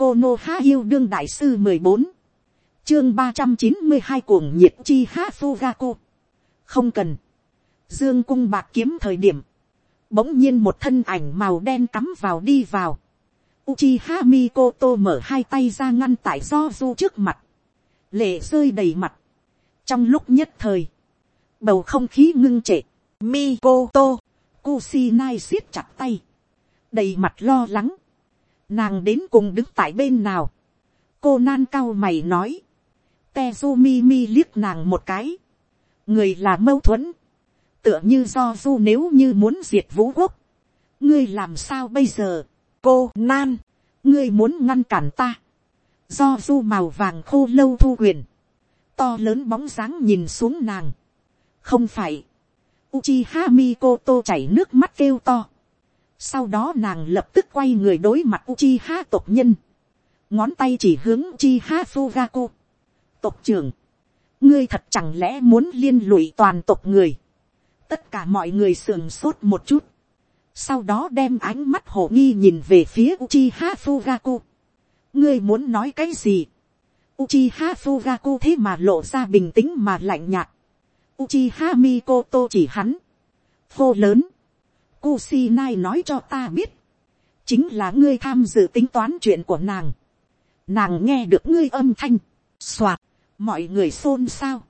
cô nô há yêu đương đại sư mười bốn, chương ba trăm chín mươi hai cuồng nhiệt chi ha fugaku không cần dương cung bạc kiếm thời điểm bỗng nhiên một thân ảnh màu đen cắm vào đi vào Uchiha tô mở hai tay ra ngăn tại do du trước mặt. Lệ rơi đầy mặt. Trong lúc nhất thời. Bầu không khí ngưng trệ. Mikoto. Kusinai siết chặt tay. Đầy mặt lo lắng. Nàng đến cùng đứng tại bên nào. Cô nan cao mày nói. Tezumi mi liếc nàng một cái. Người là mâu thuẫn. Tựa như do du nếu như muốn diệt vũ quốc. Ngươi làm sao bây giờ? cô nan, ngươi muốn ngăn cản ta, do du màu vàng khô lâu thu quyền, to lớn bóng dáng nhìn xuống nàng, không phải, Uchiha tô chảy nước mắt kêu to. Sau đó nàng lập tức quay người đối mặt Uchiha tộc nhân. Ngón tay chỉ hướng Uchiha Fugaku. Tộc trưởng. Ngươi thật chẳng lẽ muốn liên lụy toàn tộc người. Tất cả mọi người sườn sốt một chút sau đó đem ánh mắt hồ nghi nhìn về phía Uchiha Fugaku. ngươi muốn nói cái gì. Uchiha Fugaku thế mà lộ ra bình tĩnh mà lạnh nhạt. Uchiha Mikoto chỉ hắn. Phô lớn. Kusinai nói cho ta biết. Chính là ngươi tham dự tính toán chuyện của nàng. Nàng nghe được ngươi âm thanh. Xoạt. Mọi người xôn xao.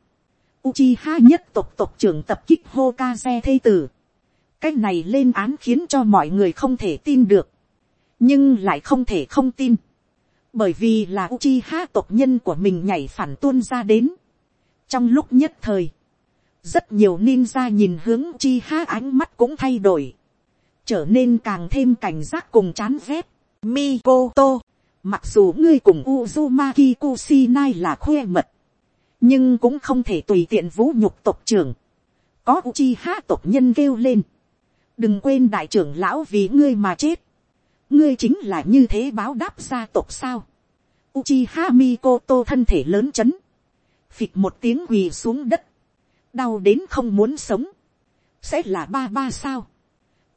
Uchiha nhất tộc tộc trưởng tập kích Hokage thây tử Cách này lên án khiến cho mọi người không thể tin được, nhưng lại không thể không tin, bởi vì là Uchiha tộc nhân của mình nhảy phản tuôn ra đến. trong lúc nhất thời, rất nhiều ninja nhìn hướng Uchiha ánh mắt cũng thay đổi, trở nên càng thêm cảnh giác cùng chán ghét. Mikoto, mặc dù ngươi cùng Uzumaki Kusinai là khoe mật, nhưng cũng không thể tùy tiện vũ nhục tộc trưởng. có Uchiha tộc nhân kêu lên đừng quên đại trưởng lão vì ngươi mà chết, ngươi chính là như thế báo đáp gia tộc sao. Uchiha Mikoto thân thể lớn chấn, phịch một tiếng quỳ xuống đất, đau đến không muốn sống, sẽ là ba ba sao.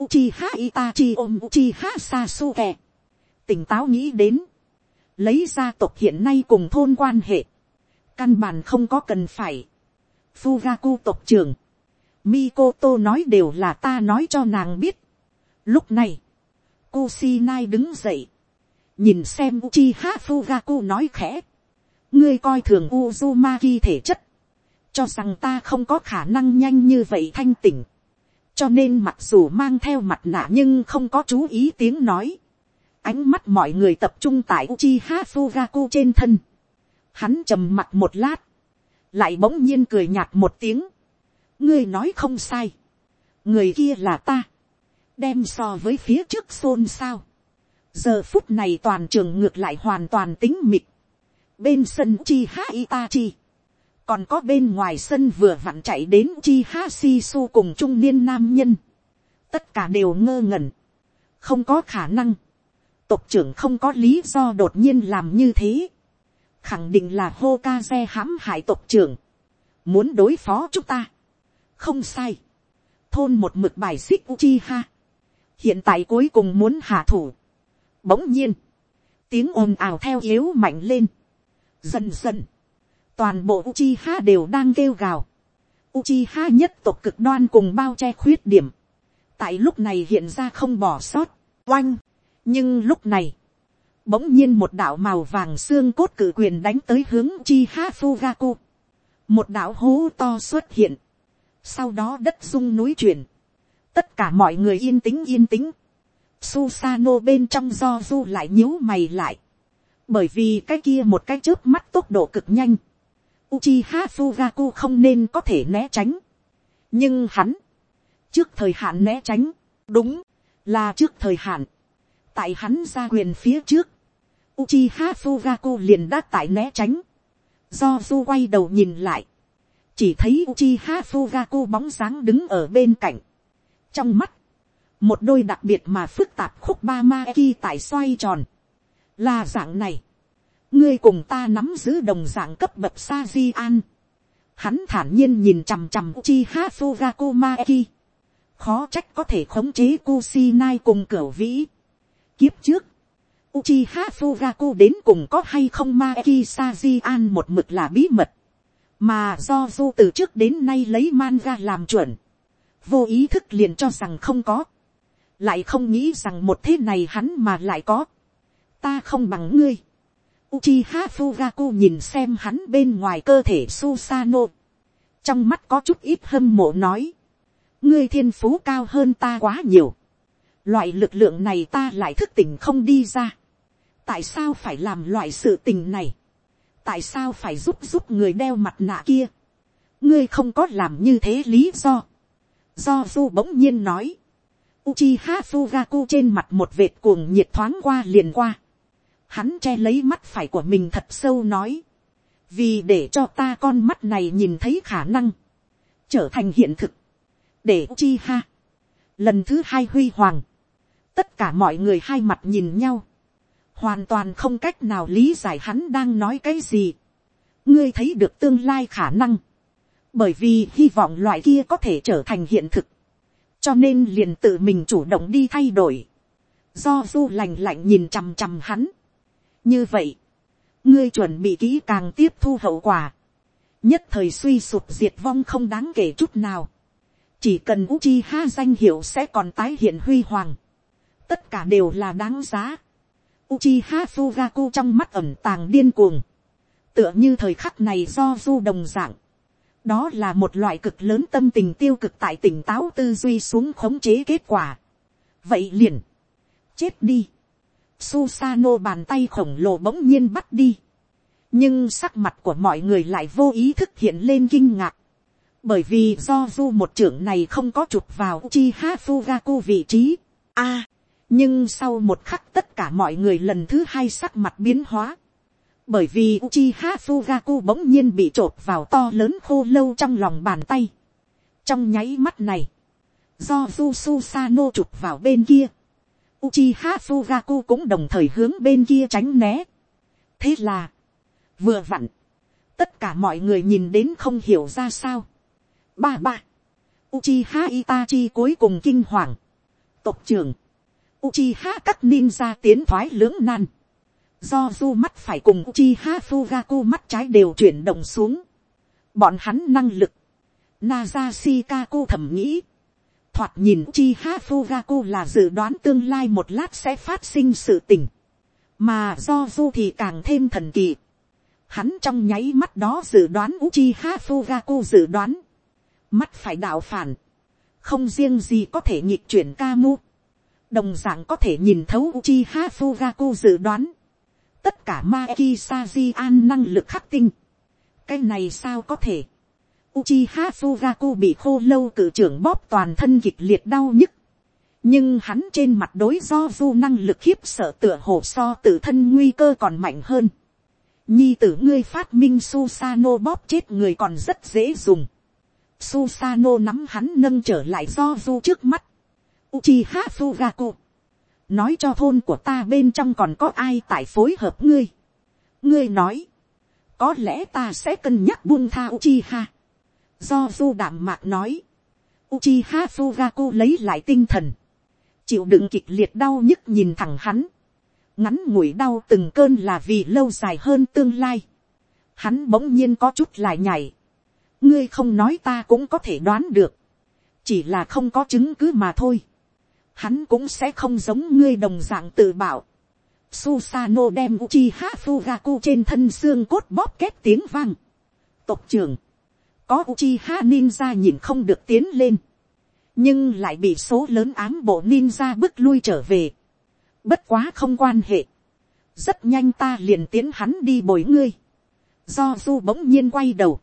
Uchiha Itachi ôm Uchiha Sasuke, tỉnh táo nghĩ đến, lấy gia tộc hiện nay cùng thôn quan hệ, căn bản không có cần phải. Fugaku tộc trưởng, Mikoto nói đều là ta nói cho nàng biết. Lúc này, Kusinai đứng dậy. Nhìn xem Uchiha Fugaku nói khẽ. Ngươi coi thường Uzumaki thể chất. Cho rằng ta không có khả năng nhanh như vậy thanh tỉnh. Cho nên mặc dù mang theo mặt nạ nhưng không có chú ý tiếng nói. Ánh mắt mọi người tập trung tại Uchiha Fugaku trên thân. Hắn trầm mặt một lát. Lại bỗng nhiên cười nhạt một tiếng ngươi nói không sai, người kia là ta, đem so với phía trước xôn xao, giờ phút này toàn trường ngược lại hoàn toàn tính mịt, bên sân chi ha itachi, còn có bên ngoài sân vừa vặn chạy đến chi ha si su cùng trung niên nam nhân, tất cả đều ngơ ngẩn, không có khả năng, tộc trưởng không có lý do đột nhiên làm như thế, khẳng định là hô ca xe hãm hại tộc trưởng, muốn đối phó chúng ta, không sai, thôn một mực bài xích Uchiha, hiện tại cuối cùng muốn hạ thủ, bỗng nhiên, tiếng ồn ào theo yếu mạnh lên, dần dần, toàn bộ Uchiha đều đang kêu gào, Uchiha nhất tộc cực đoan cùng bao che khuyết điểm, tại lúc này hiện ra không bỏ sót, oanh, nhưng lúc này, bỗng nhiên một đạo màu vàng xương cốt cử quyền đánh tới hướng Uchiha Fugaku, một đạo hố to xuất hiện, sau đó đất rung núi chuyển. Tất cả mọi người yên tĩnh yên tĩnh. Susano bên trong do du lại nhíu mày lại. Bởi vì cái kia một cái trước mắt tốc độ cực nhanh. Uchiha Fugaku không nên có thể né tránh. Nhưng hắn. Trước thời hạn né tránh. Đúng. Là trước thời hạn. Tại hắn ra quyền phía trước. Uchiha Fugaku liền đã tại né tránh. Do du quay đầu nhìn lại chỉ thấy Uchiha Fugaku bóng dáng đứng ở bên cạnh. Trong mắt, một đôi đặc biệt mà phức tạp khúc ba ma e tại xoay tròn. Là dạng này. Ngươi cùng ta nắm giữ đồng dạng cấp bậc sa di an. Hắn thản nhiên nhìn chằm chằm Uchiha Fugaku ma. Khó trách có thể khống chế Kusinai cùng cửa vĩ. Kiếp trước, Uchiha Fugaku đến cùng có hay không Maeki Sajian một mực là bí mật. Mà do du từ trước đến nay lấy manga làm chuẩn. Vô ý thức liền cho rằng không có. Lại không nghĩ rằng một thế này hắn mà lại có. Ta không bằng ngươi. Uchiha Fugaku nhìn xem hắn bên ngoài cơ thể Susano. Trong mắt có chút ít hâm mộ nói. Ngươi thiên phú cao hơn ta quá nhiều. Loại lực lượng này ta lại thức tỉnh không đi ra. Tại sao phải làm loại sự tình này? Tại sao phải giúp giúp người đeo mặt nạ kia? Ngươi không có làm như thế lý do. Do Du bỗng nhiên nói. Uchiha Fugaku trên mặt một vệt cuồng nhiệt thoáng qua liền qua hắn che lấy mắt phải của mình thật sâu nói, vì để cho ta con mắt này nhìn thấy khả năng, trở thành hiện thực, để chi ha. Lần thứ hai huy hoàng, tất cả mọi người hai mặt nhìn nhau, hoàn toàn không cách nào lý giải hắn đang nói cái gì. ngươi thấy được tương lai khả năng, bởi vì hy vọng loại kia có thể trở thành hiện thực, cho nên liền tự mình chủ động đi thay đổi. do du lành lạnh nhìn chằm chằm hắn, như vậy, ngươi chuẩn bị kỹ càng tiếp thu hậu quả, nhất thời suy sụp diệt vong không đáng kể chút nào, chỉ cần Uchiha danh hiệu sẽ còn tái hiện huy hoàng, tất cả đều là đáng giá. Uchiha Fugaku trong mắt ẩm tàng điên cuồng, tựa như thời khắc này do du đồng dạng, đó là một loại cực lớn tâm tình tiêu cực tại tỉnh táo tư duy xuống khống chế kết quả. vậy liền, chết đi, Susano bàn tay khổng lồ bỗng nhiên bắt đi. Nhưng sắc mặt của mọi người lại vô ý thức hiện lên kinh ngạc. Bởi vì do du một trưởng này không có chụp vào Uchiha Fugaku vị trí. a nhưng sau một khắc tất cả mọi người lần thứ hai sắc mặt biến hóa. Bởi vì Uchiha Fugaku bỗng nhiên bị trột vào to lớn khô lâu trong lòng bàn tay. Trong nháy mắt này, do du Susano chụp vào bên kia Uchiha Fugaku cũng đồng thời hướng bên kia tránh né. Thế là, vừa vặn, tất cả mọi người nhìn đến không hiểu ra sao. Ba ba, Uchiha Itachi cuối cùng kinh hoàng. Tộc trưởng, Uchiha các ninja tiến thoái lưỡng nan. Do du mắt phải cùng Uchiha Fugaku mắt trái đều chuyển động xuống. Bọn hắn năng lực. Naza Shikaku thầm nghĩ Thoạt nhìn chi ha Fugaku là dự đoán tương lai một lát sẽ phát sinh sự tình. Mà do du thì càng thêm thần kỳ. Hắn trong nháy mắt đó dự đoán Uchiha Fugaku dự đoán. Mắt phải đạo phản. Không riêng gì có thể nhịp chuyển ca mu. Đồng dạng có thể nhìn thấu Uchiha Fugaku dự đoán. Tất cả Maeki Sajian năng lực khắc tinh. Cái này sao có thể Uchiha Fugaku bị khô lâu cử trưởng bóp toàn thân kịch liệt đau nhức. Nhưng hắn trên mặt đối do du năng lực khiếp sợ tựa hồ so tự thân nguy cơ còn mạnh hơn. Nhi tử ngươi phát minh Susano bóp chết người còn rất dễ dùng. Susano nắm hắn nâng trở lại do du trước mắt. Uchiha Fugaku. Nói cho thôn của ta bên trong còn có ai tại phối hợp ngươi. Ngươi nói. Có lẽ ta sẽ cân nhắc buông tha Uchiha Do du đạm mạc nói. Uchiha Fugaku lấy lại tinh thần. Chịu đựng kịch liệt đau nhức nhìn thẳng hắn. Ngắn ngủi đau từng cơn là vì lâu dài hơn tương lai. Hắn bỗng nhiên có chút lại nhảy. Ngươi không nói ta cũng có thể đoán được. Chỉ là không có chứng cứ mà thôi. Hắn cũng sẽ không giống ngươi đồng dạng tự bảo. Susano đem Uchiha Fugaku trên thân xương cốt bóp két tiếng vang. Tộc trưởng có Uchiha Ninja nhìn không được tiến lên. Nhưng lại bị số lớn ám bộ ninja bước lui trở về. Bất quá không quan hệ. Rất nhanh ta liền tiến hắn đi bồi ngươi. Do du bỗng nhiên quay đầu.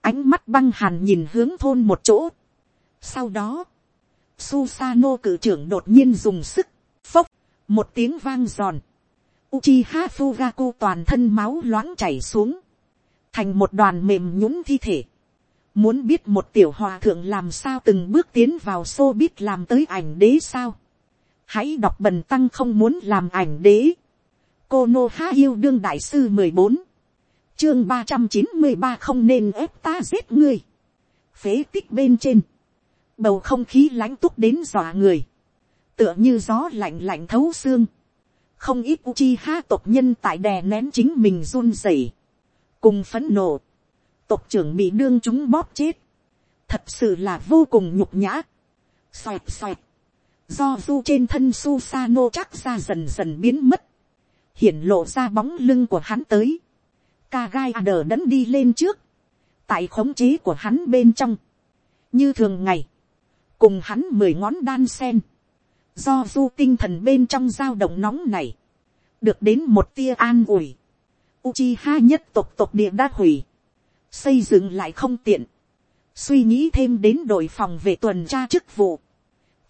Ánh mắt băng hàn nhìn hướng thôn một chỗ. Sau đó. Susano cử trưởng đột nhiên dùng sức. Phốc. Một tiếng vang giòn. Uchiha Fugaku toàn thân máu loãng chảy xuống. Thành một đoàn mềm nhũng thi thể Muốn biết một tiểu hòa thượng làm sao từng bước tiến vào xô biết làm tới ảnh đế sao. Hãy đọc bần tăng không muốn làm ảnh đế. Cô Nô Há Yêu Đương Đại Sư mười bốn Chương ba trăm chín mươi ba không nên ép ta giết ngươi. Phế tích bên trên. Bầu không khí lãnh túc đến dọa người. Tựa như gió lạnh lạnh thấu xương. không ít Uchiha tộc nhân tại đè nén chính mình run rẩy, cùng phấn nộ, tộc trưởng bị đương chúng bóp chết, thật sự là vô cùng nhục nhã, xoẹt xoẹt, do du trên thân su sano chắc ra dần dần biến mất, hiển lộ ra bóng lưng của hắn tới, ca gai đờ đẫn đi lên trước, tại khống chế của hắn bên trong, như thường ngày, cùng hắn mười ngón đan sen, do du tinh thần bên trong dao động nóng này, được đến một tia an ủi, Uchiha nhất tộc tộc địa đã hủy, xây dựng lại không tiện, suy nghĩ thêm đến đội phòng về tuần tra chức vụ,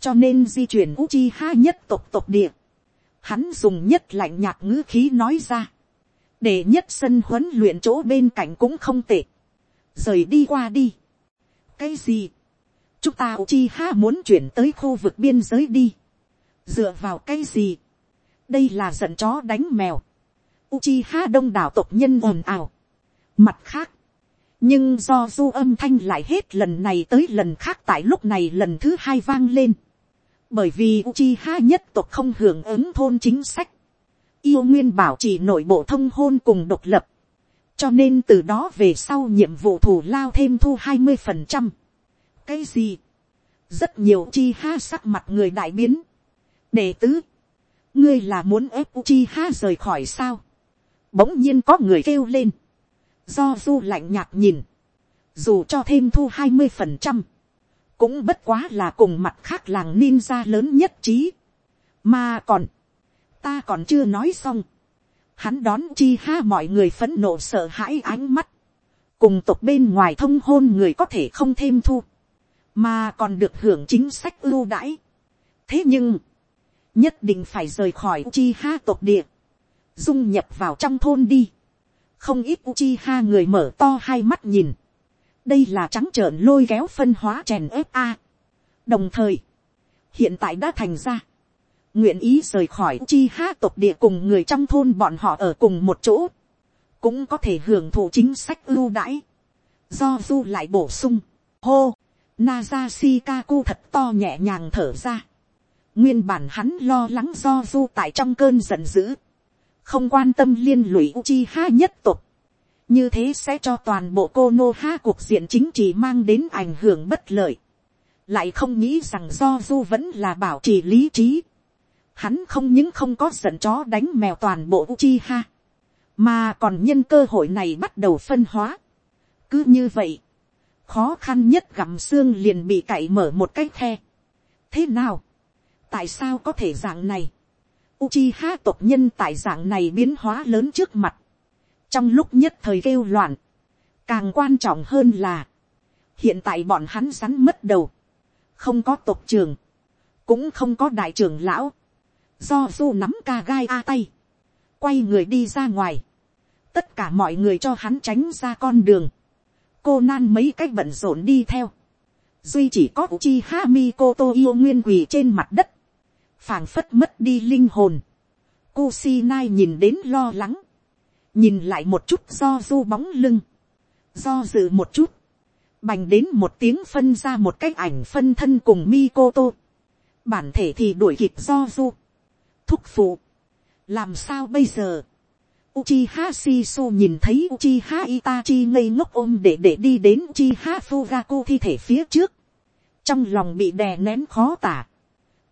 cho nên di chuyển Uchiha nhất tộc tộc địa, hắn dùng nhất lạnh nhạt ngữ khí nói ra, để nhất sân huấn luyện chỗ bên cạnh cũng không tệ, rời đi qua đi. cái gì, chúng ta Uchiha muốn chuyển tới khu vực biên giới đi, dựa vào cái gì, đây là giận chó đánh mèo, Uchiha đông đảo tộc nhân ồn ào. Mặt khác, nhưng do du âm thanh lại hết lần này tới lần khác tại lúc này lần thứ hai vang lên. Bởi vì Uchiha nhất tộc không hưởng ứng thôn chính sách. Yêu nguyên bảo trì nội bộ thông hôn cùng độc lập. Cho nên từ đó về sau nhiệm vụ thủ lao thêm thu hai mươi phần trăm Cái gì? Rất nhiều Uchiha sắc mặt người đại biến. Đệ tứ. Ngươi là muốn ép Uchiha rời khỏi sao? Bỗng nhiên có người kêu lên. Do du lạnh nhạt nhìn. Dù cho thêm thu hai mươi phần trăm, Cũng bất quá là cùng mặt khác làng ninja lớn nhất trí. Mà còn. Ta còn chưa nói xong. Hắn đón chi ha mọi người phấn nộ sợ hãi ánh mắt. Cùng tộc bên ngoài thông hôn người có thể không thêm thu. Mà còn được hưởng chính sách ưu đãi. Thế nhưng. Nhất định phải rời khỏi chi ha tộc địa, dung nhập vào trong thôn đi không ít Uchiha người mở to hai mắt nhìn. đây là trắng trợn lôi kéo phân hóa chèn ép a. đồng thời, hiện tại đã thành ra. nguyện ý rời khỏi Uchiha tộc địa cùng người trong thôn bọn họ ở cùng một chỗ. cũng có thể hưởng thụ chính sách ưu đãi. do du lại bổ sung. hô, Naza Shikaku thật to nhẹ nhàng thở ra. Nguyên bản hắn lo lắng do du tại trong cơn giận dữ không quan tâm liên lụy Uchiha nhất tộc. Như thế sẽ cho toàn bộ Konoha cuộc diện chính trị mang đến ảnh hưởng bất lợi. Lại không nghĩ rằng do du vẫn là bảo trì lý trí. Hắn không những không có giận chó đánh mèo toàn bộ Uchiha. Mà còn nhân cơ hội này bắt đầu phân hóa. Cứ như vậy. Khó khăn nhất gặm xương liền bị cậy mở một cái khe. Thế nào? Tại sao có thể dạng này? Uchiha tộc nhân tại dạng này biến hóa lớn trước mặt. Trong lúc nhất thời kêu loạn. Càng quan trọng hơn là. Hiện tại bọn hắn rắn mất đầu. Không có tộc trưởng. Cũng không có đại trưởng lão. Do du nắm ca gai a tay. Quay người đi ra ngoài. Tất cả mọi người cho hắn tránh ra con đường. Cô nan mấy cách bận rộn đi theo. Duy chỉ có Uchiha Mikoto yêu nguyên quỳ trên mặt đất phảng phất mất đi linh hồn. Kusinai nhìn đến lo lắng. Nhìn lại một chút do du bóng lưng. Do dự một chút. Bành đến một tiếng phân ra một cái ảnh phân thân cùng Mikoto. Bản thể thì đuổi kịp do du. Thúc phụ. Làm sao bây giờ? Uchiha Shisu nhìn thấy Uchiha Itachi ngây ngốc ôm để để đi đến Uchiha Fugaku thi thể phía trước. Trong lòng bị đè nén khó tả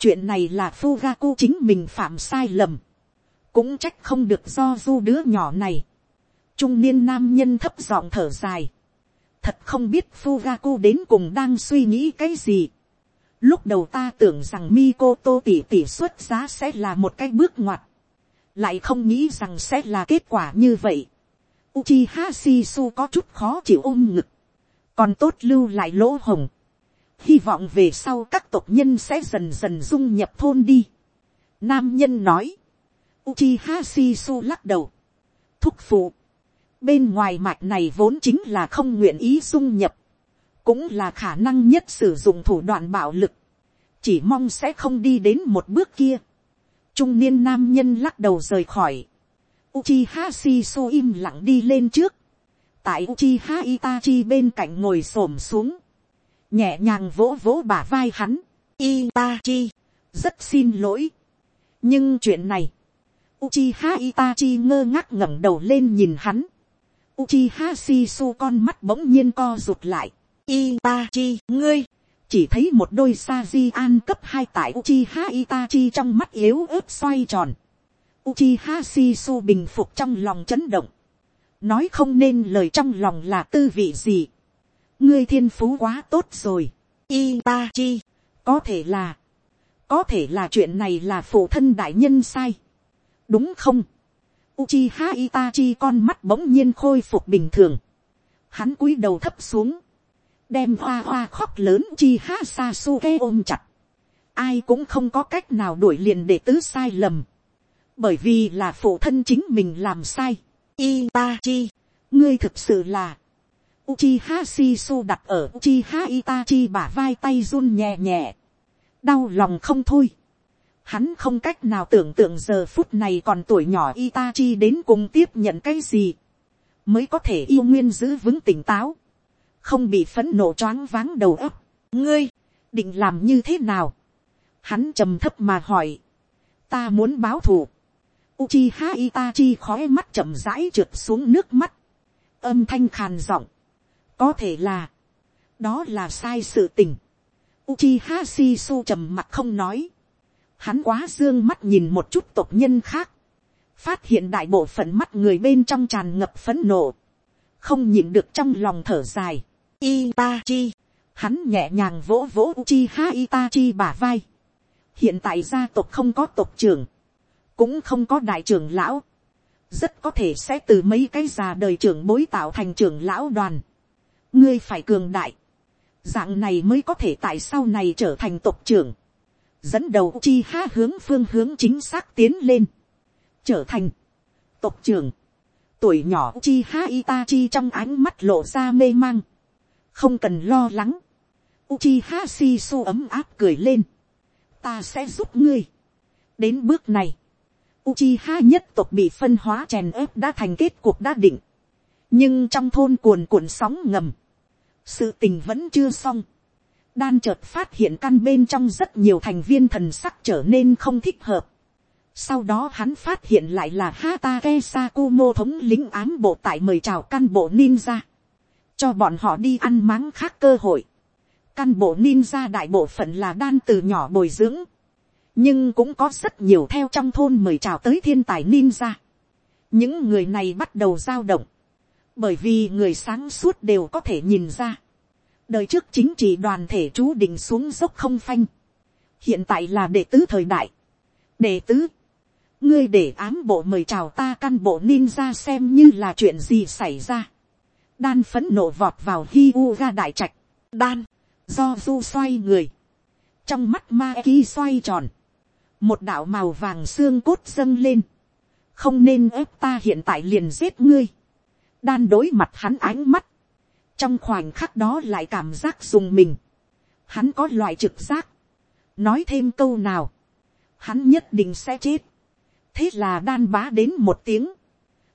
chuyện này là Fugaku chính mình phạm sai lầm, cũng trách không được do du đứa nhỏ này. trung niên nam nhân thấp giọng thở dài, thật không biết Fugaku đến cùng đang suy nghĩ cái gì. Lúc đầu ta tưởng rằng Mikoto tỷ tỷ xuất giá sẽ là một cái bước ngoặt, lại không nghĩ rằng sẽ là kết quả như vậy. Uchiha Shisu có chút khó chịu ôm ngực, còn tốt lưu lại lỗ hồng hy vọng về sau các tộc nhân sẽ dần dần dung nhập thôn đi. Nam nhân nói, Uchiha Shisu lắc đầu, thúc phụ, bên ngoài mạch này vốn chính là không nguyện ý dung nhập, cũng là khả năng nhất sử dụng thủ đoạn bạo lực, chỉ mong sẽ không đi đến một bước kia. Trung niên nam nhân lắc đầu rời khỏi, Uchiha Shisu im lặng đi lên trước, tại Uchiha Itachi bên cạnh ngồi xổm xuống, nhẹ nhàng vỗ vỗ bả vai hắn, Itachi, rất xin lỗi. nhưng chuyện này, Uchiha Itachi ngơ ngác ngẩng đầu lên nhìn hắn. Uchiha Shisu con mắt bỗng nhiên co rụt lại. Itachi, ngươi, chỉ thấy một đôi sa di an cấp hai tại Uchiha Itachi trong mắt yếu ớt xoay tròn. Uchiha Shisu bình phục trong lòng chấn động. Nói không nên lời trong lòng là tư vị gì. Ngươi thiên phú quá tốt rồi. Itachi, có thể là, có thể là chuyện này là phụ thân đại nhân sai. Đúng không? Uchiha Itachi con mắt bỗng nhiên khôi phục bình thường. Hắn cúi đầu thấp xuống đem hoa hoa khóc lớn chi ha sa su ke ôm chặt. Ai cũng không có cách nào đuổi liền để tứ sai lầm. Bởi vì là phụ thân chính mình làm sai. Itachi, ngươi thực sự là. Uchiha Shisu đặt ở Uchiha Itachi bả vai tay run nhẹ nhẹ. Đau lòng không thôi. Hắn không cách nào tưởng tượng giờ phút này còn tuổi nhỏ Itachi đến cùng tiếp nhận cái gì. Mới có thể yêu nguyên giữ vững tỉnh táo không bị phấn nộ choáng váng đầu óc. ngươi, định làm như thế nào. hắn trầm thấp mà hỏi. ta muốn báo thù. Uchiha Itachi khói mắt chậm rãi trượt xuống nước mắt. âm thanh khàn giọng có thể là, đó là sai sự tình. Uchiha Shisu trầm mặt không nói. Hắn quá dương mắt nhìn một chút tộc nhân khác. Phát hiện đại bộ phận mắt người bên trong tràn ngập phấn nộ. Không nhìn được trong lòng thở dài. Itachi. Hắn nhẹ nhàng vỗ vỗ Uchiha Itachi bả vai. Hiện tại gia tộc không có tộc trưởng. Cũng không có đại trưởng lão. Rất có thể sẽ từ mấy cái già đời trưởng bối tạo thành trưởng lão đoàn. Ngươi phải cường đại. Dạng này mới có thể tại sau này trở thành tộc trưởng. Dẫn đầu chi ha hướng phương hướng chính xác tiến lên. Trở thành tộc trưởng. Tuổi nhỏ chi ha Itachi trong ánh mắt lộ ra mê mang không cần lo lắng. Uchiha Shisu ấm áp cười lên. Ta sẽ giúp ngươi. Đến bước này, Uchiha nhất tộc bị phân hóa chèn ép đã thành kết cuộc đã định. Nhưng trong thôn cuồn cuộn sóng ngầm, sự tình vẫn chưa xong. Đan chợt phát hiện căn bên trong rất nhiều thành viên thần sắc trở nên không thích hợp. Sau đó hắn phát hiện lại là Hatake Sakumo thống lính ám bộ tại mời chào căn bộ ninja cho bọn họ đi ăn máng khác cơ hội. Căn bộ ninja đại bộ phận là đan từ nhỏ bồi dưỡng. Nhưng cũng có rất nhiều theo trong thôn mời chào tới thiên tài ninja. Những người này bắt đầu dao động. Bởi vì người sáng suốt đều có thể nhìn ra. Đời trước chính trị đoàn thể chú định xuống dốc không phanh. Hiện tại là đệ tứ thời đại. Đệ tứ. Ngươi để ám bộ mời chào ta căn bộ ninja xem như là chuyện gì xảy ra đan phấn nộ vọt vào hi u ga đại trạch, đan, do du xoay người, trong mắt ma ki xoay tròn, một đạo màu vàng xương cốt dâng lên, không nên ép ta hiện tại liền giết ngươi, đan đối mặt hắn ánh mắt, trong khoảnh khắc đó lại cảm giác dùng mình, hắn có loại trực giác, nói thêm câu nào, hắn nhất định sẽ chết, thế là đan bá đến một tiếng,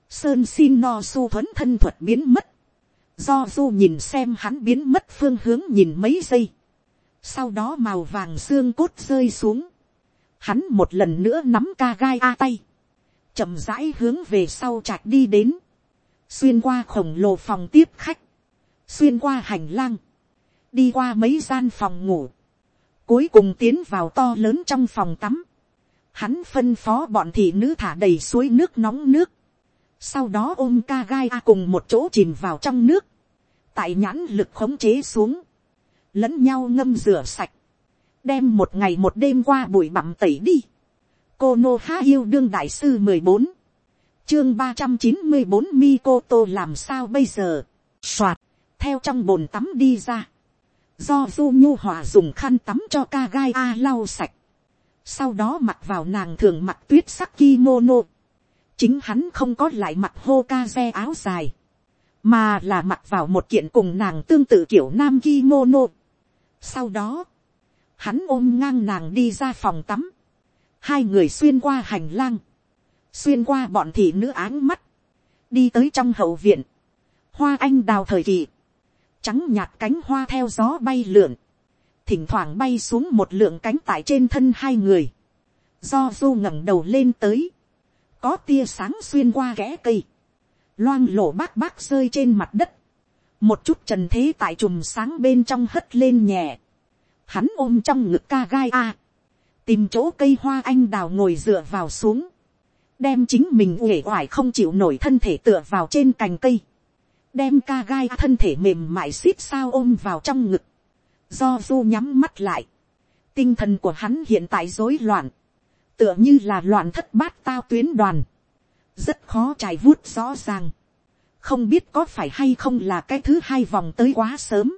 sơn xin no su thuấn thân thuật biến mất, Do du nhìn xem hắn biến mất phương hướng nhìn mấy giây. Sau đó màu vàng xương cốt rơi xuống. Hắn một lần nữa nắm ca gai a tay. chậm rãi hướng về sau chạc đi đến. Xuyên qua khổng lồ phòng tiếp khách. Xuyên qua hành lang. Đi qua mấy gian phòng ngủ. Cuối cùng tiến vào to lớn trong phòng tắm. Hắn phân phó bọn thị nữ thả đầy suối nước nóng nước sau đó ôm ca gai a cùng một chỗ chìm vào trong nước, tại nhãn lực khống chế xuống, lẫn nhau ngâm rửa sạch, đem một ngày một đêm qua bụi bặm tẩy đi. cô nô há yêu đương đại sư mười bốn, chương ba trăm chín mươi bốn mi cô tô làm sao bây giờ, soạt, theo trong bồn tắm đi ra, do du nhu hòa dùng khăn tắm cho ca gai a lau sạch, sau đó mặc vào nàng thường mặc tuyết sắc kimono, chính hắn không có lại mặc hô ca xe áo dài, mà là mặc vào một kiện cùng nàng tương tự kiểu nam kimono. Sau đó, hắn ôm ngang nàng đi ra phòng tắm, hai người xuyên qua hành lang, xuyên qua bọn thị nữ áng mắt, đi tới trong hậu viện, hoa anh đào thời kỳ, trắng nhạt cánh hoa theo gió bay lượn, thỉnh thoảng bay xuống một lượng cánh tại trên thân hai người, do du ngẩng đầu lên tới, có tia sáng xuyên qua kẽ cây, loang lổ bác bác rơi trên mặt đất, một chút trần thế tại chùm sáng bên trong hất lên nhẹ, hắn ôm trong ngực ca gai a, tìm chỗ cây hoa anh đào ngồi dựa vào xuống, đem chính mình uể oải không chịu nổi thân thể tựa vào trên cành cây, đem ca gai thân thể mềm mại xít sao ôm vào trong ngực, do du nhắm mắt lại, tinh thần của hắn hiện tại rối loạn, tựa như là loạn thất bát tao tuyến đoàn, rất khó trải vuốt rõ ràng, không biết có phải hay không là cái thứ hai vòng tới quá sớm,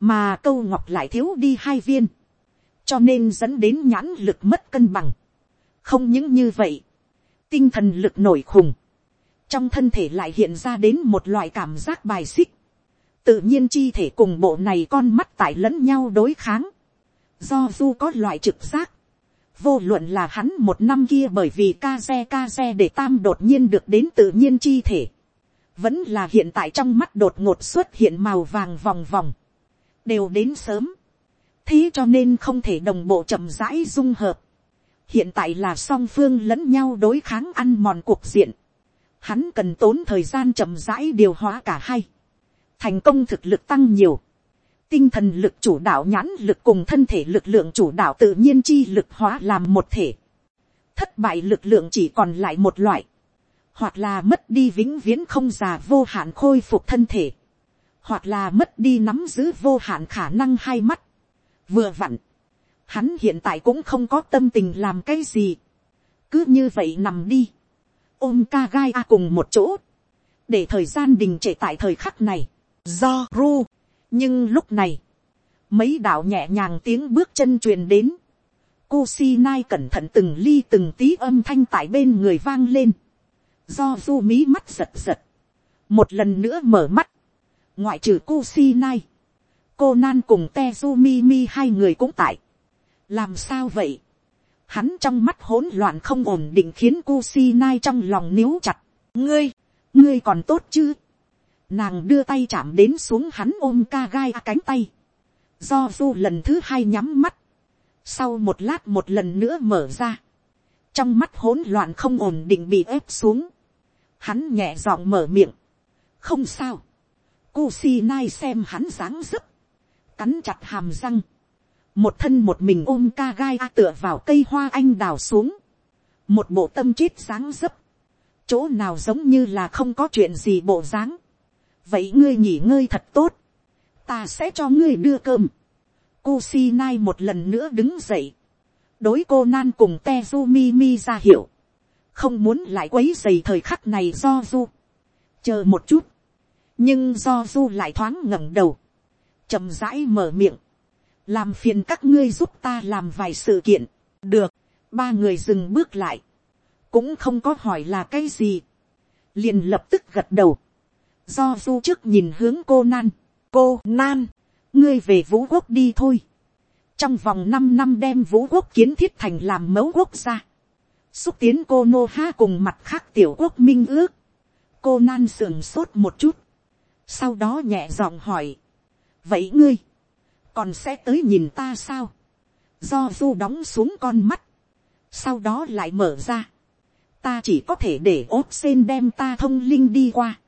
mà câu ngọc lại thiếu đi hai viên, cho nên dẫn đến nhãn lực mất cân bằng. không những như vậy, tinh thần lực nổi khùng, trong thân thể lại hiện ra đến một loại cảm giác bài xích, tự nhiên chi thể cùng bộ này con mắt tại lẫn nhau đối kháng, do du có loại trực giác, vô luận là hắn một năm kia bởi vì ca xe ca xe để tam đột nhiên được đến tự nhiên chi thể, vẫn là hiện tại trong mắt đột ngột xuất hiện màu vàng vòng vòng, đều đến sớm, thế cho nên không thể đồng bộ chậm rãi dung hợp, hiện tại là song phương lẫn nhau đối kháng ăn mòn cuộc diện, hắn cần tốn thời gian chậm rãi điều hóa cả hai, thành công thực lực tăng nhiều, tinh thần lực chủ đạo nhãn lực cùng thân thể lực lượng chủ đạo tự nhiên chi lực hóa làm một thể, thất bại lực lượng chỉ còn lại một loại, hoặc là mất đi vĩnh viễn không già vô hạn khôi phục thân thể, hoặc là mất đi nắm giữ vô hạn khả năng hai mắt. Vừa vặn, hắn hiện tại cũng không có tâm tình làm cái gì, cứ như vậy nằm đi, ôm ca gai a cùng một chỗ, để thời gian đình trệ tại thời khắc này, do ru. nhưng lúc này, mấy đạo nhẹ nhàng tiếng bước chân truyền đến, Kusinai cẩn thận từng ly từng tí âm thanh tại bên người vang lên. Do du mí mắt giật giật, một lần nữa mở mắt, ngoại trừ Kusinai, cô nan cùng te sumi mi hai người cũng tại làm sao vậy, hắn trong mắt hỗn loạn không ổn định khiến Kusinai trong lòng níu chặt, ngươi, ngươi còn tốt chứ, nàng đưa tay chạm đến xuống hắn ôm ca gai cánh tay, do du lần thứ hai nhắm mắt, sau một lát một lần nữa mở ra, trong mắt hỗn loạn không ổn định bị ép xuống, hắn nhẹ giọng mở miệng, không sao, Kusinai xem hắn dáng dấp, cắn chặt hàm răng, một thân một mình ôm ca gai a tựa vào cây hoa anh đào xuống, một bộ tâm chết sáng dấp, chỗ nào giống như là không có chuyện gì bộ dáng, vậy ngươi nghỉ ngơi thật tốt, ta sẽ cho ngươi đưa cơm, cô si nai một lần nữa đứng dậy, đối cô nan cùng te Tezumi mi ra hiệu, không muốn lại quấy dày thời khắc này do du, chờ một chút, nhưng do du lại thoáng ngẩng đầu, chậm rãi mở miệng, làm phiền các ngươi giúp ta làm vài sự kiện, được, ba người dừng bước lại, cũng không có hỏi là cái gì, liền lập tức gật đầu, do du trước nhìn hướng cô nan, cô nan, ngươi về vũ quốc đi thôi, trong vòng năm năm đem vũ quốc kiến thiết thành làm mẫu quốc gia, xúc tiến cô nô ha cùng mặt khác tiểu quốc minh ước, cô nan sườn sốt một chút, sau đó nhẹ giọng hỏi, vậy ngươi, còn sẽ tới nhìn ta sao, do du đóng xuống con mắt, sau đó lại mở ra, ta chỉ có thể để ốt sen đem ta thông linh đi qua,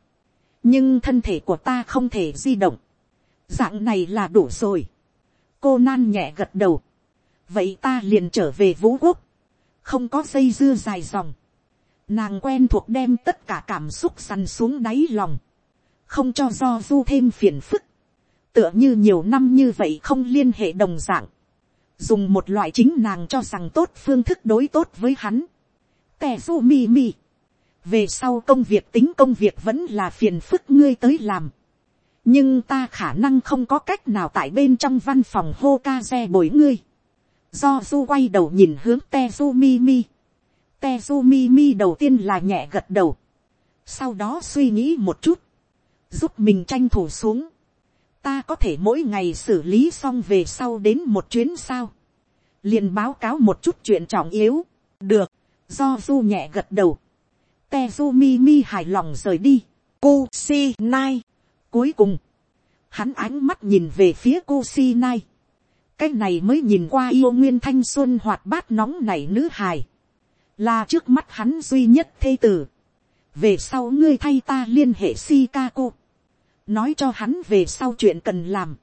nhưng thân thể của ta không thể di động, dạng này là đủ rồi, cô nan nhẹ gật đầu, vậy ta liền trở về vũ quốc, không có dây dưa dài dòng, nàng quen thuộc đem tất cả cảm xúc săn xuống đáy lòng, không cho do du thêm phiền phức, tựa như nhiều năm như vậy không liên hệ đồng dạng dùng một loại chính nàng cho rằng tốt phương thức đối tốt với hắn, tè su mi mi, về sau công việc tính công việc vẫn là phiền phức ngươi tới làm, nhưng ta khả năng không có cách nào tại bên trong văn phòng hô ca xe bồi ngươi, do du quay đầu nhìn hướng tezu su mi mi đầu tiên là nhẹ gật đầu. sau đó suy nghĩ một chút. giúp mình tranh thủ xuống ta có thể mỗi ngày xử lý xong về sau đến một chuyến sao. liền báo cáo một chút chuyện trọng yếu. được. do du nhẹ gật đầu. tezumi mi hài lòng rời đi. cô si nai. cuối cùng, hắn ánh mắt nhìn về phía cô si nai cái này mới nhìn qua yêu nguyên thanh xuân hoạt bát nóng nảy nữ hài, là trước mắt hắn duy nhất thê tử, về sau ngươi thay ta liên hệ Shikaku, nói cho hắn về sau chuyện cần làm,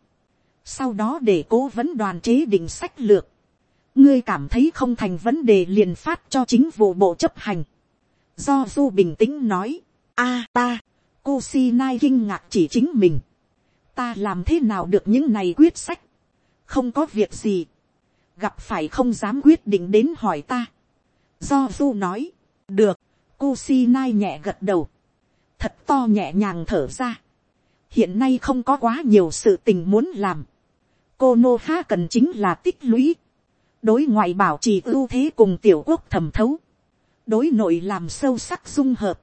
sau đó để cố vấn đoàn chế định sách lược, ngươi cảm thấy không thành vấn đề liền phát cho chính vụ bộ chấp hành, do du bình tĩnh nói, a ta, Kusinai kinh ngạc chỉ chính mình, ta làm thế nào được những này quyết sách, không có việc gì, gặp phải không dám quyết định đến hỏi ta, do du nói, được, Kusinai nhẹ gật đầu, thật to nhẹ nhàng thở ra, hiện nay không có quá nhiều sự tình muốn làm, cô nô ha cần chính là tích lũy, đối ngoại bảo trì ưu thế cùng tiểu quốc thẩm thấu, đối nội làm sâu sắc dung hợp,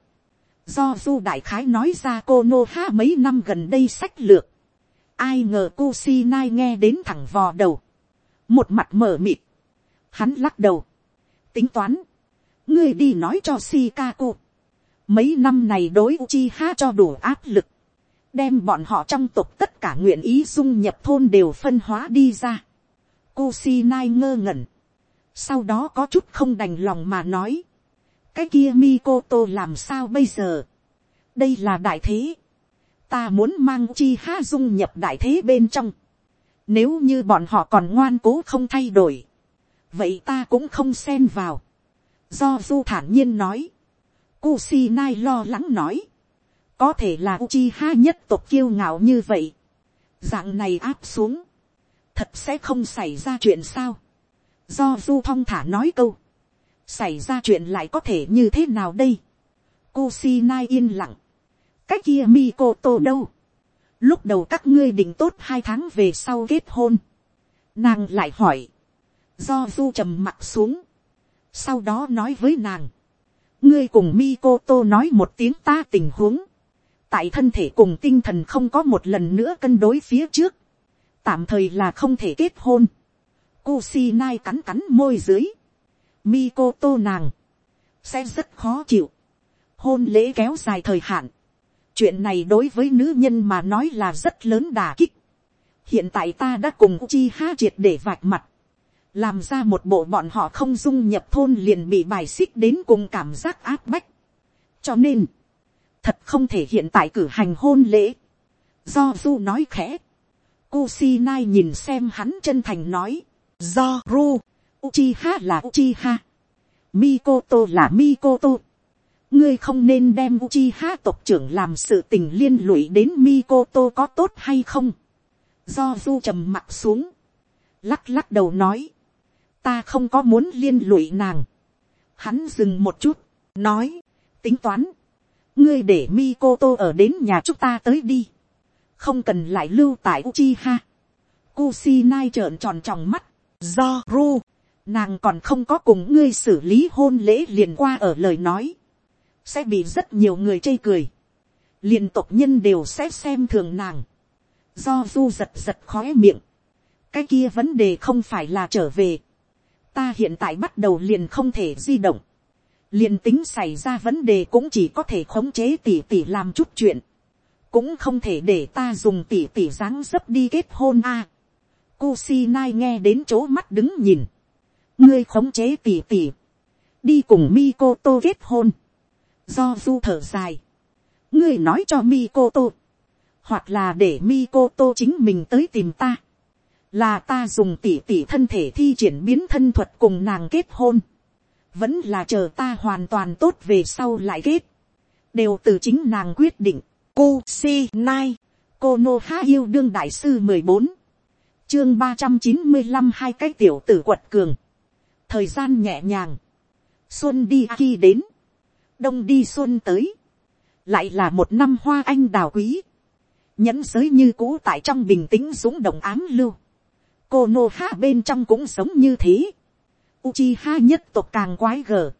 do du đại khái nói ra cô nô ha mấy năm gần đây sách lược, ai ngờ cô si nai nghe đến thẳng vò đầu, một mặt mở mịt, hắn lắc đầu, tính toán, ngươi đi nói cho Shikaku. Mấy năm này đối Uchiha cho đủ áp lực. Đem bọn họ trong tộc tất cả nguyện ý dung nhập thôn đều phân hóa đi ra. Kusinai ngơ ngẩn. Sau đó có chút không đành lòng mà nói. Cái kia Mikoto làm sao bây giờ? Đây là đại thế. Ta muốn mang Uchiha dung nhập đại thế bên trong. Nếu như bọn họ còn ngoan cố không thay đổi. Vậy ta cũng không xen vào Do du thản nhiên nói. Kusinai lo lắng nói. Có thể là Uchiha nhất tộc kiêu ngạo như vậy. Dạng này áp xuống. Thật sẽ không xảy ra chuyện sao. Do du thong thả nói câu. Xảy ra chuyện lại có thể như thế nào đây. Kusinai yên lặng. Cách kia Mikoto đâu. Lúc đầu các ngươi định tốt hai tháng về sau kết hôn. Nàng lại hỏi. Do du trầm mặt xuống sau đó nói với nàng, ngươi cùng Mikoto nói một tiếng ta tình huống, tại thân thể cùng tinh thần không có một lần nữa cân đối phía trước, tạm thời là không thể kết hôn, Kusinai cắn cắn môi dưới, Mikoto nàng, sẽ rất khó chịu, hôn lễ kéo dài thời hạn, chuyện này đối với nữ nhân mà nói là rất lớn đà kích, hiện tại ta đã cùng chi ha triệt để vạch mặt, làm ra một bộ bọn họ không dung nhập thôn liền bị bài xích đến cùng cảm giác áp bách. cho nên, thật không thể hiện tại cử hành hôn lễ. do du nói khẽ, Kusinai nhìn xem hắn chân thành nói, do ru, Uchiha là Uchiha, Mikoto là Mikoto. ngươi không nên đem Uchiha tộc trưởng làm sự tình liên lụy đến Mikoto có tốt hay không. do du trầm mặt xuống, lắc lắc đầu nói, ta không có muốn liên lụy nàng. Hắn dừng một chút, nói, tính toán, ngươi để Mikoto ở đến nhà chúng ta tới đi, không cần lại lưu tại Uchiha. Kusinai trợn tròn tròng mắt, do ru, nàng còn không có cùng ngươi xử lý hôn lễ liền qua ở lời nói, sẽ bị rất nhiều người chê cười, liền tộc nhân đều sẽ xem thường nàng, do du giật giật khóe miệng, cái kia vấn đề không phải là trở về, ta hiện tại bắt đầu liền không thể di động, liền tính xảy ra vấn đề cũng chỉ có thể khống chế tỷ tỷ làm chút chuyện, cũng không thể để ta dùng tỷ tỷ dáng dấp đi kết hôn a. À. Kusinai nghe đến chỗ mắt đứng nhìn, ngươi khống chế tỷ tỷ đi cùng Mikoto kết hôn, do du thở dài, ngươi nói cho Mikoto, hoặc là để Mikoto chính mình tới tìm ta, là ta dùng tỷ tỷ thân thể thi triển biến thân thuật cùng nàng kết hôn, vẫn là chờ ta hoàn toàn tốt về sau lại kết, đều từ chính nàng quyết định. Cô si nai, cô nô há yêu đương đại sư mười bốn, chương ba trăm chín mươi năm hai cái tiểu tử quật cường, thời gian nhẹ nhàng, xuân đi khi đến, đông đi xuân tới, lại là một năm hoa anh đào quý, nhẫn giới như cũ tại trong bình tĩnh dũng động ám lưu, cô nô ha bên trong cũng sống như thế. Uchiha nhất tộc càng quái gở.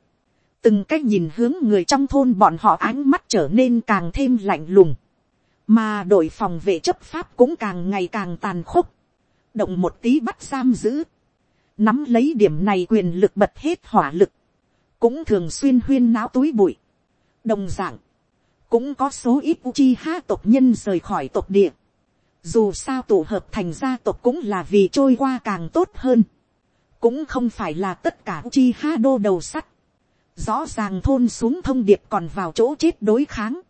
Từng cách nhìn hướng người trong thôn bọn họ ánh mắt trở nên càng thêm lạnh lùng. Mà đội phòng vệ chấp pháp cũng càng ngày càng tàn khốc. Động một tí bắt giam giữ. Nắm lấy điểm này quyền lực bật hết hỏa lực. Cũng thường xuyên huyên náo túi bụi. Đồng dạng. Cũng có số ít Uchiha tộc nhân rời khỏi tộc địa dù sao tổ hợp thành gia tộc cũng là vì trôi qua càng tốt hơn, cũng không phải là tất cả chi ha đô đầu sắt, rõ ràng thôn xuống thông điệp còn vào chỗ chết đối kháng.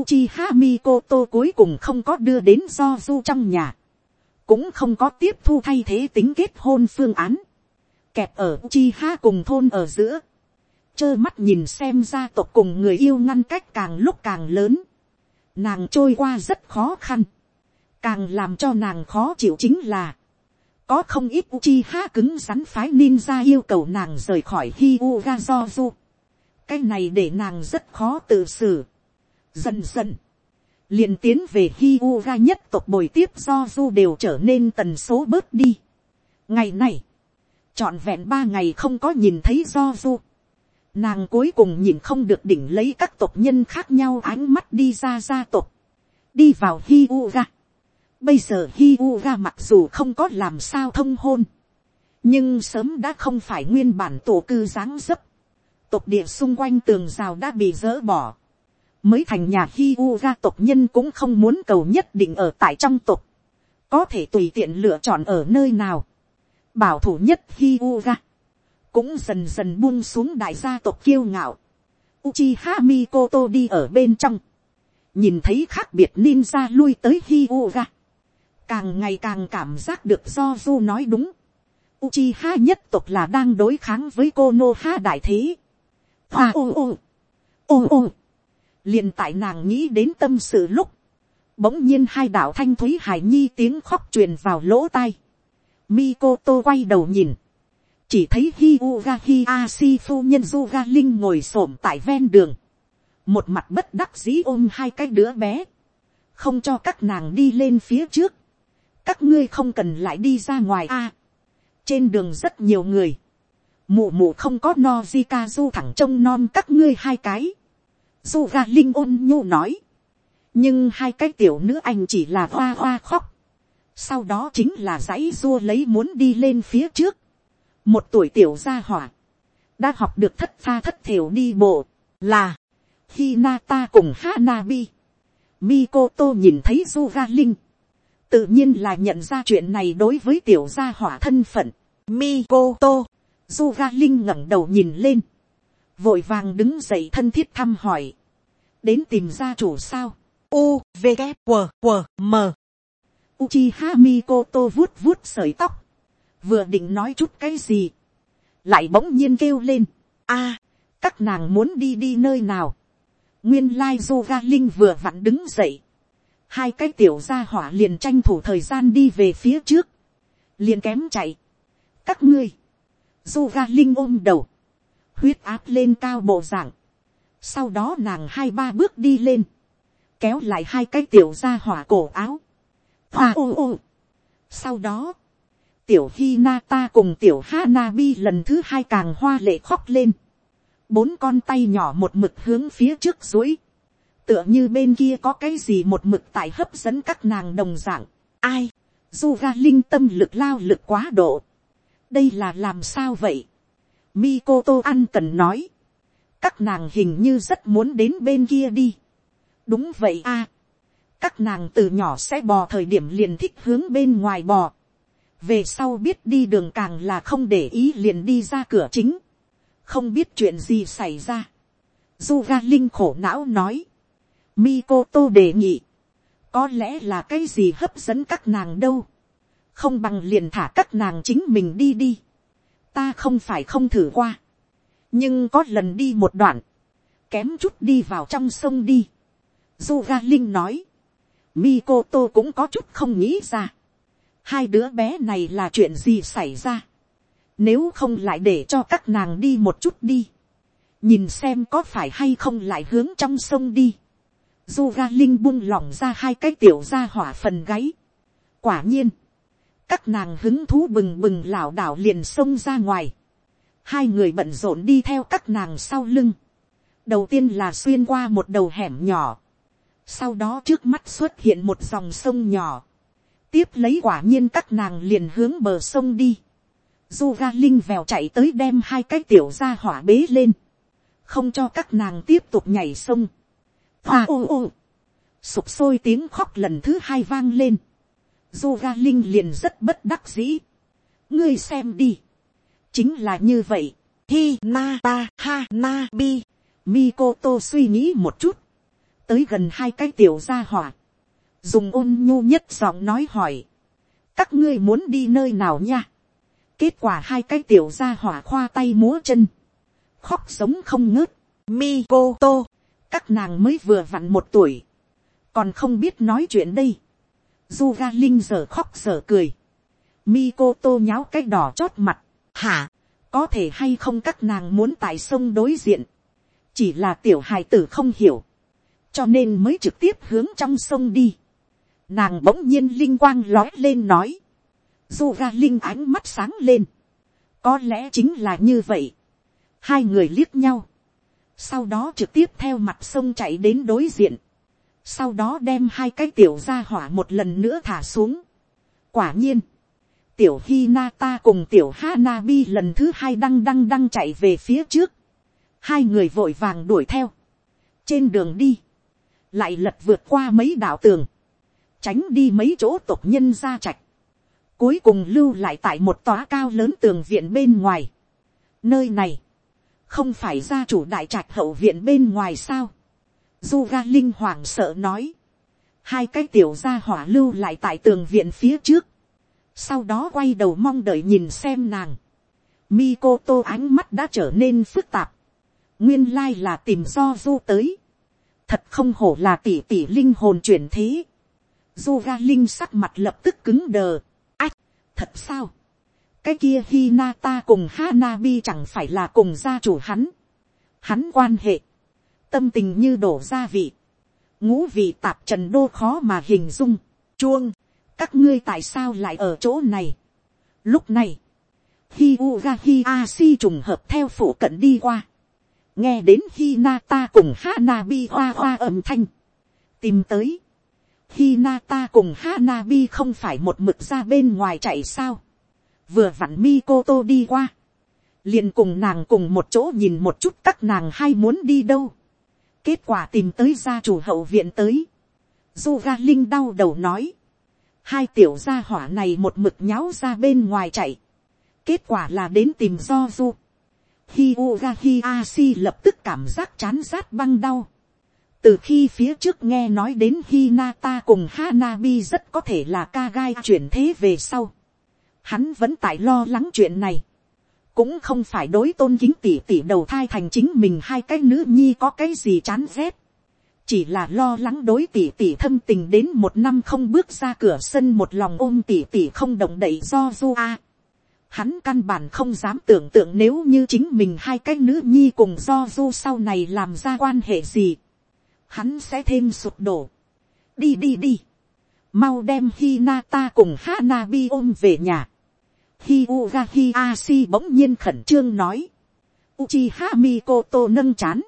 Uchiha Mikoto cuối cùng không có đưa đến do du trong nhà. Cũng không có tiếp thu thay thế tính kết hôn phương án. Kẹp ở Uchiha cùng thôn ở giữa. Chơ mắt nhìn xem gia tộc cùng người yêu ngăn cách càng lúc càng lớn. Nàng trôi qua rất khó khăn. Càng làm cho nàng khó chịu chính là. Có không ít Uchiha cứng rắn phái ninja yêu cầu nàng rời khỏi Hyuga Cái này để nàng rất khó tự xử Dần dần. liền tiến về Hyuga nhất tộc bồi tiếp do du đều trở nên tần số bớt đi. Ngày này. Trọn vẹn ba ngày không có nhìn thấy do du. Nàng cuối cùng nhìn không được đỉnh lấy các tộc nhân khác nhau ánh mắt đi ra gia tộc. Đi vào Hyuga. Bây giờ Hyuga mặc dù không có làm sao thông hôn. Nhưng sớm đã không phải nguyên bản tổ cư dáng dấp. Tộc địa xung quanh tường rào đã bị dỡ bỏ. Mới thành nhà hi ga tộc nhân cũng không muốn cầu nhất định ở tại trong tộc, có thể tùy tiện lựa chọn ở nơi nào, bảo thủ nhất hi ga, cũng dần dần buông xuống đại gia tộc kiêu ngạo, Uchiha Mikoto đi ở bên trong, nhìn thấy khác biệt ninja lui tới hi ga, càng ngày càng cảm giác được do du nói đúng, Uchiha nhất tộc là đang đối kháng với Konoha đại thế. Hoa ô ô, ô ô, liền tại nàng nghĩ đến tâm sự lúc, bỗng nhiên hai đạo thanh thúy hải nhi tiếng khóc truyền vào lỗ tai. Mikoto quay đầu nhìn, chỉ thấy Hyuga Hiashi phu nhân Zuga Linh ngồi xổm tại ven đường, một mặt bất đắc dĩ ôm hai cái đứa bé, không cho các nàng đi lên phía trước, các ngươi không cần lại đi ra ngoài a. trên đường rất nhiều người, mụ mụ không có no zika du thẳng trông non các ngươi hai cái, du ra linh ôn nhu nói. nhưng hai cái tiểu nữ anh chỉ là hoa hoa khóc. sau đó chính là dãy dua lấy muốn đi lên phía trước. một tuổi tiểu gia hỏa. đã học được thất pha thất thiểu đi bộ. là, Hinata cùng Hanabi. Mikoto nhìn thấy Zuga Linh. Tự nhiên là nhận ra chuyện này đối với tiểu gia hỏa thân phận. Mikoto. Zuga Linh ngẩng đầu nhìn lên. Vội vàng đứng dậy thân thiết thăm hỏi, đến tìm gia chủ sao, u v g q q m. Uchiha Mikoto vuốt vuốt sợi tóc, vừa định nói chút cái gì, lại bỗng nhiên kêu lên, a, các nàng muốn đi đi nơi nào, nguyên lai Yoga Linh vừa vặn đứng dậy, hai cái tiểu gia hỏa liền tranh thủ thời gian đi về phía trước, liền kém chạy, các ngươi, du ga Linh ôm đầu, huyết áp lên cao bộ dạng. Sau đó nàng hai ba bước đi lên. Kéo lại hai cái tiểu ra hỏa cổ áo. Hoa ô ô. Sau đó. Tiểu Hinata cùng tiểu Hanabi lần thứ hai càng hoa lệ khóc lên. Bốn con tay nhỏ một mực hướng phía trước dối. Tựa như bên kia có cái gì một mực tại hấp dẫn các nàng đồng dạng. Ai? Du ga linh tâm lực lao lực quá độ. Đây là làm sao vậy? Mikoto ăn cần nói. Các nàng hình như rất muốn đến bên kia đi. Đúng vậy a. Các nàng từ nhỏ sẽ bò thời điểm liền thích hướng bên ngoài bò. Về sau biết đi đường càng là không để ý liền đi ra cửa chính. Không biết chuyện gì xảy ra. Duga Linh khổ não nói. Mikoto đề nghị. Có lẽ là cái gì hấp dẫn các nàng đâu. Không bằng liền thả các nàng chính mình đi đi ta không phải không thử qua, nhưng có lần đi một đoạn, kém chút đi vào trong sông đi. Zuga Linh nói, Mikoto cũng có chút không nghĩ ra. Hai đứa bé này là chuyện gì xảy ra. Nếu không lại để cho các nàng đi một chút đi. Nhìn xem có phải hay không lại hướng trong sông đi. Du Duga Linh buông lỏng ra hai cái tiểu ra hỏa phần gáy. Quả nhiên, các nàng hứng thú bừng bừng lảo đảo liền xông ra ngoài. hai người bận rộn đi theo các nàng sau lưng. đầu tiên là xuyên qua một đầu hẻm nhỏ. sau đó trước mắt xuất hiện một dòng sông nhỏ. tiếp lấy quả nhiên các nàng liền hướng bờ sông đi. du ga linh vèo chạy tới đem hai cái tiểu ra hỏa bế lên. không cho các nàng tiếp tục nhảy sông hoa ô ô. sụp sôi tiếng khóc lần thứ hai vang lên Yoga Linh liền rất bất đắc dĩ. Ngươi xem đi. Chính là như vậy. hi na ta ha na bi. Mikoto suy nghĩ một chút. Tới gần hai cái tiểu gia hỏa. Dùng ôn nhu nhất giọng nói hỏi. Các ngươi muốn đi nơi nào nha? Kết quả hai cái tiểu gia hỏa khoa tay múa chân. Khóc sống không ngớt. Mikoto. Các nàng mới vừa vặn một tuổi. Còn không biết nói chuyện đây. Duga Linh giờ khóc giờ cười. Mikoto nháo cái đỏ chót mặt. Hả? Có thể hay không các nàng muốn tại sông đối diện. Chỉ là tiểu hài tử không hiểu. Cho nên mới trực tiếp hướng trong sông đi. Nàng bỗng nhiên linh quang lói lên nói. Duga Linh ánh mắt sáng lên. Có lẽ chính là như vậy. Hai người liếc nhau. Sau đó trực tiếp theo mặt sông chạy đến đối diện. Sau đó đem hai cái tiểu ra hỏa một lần nữa thả xuống. Quả nhiên. Tiểu Hinata cùng tiểu Hanabi lần thứ hai đăng đăng đăng chạy về phía trước. Hai người vội vàng đuổi theo. Trên đường đi. Lại lật vượt qua mấy đảo tường. Tránh đi mấy chỗ tộc nhân ra trạch cuối cùng lưu lại tại một tòa cao lớn tường viện bên ngoài. Nơi này, không phải gia chủ đại trạch hậu viện bên ngoài sao. Du ga linh hoảng sợ nói. Hai cái tiểu gia hỏa lưu lại tại tường viện phía trước. Sau đó quay đầu mong đợi nhìn xem nàng. Mikoto ánh mắt đã trở nên phức tạp. Nguyên lai là tìm do du tới. Thật không hổ là tỷ tỷ linh hồn chuyển thế. Du ga linh sắc mặt lập tức cứng đờ thật sao, cái kia Hinata cùng Hanabi chẳng phải là cùng gia chủ hắn, hắn quan hệ, tâm tình như đổ gia vị, ngũ vị tạp trần đô khó mà hình dung, chuông, các ngươi tại sao lại ở chỗ này. Lúc này, hi uga hi trùng hợp theo phủ cận đi qua, nghe đến Hinata cùng Hanabi hoa hoa âm thanh, tìm tới, Hinata cùng Hanabi không phải một mực ra bên ngoài chạy sao. Vừa vặn mi cô tô đi qua. Liền cùng nàng cùng một chỗ nhìn một chút các nàng hay muốn đi đâu. Kết quả tìm tới gia chủ hậu viện tới. Duga Linh đau đầu nói. Hai tiểu gia hỏa này một mực nháo ra bên ngoài chạy. Kết quả là đến tìm do du. hiyogahia si lập tức cảm giác chán rát băng đau từ khi phía trước nghe nói đến Hinata cùng Hanabi rất có thể là ca gai chuyển thế về sau. Hắn vẫn tại lo lắng chuyện này. Cũng không phải đối tôn kính tỷ tỷ đầu thai thành chính mình hai cái nữ nhi có cái gì chán rét. Chỉ là lo lắng đối tỷ tỷ thâm tình đến một năm không bước ra cửa sân một lòng ôm tỷ tỷ không động đậy do du a. Hắn căn bản không dám tưởng tượng nếu như chính mình hai cái nữ nhi cùng do du sau này làm ra quan hệ gì hắn sẽ thêm sụp đổ. đi đi đi, mau đem Hinata cùng Hanabi ôm về nhà. Hyuga Hiashi bỗng nhiên khẩn trương nói. Uchiha Mikoto nâng chán.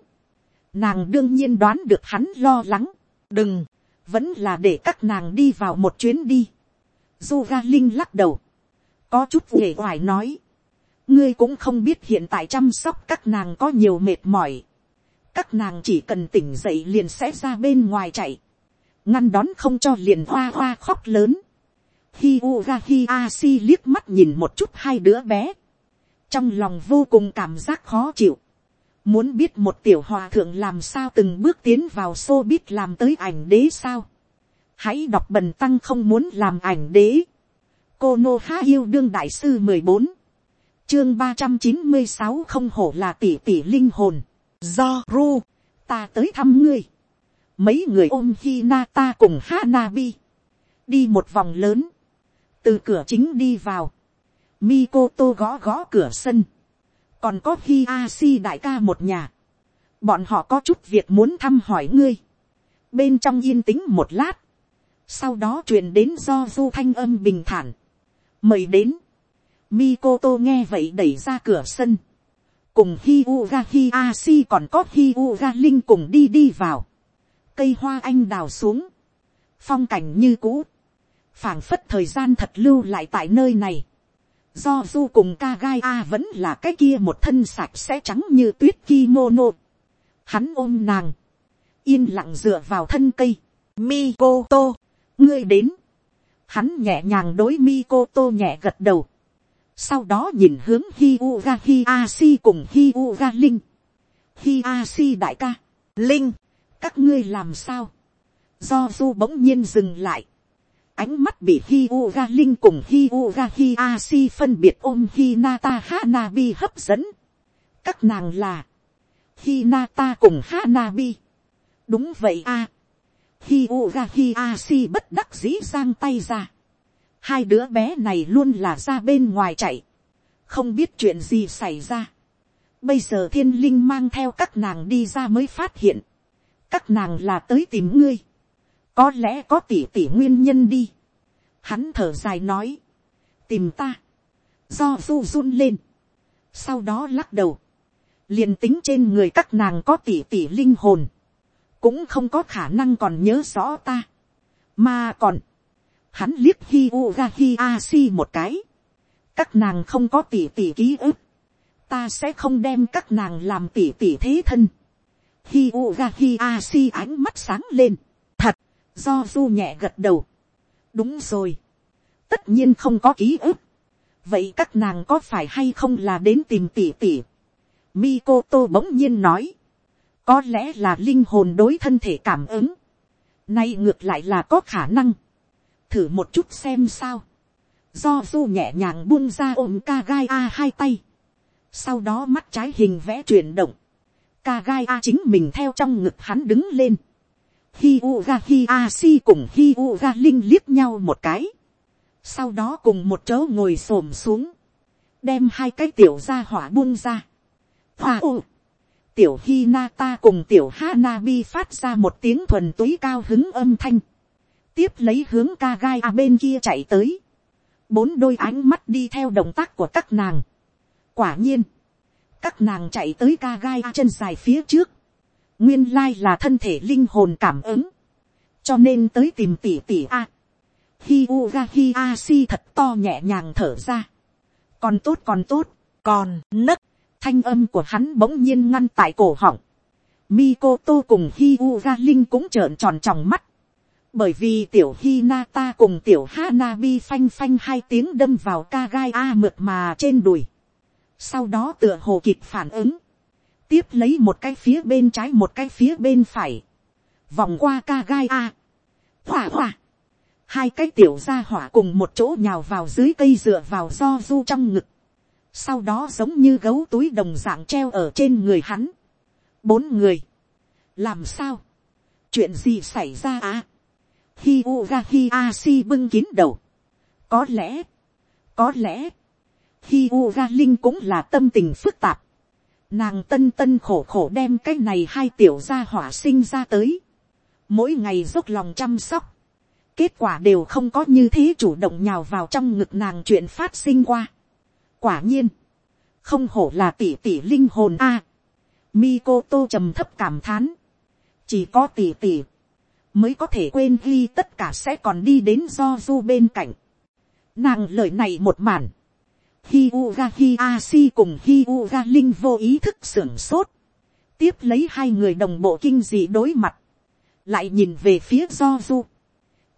Nàng đương nhiên đoán được hắn lo lắng. Đừng, vẫn là để các nàng đi vào một chuyến đi. Zuga Linh lắc đầu. Có chút nghề hoài nói. Ngươi cũng không biết hiện tại chăm sóc các nàng có nhiều mệt mỏi các nàng chỉ cần tỉnh dậy liền sẽ ra bên ngoài chạy, ngăn đón không cho liền hoa hoa khóc lớn. Hi Uga Hi Asi liếc mắt nhìn một chút hai đứa bé, trong lòng vô cùng cảm giác khó chịu. Muốn biết một tiểu hòa thượng làm sao từng bước tiến vào xô biết làm tới ảnh đế sao. Hãy đọc bần tăng không muốn làm ảnh đế. Cô Nô Há Yêu Đương Đại Sư mười bốn Chương ba trăm chín mươi sáu không hổ là tỷ tỷ linh hồn do ru, ta tới thăm ngươi. Mấy người ôm Hinata cùng Hanabi. Đi một vòng lớn. Từ cửa chính đi vào. Mikoto gõ gõ cửa sân. Còn có Hiashi đại ca một nhà. Bọn họ có chút việc muốn thăm hỏi ngươi. Bên trong yên tĩnh một lát. Sau đó truyền đến do du thanh âm bình thản. Mời đến. Mikoto nghe vậy đẩy ra cửa sân cùng Hyuga Hiashi còn có Hyuga Linh cùng đi đi vào. Cây hoa anh đào xuống. Phong cảnh như cũ phảng phất thời gian thật lưu lại tại nơi này. Do du cùng Kagai A vẫn là cái kia một thân sạch sẽ trắng như tuyết kimono. Hắn ôm nàng. Yên lặng dựa vào thân cây. Mikoto. Ngươi đến. Hắn nhẹ nhàng đối Mikoto nhẹ gật đầu. sau đó nhìn hướng hi u ga cùng hi ga linh, hiashi đại ca, linh, các ngươi làm sao, do du bỗng nhiên dừng lại, ánh mắt bị hi u ga linh cùng hi u ga hi a si phân biệt ôm hi nata hanabi hấp dẫn, các nàng là, hi nata cùng hanabi, đúng vậy a, hi u ga hi a si bất đắc dĩ giang tay ra, hai đứa bé này luôn là ra bên ngoài chạy, không biết chuyện gì xảy ra. Bây giờ thiên linh mang theo các nàng đi ra mới phát hiện, các nàng là tới tìm ngươi, có lẽ có tỷ tỷ nguyên nhân đi. Hắn thở dài nói, tìm ta, do du run lên, sau đó lắc đầu, liền tính trên người các nàng có tỷ tỷ linh hồn, cũng không có khả năng còn nhớ rõ ta, mà còn, hắn liếc hi u ga hi a si một cái, các nàng không có tỉ tỉ ký ức, ta sẽ không đem các nàng làm tỉ tỉ thế thân. hi u ga hi a si ánh mắt sáng lên, do du nhẹ gật đầu, đúng rồi, tất nhiên không có ký ức, vậy các nàng có phải hay không là đến tìm tỷ tỷ? Mikoto bỗng nhiên nói, có lẽ là linh hồn đối thân thể cảm ứng, nay ngược lại là có khả năng, thử một chút xem sao. Do du nhẹ nhàng buông ra ôm ca gai a hai tay. Sau đó mắt trái hình vẽ chuyển động. Ca gai a chính mình theo trong ngực hắn đứng lên. Hi u ga hi a si cùng hi u ga linh liếc nhau một cái. Sau đó cùng một chỗ ngồi xổm xuống. Đem hai cái tiểu ra hỏa buông ra. Hoa ô. Tiểu hi na ta cùng tiểu ha na bi phát ra một tiếng thuần túy cao hứng âm thanh tiếp lấy hướng ca gai a bên kia chạy tới, bốn đôi ánh mắt đi theo động tác của các nàng. quả nhiên, các nàng chạy tới ca gai a chân dài phía trước, nguyên lai là thân thể linh hồn cảm ứng, cho nên tới tìm tỉ tỉ a. hi u ga hi a si thật to nhẹ nhàng thở ra, còn tốt còn tốt, còn nấc, thanh âm của hắn bỗng nhiên ngăn tại cổ họng. Mikoto cùng hi u ga linh cũng trợn tròn tròng mắt, bởi vì tiểu Hinata cùng tiểu Hanabi phanh phanh hai tiếng đâm vào kagai a mượt mà trên đùi. Sau đó tựa hồ kịp phản ứng. Tiếp lấy một cái phía bên trái một cái phía bên phải. Vòng qua ca gai a. Hỏa hỏa. Hai cái tiểu ra hỏa cùng một chỗ nhào vào dưới cây dựa vào do du trong ngực. Sau đó giống như gấu túi đồng dạng treo ở trên người hắn. Bốn người. Làm sao? Chuyện gì xảy ra à? hi u ga hi a si bưng kín đầu. có lẽ, có lẽ, hi u ga linh cũng là tâm tình phức tạp nàng tân tân khổ khổ đem cái này hai tiểu gia hỏa sinh ra tới. mỗi ngày dốc lòng chăm sóc. kết quả đều không có như thế chủ động nhào vào trong ngực nàng chuyện phát sinh qua. quả nhiên, không hổ là tỷ tỷ linh hồn a. Mikoto trầm thấp cảm thán. Chỉ có tỷ tỷ mới có thể quên ghi tất cả sẽ còn đi đến do du bên cạnh. Nàng lời này một màn. Hiuga Uga Hi A-si cùng Hiuga Linh vô ý thức sưởng sốt. Tiếp lấy hai người đồng bộ kinh dị đối mặt. Lại nhìn về phía do du.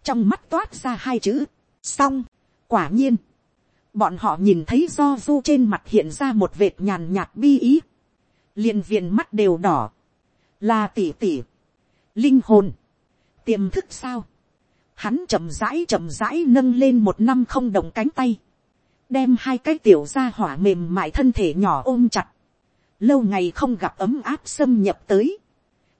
Trong mắt toát ra hai chữ. Xong. Quả nhiên. Bọn họ nhìn thấy do du trên mặt hiện ra một vệt nhàn nhạt bi ý. liền viền mắt đều đỏ. Là tỉ tỉ. Linh hồn tiềm thức sao. Hắn chậm rãi chậm rãi nâng lên một năm không đồng cánh tay. Đem hai cái tiểu ra hỏa mềm mại thân thể nhỏ ôm chặt. Lâu ngày không gặp ấm áp xâm nhập tới.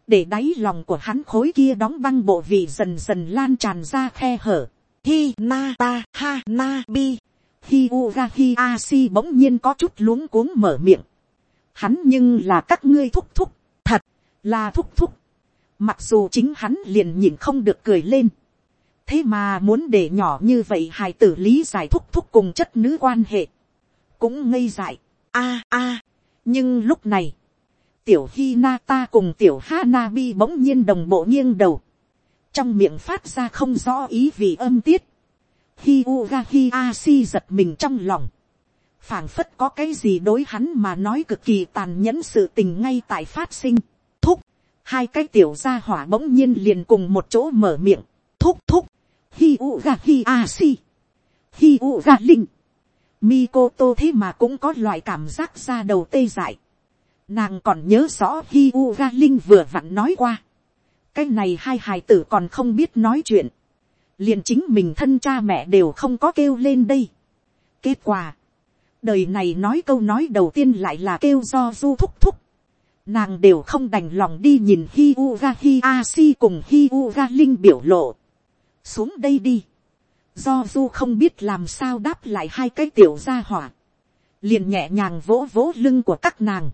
Để đáy lòng của hắn khối kia đóng băng bộ vị dần dần lan tràn ra khe hở. Hi na ta, ha na bi. Hi u ga hi a si bỗng nhiên có chút luống cuống mở miệng. Hắn nhưng là các ngươi thúc thúc. Thật là thúc thúc Mặc dù chính hắn liền nhìn không được cười lên. Thế mà muốn để nhỏ như vậy hài tử lý giải thúc thúc cùng chất nữ quan hệ. Cũng ngây dại. a a Nhưng lúc này. Tiểu hy na ta cùng tiểu ha na bi bỗng nhiên đồng bộ nghiêng đầu. Trong miệng phát ra không rõ ý vì âm tiết. Hi ga Hi a si giật mình trong lòng. phảng phất có cái gì đối hắn mà nói cực kỳ tàn nhẫn sự tình ngay tại phát sinh thúc hai cái tiểu gia hỏa bỗng nhiên liền cùng một chỗ mở miệng, thúc thúc, hi u ga hi a si, hi u ga linh, Mikoto thế mà cũng có loại cảm giác ra đầu tê dại. Nàng còn nhớ rõ Hyuga Linh vừa vặn nói qua. Cái này hai hài tử còn không biết nói chuyện. liền chính mình thân cha mẹ đều không có kêu lên đây. Kết quả. Đời này nói câu nói đầu tiên lại là kêu do du thúc thúc. Nàng đều không đành lòng đi nhìn Hyuga Hiashi cùng Hyuga Linh biểu lộ. Xuống đây đi do du không biết làm sao đáp lại hai cái tiểu gia hỏa, liền nhẹ nhàng vỗ vỗ lưng của các nàng.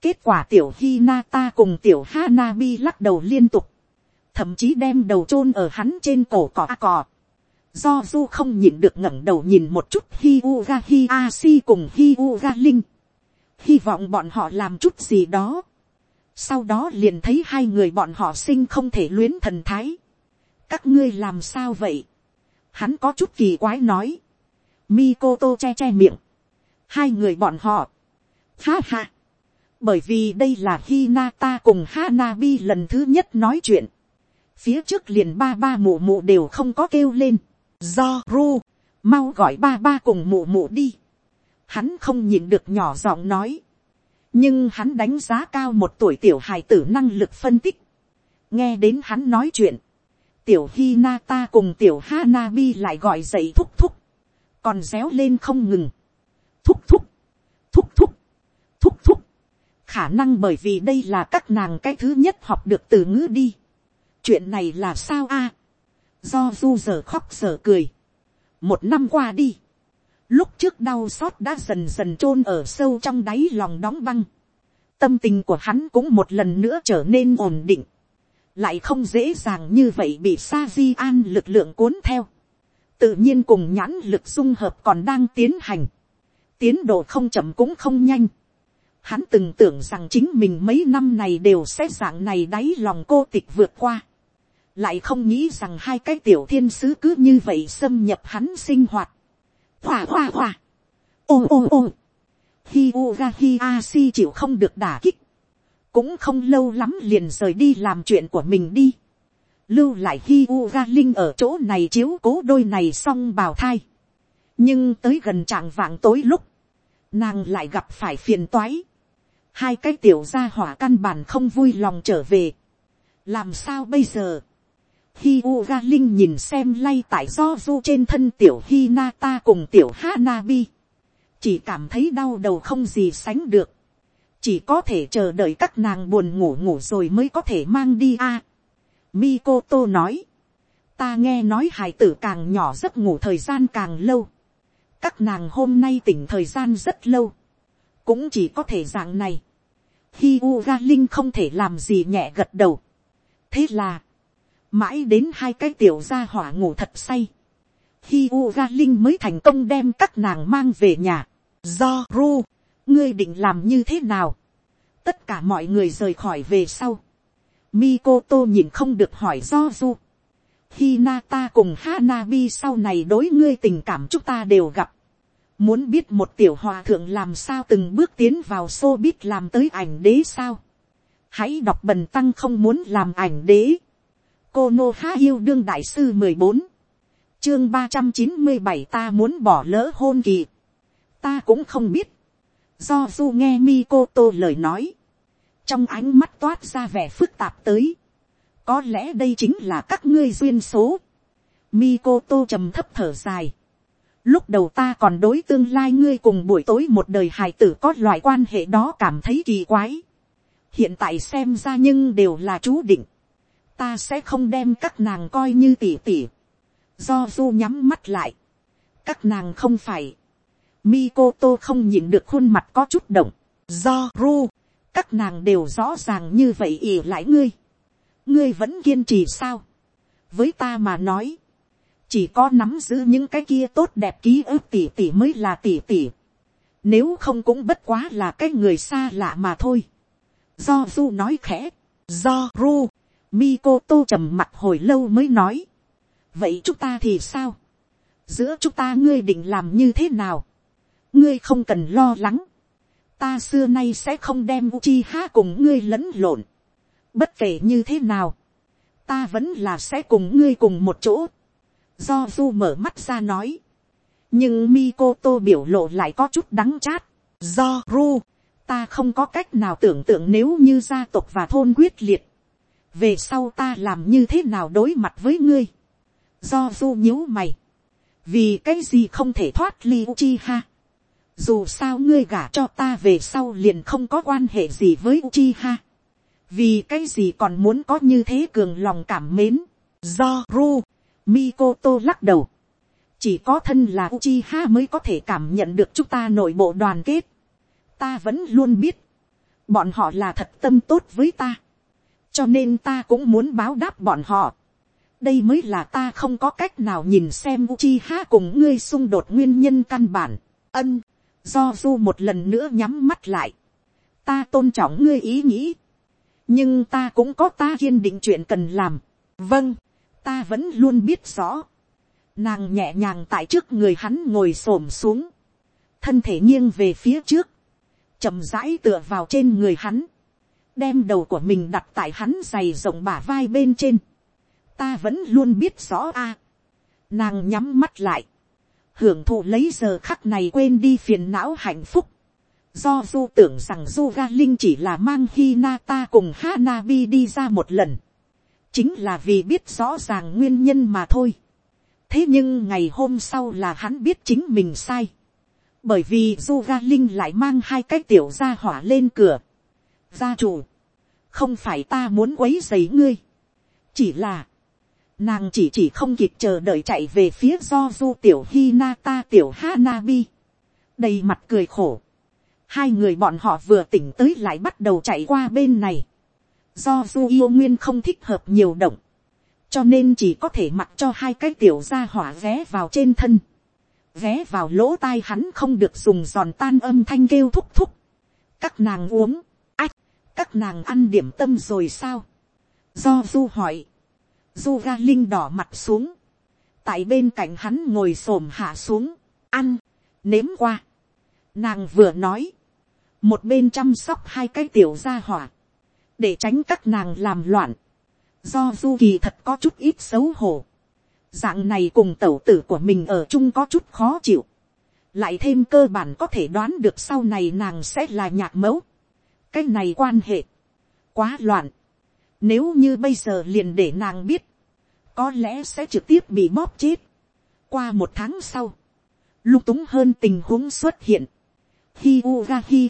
kết quả tiểu Hinata cùng tiểu Hanabi lắc đầu liên tục, thậm chí đem đầu chôn ở hắn trên cổ cỏ cỏ. do du không nhịn được ngẩng đầu nhìn một chút Hyuga Hiasi cùng Hyuga Linh, hy vọng bọn họ làm chút gì đó. sau đó liền thấy hai người bọn họ sinh không thể luyến thần thái các ngươi làm sao vậy? Hắn có chút kỳ quái nói, Mikoto che che miệng, hai người bọn họ, ha ha, bởi vì đây là Hinata cùng Hanabi lần thứ nhất nói chuyện, phía trước liền ba ba mụ mụ đều không có kêu lên, do ru, mau gọi ba ba cùng mụ mụ đi, hắn không nhìn được nhỏ giọng nói, nhưng hắn đánh giá cao một tuổi tiểu hài tử năng lực phân tích, nghe đến hắn nói chuyện, tiểu Hinata cùng tiểu Hanabi lại gọi dậy thúc thúc, còn réo lên không ngừng, thúc thúc, thúc thúc, thúc thúc, khả năng bởi vì đây là các nàng cái thứ nhất học được từ ngữ đi, chuyện này là sao a, do du giờ khóc giờ cười, một năm qua đi, lúc trước đau xót đã dần dần chôn ở sâu trong đáy lòng đóng băng, tâm tình của hắn cũng một lần nữa trở nên ổn định, lại không dễ dàng như vậy bị sa di an lực lượng cuốn theo, tự nhiên cùng nhãn lực dung hợp còn đang tiến hành, tiến độ không chậm cũng không nhanh, hắn từng tưởng rằng chính mình mấy năm này đều sẽ dạng này đáy lòng cô tịch vượt qua, lại không nghĩ rằng hai cái tiểu thiên sứ cứ như vậy xâm nhập hắn sinh hoạt, hòa hòa hòa, ôm ôm ôm. hi uga hi a si chịu không được đả kích, cũng không lâu lắm liền rời đi làm chuyện của mình đi. lưu lại hi u ga linh ở chỗ này chiếu cố đôi này xong bào thai. nhưng tới gần trạng vạng tối lúc, nàng lại gặp phải phiền toái. hai cái tiểu gia hỏa căn bản không vui lòng trở về. làm sao bây giờ. hi u ga linh nhìn xem lay tại do du trên thân tiểu hi na ta cùng tiểu ha na bi chỉ cảm thấy đau đầu không gì sánh được chỉ có thể chờ đợi các nàng buồn ngủ ngủ rồi mới có thể mang đi a. Mikoto nói, ta nghe nói hài tử càng nhỏ giấc ngủ thời gian càng lâu. các nàng hôm nay tỉnh thời gian rất lâu, cũng chỉ có thể dạng này. Hi Uga Linh không thể làm gì nhẹ gật đầu. thế là, mãi đến hai cái tiểu gia hỏa ngủ thật say. Hi Uga Linh mới thành công đem các nàng mang về nhà. Do Ru ngươi định làm như thế nào. tất cả mọi người rời khỏi về sau. Mikoto nhìn không được hỏi do du. Hinata cùng Hanabi sau này đối ngươi tình cảm chúng ta đều gặp. Muốn biết một tiểu hòa thượng làm sao từng bước tiến vào xô biết làm tới ảnh đế sao. Hãy đọc bần tăng không muốn làm ảnh đế. Cô Nô Há yêu đương đại sư mười bốn Chương ba trăm chín mươi bảy ta muốn bỏ lỡ hôn kỳ. Ta cũng không biết Do du nghe Mikoto lời nói. Trong ánh mắt toát ra vẻ phức tạp tới. Có lẽ đây chính là các ngươi duyên số. Mikoto trầm thấp thở dài. Lúc đầu ta còn đối tương lai ngươi cùng buổi tối một đời hài tử có loại quan hệ đó cảm thấy kỳ quái. Hiện tại xem ra nhưng đều là chú định. Ta sẽ không đem các nàng coi như tỉ tỉ. Do du nhắm mắt lại. Các nàng không phải Mikoto không nhìn được khuôn mặt có chút động. Do ru, các nàng đều rõ ràng như vậy ỉ lại ngươi. Ngươi vẫn kiên trì sao? Với ta mà nói, chỉ có nắm giữ những cái kia tốt đẹp ký ức tỉ tỉ mới là tỉ tỉ. Nếu không cũng bất quá là cái người xa lạ mà thôi. Do du nói khẽ. Do ru, Mikoto trầm mặt hồi lâu mới nói. Vậy chúng ta thì sao? Giữa chúng ta ngươi định làm như thế nào? Ngươi không cần lo lắng, ta xưa nay sẽ không đem Uchiha cùng ngươi lẫn lộn. Bất kể như thế nào, ta vẫn là sẽ cùng ngươi cùng một chỗ. Do du mở mắt ra nói, nhưng Mikoto biểu lộ lại có chút đắng chát. Do ru, ta không có cách nào tưởng tượng nếu như gia tộc và thôn quyết liệt. về sau ta làm như thế nào đối mặt với ngươi. do du nhíu mày. vì cái gì không thể thoát ly Uchiha dù sao ngươi gả cho ta về sau liền không có quan hệ gì với Uchiha. vì cái gì còn muốn có như thế cường lòng cảm mến. do ru, Mikoto lắc đầu. Chỉ có thân là Uchiha mới có thể cảm nhận được chúng ta nội bộ đoàn kết. Ta vẫn luôn biết. Bọn họ là thật tâm tốt với ta. Cho nên ta cũng muốn báo đáp bọn họ. Đây mới là ta không có cách nào nhìn xem Uchiha cùng ngươi xung đột nguyên nhân căn bản. Ân, do du một lần nữa nhắm mắt lại. Ta tôn trọng ngươi ý nghĩ. Nhưng ta cũng có ta kiên định chuyện cần làm. Vâng, ta vẫn luôn biết rõ Nàng nhẹ nhàng tại trước người hắn ngồi xổm xuống. Thân thể nghiêng về phía trước. chậm rãi tựa vào trên người hắn. Đem đầu của mình đặt tại hắn dày rộng bả vai bên trên. Ta vẫn luôn biết rõ a. Nàng nhắm mắt lại. Hưởng thụ lấy giờ khắc này quên đi phiền não hạnh phúc. Do du tưởng rằng du ga linh chỉ là mang Hinata cùng Hanabi đi ra một lần. Chính là vì biết rõ ràng nguyên nhân mà thôi thế nhưng ngày hôm sau là hắn biết chính mình sai. bởi vì du ga linh lại mang hai cái tiểu gia hỏa lên cửa. gia chủ, không phải ta muốn quấy giấy ngươi. chỉ là, nàng chỉ chỉ không kịp chờ đợi chạy về phía do du tiểu hinata tiểu hanabi. đầy mặt cười khổ. hai người bọn họ vừa tỉnh tới lại bắt đầu chạy qua bên này. do du yêu nguyên không thích hợp nhiều động cho nên chỉ có thể mặc cho hai cái tiểu ra hỏa ghé vào trên thân, ghé vào lỗ tai hắn không được dùng giòn tan âm thanh kêu thúc thúc, các nàng uống, ách, các nàng ăn điểm tâm rồi sao, do du hỏi, du ga linh đỏ mặt xuống, tại bên cạnh hắn ngồi s ổ m hạ xuống, ăn, nếm qua, nàng vừa nói, một bên chăm sóc hai cái tiểu gia hỏa, để tránh các nàng làm loạn, do du kỳ thật có chút ít xấu hổ. dạng này cùng tẩu tử của mình ở chung có chút khó chịu. lại thêm cơ bản có thể đoán được sau này nàng sẽ là nhạc mẫu. cái này quan hệ, quá loạn nếu như bây giờ liền để nàng biết, có lẽ sẽ trực tiếp bị bóp chết. qua một tháng sau, lung túng hơn tình huống xuất hiện. Hi Uga Hi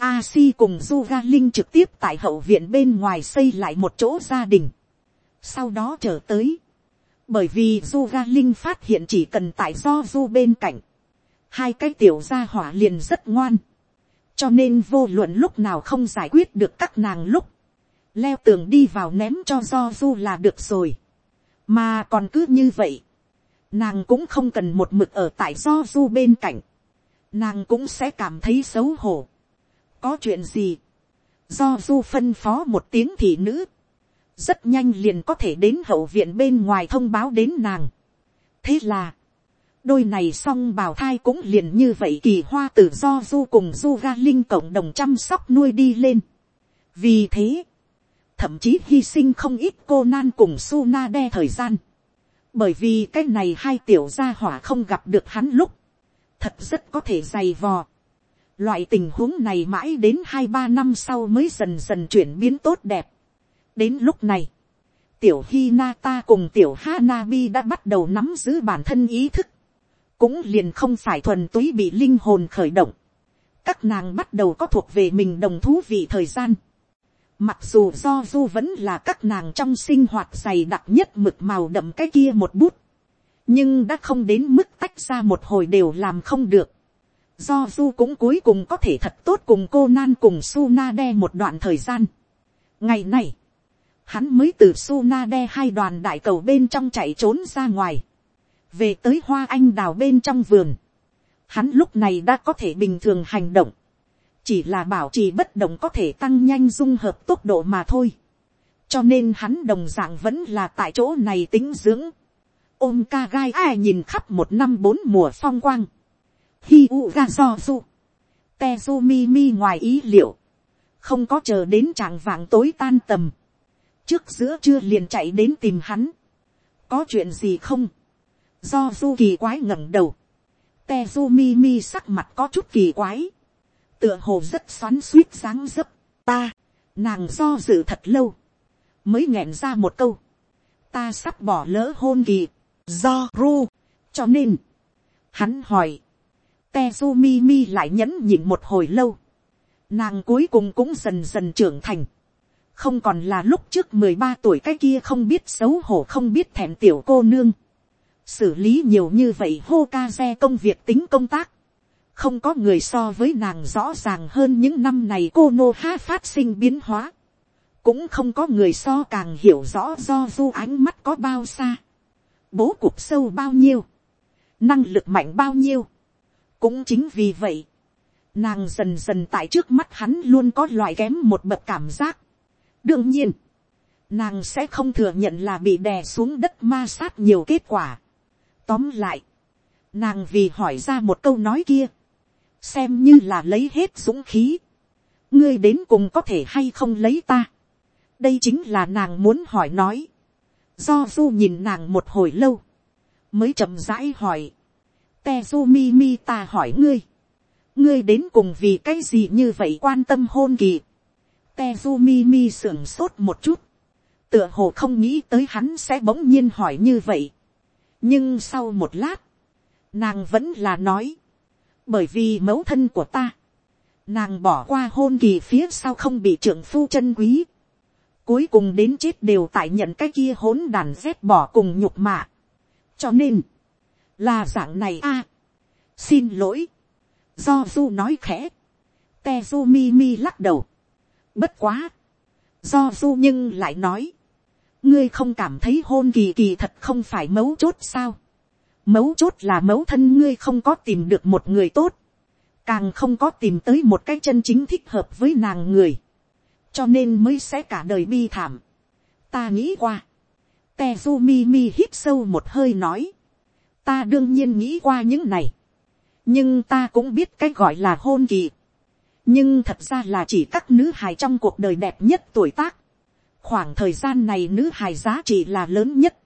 cùng Zuga Linh trực tiếp tại hậu viện bên ngoài xây lại một chỗ gia đình sau đó trở tới, bởi vì du linh phát hiện chỉ cần tại do du bên cạnh, hai cái tiểu gia hỏa liền rất ngoan, cho nên vô luận lúc nào không giải quyết được các nàng lúc, leo tường đi vào ném cho do du là được rồi, mà còn cứ như vậy, nàng cũng không cần một mực ở tại do du bên cạnh, nàng cũng sẽ cảm thấy xấu hổ. có chuyện gì, do du phân phó một tiếng thị nữ, rất nhanh liền có thể đến hậu viện bên ngoài thông báo đến nàng. thế là, đôi này song bào thai cũng liền như vậy kỳ hoa tự do du cùng du ga linh cộng đồng chăm sóc nuôi đi lên. vì thế, thậm chí hy sinh không ít cô nan cùng su na đe thời gian. bởi vì cái này hai tiểu gia hỏa không gặp được hắn lúc, thật rất có thể dày vò. loại tình huống này mãi đến hai ba năm sau mới dần dần chuyển biến tốt đẹp đến lúc này, tiểu Hinata cùng tiểu Hanabi đã bắt đầu nắm giữ bản thân ý thức, cũng liền không phải thuần túy bị linh hồn khởi động, các nàng bắt đầu có thuộc về mình đồng thú vị thời gian, mặc dù do du vẫn là các nàng trong sinh hoạt dày đặc nhất mực màu đậm cái kia một bút, nhưng đã không đến mức tách ra một hồi đều làm không được, do du cũng cuối cùng có thể thật tốt cùng cô nan cùng su na đe một đoạn thời gian. ngày này, hắn mới từ su na đe hai đoàn đại cầu bên trong chạy trốn ra ngoài, về tới hoa anh đào bên trong vườn, hắn lúc này đã có thể bình thường hành động, chỉ là bảo trì bất động có thể tăng nhanh dung hợp tốc độ mà thôi, cho nên hắn đồng d ạ n g vẫn là tại chỗ này tính dưỡng, ôm ca gai ai nhìn khắp một năm bốn mùa phong quang, hi u ga do su. te su mi mi ngoài ý liệu, không có chờ đến trạng vạng tối tan tầm, trước giữa chưa liền chạy đến tìm hắn, có chuyện gì không, do du kỳ quái ngẩng đầu, Tezumi sắc mặt có chút kỳ quái. Tựa hồ rất xoắn suýt sáng dấp. Ta, nàng do dự thật lâu. Mới nghẹn ra một câu. Ta sắp bỏ lỡ hôn kỳ. Do ru. Cho nên, hắn hỏi. Tezumi lại nhẫn nhịn một hồi lâu. Nàng cuối cùng cũng dần dần trưởng thành. Không còn là lúc trước mười ba tuổi cái kia không biết xấu hổ không biết thèm tiểu cô nương xử lý nhiều như vậy hô ca xe công việc tính công tác, không có người so với nàng rõ ràng hơn những năm này cô nô ha phát sinh biến hóa, cũng không có người so càng hiểu rõ do du ánh mắt có bao xa, bố cục sâu bao nhiêu, năng lực mạnh bao nhiêu, cũng chính vì vậy, nàng dần dần tại trước mắt hắn luôn có loại kém một bậc cảm giác. đương nhiên, nàng sẽ không thừa nhận là bị đè xuống đất ma sát nhiều kết quả. Tóm lại, nàng vì hỏi ra một câu nói kia, xem như là lấy hết dũng khí. ngươi đến cùng có thể hay không lấy ta. đây chính là nàng muốn hỏi nói. do du nhìn nàng một hồi lâu, mới chậm rãi hỏi. Tezu mi mi ta hỏi ngươi, ngươi đến cùng vì cái gì như vậy quan tâm hôn kỳ. Tezu mi sưởng sốt một chút, tựa hồ không nghĩ tới hắn sẽ bỗng nhiên hỏi như vậy nhưng sau một lát, nàng vẫn là nói, bởi vì mẫu thân của ta, nàng bỏ qua hôn kỳ phía sau không bị trưởng phu chân quý, cuối cùng đến chết đều tại nhận cái kia hỗn đàn rét bỏ cùng nhục mạ, cho nên, là dạng này a, xin lỗi, do du nói khẽ, te du mi mi lắc đầu, bất quá, do du nhưng lại nói, ngươi không cảm thấy hôn kỳ kỳ thật không phải mấu chốt sao mấu chốt là mấu thân ngươi không có tìm được một người tốt, càng không có tìm tới một cái chân chính thích hợp với nàng người, cho nên mới sẽ cả đời bi thảm. ta nghĩ qua, tezu mi mi hít sâu một hơi nói, ta đương nhiên nghĩ qua những này, nhưng ta cũng biết cái gọi là hôn kỳ, nhưng thật ra là chỉ các nữ hài trong cuộc đời đẹp nhất tuổi tác, khoảng thời gian này nữ hài giá trị là lớn nhất,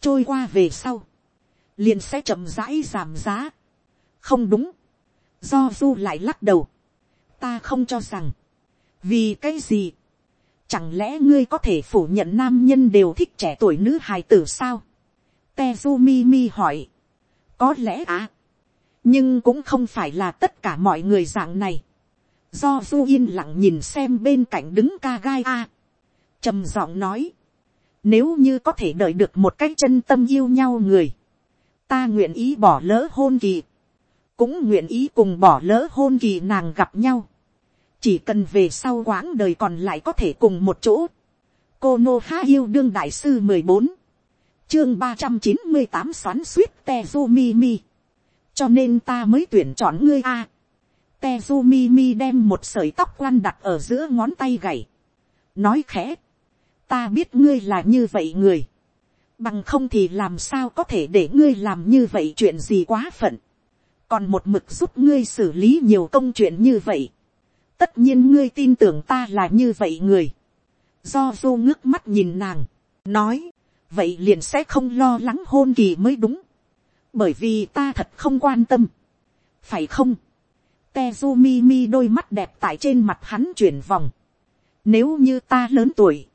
trôi qua về sau, liền sẽ chậm rãi giảm giá. không đúng, do du lại lắc đầu, ta không cho rằng, vì cái gì, chẳng lẽ ngươi có thể phủ nhận nam nhân đều thích trẻ tuổi nữ hài tử sao, Tezu mi hỏi, có lẽ à, nhưng cũng không phải là tất cả mọi người dạng này, do du yên lặng nhìn xem bên cạnh đứng ca gai a, trầm giọng nói, nếu như có thể đợi được một cái chân tâm yêu nhau người, ta nguyện ý bỏ lỡ hôn kỳ, cũng nguyện ý cùng bỏ lỡ hôn kỳ nàng gặp nhau, chỉ cần về sau quãng đời còn lại có thể cùng một chỗ, cô nô há yêu đương đại sư mười bốn, chương ba trăm chín mươi tám xoắn suýt tezu mi mi, cho nên ta mới tuyển chọn ngươi a. À. tezu mi mi đem một sợi tóc quan đặt ở giữa ngón tay gầy, nói khẽ, ta biết ngươi là như vậy người, bằng không thì làm sao có thể để ngươi làm như vậy chuyện gì quá phận, còn một mực giúp ngươi xử lý nhiều công chuyện như vậy, tất nhiên ngươi tin tưởng ta là như vậy người, do du ngước mắt nhìn nàng, nói, vậy liền sẽ không lo lắng hôn kỳ mới đúng, bởi vì ta thật không quan tâm, phải không, tezumi mi đôi mắt đẹp tại trên mặt hắn chuyển vòng. Nếu như ta lớn tuổi,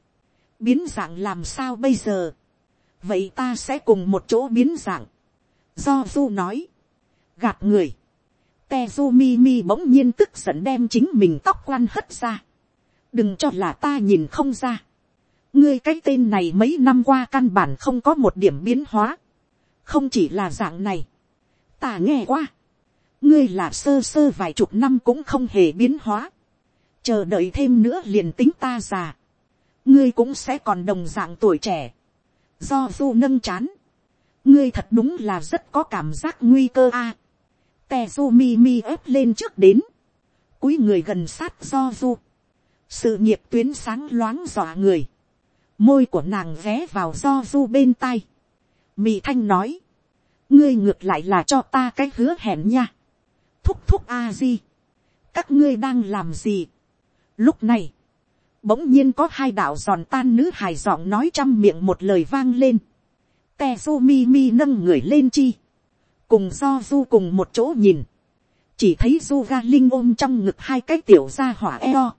biến dạng làm sao bây giờ, vậy ta sẽ cùng một chỗ biến dạng, do du nói, gạt người, te du mi mi bỗng nhiên tức giận đem chính mình tóc quăn hất ra, đừng cho là ta nhìn không ra, ngươi cái tên này mấy năm qua căn bản không có một điểm biến hóa, không chỉ là dạng này, ta nghe qua, ngươi là sơ sơ vài chục năm cũng không hề biến hóa, chờ đợi thêm nữa liền tính ta già, ngươi cũng sẽ còn đồng dạng tuổi trẻ, do du nâng chán, ngươi thật đúng là rất có cảm giác nguy cơ a, à. te du mi mi ép lên trước đến, cúi người gần sát do du, sự nghiệp tuyến sáng loáng dọa người, môi của nàng ghé vào do du bên tai, mì thanh nói, ngươi ngược lại là cho ta cái hứa hẹn nha, thúc thúc a di, các ngươi đang làm gì, lúc này, bỗng nhiên có hai đạo giòn tan nữ hài giọng nói trăm miệng một lời vang lên. Tezu mi mi nâng người lên chi. cùng do du cùng một chỗ nhìn, chỉ thấy du ga linh ôm trong ngực hai cái tiểu ra hỏa eo,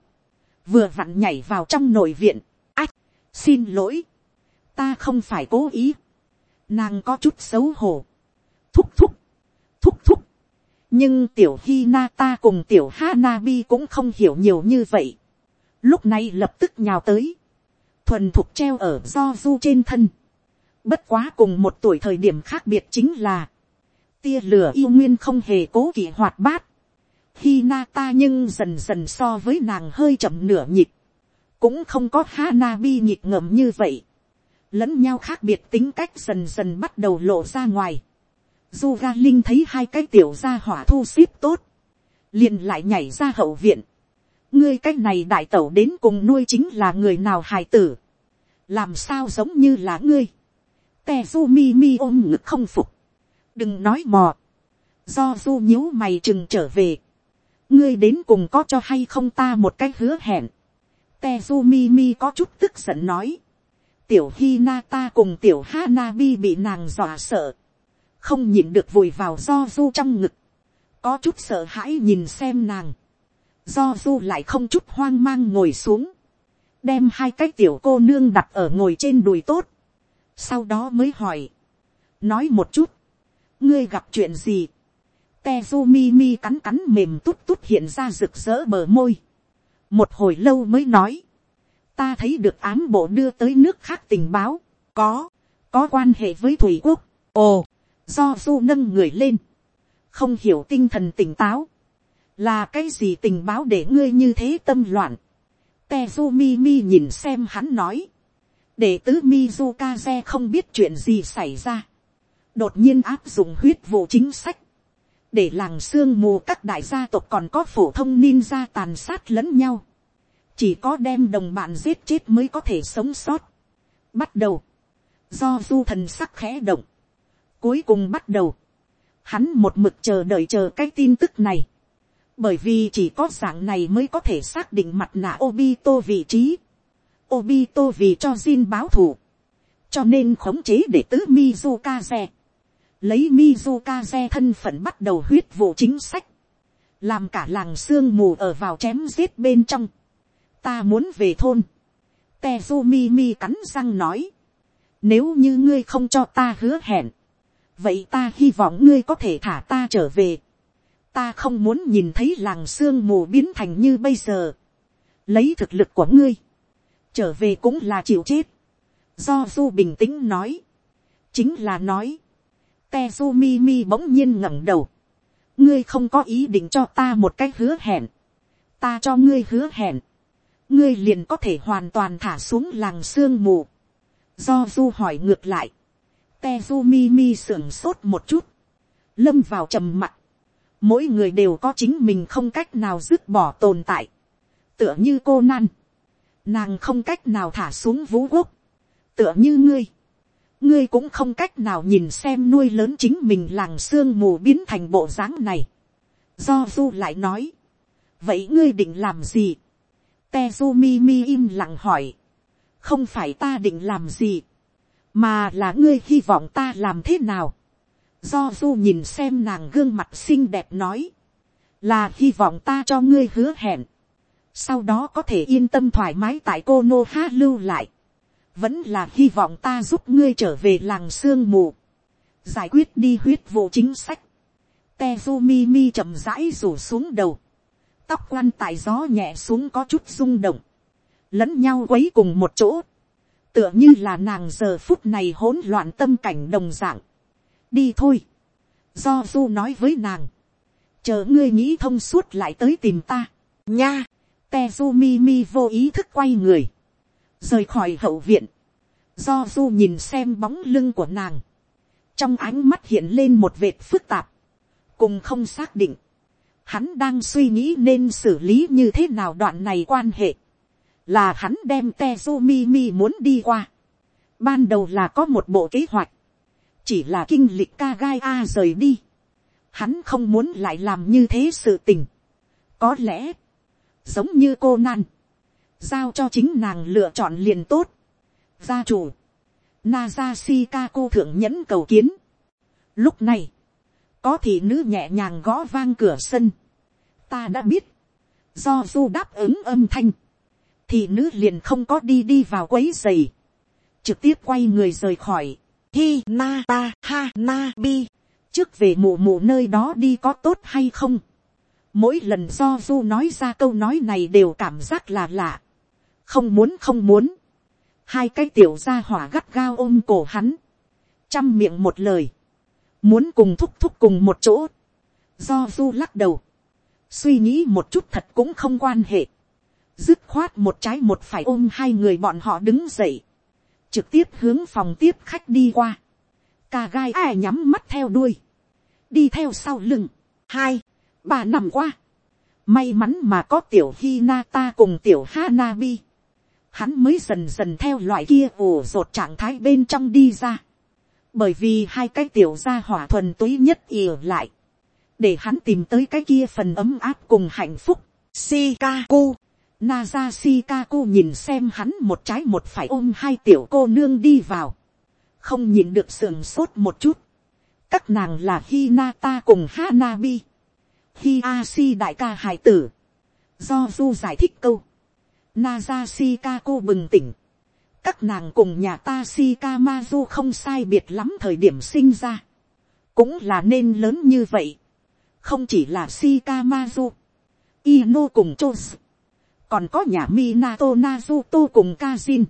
vừa vặn nhảy vào trong nội viện, ách, xin lỗi, ta không phải cố ý, nàng có chút xấu hổ, thúc thúc, thúc thúc, nhưng tiểu hi na ta cùng tiểu ha na bi cũng không hiểu nhiều như vậy, lúc này lập tức nhào tới, thuần thục treo ở do du trên thân, bất quá cùng một tuổi thời điểm khác biệt chính là, tia lửa yêu nguyên không hề cố kỵ hoạt bát, khi na ta nhưng dần dần so với nàng hơi chậm nửa nhịp, cũng không có ha na bi nhịp ngầm như vậy, lẫn nhau khác biệt tính cách dần dần bắt đầu lộ ra ngoài. Du ga linh thấy hai cái tiểu gia hỏa thu xếp tốt, liền lại nhảy ra hậu viện ngươi cái này đại tẩu đến cùng nuôi chính là người nào hài tử, làm sao giống như là ngươi. te du mi mi ôm ngực không phục, đừng nói mò, do du nhíu mày chừng trở về, ngươi đến cùng có cho hay không ta một cái hứa hẹn. te du mi mi có chút tức giận nói, tiểu hi na ta cùng tiểu ha na bi bị nàng dọa sợ, không nhìn được vùi vào do du trong ngực, có chút sợ hãi nhìn xem nàng, do du lại không chút hoang mang ngồi xuống, đem hai cái tiểu cô nương đặt ở ngồi trên đùi tốt, sau đó mới hỏi, nói một chút, ngươi gặp chuyện gì, Tezu mi mi cắn cắn mềm tút tút hiện ra rực rỡ bờ môi. Một hồi lâu mới nói. Ta thấy được ám bộ đưa tới nước khác tình báo, có, có quan hệ với thủy quốc, ồ, do du nâng người lên, không hiểu tinh thần tỉnh táo, là cái gì tình báo để ngươi như thế tâm loạn, tezu mi mi nhìn xem hắn nói, để tứ mizukaze không biết chuyện gì xảy ra, đột nhiên áp dụng huyết vụ chính sách, để làng sương mù các đại gia tộc còn có phổ thông ninja tàn sát lẫn nhau. Chỉ có đem đồng bạn giết chết mới có thể sống sót. bắt đầu, do du thần sắc khẽ động, cuối cùng bắt đầu, hắn một mực chờ đợi chờ cái tin tức này, bởi vì chỉ có dạng này mới có thể xác định mặt nạ Obito vị trí. Obito vì cho Jin báo thù, cho nên khống chế để tứ Mizukaze, lấy Mizukaze thân phận bắt đầu huyết vụ chính sách, làm cả làng sương mù ở vào chém giết bên trong ta muốn về thôn. Tezumi mi cắn răng nói. Nếu như ngươi không cho ta hứa hẹn. Vậy ta hy vọng ngươi có thể thả ta trở về. Ta không muốn nhìn thấy làng sương mù biến thành như bây giờ. Lấy thực lực của ngươi. Trở về cũng là chịu chết. Do Du bình tĩnh nói. Chính là nói. Tezumi mi bỗng nhiên ngẩng đầu. Ngươi không có ý định cho ta một cái hứa hẹn. Ta cho ngươi hứa hẹn ngươi liền có thể hoàn toàn thả xuống làng sương mù. Do du hỏi ngược lại, Tezu mi sưởng sốt một chút, lâm vào trầm mặt. Mỗi người đều có chính mình không cách nào dứt bỏ tồn tại. Tựa như cô nan, nàng không cách nào thả xuống vũ quốc. Tựa như ngươi, ngươi cũng không cách nào nhìn xem nuôi lớn chính mình làng sương mù biến thành bộ dáng này. Do du lại nói, vậy ngươi định làm gì? Tezumi mi im lặng hỏi. Không phải ta định làm gì. Mà là ngươi hy vọng ta làm thế nào. Do du nhìn xem nàng gương mặt xinh đẹp nói. Là hy vọng ta cho ngươi hứa hẹn. Sau đó có thể yên tâm thoải mái tại cô Nô Há lưu lại. Vẫn là hy vọng ta giúp ngươi trở về làng sương mù. Giải quyết đi huyết vụ chính sách. Tezumi mi chậm rãi rủ xuống đầu tóc quan tại gió nhẹ xuống có chút rung động, lẫn nhau quấy cùng một chỗ, tựa như là nàng giờ phút này hỗn loạn tâm cảnh đồng dạng đi thôi, do du nói với nàng, chờ ngươi nghĩ thông suốt lại tới tìm ta, nha, tezu mi mi vô ý thức quay người, rời khỏi hậu viện, do du nhìn xem bóng lưng của nàng, trong ánh mắt hiện lên một vệt phức tạp, cùng không xác định, Hắn đang suy nghĩ nên xử lý như thế nào đoạn này quan hệ. Là hắn đem Tezumi muốn đi qua. Ban đầu là có một bộ kế hoạch. Chỉ là kinh lịch ca gai A rời đi. Hắn không muốn lại làm như thế sự tình. Có lẽ, giống như cô nan. Giao cho chính nàng lựa chọn liền tốt. Gia chủ. Naza Shikaku thượng nhẫn cầu kiến. Lúc này, có thị nữ nhẹ nhàng gõ vang cửa sân, ta đã biết, do du đáp ứng âm thanh, thị nữ liền không có đi đi vào quấy giày, trực tiếp quay người rời khỏi, hi na ta ha na bi, trước về mù mù nơi đó đi có tốt hay không, mỗi lần do du nói ra câu nói này đều cảm giác là lạ, không muốn không muốn, hai cái tiểu gia hỏa gắt gao ôm cổ hắn, chăm miệng một lời, muốn cùng thúc thúc cùng một chỗ, do du lắc đầu, suy nghĩ một chút thật cũng không quan hệ, dứt khoát một trái một phải ôm hai người bọn họ đứng dậy, trực tiếp hướng phòng tiếp khách đi qua, cà gai ai nhắm mắt theo đuôi, đi theo sau lưng, hai, ba năm qua, may mắn mà có tiểu hi na ta cùng tiểu ha na bi, hắn mới dần dần theo loại kia ồ rột trạng thái bên trong đi ra, bởi vì hai cái tiểu gia hỏa thuần túy nhất ỉa lại, để hắn tìm tới cái kia phần ấm áp cùng hạnh phúc. Shikaku, ku. Shikaku nhìn xem hắn một trái một phải ôm hai tiểu cô nương đi vào, không nhìn được sườn sốt một chút. các nàng là Hinata cùng Hanabi, Hiashi đại ca hải tử, do du giải thích câu, Naza Shikaku bừng tỉnh, các nàng cùng nhà ta Shikamazu không sai biệt lắm thời điểm sinh ra, cũng là nên lớn như vậy, không chỉ là Shikamazu, Ino cùng Chos, còn có nhà Minato Nazuto cùng Kazin,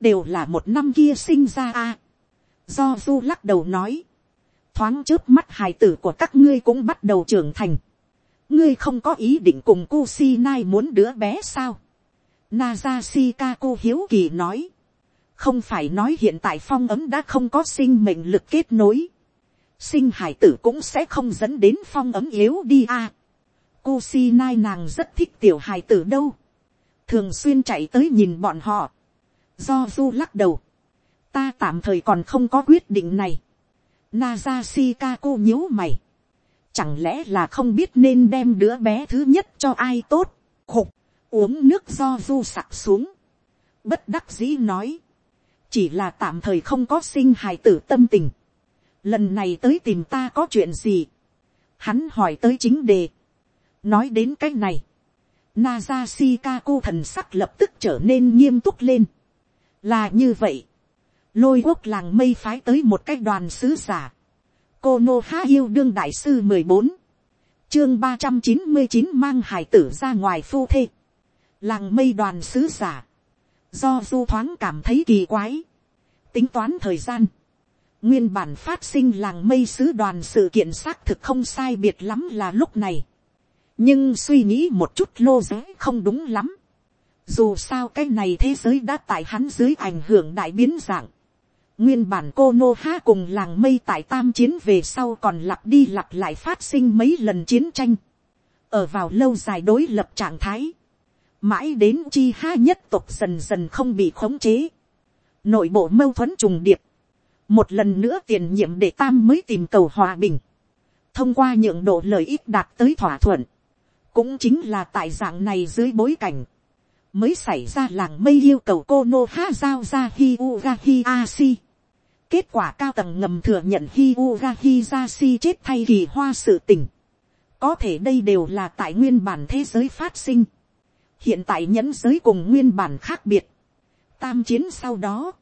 đều là một năm kia sinh ra a. Do Du lắc đầu nói, thoáng trước mắt hài tử của các ngươi cũng bắt đầu trưởng thành. ngươi không có ý định cùng Kusinai muốn đứa bé sao. Nazashika cô hiếu kỳ nói, không phải nói hiện tại phong ấm đã không có sinh mệnh lực kết nối. sinh hải tử cũng sẽ không dẫn đến phong ấm yếu đi a. Kusinai nàng rất thích tiểu hải tử đâu thường xuyên chạy tới nhìn bọn họ. do du lắc đầu. ta tạm thời còn không có quyết định này. Naza Shikaku nhíu mày. Chẳng lẽ là không biết nên đem đứa bé thứ nhất cho ai tốt. Khục, uống nước do du sặc xuống. Bất đắc dĩ nói. Chỉ là tạm thời không có sinh hài tử tâm tình. Lần này tới tìm ta có chuyện gì? Hắn hỏi tới chính đề. Nói đến cái này. Naza Shikaku thần sắc lập tức trở nên nghiêm túc lên. Là như vậy lôi quốc làng mây phái tới một cái đoàn sứ giả. cô nô há yêu đương đại sư mười bốn, chương ba trăm chín mươi chín mang hải tử ra ngoài phu thê. làng mây đoàn sứ giả. do du thoáng cảm thấy kỳ quái. tính toán thời gian. nguyên bản phát sinh làng mây sứ đoàn sự kiện xác thực không sai biệt lắm là lúc này nhưng suy nghĩ một chút lô giới không đúng lắm. Dù sao cái này thế giới đã tại hắn dưới ảnh hưởng đại biến dạng. Nguyên bản cô Nô Ha cùng làng mây tại tam chiến về sau còn lặp đi lặp lại phát sinh mấy lần chiến tranh. Ở vào lâu dài đối lập trạng thái. Mãi đến chi ha nhất tộc dần dần không bị khống chế. Nội bộ mâu thuẫn trùng điệp. Một lần nữa tiền nhiệm để tam mới tìm cầu hòa bình. Thông qua nhượng độ lợi ích đạt tới thỏa thuận. Cũng chính là tại dạng này dưới bối cảnh mới xảy ra làng mây yêu cầu cô nô ha giao ra hi uga hi kết quả cao tầng ngầm thừa nhận hi ra si chết thay kỳ hoa sự tình. có thể đây đều là tại nguyên bản thế giới phát sinh. hiện tại nhẫn giới cùng nguyên bản khác biệt. tam chiến sau đó,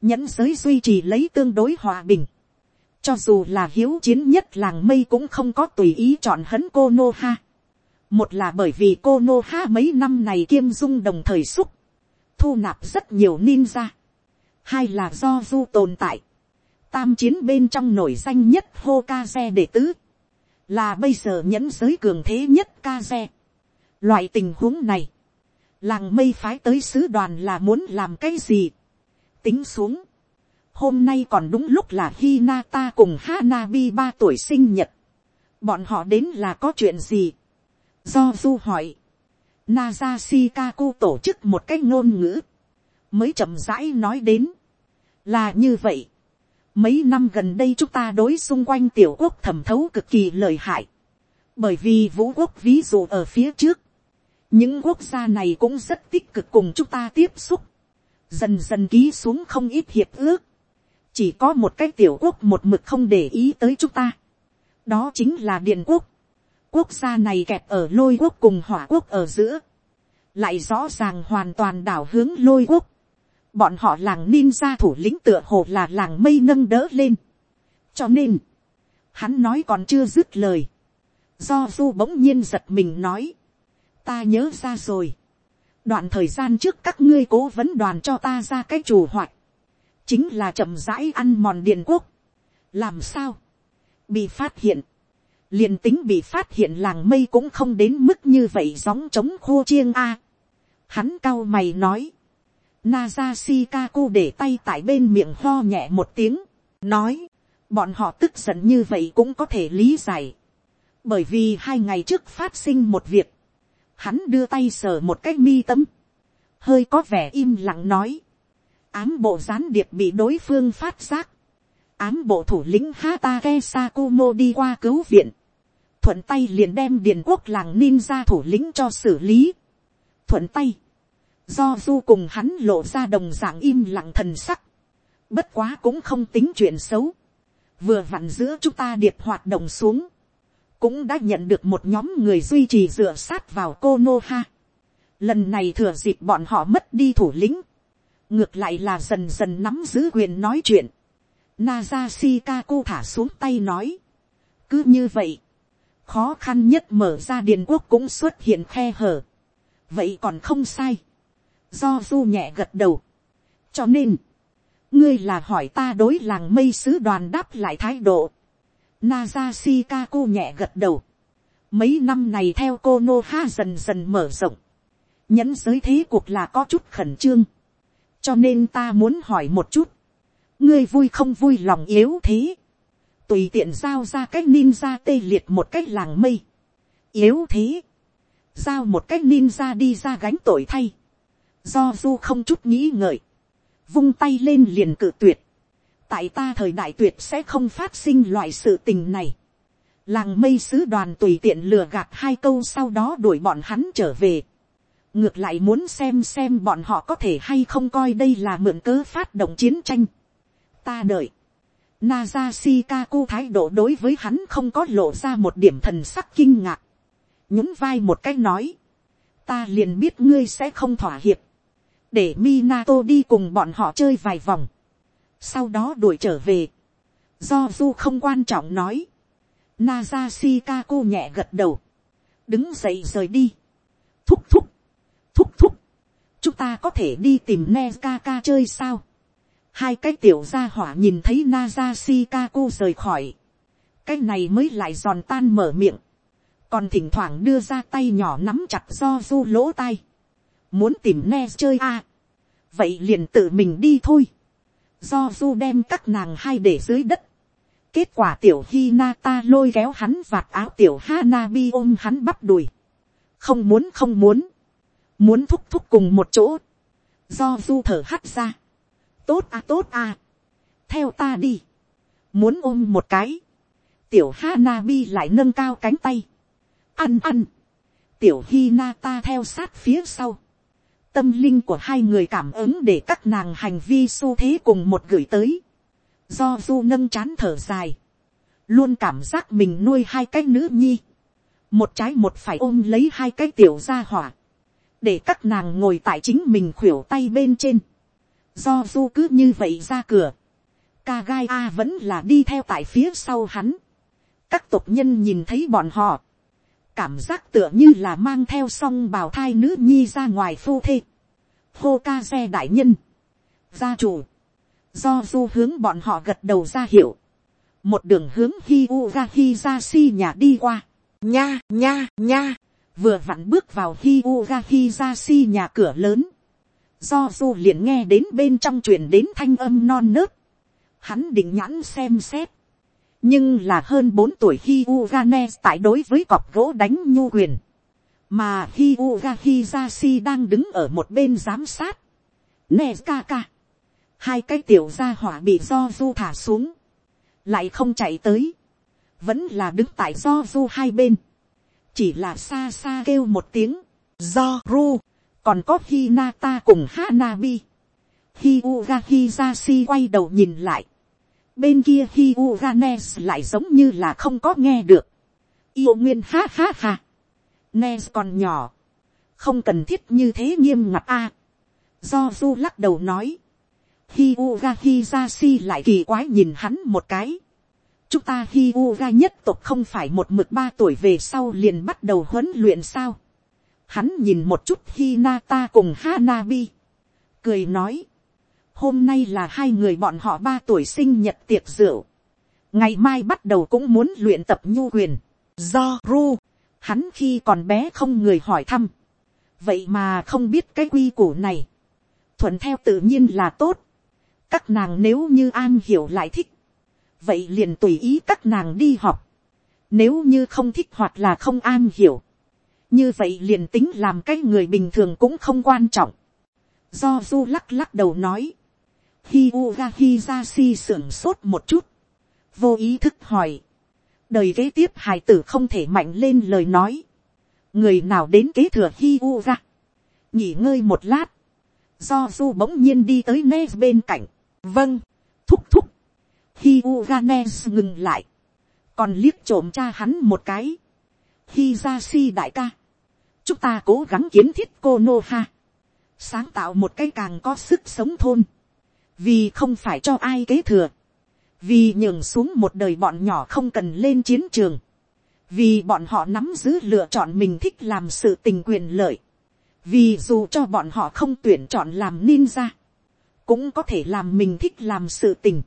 nhẫn giới duy trì lấy tương đối hòa bình. cho dù là hiếu chiến nhất làng mây cũng không có tùy ý chọn hấn cô nô ha một là bởi vì cô nô ha mấy năm này kiêm dung đồng thời xúc, thu nạp rất nhiều ninja. hai là do du tồn tại, tam chiến bên trong nổi danh nhất Hokage đệ tứ, là bây giờ nhẫn giới cường thế nhất ca loại tình huống này, làng mây phái tới sứ đoàn là muốn làm cái gì, tính xuống, hôm nay còn đúng lúc là Hinata cùng Hanabi ba tuổi sinh nhật. Bọn họ đến là có chuyện gì? Do du hỏi. Naza Shikaku tổ chức một cách ngôn ngữ. Mới chậm rãi nói đến. Là như vậy. Mấy năm gần đây chúng ta đối xung quanh tiểu quốc thẩm thấu cực kỳ lợi hại. Bởi vì vũ quốc ví dụ ở phía trước. Những quốc gia này cũng rất tích cực cùng chúng ta tiếp xúc. Dần dần ký xuống không ít hiệp ước. Chỉ có một cái tiểu quốc một mực không để ý tới chúng ta đó chính là điện quốc, quốc gia này kẹp ở lôi quốc cùng hỏa quốc ở giữa, lại rõ ràng hoàn toàn đảo hướng lôi quốc, bọn họ làng ninja thủ lĩnh tựa hồ là làng mây nâng đỡ lên, cho nên, hắn nói còn chưa dứt lời, do du bỗng nhiên giật mình nói, ta nhớ ra rồi, đoạn thời gian trước các ngươi cố vấn đoàn cho ta ra cái chủ hoạch, chính là chậm rãi ăn mòn điện quốc, làm sao, bị phát hiện, liền tính bị phát hiện làng mây cũng không đến mức như vậy gióng trống khô chiêng a. hắn cao mày nói, Naza Shikaku để tay tại bên miệng ho nhẹ một tiếng, nói, bọn họ tức giận như vậy cũng có thể lý giải. Bởi vì hai ngày trước phát sinh một việc, hắn đưa tay sờ một cái mi tâm, hơi có vẻ im lặng nói, ám bộ gián điệp bị đối phương phát giác, ám bộ thủ lĩnh Hatake Sakumo đi qua cứu viện, thuận tay liền đem điền quốc làng ninja thủ lĩnh cho xử lý, thuận tay, do du cùng hắn lộ ra đồng dạng im lặng thần sắc, bất quá cũng không tính chuyện xấu, vừa vặn giữa chúng ta điệp hoạt động xuống, cũng đã nhận được một nhóm người duy trì dựa sát vào cô nô ha. Lần này thừa dịp bọn họ mất đi thủ lĩnh, ngược lại là dần dần nắm giữ quyền nói chuyện. Naza Shikaku thả xuống tay nói, cứ như vậy, khó khăn nhất mở ra điền quốc cũng xuất hiện khe hở. vậy còn không sai. do du nhẹ gật đầu. cho nên, ngươi là hỏi ta đối làng mây sứ đoàn đáp lại thái độ. Naza Shikaku nhẹ gật đầu. Mấy năm này theo cô Nô Ha dần dần mở rộng. Nhẫn giới thế cuộc là có chút khẩn trương. Cho nên ta muốn hỏi một chút. Ngươi vui không vui lòng yếu thế. Tùy tiện giao ra cách ninja tê liệt một cách làng mây. Yếu thế. Giao một cách ninja đi ra gánh tội thay. Do du không chút nghĩ ngợi vung tay lên liền cự tuyệt. tại ta thời đại tuyệt sẽ không phát sinh loại sự tình này. làng mây sứ đoàn tùy tiện lừa gạt hai câu sau đó đuổi bọn hắn trở về. ngược lại muốn xem xem bọn họ có thể hay không coi đây là mượn cớ phát động chiến tranh ta đợi. Naza Shikaku thái độ đối với hắn không có lộ ra một điểm thần sắc kinh ngạc. nhún vai một cách nói. ta liền biết ngươi sẽ không thỏa hiệp. Để Minato đi cùng bọn họ chơi vài vòng, sau đó đuổi trở về, do du không quan trọng nói, Naza Shikaku nhẹ gật đầu, đứng dậy rời đi, thúc thúc, thúc thúc, chúng ta có thể đi tìm Nezkaka chơi sao, hai cái tiểu gia hỏa nhìn thấy Naza Shikaku rời khỏi, cái này mới lại giòn tan mở miệng, còn thỉnh thoảng đưa ra tay nhỏ nắm chặt do du lỗ tai, muốn tìm ne chơi a, à. vậy liền tự mình đi thôi, do du đem các nàng hai để dưới đất, kết quả tiểu hi na ta lôi kéo hắn vạt áo tiểu hanabi ôm hắn bắp đùi, không muốn không muốn, muốn thúc thúc cùng một chỗ, do du thở hắt ra, tốt à tốt à, theo ta đi, muốn ôm một cái, tiểu Hanabi lại nâng cao cánh tay, ăn ăn, tiểu Hinata theo sát phía sau, tâm linh của hai người cảm ứng để các nàng hành vi xu thế cùng một gửi tới. Do du nâng chán thở dài. Luôn cảm giác mình nuôi hai cái nữ nhi. Một trái một phải ôm lấy hai cái tiểu gia hỏa. Để các nàng ngồi tại chính mình khuỷu tay bên trên. Do du cứ như vậy ra cửa. Ca gai A vẫn là đi theo tại phía sau hắn. Các tộc nhân nhìn thấy bọn họ. Cảm giác tựa như là mang theo song bào thai nữ nhi ra ngoài phu thê. hô ca xe đại nhân, gia chủ, do du hướng bọn họ gật đầu ra hiệu, một đường hướng hi u ra hi ra si nhà đi qua, nha nha nha, vừa vặn bước vào hi u ra hi ra si nhà cửa lớn, do du liền nghe đến bên trong truyền đến thanh âm non nớt, hắn định nhãn xem xét, nhưng là hơn bốn tuổi hi Ugane tại đối với cọc gỗ đánh nhu quyền, mà hi Uga Hizashi đang đứng ở một bên giám sát. Nezkaka, hai cái tiểu gia hỏa bị do du thả xuống, lại không chạy tới, vẫn là đứng tại do du hai bên, chỉ là xa xa kêu một tiếng, do ru, còn có Hinata cùng Hanabi. Hiuga Hizashi quay đầu nhìn lại, bên kia hi Nes ganes lại giống như là không có nghe được. yêu nguyên ha ha ha. nes còn nhỏ, không cần thiết như thế nghiêm ngặt a. do du lắc đầu nói, hi Hizashi lại kỳ quái nhìn hắn một cái. chúng ta hi nhất tộc không phải một mực ba tuổi về sau liền bắt đầu huấn luyện sao hắn nhìn một chút Hinata na ta cùng hanabi, cười nói, hôm nay là hai người bọn họ ba tuổi sinh nhật tiệc rượu, ngày mai bắt đầu cũng muốn luyện tập nhu quyền, do ru, hắn khi còn bé không người hỏi thăm, vậy mà không biết cái quy củ này, thuận theo tự nhiên là tốt, các nàng nếu như an hiểu lại thích, vậy liền tùy ý các nàng đi học, nếu như không thích hoặc là không an hiểu, như vậy liền tính làm cái người bình thường cũng không quan trọng. Do du lắc lắc đầu nói, hi u ga hi ra si sưởng sốt một chút, vô ý thức hỏi, đời kế tiếp hài tử không thể mạnh lên lời nói, người nào đến kế thừa hi u ga, nghỉ ngơi một lát, do du bỗng nhiên đi tới ne bên cạnh, vâng, thúc thúc, hi u ga ne ngừng lại, còn liếc trộm cha hắn một cái, hi ra si đại ca, chúng ta cố gắng kiến thiết cô nô ha, sáng tạo một cái càng có sức sống thôn, vì không phải cho ai kế thừa, vì nhường xuống một đời bọn nhỏ không cần lên chiến trường, vì bọn họ nắm giữ lựa chọn mình thích làm sự tình quyền lợi, vì dù cho bọn họ không tuyển chọn làm ninja, cũng có thể làm mình thích làm sự tình,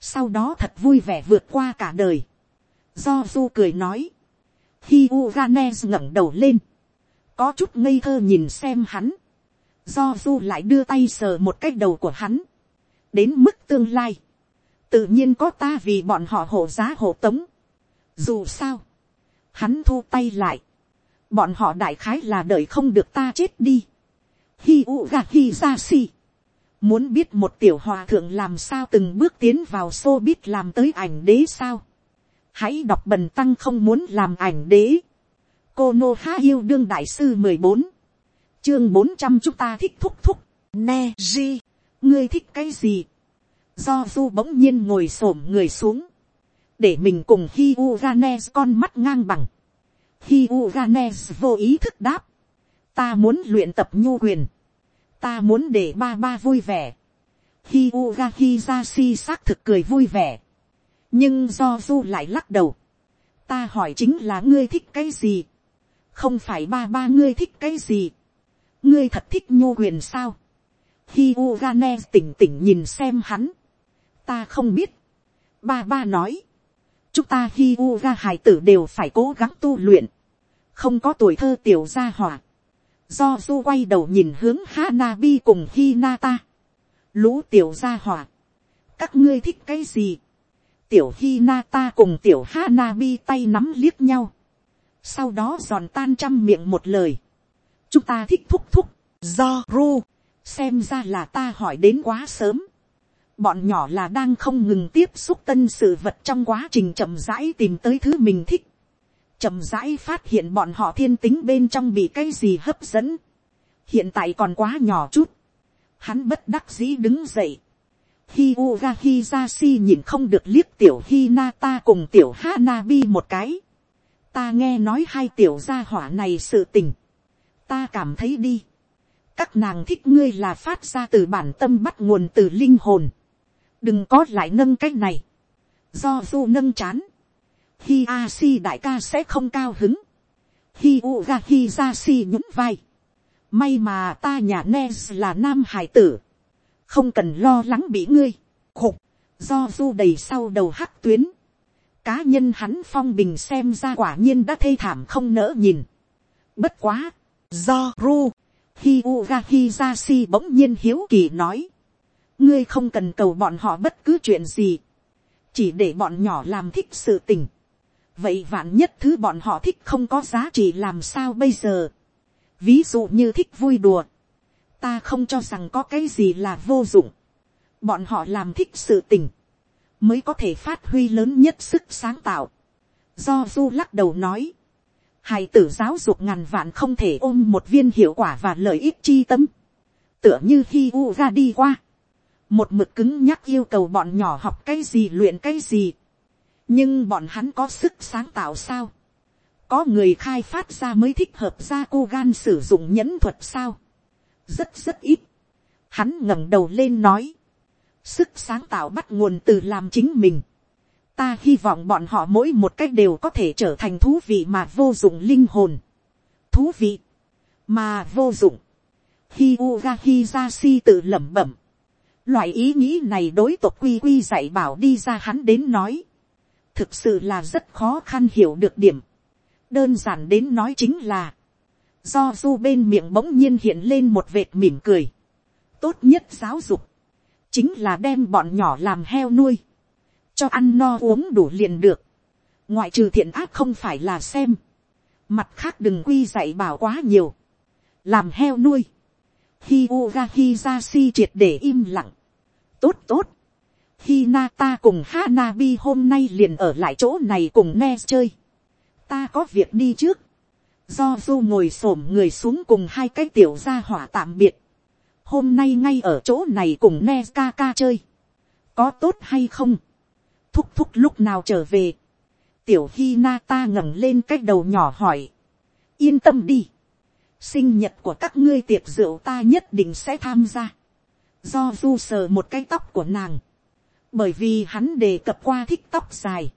sau đó thật vui vẻ vượt qua cả đời. Do du cười nói, khi Uganes ngẩng đầu lên, có chút ngây thơ nhìn xem hắn, do du lại đưa tay sờ một cái đầu của hắn, đến mức tương lai, tự nhiên có ta vì bọn họ hộ giá hộ tống. Dù sao, hắn thu tay lại, bọn họ đại khái là đợi không được ta chết đi. Hi u ga hi ra si. Muốn biết một tiểu hòa thượng làm sao từng bước tiến vào xô biết làm tới ảnh đế sao. Hãy đọc bần tăng không muốn làm ảnh đế. Cô Nô Há Yêu Đương Đại Sư mười bốn Chương bốn trăm chúng ta thích thúc thúc. Ne Ji ngươi thích cái gì. do du bỗng nhiên ngồi s ổ m người xuống, để mình cùng hi u ganes con mắt ngang bằng. hi u ganes vô ý thức đáp, ta muốn luyện tập nhu quyền, ta muốn để ba ba vui vẻ. hi u ga hi ra si xác thực cười vui vẻ, nhưng do du lại lắc đầu, ta hỏi chính là ngươi thích cái gì, không phải ba ba ngươi thích cái gì, ngươi thật thích nhô quyền sao, khi Ugane tỉnh tỉnh nhìn xem hắn. Ta không biết. Ba ba nói. Chúng ta khi Uga hải tử đều phải cố gắng tu luyện. Không có tuổi thơ tiểu gia hỏa. Do du quay đầu nhìn hướng Hanabi cùng Hinata. Lũ tiểu gia hỏa. Các ngươi thích cái gì? Tiểu Hinata cùng tiểu Hanabi tay nắm liếc nhau. Sau đó giòn tan trăm miệng một lời. Chúng ta thích thúc thúc. Do ru xem ra là ta hỏi đến quá sớm. bọn nhỏ là đang không ngừng tiếp xúc tân sự vật trong quá trình chậm rãi tìm tới thứ mình thích. chậm rãi phát hiện bọn họ thiên tính bên trong bị cái gì hấp dẫn. hiện tại còn quá nhỏ chút. hắn bất đắc dĩ đứng dậy. Hi Uga Hizashi nhìn không được liếc tiểu Hinata cùng tiểu Hanabi một cái. Ta nghe nói hai tiểu gia hỏa này sự tình. Ta cảm thấy đi các nàng thích ngươi là phát ra từ bản tâm bắt nguồn từ linh hồn. đừng có lại nâng cái này. do du nâng chán. hi a si đại ca sẽ không cao hứng. hi u ga hi ra si nhún vai. may mà ta nhà nes là nam hải tử không cần lo lắng bị ngươi. khục. do du đầy sau đầu hắc tuyến. cá nhân hắn phong bình xem ra quả nhiên đã thê thảm không nỡ nhìn. bất quá. do ru, Hi Uga Hizashi bỗng nhiên hiếu kỳ nói. Ngươi không cần cầu bọn họ bất cứ chuyện gì. Chỉ để bọn nhỏ làm thích sự tình. Vậy vạn nhất thứ bọn họ thích không có giá trị làm sao bây giờ. Ví dụ như thích vui đùa. Ta không cho rằng có cái gì là vô dụng. Bọn họ làm thích sự tình. Mới có thể phát huy lớn nhất sức sáng tạo. Do Du lắc đầu nói hài tử giáo dục ngàn vạn không thể ôm một viên hiệu quả và lợi ích chi tâm, tựa như khi u ra đi qua, một mực cứng nhắc yêu cầu bọn nhỏ học cái gì luyện cái gì, nhưng bọn hắn có sức sáng tạo sao, có người khai phát ra mới thích hợp ra cô gan sử dụng nhẫn thuật sao, rất rất ít, hắn ngẩng đầu lên nói, sức sáng tạo bắt nguồn từ làm chính mình, ta hy vọng bọn họ mỗi một cách đều có thể trở thành thú vị mà vô dụng linh hồn, thú vị, mà vô dụng, hi uga hi si tự lẩm bẩm, loại ý nghĩ này đối tộc quy quy dạy bảo đi ra hắn đến nói, thực sự là rất khó khăn hiểu được điểm, đơn giản đến nói chính là, do du bên miệng bỗng nhiên hiện lên một vệt mỉm cười, tốt nhất giáo dục, chính là đem bọn nhỏ làm heo nuôi, cho ăn no uống đủ liền được, ngoại trừ thiện ác không phải là xem, mặt khác đừng quy dạy bảo quá nhiều, làm heo nuôi, hi uga hi gia si triệt để im lặng, tốt tốt, hi na ta cùng Hanabi hôm nay liền ở lại chỗ này cùng nghe chơi, ta có việc đi trước, do du ngồi xổm người xuống cùng hai cái tiểu gia hỏa tạm biệt, hôm nay ngay ở chỗ này cùng ne ca ca chơi, có tốt hay không, thúc thúc lúc nào trở về, tiểu hi na ta ngẩng lên cái đầu nhỏ hỏi, yên tâm đi, sinh nhật của các ngươi tiệc rượu ta nhất định sẽ tham gia, do du sờ một cái tóc của nàng, bởi vì hắn đề cập qua thích tóc dài,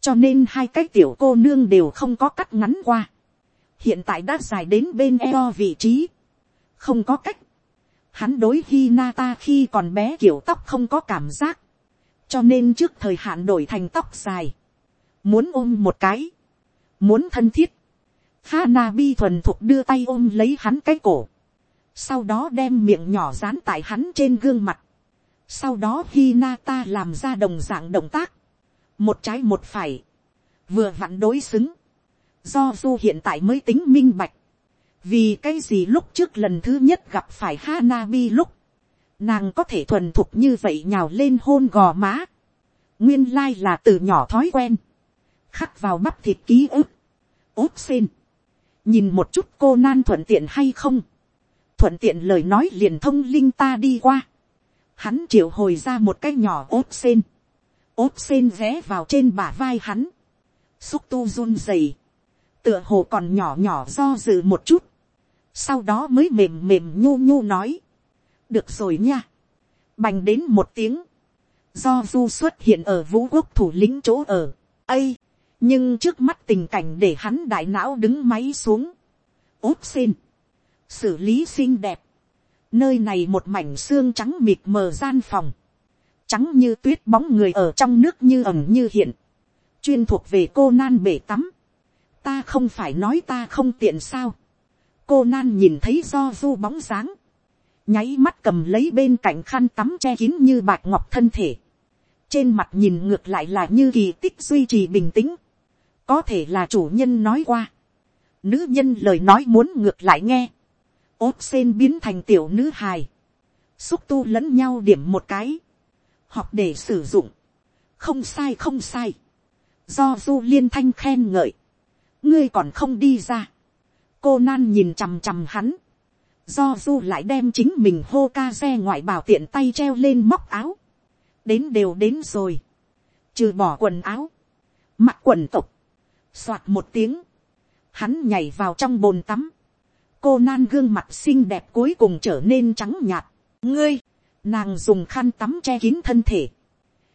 cho nên hai cái tiểu cô nương đều không có cắt ngắn qua, hiện tại đã dài đến bên eo vị trí, không có cách, hắn đối Hinata khi còn bé kiểu tóc không có cảm giác, cho nên trước thời hạn đổi thành tóc dài, muốn ôm một cái, muốn thân thiết, Hanabi thuần thục đưa tay ôm lấy hắn cái cổ, sau đó đem miệng nhỏ dán tại hắn trên gương mặt, sau đó Hinata làm ra đồng dạng động tác, một trái một phải, vừa vặn đối xứng, do du hiện tại mới tính minh bạch, vì cái gì lúc trước lần thứ nhất gặp phải Hanabi lúc, nàng có thể thuần thục như vậy nhào lên hôn gò má, nguyên lai là từ nhỏ thói quen, khắc vào bắp thịt ký ức, ốp xin, nhìn một chút cô nan thuận tiện hay không, thuận tiện lời nói liền thông linh ta đi qua, hắn triệu hồi ra một cái nhỏ ốp sen, ốp sen vé vào trên bả vai hắn, xúc tu run rẩy tựa hồ còn nhỏ nhỏ do dự một chút, sau đó mới mềm mềm nhu nhu nói, được rồi nha, bành đến một tiếng, do du xuất hiện ở vũ quốc thủ lĩnh chỗ ở, ây, nhưng trước mắt tình cảnh để hắn đại não đứng máy xuống, úp xin, xử lý xinh đẹp, nơi này một mảnh xương trắng mịt mờ gian phòng, trắng như tuyết bóng người ở trong nước như ẩm như hiện, chuyên thuộc về cô nan bể tắm, ta không phải nói ta không tiện sao, cô nan nhìn thấy do du bóng dáng, nháy mắt cầm lấy bên cạnh khăn tắm che kín như bạc ngọc thân thể, trên mặt nhìn ngược lại là như kỳ tích duy trì bình tĩnh, có thể là chủ nhân nói qua, nữ nhân lời nói muốn ngược lại nghe, ốt sen biến thành tiểu nữ hài, xúc tu lẫn nhau điểm một cái, học để sử dụng, không sai không sai, do du liên thanh khen ngợi, ngươi còn không đi ra, cô nan nhìn chằm chằm hắn, do du lại đem chính mình hô ca xe ngoại bảo tiện tay treo lên móc áo, đến đều đến rồi, trừ bỏ quần áo, mặc quần tục, soạt một tiếng, hắn nhảy vào trong bồn tắm, cô nan gương mặt xinh đẹp cuối cùng trở nên trắng nhạt, ngươi, nàng dùng khăn tắm che kín thân thể,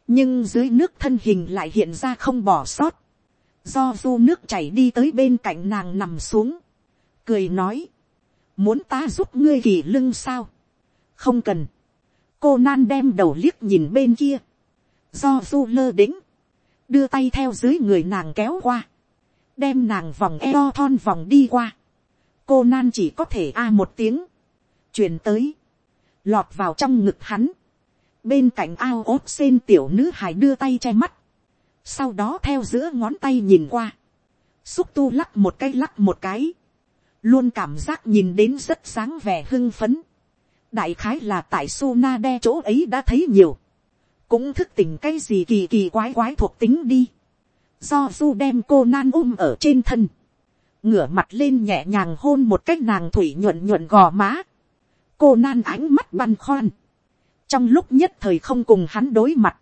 nhưng dưới nước thân hình lại hiện ra không bỏ sót, do du nước chảy đi tới bên cạnh nàng nằm xuống, cười nói, muốn ta giúp ngươi kỳ lưng sao, không cần, cô nan đem đầu liếc nhìn bên kia, do du lơ đĩnh, đưa tay theo dưới người nàng kéo qua, đem nàng vòng eo thon vòng đi qua, cô nan chỉ có thể a một tiếng, truyền tới, lọt vào trong ngực hắn, bên cạnh ao ốt xên tiểu nữ hài đưa tay che mắt, sau đó theo giữa ngón tay nhìn qua, xúc tu lắc một cái lắc một cái, luôn cảm giác nhìn đến rất sáng vẻ hưng phấn, đại khái là tại su na đe chỗ ấy đã thấy nhiều, cũng thức tỉnh cái gì kỳ kỳ quái quái thuộc tính đi, do du đem cô nan ôm ở trên thân, ngửa mặt lên nhẹ nhàng hôn một cách nàng thủy nhuận nhuận gò má, cô nan ánh mắt băn khoăn, trong lúc nhất thời không cùng hắn đối mặt,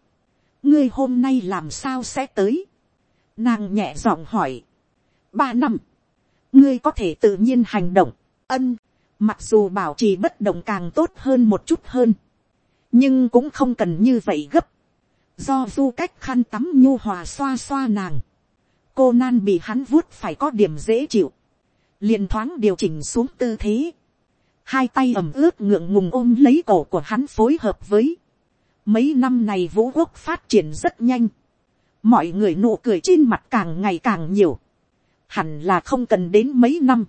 ngươi hôm nay làm sao sẽ tới, nàng nhẹ giọng hỏi, ba năm, ngươi có thể tự nhiên hành động, ân, mặc dù bảo trì bất động càng tốt hơn một chút hơn, nhưng cũng không cần như vậy gấp, do du cách khăn tắm nhu hòa xoa xoa nàng, cô nan bị hắn vuốt phải có điểm dễ chịu, liền thoáng điều chỉnh xuống tư thế, hai tay ẩm ướt ngượng ngùng ôm lấy cổ của hắn phối hợp với, mấy năm này vũ quốc phát triển rất nhanh, mọi người nụ cười trên mặt càng ngày càng nhiều, hẳn là không cần đến mấy năm,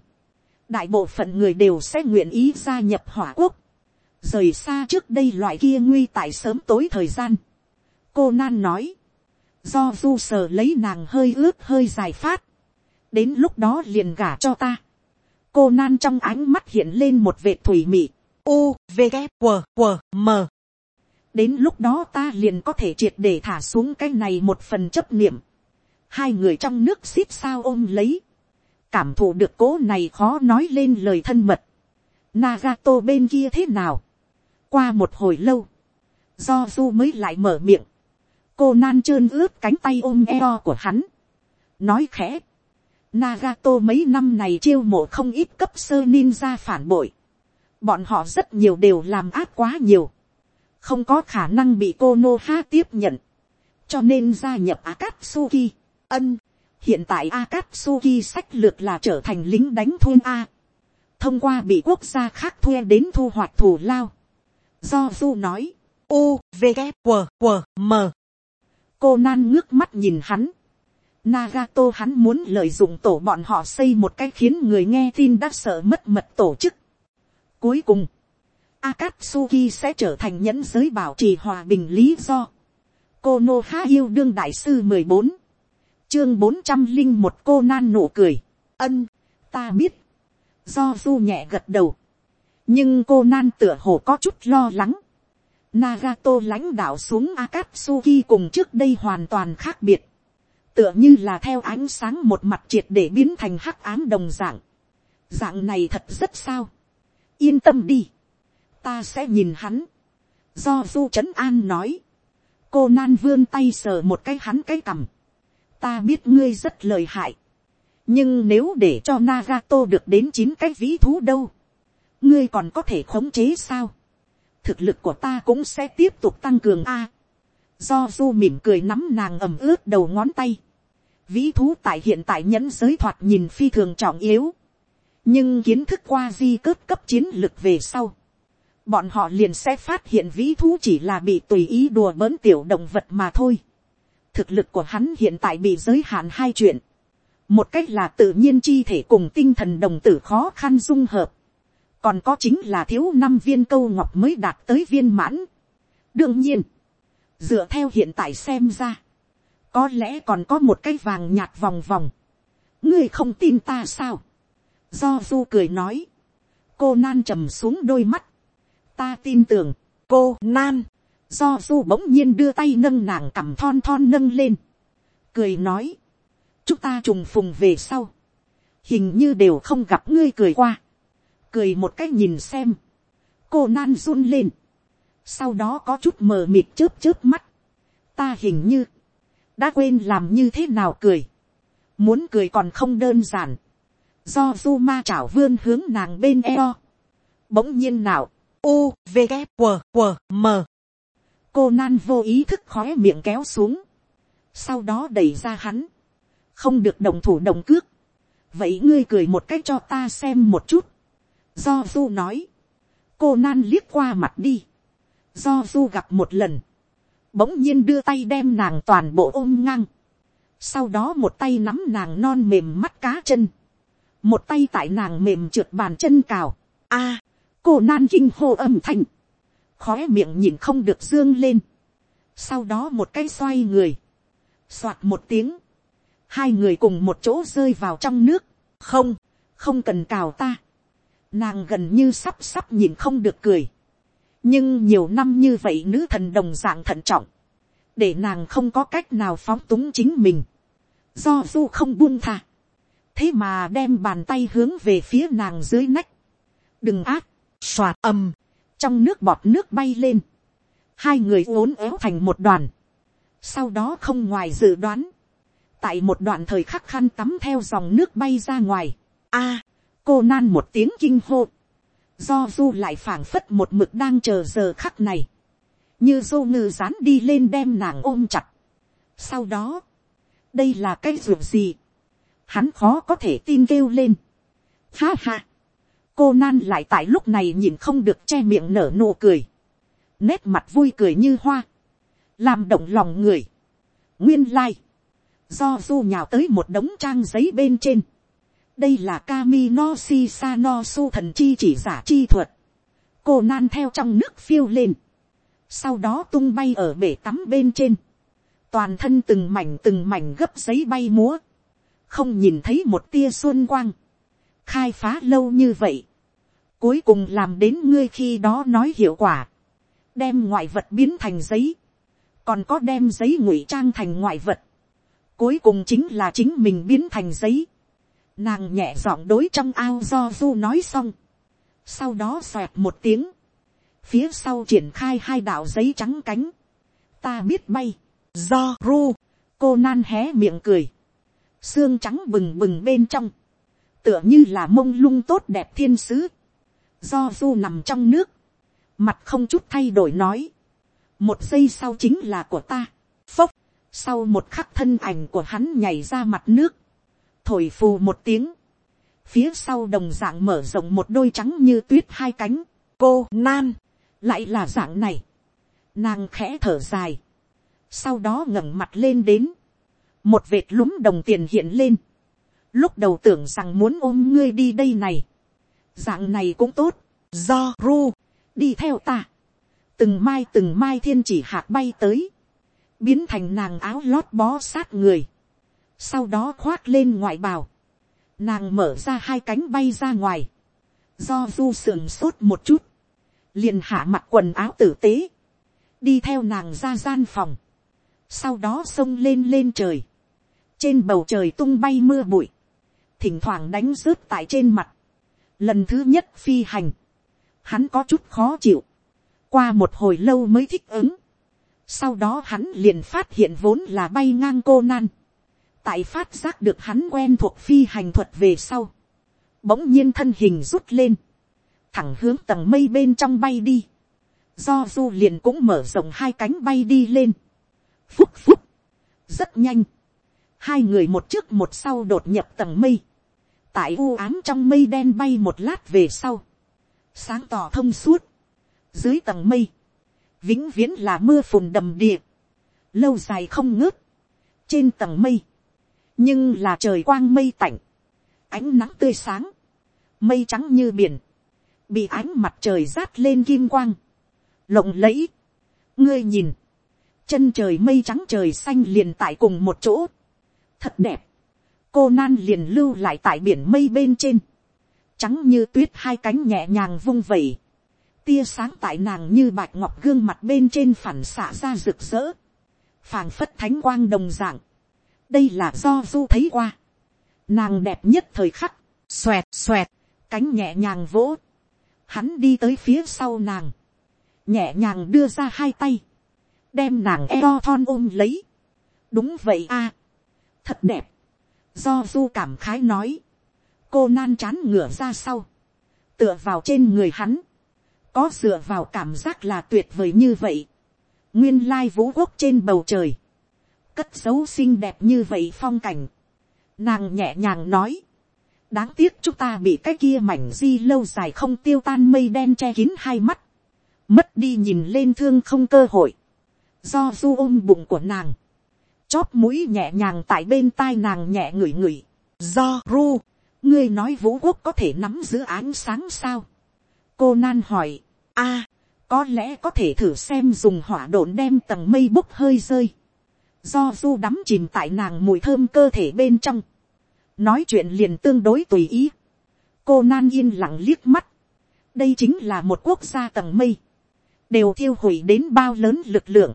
đại bộ phận người đều sẽ nguyện ý gia nhập hỏa quốc, rời xa trước đây loại kia nguy tại sớm tối thời gian. cô nan nói, do du sờ lấy nàng hơi ướt hơi dài phát, đến lúc đó liền gả cho ta. cô nan trong ánh mắt hiện lên một vệt thủy mị, u v K, W, W, m đến lúc đó ta liền có thể triệt để thả xuống cái này một phần chấp niệm. hai người trong nước xít sao ôm lấy, cảm thụ được cố này khó nói lên lời thân mật. Nagato bên kia thế nào. qua một hồi lâu, do du mới lại mở miệng, cô nan trơn ướt cánh tay ôm eo của hắn, nói khẽ, Nagato mấy năm này chiêu mộ không ít cấp sơ ninja phản bội. Bọn họ rất nhiều đều làm ác quá nhiều không có khả năng bị cô nô ha tiếp nhận, cho nên gia nhập Akatsuki. ân, hiện tại Akatsuki sách lược là trở thành lính đánh thuê a, thông qua bị quốc gia khác thuê đến thu hoạch thù lao. do du nói, u v g q q m cô nan ngước mắt nhìn hắn. Nagato hắn muốn lợi dụng tổ bọn họ xây một cái khiến người nghe tin đã sợ mất mật tổ chức. Cuối cùng, Akatsuki sẽ trở thành nhẫn giới bảo trì hòa bình lý do. Konoha yêu đương đại sư 14. Chương 401 cô nan nụ cười. Ân, ta biết. Do du nhẹ gật đầu. Nhưng cô nan tựa hồ có chút lo lắng. Nagato lãnh đạo xuống Akatsuki cùng trước đây hoàn toàn khác biệt. Tựa như là theo ánh sáng một mặt triệt để biến thành hắc ám đồng dạng. Dạng này thật rất sao. Yên tâm đi ta sẽ nhìn hắn. Do du trấn an nói. Cô nan vươn tay sờ một cái hắn cái cằm. Ta biết ngươi rất lời hại. Nhưng nếu để cho Nagato được đến chín cái vĩ thú đâu. Ngươi còn có thể khống chế sao? Thực lực của ta cũng sẽ tiếp tục tăng cường A. Do du mỉm cười nắm nàng ẩm ướt đầu ngón tay. Vĩ thú tại hiện tại nhẫn giới thoạt nhìn phi thường trọng yếu. Nhưng kiến thức qua di cướp cấp chiến lực về sau bọn họ liền sẽ phát hiện vĩ thú chỉ là bị tùy ý đùa bỡn tiểu động vật mà thôi. thực lực của hắn hiện tại bị giới hạn hai chuyện. một cách là tự nhiên chi thể cùng tinh thần đồng tử khó khăn dung hợp. còn có chính là thiếu năm viên câu ngọc mới đạt tới viên mãn. đương nhiên, dựa theo hiện tại xem ra, có lẽ còn có một cái vàng nhạt vòng vòng. ngươi không tin ta sao. do du cười nói, cô nan trầm xuống đôi mắt, ta tin tưởng, cô nan, do du bỗng nhiên đưa tay nâng nàng cằm thon thon nâng lên, cười nói, chúng ta trùng phùng về sau, hình như đều không gặp ngươi cười qua, cười một cách nhìn xem, cô nan run lên, sau đó có chút mờ mịt chớp chớp mắt, ta hình như, đã quên làm như thế nào cười, muốn cười còn không đơn giản, do du ma chảo vươn hướng nàng bên eo, bỗng nhiên nào, u, v, g q q m. Cô nan vô ý thức khói miệng kéo xuống. Sau đó đẩy ra hắn. Không được đồng thủ đồng cước. Vậy ngươi cười một cách cho ta xem một chút. Do du nói. Cô nan liếc qua mặt đi. Do du gặp một lần. Bỗng nhiên đưa tay đem nàng toàn bộ ôm ngang. Sau đó một tay nắm nàng non mềm mắt cá chân. Một tay tại nàng mềm trượt bàn chân cào. A cô nan kinh hô âm thanh, khói miệng nhìn không được dương lên, sau đó một cái xoay người, soạt một tiếng, hai người cùng một chỗ rơi vào trong nước, không, không cần cào ta, nàng gần như sắp sắp nhìn không được cười, nhưng nhiều năm như vậy nữ thần đồng dạng thận trọng, để nàng không có cách nào phóng túng chính mình, do du không buông tha, thế mà đem bàn tay hướng về phía nàng dưới nách, đừng ác, xoạt ầm, trong nước bọt nước bay lên, hai người uốn éo thành một đoàn, sau đó không ngoài dự đoán, tại một đoạn thời khắc khăn tắm theo dòng nước bay ra ngoài, a, cô nan một tiếng kinh hô, do du lại phảng phất một mực đang chờ giờ khắc này, như du ngư dán đi lên đem nàng ôm chặt. sau đó, đây là cái ruột gì, hắn khó có thể tin kêu lên. Ha ha, cô nan lại tại lúc này nhìn không được che miệng nở nụ cười, nét mặt vui cười như hoa, làm động lòng người. nguyên lai, do du nhào tới một đống trang giấy bên trên, đây là kami no si sa no su thần chi chỉ giả chi thuật, cô nan theo trong nước phiêu lên, sau đó tung bay ở bể tắm bên trên, toàn thân từng mảnh từng mảnh gấp giấy bay múa, không nhìn thấy một tia xuân quang, khai phá lâu như vậy, cuối cùng làm đến ngươi khi đó nói hiệu quả, đem ngoại vật biến thành giấy, còn có đem giấy ngụy trang thành ngoại vật, cuối cùng chính là chính mình biến thành giấy, nàng nhẹ giọng đối trong ao do du nói xong, sau đó xoẹt một tiếng, phía sau triển khai hai đạo giấy trắng cánh, ta biết bay, do ru, cô nan hé miệng cười, xương trắng bừng bừng bên trong, tựa như là mông lung tốt đẹp thiên sứ, do du nằm trong nước, mặt không chút thay đổi nói, một giây sau chính là của ta, phốc, sau một khắc thân ảnh của hắn nhảy ra mặt nước, thổi phù một tiếng, phía sau đồng d ạ n g mở rộng một đôi trắng như tuyết hai cánh, cô nan, lại là dạng này, nàng khẽ thở dài, sau đó ngẩng mặt lên đến, một vệt lúng đồng tiền hiện lên, lúc đầu tưởng rằng muốn ôm ngươi đi đây này, dạng này cũng tốt, do ru, đi theo ta, từng mai từng mai thiên chỉ hạt bay tới, biến thành nàng áo lót bó sát người, sau đó khoác lên ngoại bào, nàng mở ra hai cánh bay ra ngoài, do du sườn sốt một chút, liền hạ mặt quần áo tử tế, đi theo nàng ra gian phòng, sau đó xông lên lên trời, trên bầu trời tung bay mưa bụi, thỉnh thoảng đánh rớt tại trên mặt, lần thứ nhất phi hành, hắn có chút khó chịu, qua một hồi lâu mới thích ứng, sau đó hắn liền phát hiện vốn là bay ngang cô nan, tại phát giác được hắn quen thuộc phi hành thuật về sau, bỗng nhiên thân hình rút lên, thẳng hướng tầng mây bên trong bay đi, do du liền cũng mở rộng hai cánh bay đi lên, phúc phúc, rất nhanh, hai người một trước một sau đột nhập tầng mây, tại u ám trong mây đen bay một lát về sau, sáng tỏ thông suốt, dưới tầng mây, vĩnh viễn là mưa phùn đầm địa, lâu dài không ngớt, trên tầng mây, nhưng là trời quang mây tạnh, ánh nắng tươi sáng, mây trắng như biển, bị ánh mặt trời rát lên kim quang, lộng lẫy, ngươi nhìn, chân trời mây trắng trời xanh liền tại cùng một chỗ, thật đẹp, cô nan liền lưu lại tại biển mây bên trên, trắng như tuyết hai cánh nhẹ nhàng vung vẩy, tia sáng tại nàng như bạch ngọc gương mặt bên trên phản xạ ra rực rỡ, phàng phất thánh quang đồng dạng, đây là do du thấy qua. nàng đẹp nhất thời khắc, xoẹt xoẹt, cánh nhẹ nhàng vỗ. hắn đi tới phía sau nàng, nhẹ nhàng đưa ra hai tay, đem nàng eo thon ôm lấy. đúng vậy a, thật đẹp do du cảm khái nói, cô nan chán ngửa ra sau, tựa vào trên người hắn, có dựa vào cảm giác là tuyệt vời như vậy. nguyên lai vũ quốc trên bầu trời, cất dấu xinh đẹp như vậy phong cảnh. Nàng nhẹ nhàng nói. Đáng tiếc chúng ta bị cái kia mảnh di lâu dài không tiêu tan mây đen che kín hai mắt. Mất đi nhìn lên thương không cơ hội. Do du ôm bụng của nàng. Chóp mũi nhẹ nhàng tại bên tai nàng nhẹ ngửi ngửi. Do ru. Ngươi nói vũ quốc có thể nắm giữ ánh sáng sao? Cô nan hỏi. a có lẽ có thể thử xem dùng hỏa độn đem tầng mây bốc hơi rơi do du đắm chìm tại nàng mùi thơm cơ thể bên trong, nói chuyện liền tương đối tùy ý, cô nan yên lặng liếc mắt, đây chính là một quốc gia tầng mây, đều thiêu hủy đến bao lớn lực lượng,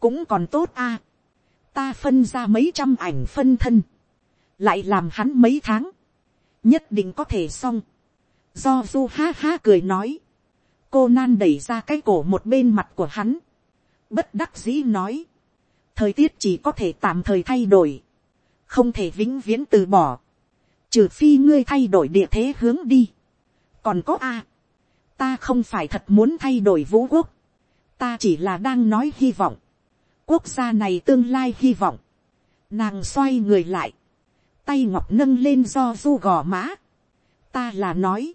cũng còn tốt a, ta phân ra mấy trăm ảnh phân thân, lại làm hắn mấy tháng, nhất định có thể xong, do du ha ha cười nói, cô nan đẩy ra cái cổ một bên mặt của hắn, bất đắc dĩ nói, thời tiết chỉ có thể tạm thời thay đổi, không thể vĩnh viễn từ bỏ, trừ phi ngươi thay đổi địa thế hướng đi. còn có a, ta không phải thật muốn thay đổi vũ quốc, ta chỉ là đang nói hy vọng, quốc gia này tương lai hy vọng, nàng xoay người lại, tay ngọc nâng lên do du gò má, ta là nói,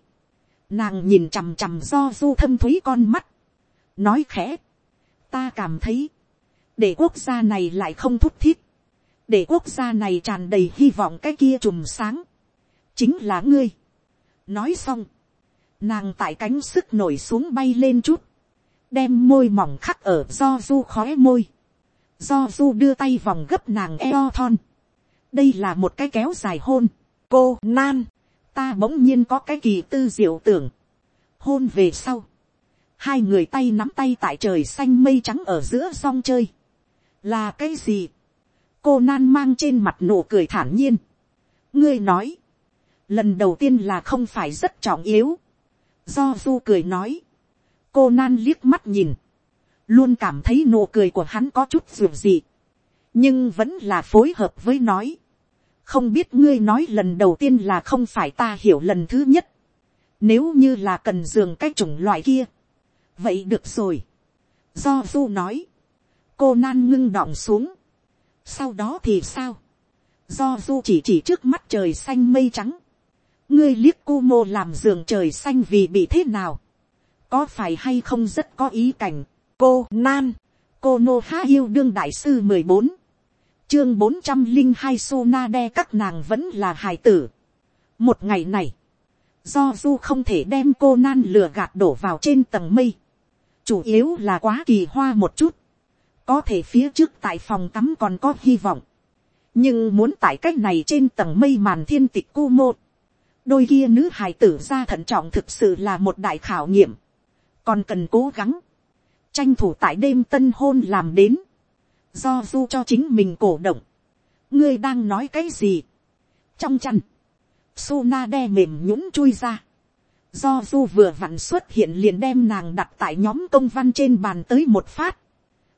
nàng nhìn chằm chằm do du thâm thúy con mắt, nói khẽ, ta cảm thấy, để quốc gia này lại không thúc thiết để quốc gia này tràn đầy hy vọng cái kia trùm sáng, chính là ngươi. nói xong, nàng tại cánh sức nổi xuống bay lên chút, đem môi mỏng khắc ở do du khói môi, do du đưa tay vòng gấp nàng eo thon, đây là một cái kéo dài hôn, cô nan, ta bỗng nhiên có cái kỳ tư diệu tưởng, hôn về sau, hai người tay nắm tay tại trời xanh mây trắng ở giữa song chơi, là cái gì, cô nan mang trên mặt nụ cười thản nhiên, ngươi nói, lần đầu tiên là không phải rất trọng yếu, do du cười nói, cô nan liếc mắt nhìn, luôn cảm thấy nụ cười của hắn có chút dù gì, nhưng vẫn là phối hợp với nói, không biết ngươi nói lần đầu tiên là không phải ta hiểu lần thứ nhất, nếu như là cần giường cái chủng loại kia, vậy được rồi, do du nói, cô nan ngưng đọng xuống, sau đó thì sao, do du chỉ chỉ trước mắt trời xanh mây trắng, ngươi liếc cô mô làm giường trời xanh vì bị thế nào, có phải hay không rất có ý cảnh, cô nan, cô nô há yêu đương đại sư mười bốn, chương bốn trăm linh hai su na đe các nàng vẫn là hài tử. một ngày này, do du không thể đem cô nan lừa gạt đổ vào trên tầng mây, chủ yếu là quá kỳ hoa một chút, có thể phía trước tại phòng tắm còn có hy vọng, nhưng muốn tại cách này trên tầng mây màn thiên tịch cu mô, đôi kia nữ hài tử ra thận trọng thực sự là một đại khảo nghiệm, còn cần cố gắng, tranh thủ tại đêm tân hôn làm đến, do du cho chính mình cổ động, ngươi đang nói cái gì, trong chăn, Suna đe mềm nhũng chui ra. Do du vừa vặn xuất hiện liền đem nàng đặt tại nhóm công văn trên bàn tới một phát.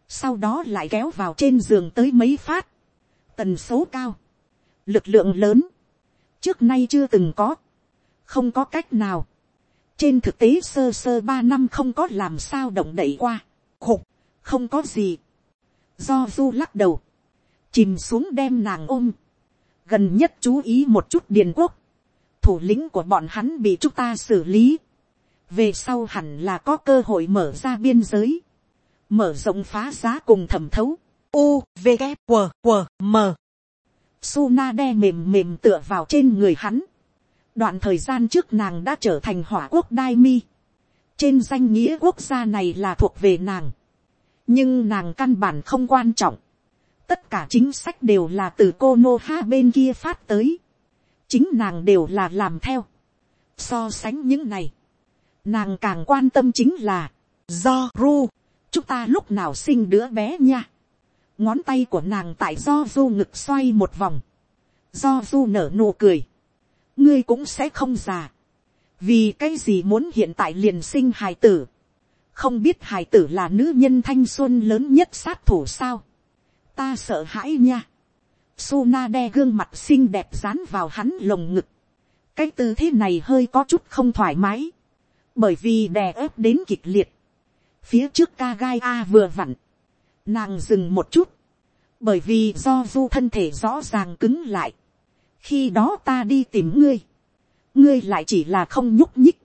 Sau đó lại kéo vào trên giường tới mấy phát. Tần số cao. Lực lượng lớn. Trước nay chưa từng có. Không có cách nào. Trên thực tế sơ sơ ba năm không có làm sao động đậy qua. Khục. Không có gì. Do du lắc đầu. Chìm xuống đem nàng ôm. Gần nhất chú ý một chút điền quốc thủ lĩnh của bọn hắn bị chúng ta xử lý. về sau hẳn là có cơ hội mở ra biên giới, mở rộng phá giá cùng thẩm thấu. U, V, K, W, W, M. Suna đe mềm mềm tựa vào trên người hắn. đoạn thời gian trước nàng đã trở thành hỏa quốc đai mi trên danh nghĩa quốc gia này là thuộc về nàng. nhưng nàng căn bản không quan trọng. tất cả chính sách đều là từ cô nô ha bên kia phát tới chính nàng đều là làm theo. So sánh những này, nàng càng quan tâm chính là, do ru, chúng ta lúc nào sinh đứa bé nha. ngón tay của nàng tại do du ngực xoay một vòng, do du nở nụ cười, ngươi cũng sẽ không già, vì cái gì muốn hiện tại liền sinh hài tử, không biết hài tử là nữ nhân thanh xuân lớn nhất sát thủ sao, ta sợ hãi nha, Suna đe gương mặt xinh đẹp dán vào hắn lồng ngực. Cái tư thế này hơi có chút không thoải mái. Bởi vì đè ép đến kịch liệt. Phía trước ca gai A vừa vặn. Nàng dừng một chút. Bởi vì do du thân thể rõ ràng cứng lại. Khi đó ta đi tìm ngươi. Ngươi lại chỉ là không nhúc nhích.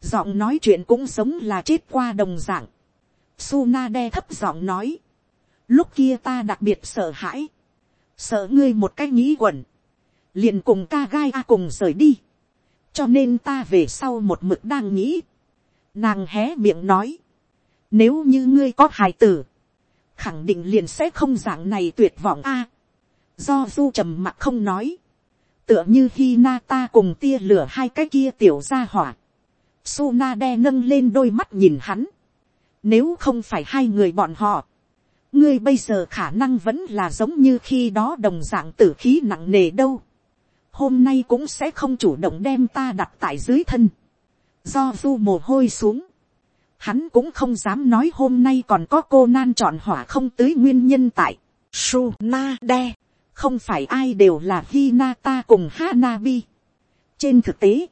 Giọng nói chuyện cũng giống là chết qua đồng dạng. Suna đe thấp giọng nói. Lúc kia ta đặc biệt sợ hãi. Sợ ngươi một cách nghĩ quẩn, liền cùng ca gai a cùng rời đi, cho nên ta về sau một mực đang nghĩ, nàng hé miệng nói, nếu như ngươi có hài tử, khẳng định liền sẽ không dạng này tuyệt vọng a, do du trầm mặt không nói, tựa như khi na ta cùng tia lửa hai cái kia tiểu ra hỏa, su na đe nâng lên đôi mắt nhìn hắn, nếu không phải hai người bọn họ, ngươi bây giờ khả năng vẫn là giống như khi đó đồng dạng tử khí nặng nề đâu. hôm nay cũng sẽ không chủ động đem ta đặt tại dưới thân. do du mồ hôi xuống. Hắn cũng không dám nói hôm nay còn có cô nan chọn hỏa không tới nguyên nhân tại. su na đe, không phải ai đều là Hinata cùng Hanabi. Trên thực tế,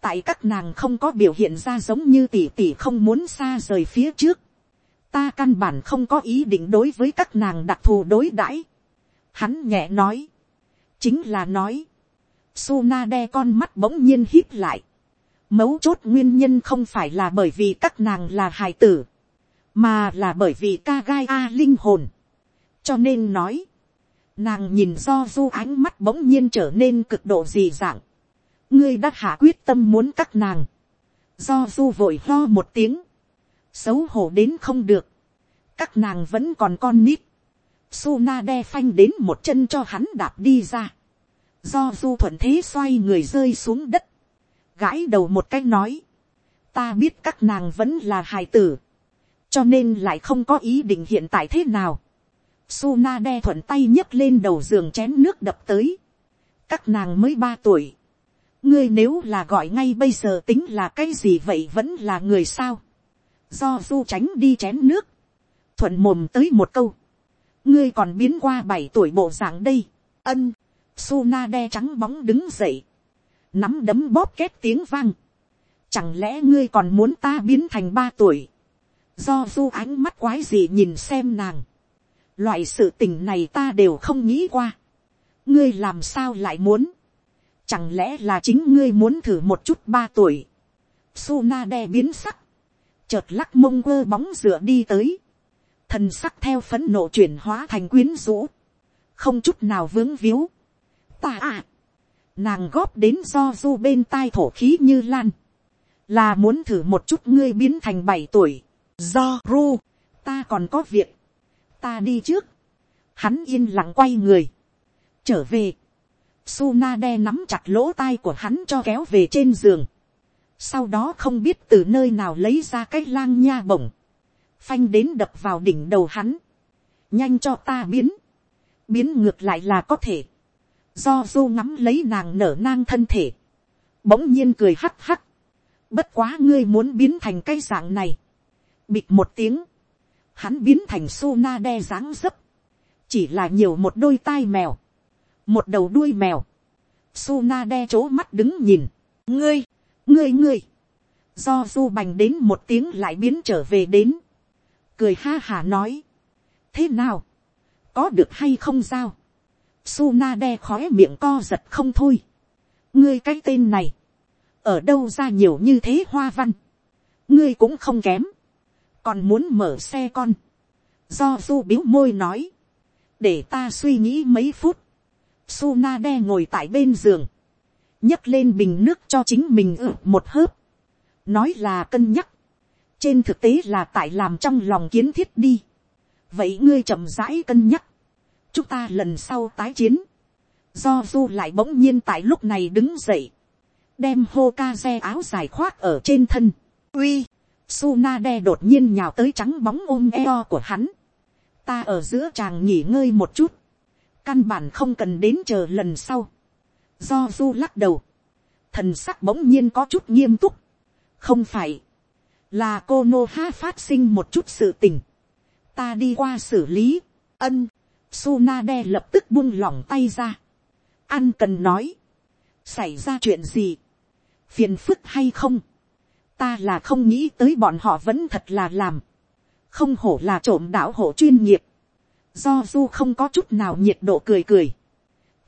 tại các nàng không có biểu hiện ra giống như tỷ tỷ không muốn xa rời phía trước. Ta căn bản không có ý định đối với các nàng đặc thù đối đãi. Hắn nhẹ nói. Chính là nói. Suna đe con mắt bỗng nhiên hít lại. Mấu chốt nguyên nhân không phải là bởi vì các nàng là hài tử. Mà là bởi vì ca gai a linh hồn. Cho nên nói. Nàng nhìn do du ánh mắt bỗng nhiên trở nên cực độ dị dạng. Ngươi đã hạ quyết tâm muốn các nàng. Do du vội lo một tiếng. Xấu hổ đến không được. Các nàng vẫn còn con nít. Suna đe phanh đến một chân cho hắn đạp đi ra. Do du thuận thế xoay người rơi xuống đất. Gãi đầu một cách nói. Ta biết các nàng vẫn là hài tử. Cho nên lại không có ý định hiện tại thế nào. Suna đe thuận tay nhấc lên đầu giường chén nước đập tới. Các nàng mới ba tuổi. Ngươi nếu là gọi ngay bây giờ tính là cái gì vậy vẫn là người sao. Do du tránh đi chén nước. Thuận mồm tới một câu ngươi còn biến qua bảy tuổi bộ dạng đây. ân, Suna đe trắng bóng đứng dậy, nắm đấm bóp két tiếng vang. Chẳng lẽ ngươi còn muốn ta biến thành ba tuổi. Do du ánh mắt quái gì nhìn xem nàng. Loại sự tình này ta đều không nghĩ qua. Ngươi làm sao lại muốn. Chẳng lẽ là chính ngươi muốn thử một chút ba tuổi. Suna đe biến sắc. Chợt lắc mông quơ bóng dựa đi tới thần sắc theo phấn nộ chuyển hóa thành quyến rũ, không chút nào vướng víu. Ta à, nàng góp đến do du bên tai thổ khí như lan, là muốn thử một chút ngươi biến thành bảy tuổi, do ru, ta còn có việc, ta đi trước, hắn yên lặng quay người, trở về, Suna đe nắm chặt lỗ tai của hắn cho kéo về trên giường. Sau đó không biết từ nơi nào lấy ra cái lang nha bổng. Phanh đến đập vào đỉnh đầu hắn, nhanh cho ta biến, biến ngược lại là có thể, do du ngắm lấy nàng nở nang thân thể, bỗng nhiên cười hắc hắc, bất quá ngươi muốn biến thành cái dạng này, bịt một tiếng, hắn biến thành su na đe dáng dấp, chỉ là nhiều một đôi tai mèo, một đầu đuôi mèo, su na đe c mắt đứng nhìn, ngươi, ngươi ngươi, do du bành đến một tiếng lại biến trở về đến, cười ha hà nói, thế nào, có được hay không sao, Suna đe khói miệng co giật không thôi. ngươi cái tên này, ở đâu ra nhiều như thế hoa văn, ngươi cũng không kém, còn muốn mở xe con, do du biếu môi nói, để ta suy nghĩ mấy phút, su na đe ngồi tại bên giường, nhấc lên bình nước cho chính mình ự một hớp, nói là cân nhắc, trên thực tế là tại làm trong lòng kiến thiết đi. vậy ngươi chậm rãi cân nhắc. chúng ta lần sau tái chiến. do du lại bỗng nhiên tại lúc này đứng dậy. đem hô ca xe áo dài khoác ở trên thân. uy, Suna đe đột nhiên nhào tới trắng bóng ôm eo của hắn. ta ở giữa chàng nghỉ ngơi một chút. căn bản không cần đến chờ lần sau. do du lắc đầu. thần sắc bỗng nhiên có chút nghiêm túc. không phải là cô nô ha phát sinh một chút sự tình, ta đi qua xử lý, ân, Sunade lập tức buông lỏng tay ra, ăn cần nói, xảy ra chuyện gì, phiền phức hay không, ta là không nghĩ tới bọn họ vẫn thật là làm, không hổ là trộm đạo hộ chuyên nghiệp, do du không có chút nào nhiệt độ cười cười,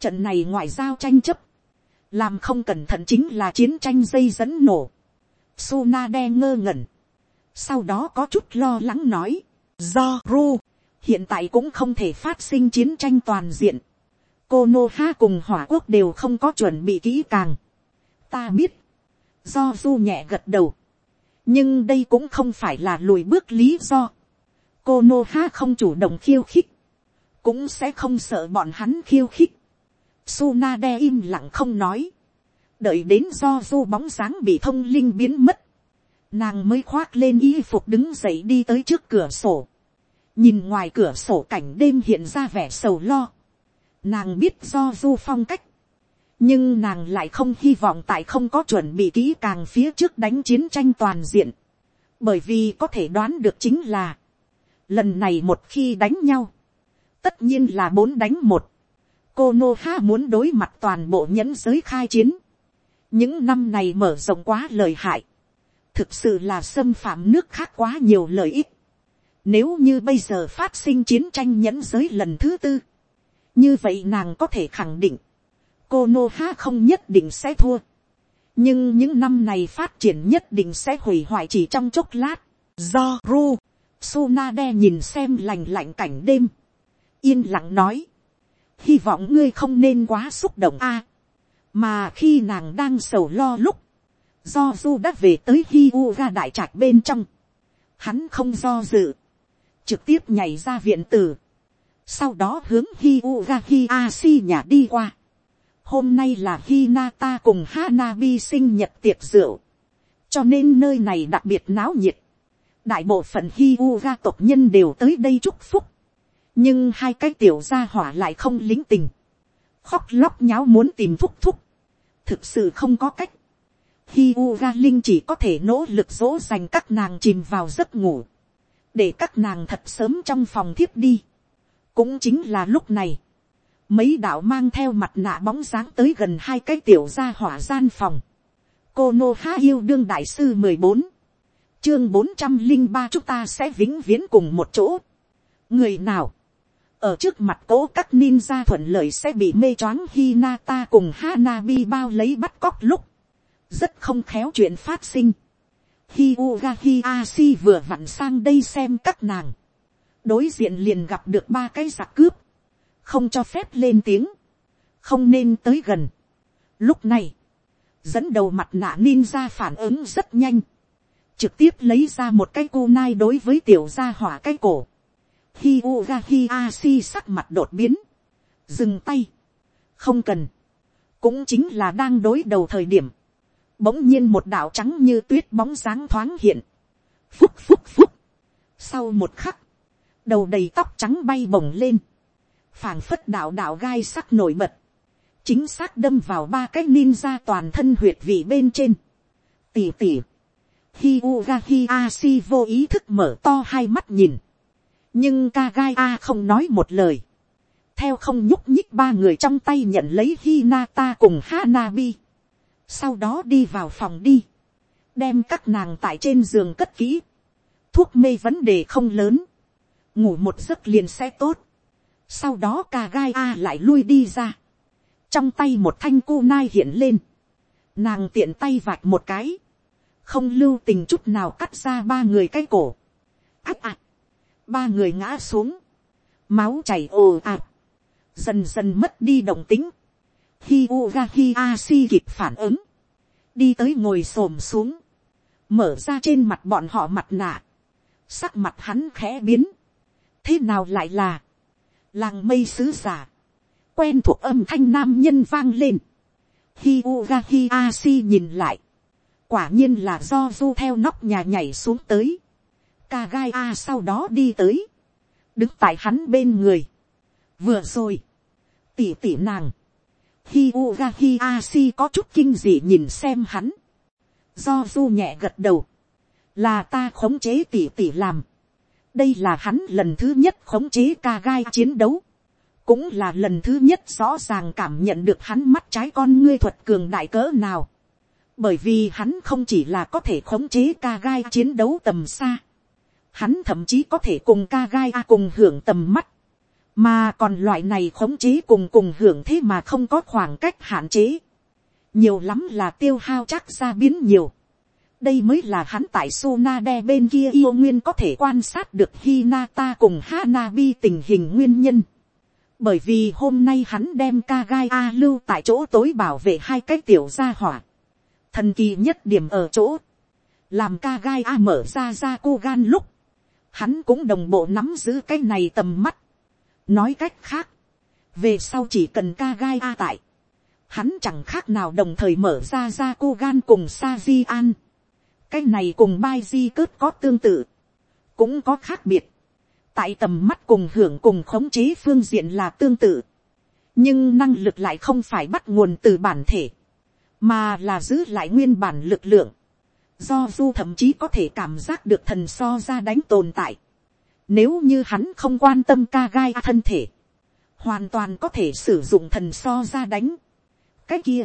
trận này ngoại giao tranh chấp, làm không cẩn thận chính là chiến tranh dây dẫn nổ, Suna đe ngơ ngẩn. Sau đó có chút lo lắng nói. Do Ru. Hiện tại cũng không thể phát sinh chiến tranh toàn diện. Cô Nô Ha cùng hỏa quốc đều không có chuẩn bị kỹ càng. Ta biết. Do Du nhẹ gật đầu. Nhưng đây cũng không phải là lùi bước lý do. Cô Nô Ha không chủ động khiêu khích. Cũng sẽ không sợ bọn hắn khiêu khích. Suna đe im lặng không nói đợi đến do du bóng dáng bị thông linh biến mất, nàng mới khoác lên y phục đứng dậy đi tới trước cửa sổ, nhìn ngoài cửa sổ cảnh đêm hiện ra vẻ sầu lo, nàng biết do du phong cách, nhưng nàng lại không hy vọng tại không có chuẩn bị kỹ càng phía trước đánh chiến tranh toàn diện, bởi vì có thể đoán được chính là, lần này một khi đánh nhau, tất nhiên là bốn đánh một, cô nô ha muốn đối mặt toàn bộ nhẫn giới khai chiến, những năm này mở rộng quá lời hại, thực sự là xâm phạm nước khác quá nhiều lợi ích. Nếu như bây giờ phát sinh chiến tranh nhẫn giới lần thứ tư, như vậy nàng có thể khẳng định, cô nô ha không nhất định sẽ thua. nhưng những năm này phát triển nhất định sẽ hủy hoại chỉ trong chốc lát. do ru, Sunade nhìn xem lành lạnh cảnh đêm, yên lặng nói, hy vọng ngươi không nên quá xúc động a, mà khi nàng đang sầu lo lúc, do du đã về tới hi u ga đại trạc bên trong, hắn không do dự, trực tiếp nhảy ra viện tử, sau đó hướng hi u ga hi a si nhà đi qua hôm nay là Hinata na ta cùng hanabi sinh nhật tiệc rượu, cho nên nơi này đặc biệt náo nhiệt, đại bộ phận hi ga tộc nhân đều tới đây chúc phúc, nhưng hai cái tiểu gia hỏa lại không lính tình, khóc lóc nháo muốn tìm thúc thúc, thực sự không có cách, hi ga linh chỉ có thể nỗ lực dỗ dành các nàng chìm vào giấc ngủ, để các nàng thật sớm trong phòng thiếp đi. cũng chính là lúc này, mấy đạo mang theo mặt nạ bóng dáng tới gần hai cái tiểu gia hỏa gian phòng. cô nô há yêu đương đại sư mười bốn, chương bốn trăm linh ba chúng ta sẽ vĩnh viễn cùng một chỗ. người nào, ở trước mặt cố các ninja thuận lợi sẽ bị mê choáng Hinata cùng Hanabi bao lấy bắt cóc lúc, rất không khéo chuyện phát sinh. Hyuga Hiashi vừa vặn sang đây xem các nàng. Đối diện liền gặp được ba cái giặc cướp. Không cho phép lên tiếng. Không nên tới gần. Lúc này, dẫn đầu mặt nạ ninja phản ứng rất nhanh. Trực tiếp lấy ra một cái cu nai đối với tiểu gia hỏa cái cổ. Hiuga Hiashi sắc mặt đột biến. Dừng tay. Không cần. Cũng chính là đang đối đầu thời điểm bỗng nhiên một đạo trắng như tuyết bóng dáng thoáng hiện, phúc phúc phúc, sau một khắc, đầu đầy tóc trắng bay bổng lên, phảng phất đạo đạo gai sắc nổi bật, chính xác đâm vào ba cái ninja toàn thân huyệt vị bên trên, tỉ tỉ, Hiugahi Asi vô ý thức mở to hai mắt nhìn, nhưng Kagai a không nói một lời, theo không nhúc nhích ba người trong tay nhận lấy Hinata cùng hanabi, sau đó đi vào phòng đi, đem các nàng tại trên giường cất kỹ, thuốc mê vấn đề không lớn, ngủ một giấc liền sẽ tốt, sau đó cà gai a lại lui đi ra, trong tay một thanh cu nai hiện lên, nàng tiện tay vạch một cái, không lưu tình chút nào cắt ra ba người cái cổ, ác ạc, ba người ngã xuống, máu chảy ồ ạt, dần dần mất đi động tính, hi uga hi a si kịp phản ứng, đi tới ngồi s ồ m xuống, mở ra trên mặt bọn họ mặt nạ, sắc mặt hắn khẽ biến, thế nào lại là, làng mây sứ giả, quen thuộc âm thanh nam nhân vang lên, hi uga hi a si nhìn lại, quả nhiên là do du theo nóc nhà nhảy xuống tới, ca gai a sau đó đi tới, đứng tại hắn bên người, vừa rồi, tỉ tỉ nàng, hi uga hi asi có chút kinh dị nhìn xem hắn, do du nhẹ gật đầu, là ta khống chế tỉ tỉ làm, đây là hắn lần thứ nhất khống chế ca gai chiến đấu, cũng là lần thứ nhất rõ ràng cảm nhận được hắn mắt trái con ngươi thuật cường đại cỡ nào, bởi vì hắn không chỉ là có thể khống chế ca gai chiến đấu tầm xa, hắn thậm chí có thể cùng ca gai cùng hưởng tầm mắt, mà còn loại này khống chế cùng cùng hưởng thế mà không có khoảng cách hạn chế, nhiều lắm là tiêu hao chắc ra biến nhiều đây mới là hắn tại Sonade bên kia yêu nguyên có thể quan sát được Hinata cùng Hanabi tình hình nguyên nhân. bởi vì hôm nay hắn đem Kagai A lưu tại chỗ tối bảo vệ hai cái tiểu gia hỏa. thần kỳ nhất điểm ở chỗ, làm Kagai A mở ra ra cô gan lúc, hắn cũng đồng bộ nắm giữ cái này tầm mắt nói cách khác, về sau chỉ cần Kagai a tại, hắn chẳng khác nào đồng thời mở ra ra cô gan cùng sa di an cái này cùng bai di cớt có tương tự, cũng có khác biệt. tại tầm mắt cùng hưởng cùng khống chế phương diện là tương tự, nhưng năng lực lại không phải bắt nguồn từ bản thể, mà là giữ lại nguyên bản lực lượng. do du thậm chí có thể cảm giác được thần so ra đánh tồn tại. Nếu như hắn không quan tâm ca gai thân thể, hoàn toàn có thể sử dụng thần so ra đánh. cái kia,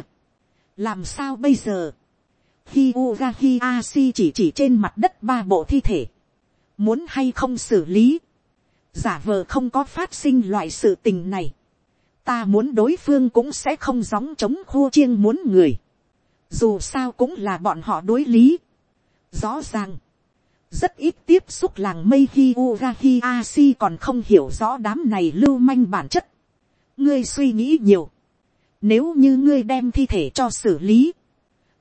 làm sao bây giờ, hi uga asi chỉ chỉ trên mặt đất ba bộ thi thể, muốn hay không xử lý, giả vờ không có phát sinh loại sự tình này, ta muốn đối phương cũng sẽ không gióng chống khua chiêng muốn người, dù sao cũng là bọn họ đối lý, rõ ràng, rất ít tiếp xúc làng mây hi uga asi còn không hiểu rõ đám này lưu manh bản chất, ngươi suy nghĩ nhiều, nếu như ngươi đem thi thể cho xử lý,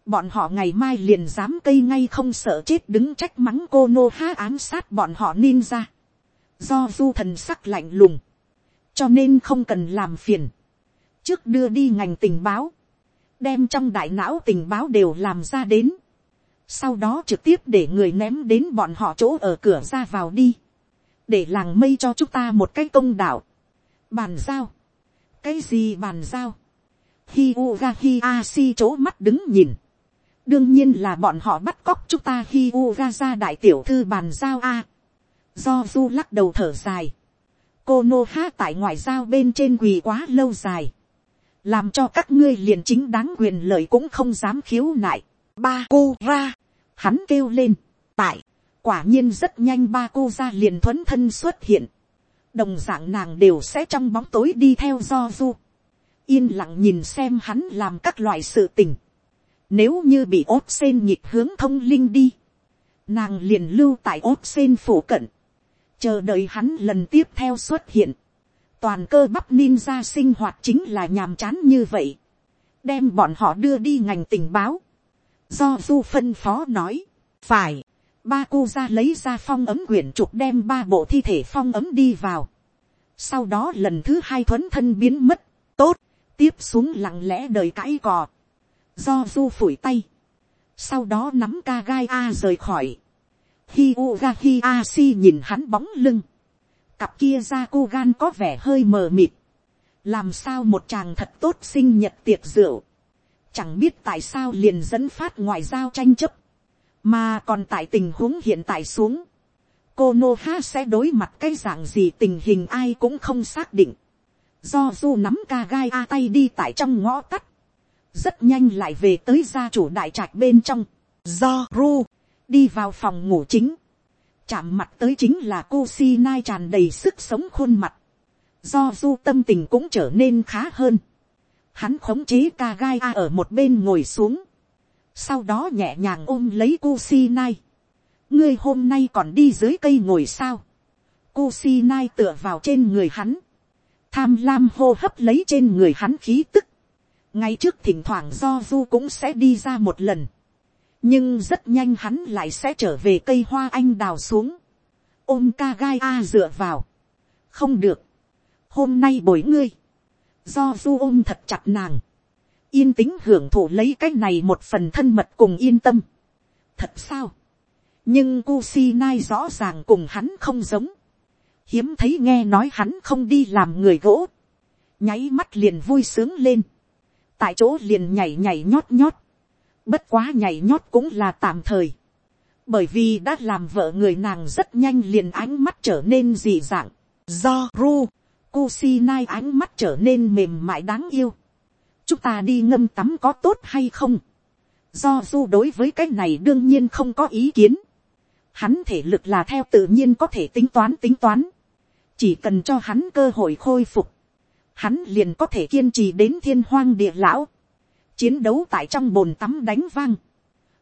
bọn họ ngày mai liền dám cây ngay không sợ chết đứng trách mắng cô nô há ám sát bọn họ ninja. Do du thần sắc lạnh lùng, cho nên không cần làm phiền. Trước đưa đi ngành tình báo, đem trong đại não tình báo đều làm ra đến. Sau đó trực tiếp để người ném đến bọn họ chỗ ở cửa ra vào đi. Để làng mây cho chúng ta một cái công đạo. Bàn giao. Cái gì bàn giao? Hi Uga Hi Asi chỗ mắt đứng nhìn đương nhiên là bọn họ bắt cóc chúng ta khi u ra đại tiểu thư bàn giao a. do du lắc đầu thở dài. cô nô ha tại ngoại giao bên trên quỳ quá lâu dài. làm cho các ngươi liền chính đáng quyền lợi cũng không dám khiếu nại. ba cô ra. hắn kêu lên. tại, quả nhiên rất nhanh ba cô ra liền thuấn thân xuất hiện. đồng d ạ n g nàng đều sẽ trong bóng tối đi theo do du. yên lặng nhìn xem hắn làm các loại sự tình nếu như bị ốt sen nhịp hướng thông linh đi. Nàng liền lưu tại ốt sen phủ cận. Chờ đợi hắn lần tiếp theo xuất hiện. Toàn cơ bắp ninja sinh hoạt chính là nhàm chán như vậy. Đem bọn họ đưa đi ngành tình báo. Do du phân phó nói. Phải. Ba cô ra lấy ra phong ấm quyển trục đem ba bộ thi thể phong ấm đi vào. Sau đó lần thứ hai thuấn thân biến mất. Tốt. Tiếp xuống lặng lẽ đời cãi cò do du phủi tay, sau đó nắm ca gai a rời khỏi, hi u ga hi a si nhìn hắn bóng lưng, cặp kia ra cô gan có vẻ hơi mờ mịt, làm sao một chàng thật tốt sinh nhật tiệc rượu, chẳng biết tại sao liền dẫn phát ngoại giao tranh chấp, mà còn tại tình huống hiện tại xuống, cô nô ha sẽ đối mặt cái dạng gì tình hình ai cũng không xác định, do du nắm ca gai a tay đi tại trong ngõ tắt, rất nhanh lại về tới gia chủ đại trạch bên trong, do ru, đi vào phòng ngủ chính, chạm mặt tới chính là cô si nai tràn đầy sức sống khuôn mặt, do du tâm tình cũng trở nên khá hơn, hắn khống chế ca gai a ở một bên ngồi xuống, sau đó nhẹ nhàng ôm lấy cô si nai, ngươi hôm nay còn đi dưới cây ngồi sao, cô si nai tựa vào trên người hắn, tham lam hô hấp lấy trên người hắn khí tức, ngay trước thỉnh thoảng do du cũng sẽ đi ra một lần, nhưng rất nhanh hắn lại sẽ trở về cây hoa anh đào xuống, ôm ca gai a dựa vào, không được, hôm nay bồi ngươi, do du ôm thật chặt nàng, yên tĩnh hưởng thụ lấy cái này một phần thân mật cùng yên tâm. thật sao, nhưng Kusinai rõ ràng cùng hắn không giống, hiếm thấy nghe nói hắn không đi làm người gỗ, nháy mắt liền vui sướng lên, tại chỗ liền nhảy nhảy nhót nhót, bất quá nhảy nhót cũng là tạm thời, bởi vì đã làm vợ người nàng rất nhanh liền ánh mắt trở nên dị dạng, do ru, Kusinai ánh mắt trở nên mềm mại đáng yêu. chúng ta đi ngâm tắm có tốt hay không, do du đối với cái này đương nhiên không có ý kiến, hắn thể lực là theo tự nhiên có thể tính toán tính toán, chỉ cần cho hắn cơ hội khôi phục, hắn liền có thể kiên trì đến thiên hoang địa lão, chiến đấu tại trong bồn tắm đánh vang,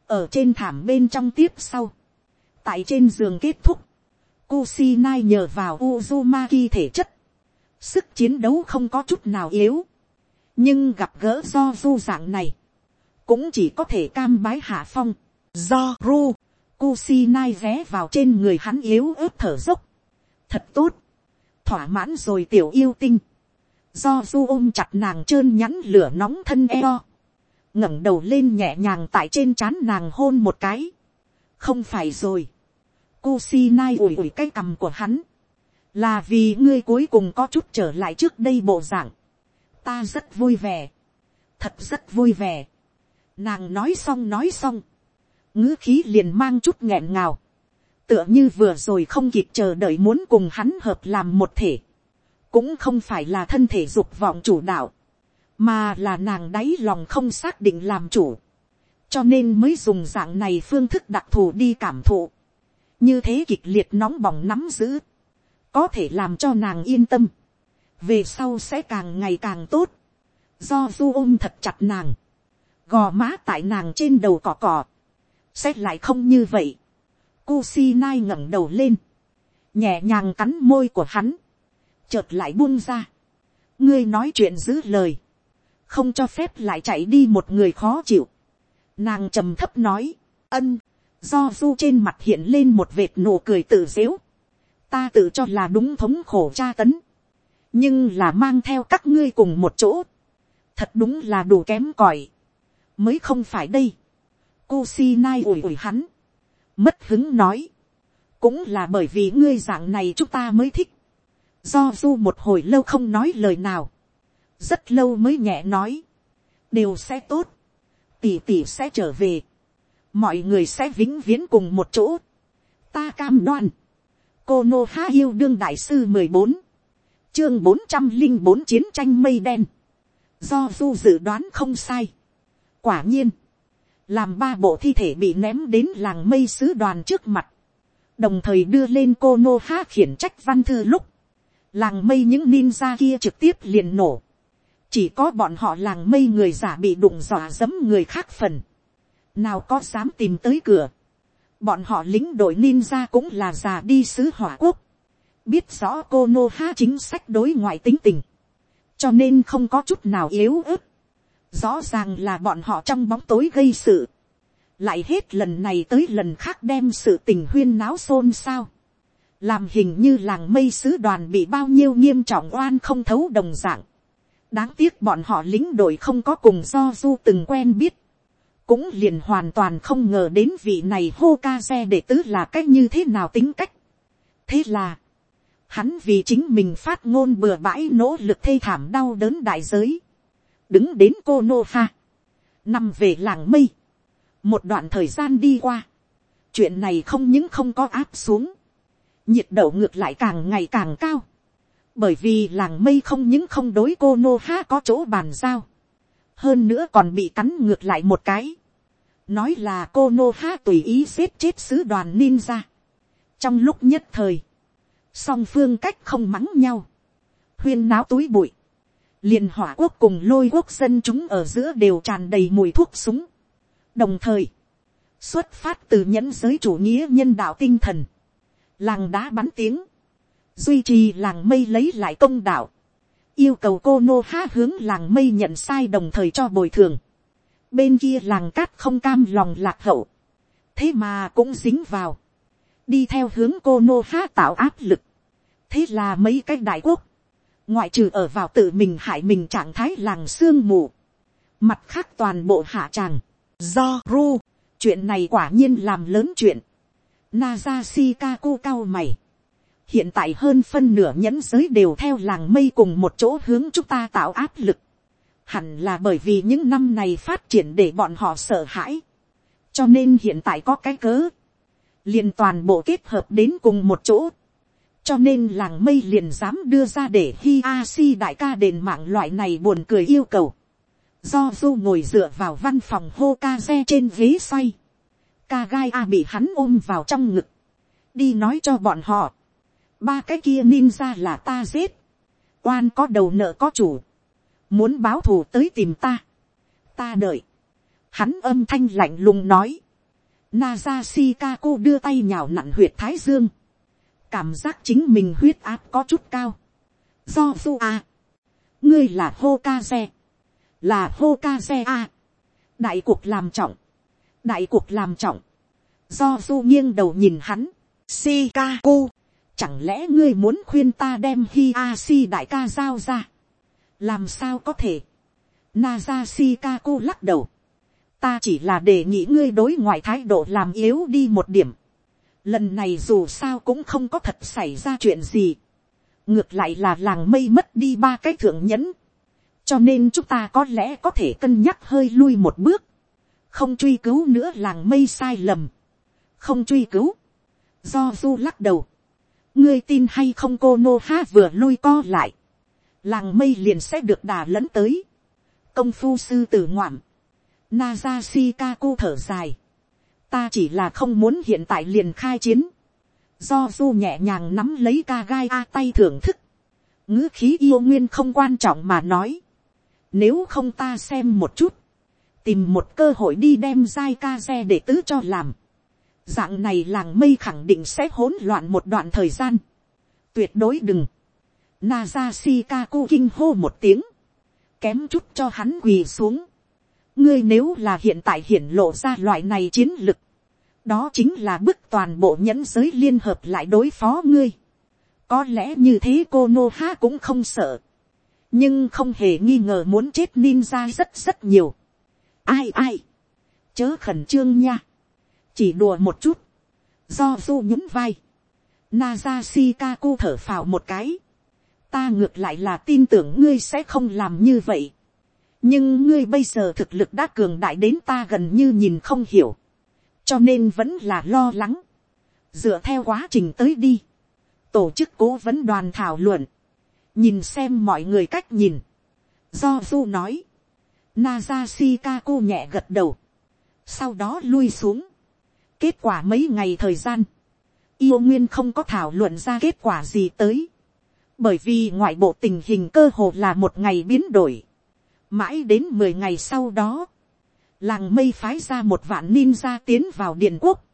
ở trên thảm bên trong tiếp sau, tại trên giường kết thúc, Kusinai nhờ vào Uzumaki thể chất, sức chiến đấu không có chút nào yếu, nhưng gặp gỡ do du dạng này, cũng chỉ có thể cam bái hạ phong, do ru, Kusinai vé vào trên người hắn yếu ớt thở dốc, thật tốt, thỏa mãn rồi tiểu yêu tinh, do du ôm chặt nàng trơn nhắn lửa nóng thân eo, ngẩng đầu lên nhẹ nhàng tại trên trán nàng hôn một cái. không phải rồi, Kusinai ủi ủi cái cằm của hắn, là vì ngươi cuối cùng có chút trở lại trước đây bộ dạng, ta rất vui vẻ, thật rất vui vẻ. Nàng nói xong nói xong, ngữ khí liền mang chút nghẹn ngào, tựa như vừa rồi không kịp chờ đợi muốn cùng hắn hợp làm một thể, cũng không phải là thân thể dục vọng chủ đạo, mà là nàng đáy lòng không xác định làm chủ, cho nên mới dùng dạng này phương thức đặc thù đi cảm thụ, như thế kịch liệt nóng bỏng nắm giữ, có thể làm cho nàng yên tâm, về sau sẽ càng ngày càng tốt, do du ôm thật chặt nàng, gò má tại nàng trên đầu cỏ cỏ, sẽ lại không như vậy, cu si nai ngẩng đầu lên, nhẹ nhàng cắn môi của hắn, chợt lại buông ra. ngươi nói chuyện giữ lời, không cho phép lại chạy đi một người khó chịu. Nàng trầm thấp nói, ân, do du trên mặt hiện lên một vệt nụ cười tự dếu. ta tự cho là đúng thống khổ tra tấn, nhưng là mang theo các ngươi cùng một chỗ, thật đúng là đủ kém cỏi, mới không phải đây. cô si nai ủi ủi hắn, mất hứng nói, cũng là bởi vì ngươi dạng này chúng ta mới thích. Do du một hồi lâu không nói lời nào, rất lâu mới nhẹ nói, đều sẽ tốt, tỷ tỷ sẽ trở về, mọi người sẽ vĩnh viễn cùng một chỗ, ta cam đoan, cô nô há yêu đương đại sư mười bốn, chương bốn trăm linh bốn chiến tranh mây đen, do du dự đoán không sai, quả nhiên, làm ba bộ thi thể bị ném đến làng mây sứ đoàn trước mặt, đồng thời đưa lên cô nô há khiển trách văn thư lúc, làng mây những ninja kia trực tiếp liền nổ, chỉ có bọn họ làng mây người giả bị đụng dọa dẫm người khác phần, nào có dám tìm tới cửa, bọn họ lính đội ninja cũng là già đi sứ hỏa quốc, biết rõ cô nô ha chính sách đối ngoại tính tình, cho nên không có chút nào yếu ớt, rõ ràng là bọn họ trong bóng tối gây sự, lại hết lần này tới lần khác đem sự tình huyên náo xôn xao, làm hình như làng mây sứ đoàn bị bao nhiêu nghiêm trọng oan không thấu đồng dạng, đáng tiếc bọn họ lính đội không có cùng do du từng quen biết, cũng liền hoàn toàn không ngờ đến vị này hô ca xe để tứ là cách như thế nào tính cách. thế là, hắn vì chính mình phát ngôn bừa bãi nỗ lực thê thảm đau đớn đại giới, đứng đến cô nô ha, nằm về làng mây, một đoạn thời gian đi qua, chuyện này không những không có áp xuống, nhiệt độ ngược lại càng ngày càng cao, bởi vì làng mây không những không đối cô nô ha có chỗ bàn giao, hơn nữa còn bị cắn ngược lại một cái, nói là cô nô ha tùy ý giết chết sứ đoàn ninja. trong lúc nhất thời, song phương cách không mắng nhau, huyên náo túi bụi, liền hỏa quốc cùng lôi quốc dân chúng ở giữa đều tràn đầy mùi thuốc súng. đồng thời, xuất phát từ nhẫn giới chủ nghĩa nhân đạo tinh thần, làng đá bắn tiếng, duy trì làng mây lấy lại công đạo, yêu cầu cô nô há hướng làng mây nhận sai đồng thời cho bồi thường, bên kia làng cát không cam lòng lạc hậu, thế mà cũng dính vào, đi theo hướng cô nô há tạo áp lực, thế là mấy cái đại quốc, ngoại trừ ở vào tự mình hại mình trạng thái làng sương mù, mặt khác toàn bộ hạ tràng, do ru, chuyện này quả nhiên làm lớn chuyện, Naza Shikaku cao mày. Hiện tại hơn phân nửa nhẫn giới đều theo làng mây cùng một chỗ hướng chúng ta tạo áp lực. Hẳn là bởi vì những năm này phát triển để bọn họ sợ hãi. Cho nên hiện tại có cái cớ. liền toàn bộ kết hợp đến cùng một chỗ. Cho nên làng mây liền dám đưa ra để hi đại ca đền mạng loại này buồn cười yêu cầu. Do du ngồi dựa vào văn phòng hô ca xe trên ghế xoay ca gai a bị hắn ôm vào trong ngực, đi nói cho bọn họ, ba cái kia ninja là ta giết, Oan có đầu nợ có chủ, muốn báo thù tới tìm ta, ta đợi, hắn âm thanh lạnh lùng nói, Naza Shikaku đưa tay nhào nặn huyệt thái dương, cảm giác chính mình huyết áp có chút cao, do su a, ngươi là Hokage, là Hokage a, đại cuộc làm trọng, đại cuộc làm trọng, do du nghiêng đầu nhìn hắn, Shikaku, chẳng lẽ ngươi muốn khuyên ta đem Hiashi đại ca giao ra, làm sao có thể, Naza Shikaku lắc đầu, ta chỉ là đề nghị ngươi đối ngoại thái độ làm yếu đi một điểm, lần này dù sao cũng không có thật xảy ra chuyện gì, ngược lại là làng mây mất đi ba cái thượng nhẫn, cho nên chúng ta có lẽ có thể cân nhắc hơi lui một bước, không truy cứu nữa làng mây sai lầm, không truy cứu, do du lắc đầu, ngươi tin hay không cô nô ha vừa lôi co lại, làng mây liền sẽ được đà lẫn tới, công phu sư tử ngoạm, naza cô thở dài, ta chỉ là không muốn hiện tại liền khai chiến, do du nhẹ nhàng nắm lấy ca gai a tay thưởng thức, ngữ khí yêu nguyên không quan trọng mà nói, nếu không ta xem một chút, tìm một cơ hội đi đem dai ca xe để tứ cho làm, dạng này làng mây khẳng định sẽ hỗn loạn một đoạn thời gian, tuyệt đối đừng, Naza Shikaku kinh hô một tiếng, kém chút cho hắn quỳ xuống. ngươi nếu là hiện tại hiển lộ ra loại này chiến lực, đó chính là bức toàn bộ nhẫn giới liên hợp lại đối phó ngươi. có lẽ như thế cô nô ha cũng không sợ, nhưng không hề nghi ngờ muốn chết ninja rất rất nhiều ai ai, chớ khẩn trương nha, chỉ đùa một chút, do du nhún vai, Naza cu thở phào một cái, ta ngược lại là tin tưởng ngươi sẽ không làm như vậy. nhưng ngươi bây giờ thực lực đã cường đại đến ta gần như nhìn không hiểu. Cho nên vẫn là lo lắng, dựa theo quá trình tới đi, tổ chức cố vấn đoàn thảo luận, nhìn xem mọi người cách nhìn, do du nói, Naza Shikaku nhẹ gật đầu, sau đó lui xuống, kết quả mấy ngày thời gian, yêu nguyên không có thảo luận ra kết quả gì tới, bởi vì ngoại bộ tình hình cơ hồ là một ngày biến đổi, mãi đến mười ngày sau đó, làng mây phái ra một vạn ninja tiến vào điện quốc,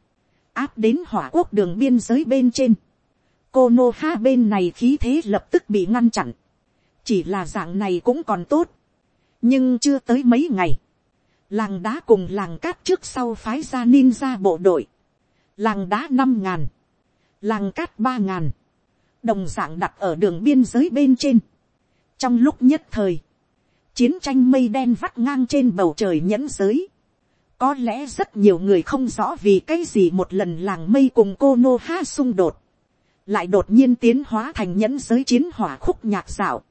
áp đến hỏa quốc đường biên giới bên trên. cô nô ha bên này khí thế lập tức bị ngăn chặn. chỉ là dạng này cũng còn tốt nhưng chưa tới mấy ngày, làng đá cùng làng cát trước sau phái ra ninja bộ đội. làng đá năm ngàn, làng cát ba ngàn, đồng dạng đặt ở đường biên giới bên trên. trong lúc nhất thời, chiến tranh mây đen vắt ngang trên bầu trời nhẫn giới. Có lẽ rất nhiều người không rõ vì cái gì một lần làng mây cùng cô Nô Ha xung đột. Lại đột nhiên tiến hóa thành nhẫn giới chiến hỏa khúc nhạc dạo.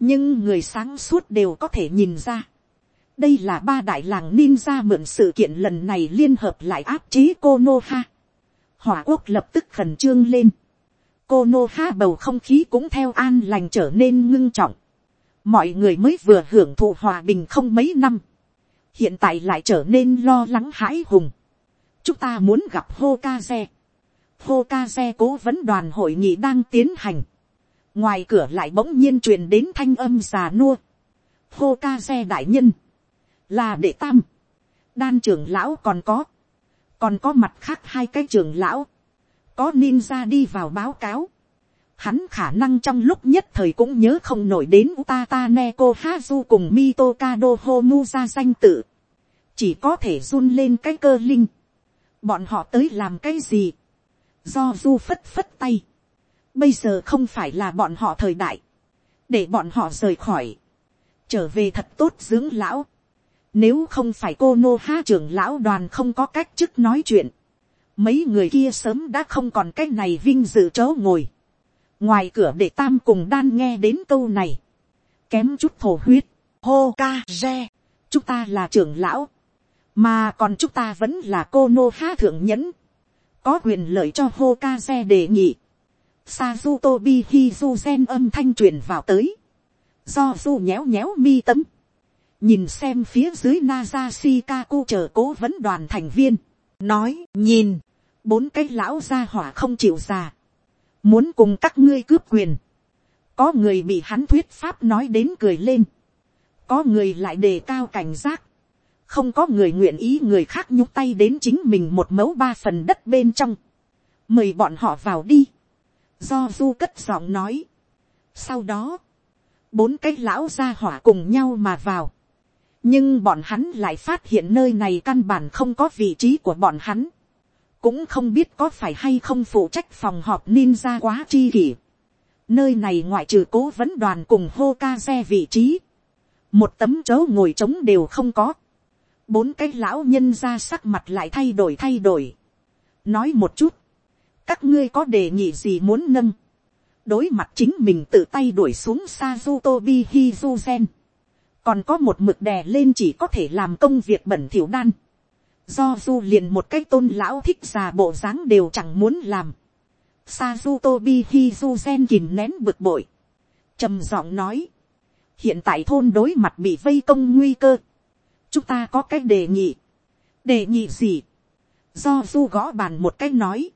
Nhưng người sáng suốt đều có thể nhìn ra. Đây là ba đại làng ninja mượn sự kiện lần này liên hợp lại áp chế cô Nô Ha. Hỏa quốc lập tức khẩn trương lên. Cô Nô Ha bầu không khí cũng theo an lành trở nên ngưng trọng mọi người mới vừa hưởng thụ hòa bình không mấy năm, hiện tại lại trở nên lo lắng hãi hùng. chúng ta muốn gặp hô ca xe. hô ca xe cố vấn đoàn hội nghị đang tiến hành ngoài cửa lại bỗng nhiên truyền đến thanh âm già nua. hô ca xe đại nhân, là đệ tam, đan trưởng lão còn có, còn có mặt khác hai cái trưởng lão, có ninja đi vào báo cáo, hắn khả năng trong lúc nhất thời cũng nhớ không nổi đến Utata Neko Hazu cùng Mitokado Homu ra danh tự. Chỉ có thể run lên cái cơ linh. Bọn họ tới làm cái gì? Do du phất phất tay. Bây giờ không phải là bọn họ thời đại. Để bọn họ rời khỏi. Trở về thật tốt dưỡng lão. Nếu không phải cô Nô Ha trưởng lão đoàn không có cách chức nói chuyện. Mấy người kia sớm đã không còn cách này vinh dự chỗ ngồi ngoài cửa để tam cùng đan nghe đến câu này, kém chút thổ huyết, hô ca re, chúng ta là trưởng lão, mà còn chúng ta vẫn là cô nô ha thượng nhẫn, có quyền lợi cho hô ca re đề nghị, Sazu Tobi Hizu gen âm thanh truyền vào tới. Do du nhéo nhéo mi tấm. Nhìn xem phía dưới Naza Shikaku chờ cố vấn đoàn thành viên. Nói, nhìn. Bốn cái lão gia hỏa không chịu già muốn cùng các ngươi cướp quyền, có người bị hắn thuyết pháp nói đến cười lên, có người lại đề cao cảnh giác, không có người nguyện ý người khác nhúc tay đến chính mình một mẫu ba phần đất bên trong, mời bọn họ vào đi, do du cất giọng nói. sau đó, bốn cái lão ra hỏa cùng nhau mà vào, nhưng bọn hắn lại phát hiện nơi này căn bản không có vị trí của bọn hắn, cũng không biết có phải hay không phụ trách phòng họp ninja quá chi kỷ. Nơi này ngoại trừ cố vấn đoàn cùng hô ca xe vị trí. Một tấm chấu ngồi trống đều không có. Bốn cái lão nhân ra sắc mặt lại thay đổi thay đổi. Nói một chút. Các ngươi có đề nghị gì muốn nâng. Đối mặt chính mình tự tay đuổi xuống Sazutobi Hizuzen. Còn có một mực đè lên chỉ có thể làm công việc bẩn thiểu đan do du liền một cái tôn lão thích già bộ dáng đều chẳng muốn làm. Sazutobi Hizuzen kìm nén bực bội. trầm giọng nói. hiện tại thôn đối mặt bị vây công nguy cơ. chúng ta có cái đề nghị. đề nghị gì. do du gõ bàn một cái nói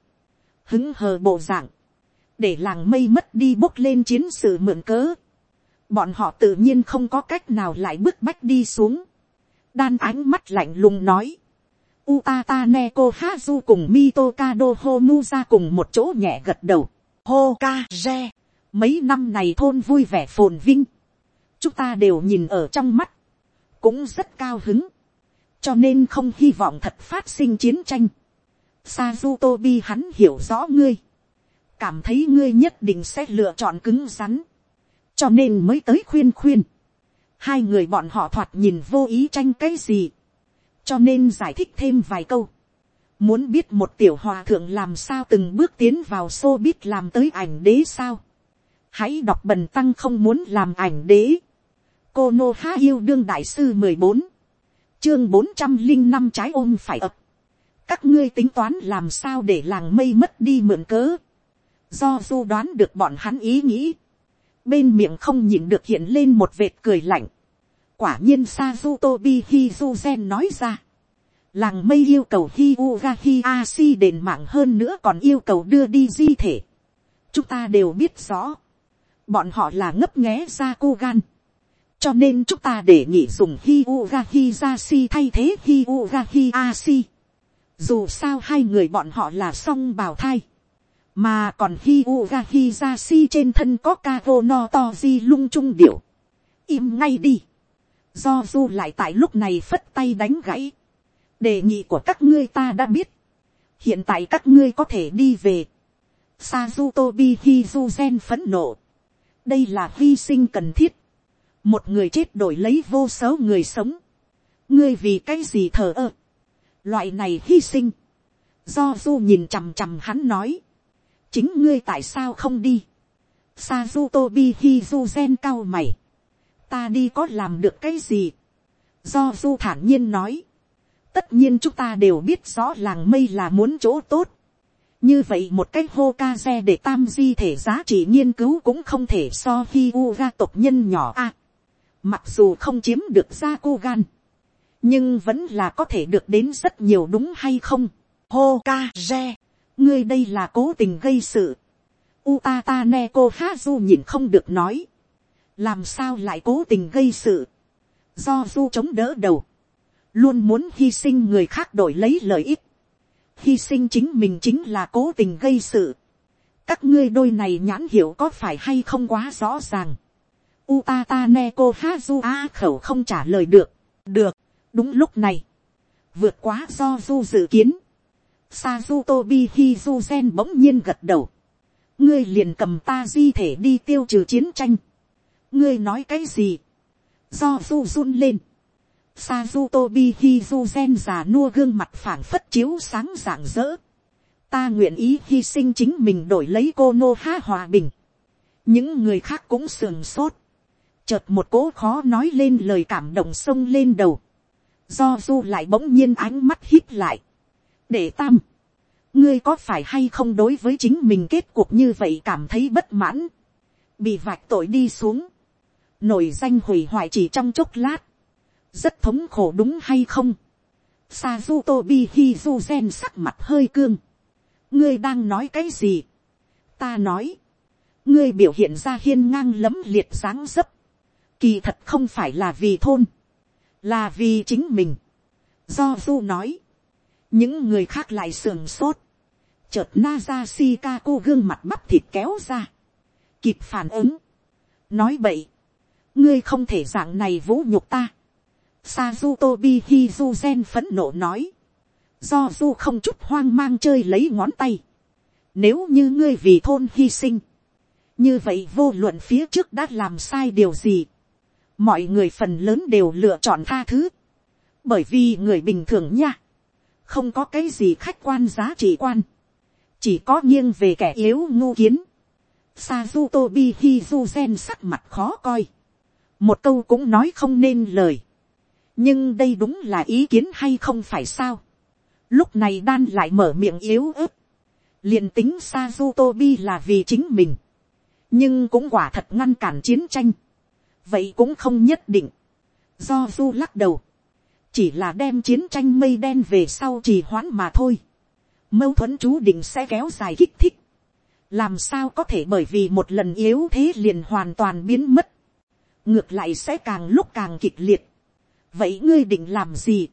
hứng hờ bộ dạng. để làng mây mất đi bốc lên chiến sự mượn cớ. bọn họ tự nhiên không có cách nào lại bức bách đi xuống. đan ánh mắt lạnh lùng nói Utata Neko Hazu cùng Mitokado Homuza cùng một chỗ nhẹ gật đầu. Hokage. Mấy năm này thôn vui vẻ phồn vinh. Chúng ta đều nhìn ở trong mắt. Cũng rất cao hứng. Cho nên không hy vọng thật phát sinh chiến tranh. Sazutobi hắn hiểu rõ ngươi. Cảm thấy ngươi nhất định sẽ lựa chọn cứng rắn. Cho nên mới tới khuyên khuyên. Hai người bọn họ thoạt nhìn vô ý tranh cái gì cho nên giải thích thêm vài câu. Muốn biết một tiểu hòa thượng làm sao từng bước tiến vào xô biết làm tới ảnh đế sao. Hãy đọc bần tăng không muốn làm ảnh đế. Cô Nô Há Yêu Đương Đại Sư mười bốn Chương bốn trăm linh năm trái ôm phải ập. Các ngươi tính toán làm sao để làng mây mất đi mượn cớ. Do du đoán được bọn hắn ý nghĩ. Bên miệng không nhịn được hiện lên một vệt cười lạnh quả nhiên Sazutobi Hizuzen nói ra. Làng mây yêu cầu Hyuga Hiashi đền mạng hơn nữa còn yêu cầu đưa đi di thể. Chúng ta đều biết rõ. Bọn họ là ngấp nghé ra cô gan. Cho nên chúng ta để nhị dùng Hyuga Hiashi thay thế Hyuga Hiashi. Dù sao hai người bọn họ là song bào thai. Mà còn Hyuga si trên thân có Kago no Toji lung trung điệu. Im ngay đi do du lại tại lúc này phất tay đánh gãy. đề nghị của các ngươi ta đã biết. hiện tại các ngươi có thể đi về. Sazutobi Hizuzen phấn nộ. đây là hy sinh cần thiết. một người chết đổi lấy vô số người sống. ngươi vì cái gì thờ ơ loại này hy sinh. do du nhìn chằm chằm hắn nói. chính ngươi tại sao không đi. sa du tobi hi du Hizuzen cao mày ta đi có làm được cái gì. do du thản nhiên nói. tất nhiên chúng ta đều biết rõ làng mây là muốn chỗ tốt. như vậy một cái hô ca xe để tam di thể giá trị nghiên cứu cũng không thể so hi u ga tộc nhân nhỏ a. mặc dù không chiếm được ra cô gan nhưng vẫn là có thể được đến rất nhiều đúng hay không. hô ca re ngươi đây là cố tình gây sự. Utata Neko Hazu nhìn không được nói. Làm sao lại cố tình gây sự, do du chống đỡ đầu, luôn muốn hy sinh người khác đổi lấy lợi ích, hy sinh chính mình chính là cố tình gây sự, các ngươi đôi này nhãn hiểu có phải hay không quá rõ ràng, Utata Neko Hazu A khẩu không trả lời được, được, đúng lúc này, vượt quá do du dự kiến, Sazutobi Hizuzen bỗng nhiên gật đầu, ngươi liền cầm ta di thể đi tiêu trừ chiến tranh, ngươi nói cái gì, do du run lên, Sazutobi Hizuzen già nua gương mặt phảng phất chiếu sáng rạng rỡ. Ta nguyện ý hy sinh chính mình đổi lấy cô nô Há hòa bình. Những người khác cũng sườn sốt. Chợt một cố khó nói lên lời cảm động sông lên đầu. Do du lại bỗng nhiên ánh mắt hít lại. Để tam. Ngươi có phải hay không đối với chính mình kết cuộc như vậy cảm thấy bất mãn. Bị vạch tội đi xuống nổi danh hủy hoại chỉ trong chốc lát, rất thống khổ đúng hay không. Sazutobi Hizuzen sắc mặt hơi cương. ngươi đang nói cái gì. ta nói, ngươi biểu hiện ra hiên ngang lấm liệt dáng dấp. kỳ thật không phải là vì thôn, là vì chính mình. do du nói, những người khác lại sườn sốt. chợt Naza Shikaku gương mặt bắp thịt kéo ra. kịp phản ứng. nói vậy. ngươi không thể dạng này vũ nhục ta. Sazutobi Hizuzen phẫn nộ nói. Do du không chút hoang mang chơi lấy ngón tay. Nếu như ngươi vì thôn hy sinh. Như vậy vô luận phía trước đã làm sai điều gì. Mọi người phần lớn đều lựa chọn tha thứ. Bởi vì người bình thường nha. Không có cái gì khách quan giá trị quan. Chỉ có nghiêng về kẻ yếu ngu kiến. Sazutobi Hizuzen sắc mặt khó coi một câu cũng nói không nên lời. nhưng đây đúng là ý kiến hay không phải sao. lúc này đan lại mở miệng yếu ớt, liền tính Sazutobi là vì chính mình, nhưng cũng quả thật ngăn cản chiến tranh, vậy cũng không nhất định, do du lắc đầu, chỉ là đem chiến tranh mây đen về sau trì hoãn mà thôi, mâu thuẫn chú định sẽ kéo dài kích thích, làm sao có thể bởi vì một lần yếu thế liền hoàn toàn biến mất, ngược lại sẽ càng lúc càng kịch liệt. vậy ngươi định làm gì,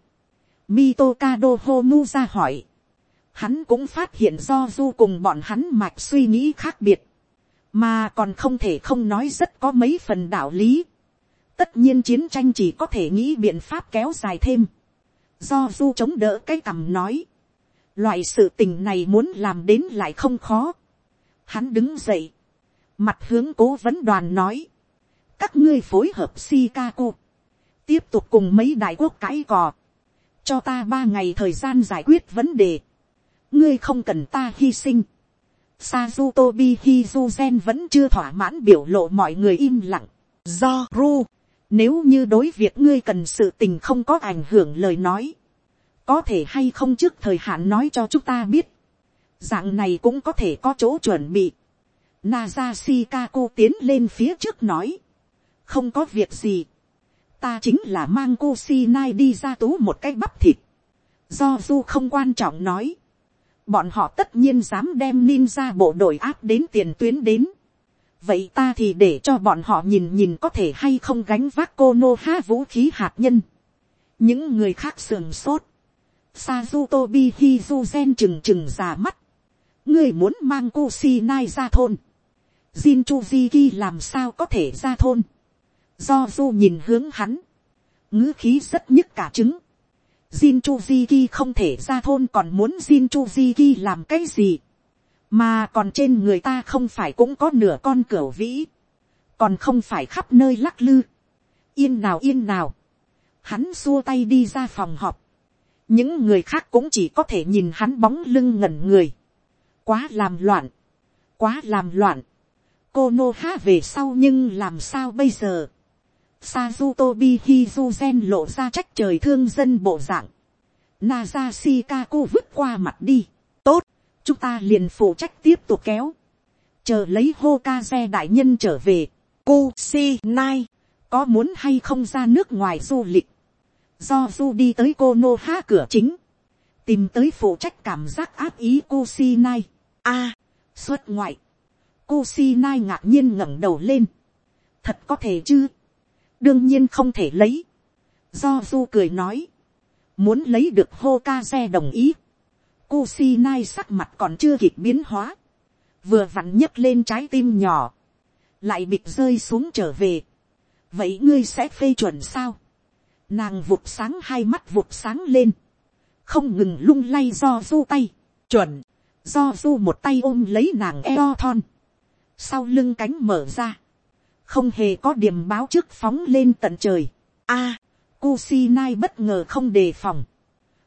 Mitokado Homu ra hỏi, hắn cũng phát hiện do du cùng bọn hắn mạch suy nghĩ khác biệt, mà còn không thể không nói rất có mấy phần đạo lý. tất nhiên chiến tranh chỉ có thể nghĩ biện pháp kéo dài thêm. do du chống đỡ cái cằm nói, loại sự tình này muốn làm đến lại không khó. hắn đứng dậy, mặt hướng cố vấn đoàn nói, các ngươi phối hợp Shikaku, tiếp tục cùng mấy đại quốc cãi cò, cho ta ba ngày thời gian giải quyết vấn đề, ngươi không cần ta hy sinh. Sazutobi Hizuzen vẫn chưa thỏa mãn biểu lộ mọi người im lặng. Do Ru, nếu như đối việc ngươi cần sự tình không có ảnh hưởng lời nói, có thể hay không trước thời hạn nói cho chúng ta biết. Dạng này cũng có thể có chỗ chuẩn bị. Naza Shikaku tiến lên phía trước nói. Không có việc gì. Ta chính là mang cô Sinai đi ra tú một cái bắp thịt. Do Du không quan trọng nói bọn họ tất nhiên dám đem ninja bộ đội áp đến tiền tuyến đến. vậy ta thì để cho bọn họ nhìn nhìn có thể hay không gánh vác cô nô ha vũ khí hạt nhân. những người khác sườn sốt. sazuto Hizuzen chừng chừng già mắt. ngươi muốn mang kusinai ra thôn. Jinchuziki làm sao có thể ra thôn. Do du nhìn hướng hắn. ngữ khí rất nhức cả trứng Jinchuziki không thể ra thôn còn muốn Jinchuziki làm cái gì. Mà còn trên người ta không phải cũng có nửa con cửa vĩ. Còn không phải khắp nơi lắc lư. Yên nào yên nào. Hắn xua tay đi ra phòng họp. Những người khác cũng chỉ có thể nhìn hắn bóng lưng ngẩn người. Quá làm loạn. Quá làm loạn. Cô Nô Há về sau nhưng làm sao bây giờ Sazutobi Hizuzen lộ ra trách trời thương dân bộ dạng. Naza Shikaku vứt qua mặt đi. Tốt, chúng ta liền phụ trách tiếp tục kéo. Chờ lấy Hokage đại nhân trở về. Kusinai, có muốn hay không ra nước ngoài du lịch. Do du đi tới Konoha cửa chính. Tìm tới phụ trách cảm giác áp ý Kusinai. A, xuất ngoại. Kusinai ngạc nhiên ngẩng đầu lên. Thật có thể chứ đương nhiên không thể lấy. do du cười nói, muốn lấy được hô ca xe đồng ý, Kusinai sắc mặt còn chưa kịp biến hóa, vừa vặn nhấc lên trái tim nhỏ, lại bịt rơi xuống trở về. vậy ngươi sẽ phê chuẩn sao, nàng vụt sáng hai mắt vụt sáng lên, không ngừng lung lay do du tay, chuẩn, do du một tay ôm lấy nàng eo thon, sau lưng cánh mở ra, không hề có điểm báo trước phóng lên tận trời. A, à, Kusinai bất ngờ không đề phòng,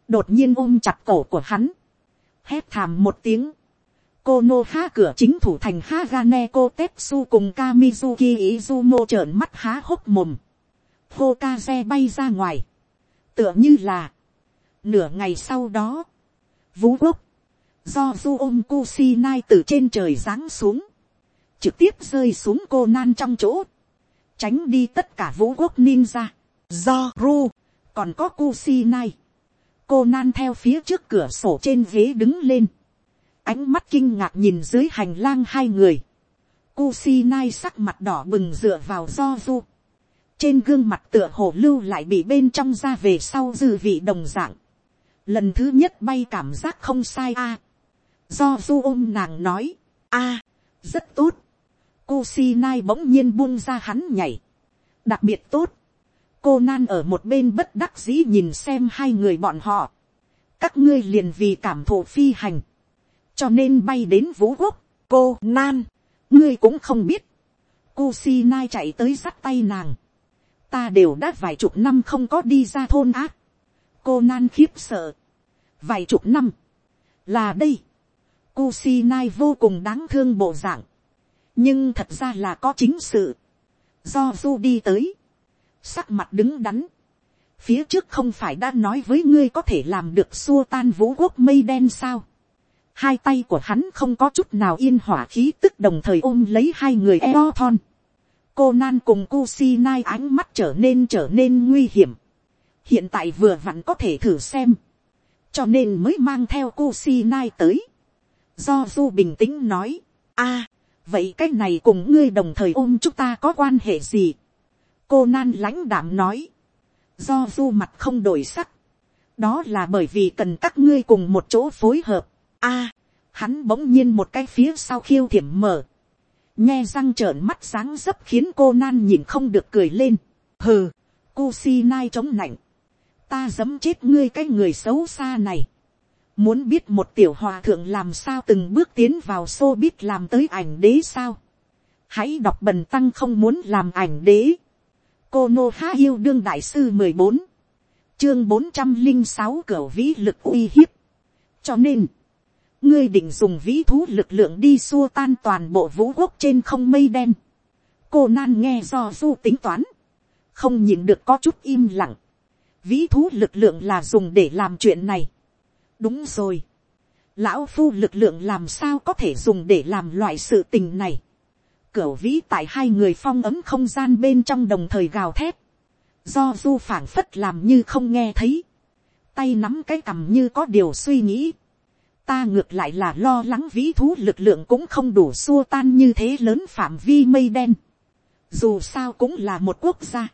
đột nhiên ôm chặt cổ của hắn, hét thảm một tiếng. Cô nô há cửa chính thủ thành Hagane Kotetsu cùng Kamizuki Izumo trợn mắt há hốc mồm. Hokaze bay ra ngoài. Tựa như là. Nửa ngày sau đó. Vũ quốc. Do du ôm Kusinai từ trên trời giáng xuống trực tiếp rơi xuống cô nan trong chỗ, tránh đi tất cả vũ quốc ninja, do ru, còn có Kusinai. cô nan theo phía trước cửa sổ trên ghế đứng lên, ánh mắt kinh ngạc nhìn dưới hành lang hai người, Kusinai sắc mặt đỏ bừng dựa vào do ru. Trên gương mặt tựa hồ lưu lại bị bên trong ra về sau dư vị đồng dạng, lần thứ nhất bay cảm giác không sai a, do du ôm nàng nói, a, rất tốt, Kusinai bỗng nhiên buông ra hắn nhảy. Đặc biệt tốt. Cô Nan ở một bên bất đắc dĩ nhìn xem hai người bọn họ. Các ngươi liền vì cảm thụ phi hành. Cho nên bay đến vũ quốc. Cô Nan. Ngươi cũng không biết. Kusinai chạy tới sắt tay nàng. Ta đều đã vài chục năm không có đi ra thôn ác. Cô Nan khiếp sợ. Vài chục năm. Là đây. Kusinai vô cùng đáng thương bộ dạng nhưng thật ra là có chính sự, do du đi tới, sắc mặt đứng đắn, phía trước không phải đã nói với ngươi có thể làm được xua tan vũ quốc mây đen sao. hai tay của hắn không có chút nào yên hỏa khí tức đồng thời ôm lấy hai người eo thon. cô nan cùng Kusinai ánh mắt trở nên trở nên nguy hiểm. hiện tại vừa vặn có thể thử xem. cho nên mới mang theo Kusinai tới. do du bình tĩnh nói, a, vậy cái này cùng ngươi đồng thời ôm chúng ta có quan hệ gì. cô nan lãnh đảm nói, do du mặt không đổi sắc, đó là bởi vì cần các ngươi cùng một chỗ phối hợp. a, hắn bỗng nhiên một cái phía sau khiêu thiểm mở, nghe răng trợn mắt sáng dấp khiến cô nan nhìn không được cười lên. hừ, cu si nai chống nạnh, ta dấm chết ngươi cái người xấu xa này. Muốn biết một tiểu hòa thượng làm sao từng bước tiến vào xô biết làm tới ảnh đế sao. Hãy đọc bần tăng không muốn làm ảnh đế. Cô nô há yêu đương đại sư mười bốn. Chương bốn trăm linh sáu cửa vĩ lực uy hiếp. Cho nên, ngươi định dùng vĩ thú lực lượng đi xua tan toàn bộ vũ quốc trên không mây đen. Cô nan nghe do du tính toán. Không nhìn được có chút im lặng. Vĩ thú lực lượng là dùng để làm chuyện này đúng rồi lão phu lực lượng làm sao có thể dùng để làm loại sự tình này Cửu vĩ tại hai người phong ấm không gian bên trong đồng thời gào thét. Do du phảng phất làm như không nghe thấy. Tay nắm cái cầm như có điều suy nghĩ. Ta ngược lại là lo lắng vĩ thú lực lượng cũng không đủ xua tan như thế lớn phạm vi mây đen. Dù sao cũng là một quốc gia.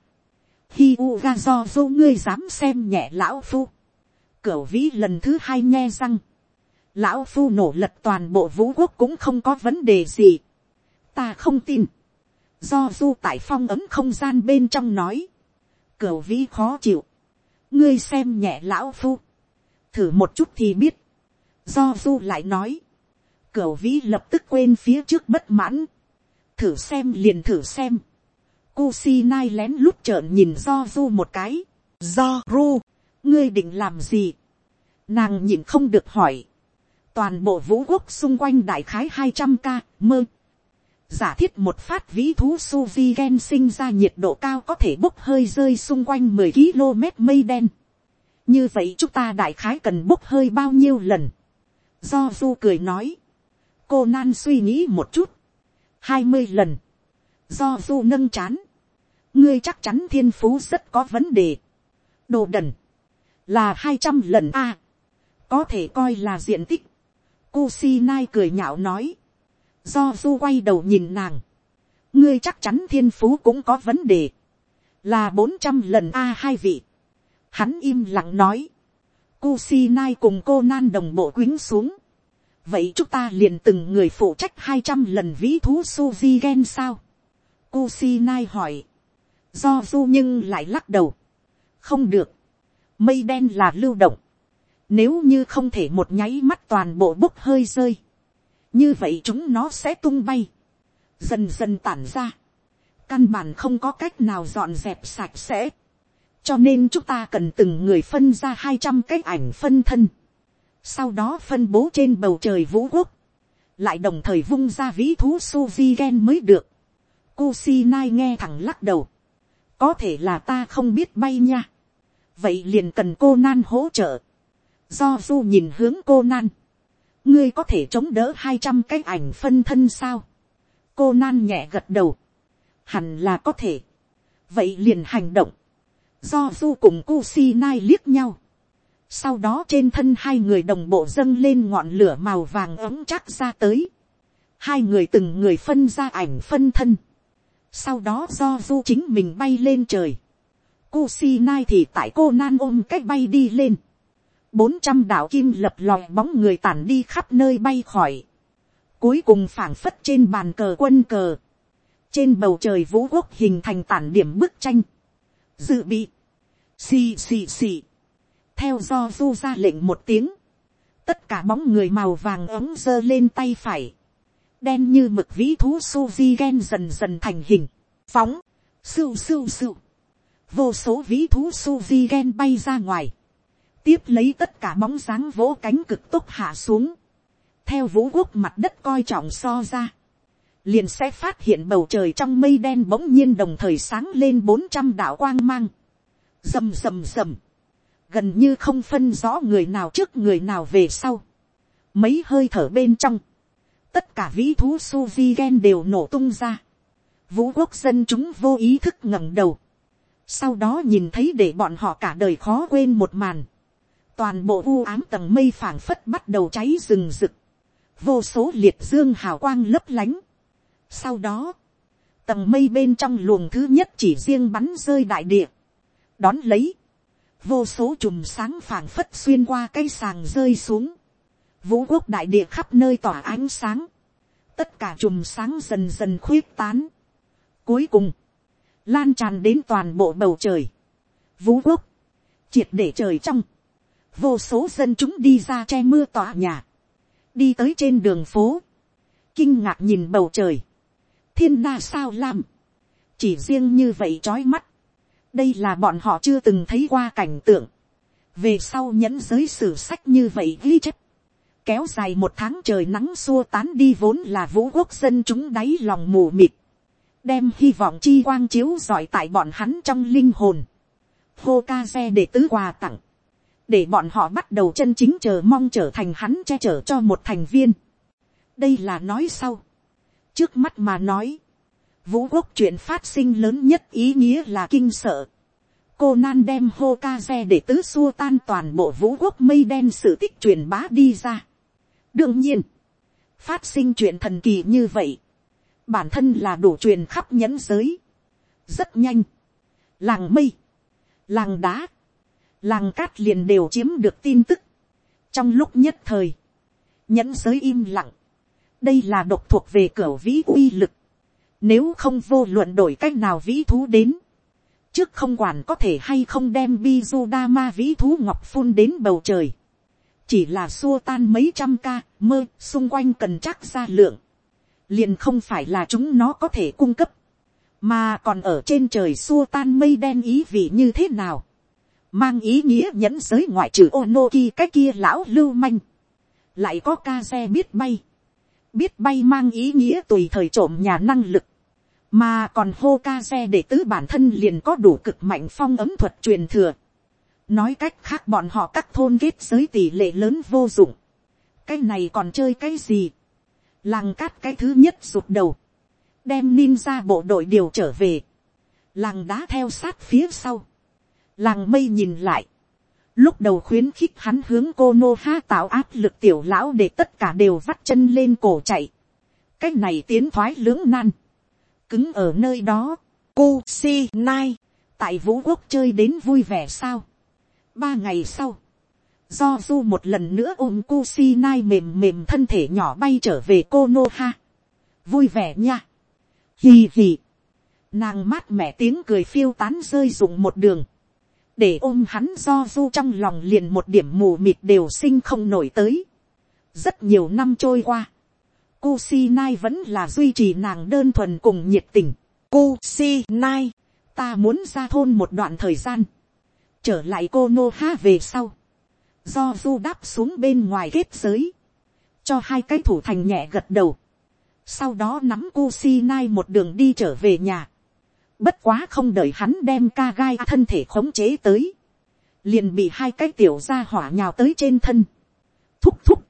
Hi u ga do du, ngươi dám xem nhẹ lão phu. Cửu vĩ lần thứ hai nghe răng. Lão phu nổ lật toàn bộ vũ quốc cũng không có vấn đề gì ta không tin. do du tại phong ấm không gian bên trong nói. cửu vĩ khó chịu. ngươi xem nhẹ lão phu. thử một chút thì biết. do du lại nói. cửu vĩ lập tức quên phía trước bất mãn. thử xem liền thử xem. Kusinai lén lút trợn nhìn do du một cái. do ru, ngươi định làm gì nàng nhìn không được hỏi. toàn bộ vũ quốc xung quanh đại khái hai trăm ca, mơ giả thiết một phát vĩ thú suvi gen sinh ra nhiệt độ cao có thể bốc hơi rơi xung quanh mười km mây đen. như vậy chúng ta đại khái cần bốc hơi bao nhiêu lần. do du cười nói. cô nan suy nghĩ một chút. hai mươi lần. do du nâng chán. ngươi chắc chắn thiên phú rất có vấn đề. đồ đần. là hai trăm lần a có thể coi là diện tích. Kusinai cười nhạo nói. Do du quay đầu nhìn nàng, ngươi chắc chắn thiên phú cũng có vấn đề, là bốn trăm lần a hai vị, hắn im lặng nói, Kusinai cùng cô nan đồng bộ quính xuống, vậy chúng ta liền từng người phụ trách hai trăm lần vĩ thú suzy gen sao, Kusinai hỏi, do du nhưng lại lắc đầu, không được, mây đen là lưu động, nếu như không thể một nháy mắt toàn bộ bốc hơi rơi, như vậy chúng nó sẽ tung bay, dần dần tản ra, căn bản không có cách nào dọn dẹp sạch sẽ, cho nên chúng ta cần từng người phân ra hai trăm cái ảnh phân thân, sau đó phân bố trên bầu trời vũ quốc, lại đồng thời vung ra vĩ thú suvi gen mới được, Kusinai nghe thẳng lắc đầu, có thể là ta không biết bay nha, vậy liền cần cô nan hỗ trợ, do du nhìn hướng cô nan, ngươi có thể chống đỡ hai trăm cái ảnh phân thân sao. cô nan nhẹ gật đầu. hẳn là có thể. vậy liền hành động. do du cùng cu si nai liếc nhau. sau đó trên thân hai người đồng bộ dâng lên ngọn lửa màu vàng ấm chắc ra tới. hai người từng người phân ra ảnh phân thân. sau đó do du chính mình bay lên trời. Cu si nai thì tại cô nan ôm cách bay đi lên bốn trăm đạo kim lập lòi bóng người tản đi khắp nơi bay khỏi. Cuối cùng phảng phất trên bàn cờ quân cờ. Trên bầu trời vũ quốc hình thành tản điểm bức tranh. Dự bị. Xì xì xì. Theo do du ra lệnh một tiếng. Tất cả bóng người màu vàng ấm dơ lên tay phải. Đen như mực vĩ thú Suzy gen dần dần thành hình. Phóng. Sưu sưu sưu. Vô số vĩ thú Suzy gen bay ra ngoài tiếp lấy tất cả bóng dáng vỗ cánh cực tốc hạ xuống, theo vũ quốc mặt đất coi trọng so ra, liền sẽ phát hiện bầu trời trong mây đen bỗng nhiên đồng thời sáng lên bốn trăm đạo quang mang, rầm rầm rầm, gần như không phân rõ người nào trước người nào về sau, mấy hơi thở bên trong, tất cả vĩ thú su vi gen đều nổ tung ra, vũ quốc dân chúng vô ý thức ngẩng đầu, sau đó nhìn thấy để bọn họ cả đời khó quên một màn, toàn bộ u ám tầng mây phảng phất bắt đầu cháy rừng rực, vô số liệt dương hào quang lấp lánh. Sau đó, tầng mây bên trong luồng thứ nhất chỉ riêng bắn rơi đại địa, đón lấy, vô số chùm sáng phảng phất xuyên qua cây sàng rơi xuống, vũ quốc đại địa khắp nơi tỏa ánh sáng, tất cả chùm sáng dần dần khuyết tán. Cuối cùng, lan tràn đến toàn bộ bầu trời, vũ quốc, triệt để trời trong, vô số dân chúng đi ra che mưa tỏa nhà, đi tới trên đường phố, kinh ngạc nhìn bầu trời, thiên na sao lam, chỉ riêng như vậy trói mắt, đây là bọn họ chưa từng thấy qua cảnh tượng, về sau nhẫn giới sử sách như vậy ghi chép, kéo dài một tháng trời nắng xua tán đi vốn là vũ quốc dân chúng đáy lòng mù mịt, đem hy vọng chi quang chiếu giỏi tại bọn hắn trong linh hồn, hô ca xe để tứ quà tặng, để bọn họ bắt đầu chân chính chờ mong trở thành hắn che chở cho một thành viên. đây là nói sau. trước mắt mà nói, vũ quốc chuyện phát sinh lớn nhất ý nghĩa là kinh sợ. cô nan đem hô ca xe để tứ xua tan toàn bộ vũ quốc mây đen sự tích truyền bá đi ra. đương nhiên, phát sinh chuyện thần kỳ như vậy, bản thân là đủ truyền khắp nhẫn giới. rất nhanh, làng mây, làng đá, làng cát liền đều chiếm được tin tức. trong lúc nhất thời, nhẫn giới im lặng, đây là độc thuộc về cửa vĩ uy lực, nếu không vô luận đổi cách nào vĩ thú đến, trước không quản có thể hay không đem Bizu Dama vĩ thú ngọc phun đến bầu trời. Chỉ là xua tan mấy trăm ca, mơ, xung quanh cần chắc ra lượng. Liền không phải là chúng nó có thể cung cấp. Mà còn ở trên trời xua tan mây đen ý vị như thế nào mang ý nghĩa nhẫn giới ngoại trừ Onoki cái kia lão lưu manh, lại có ca xe biết bay, biết bay mang ý nghĩa tùy thời trộm nhà năng lực, mà còn hô ca xe để tứ bản thân liền có đủ cực mạnh phong ấm thuật truyền thừa. nói cách khác bọn họ các thôn kết giới tỷ lệ lớn vô dụng, cái này còn chơi cái gì, làng cát cái thứ nhất rụt đầu, đem ninja bộ đội điều trở về, làng đá theo sát phía sau, Làng mây nhìn lại. Lúc đầu khuyến khích hắn hướng cô Nô Ha tạo áp lực tiểu lão để tất cả đều vắt chân lên cổ chạy. Cái này tiến thoái lưỡng nan. Cứng ở nơi đó. Cô Si Nai. Tại vũ quốc chơi đến vui vẻ sao. Ba ngày sau. Do du một lần nữa ôm cô Si Nai mềm mềm thân thể nhỏ bay trở về cô Nô Ha. Vui vẻ nha. Hì hì. Nàng mát mẻ tiếng cười phiêu tán rơi rụng một đường để ôm hắn do du trong lòng liền một điểm mù mịt đều sinh không nổi tới. rất nhiều năm trôi qua, cu si nai vẫn là duy trì nàng đơn thuần cùng nhiệt tình. cu si nai, ta muốn ra thôn một đoạn thời gian, trở lại cô nô ha về sau, do du đáp xuống bên ngoài kết giới, cho hai cái thủ thành nhẹ gật đầu, sau đó nắm cu si nai một đường đi trở về nhà, Bất quá không đợi hắn đem ca gai thân thể khống chế tới. Liền bị hai cái tiểu ra hỏa nhào tới trên thân. Thúc thúc.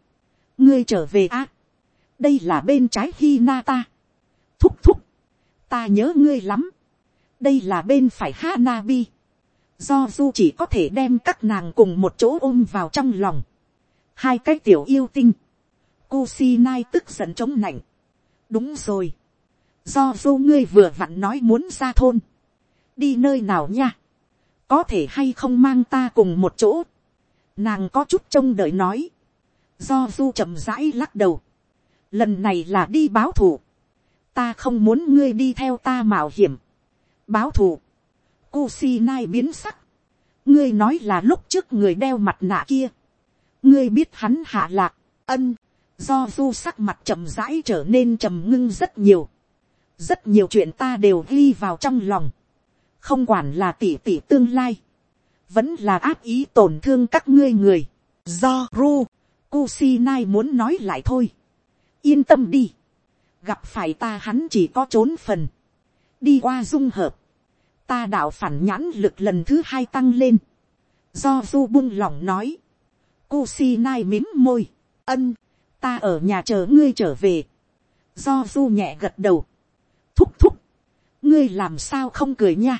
Ngươi trở về a Đây là bên trái Hinata. Thúc thúc. Ta nhớ ngươi lắm. Đây là bên phải Hanabi. Do du chỉ có thể đem các nàng cùng một chỗ ôm vào trong lòng. Hai cái tiểu yêu tinh. Kusinai tức giận chống nạnh. Đúng rồi do du ngươi vừa vặn nói muốn ra thôn, đi nơi nào nha, có thể hay không mang ta cùng một chỗ, nàng có chút trông đợi nói, do du chậm rãi lắc đầu, lần này là đi báo thù, ta không muốn ngươi đi theo ta mạo hiểm, báo thù, Kusi nai biến sắc, ngươi nói là lúc trước người đeo mặt nạ kia, ngươi biết hắn hạ lạc, ân, do du sắc mặt chậm rãi trở nên trầm ngưng rất nhiều, rất nhiều chuyện ta đều ghi vào trong lòng, không quản là tỷ tỷ tương lai, vẫn là áp ý tổn thương các ngươi người, do ru, Kusinai muốn nói lại thôi, yên tâm đi, gặp phải ta hắn chỉ có trốn phần, đi qua dung hợp, ta đạo phản nhãn lực lần thứ hai tăng lên, do du buông lỏng nói, Kusinai mím môi, ân, ta ở nhà chờ ngươi trở về, do du nhẹ gật đầu, ngươi làm sao không cười nha.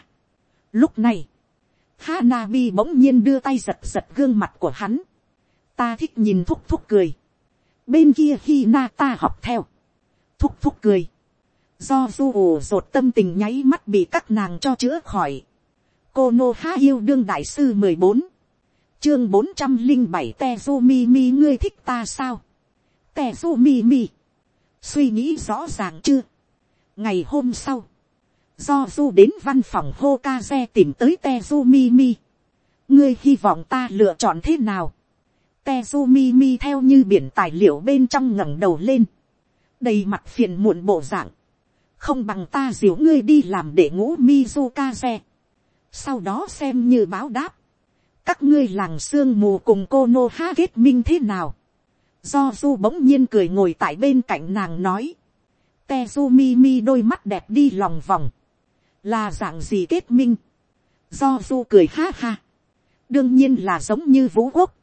Lúc này, Hanabi bỗng nhiên đưa tay giật giật gương mặt của hắn, ta thích nhìn thúc thúc cười, bên kia Hina ta học theo, thúc thúc cười, do du ồ rột tâm tình nháy mắt bị các nàng cho chữa khỏi. cô nô há yêu đương đại sư mười bốn, chương bốn trăm linh bảy tezu mi mi ngươi thích ta sao. tezu mi mi, suy nghĩ rõ ràng chưa. ngày hôm sau, do du đến văn phòng hô ca xe tìm tới tezu mi ngươi hy vọng ta lựa chọn thế nào. tezu mi theo như biển tài liệu bên trong ngẩng đầu lên. đầy mặt phiền muộn bộ dạng không bằng ta diếu ngươi đi làm để ngũ Mizukaze. Sau đó xem như báo đáp. Các ngươi làng sương mù cùng cô Nô Ha kết minh thế nào. Do Du bỗng nhiên cười ngồi tại bên cạnh nàng nói. Tezumi mi đôi mắt đẹp đi lòng vòng. Là dạng gì kết minh. Do Du cười ha ha. Đương nhiên là giống như vũ quốc.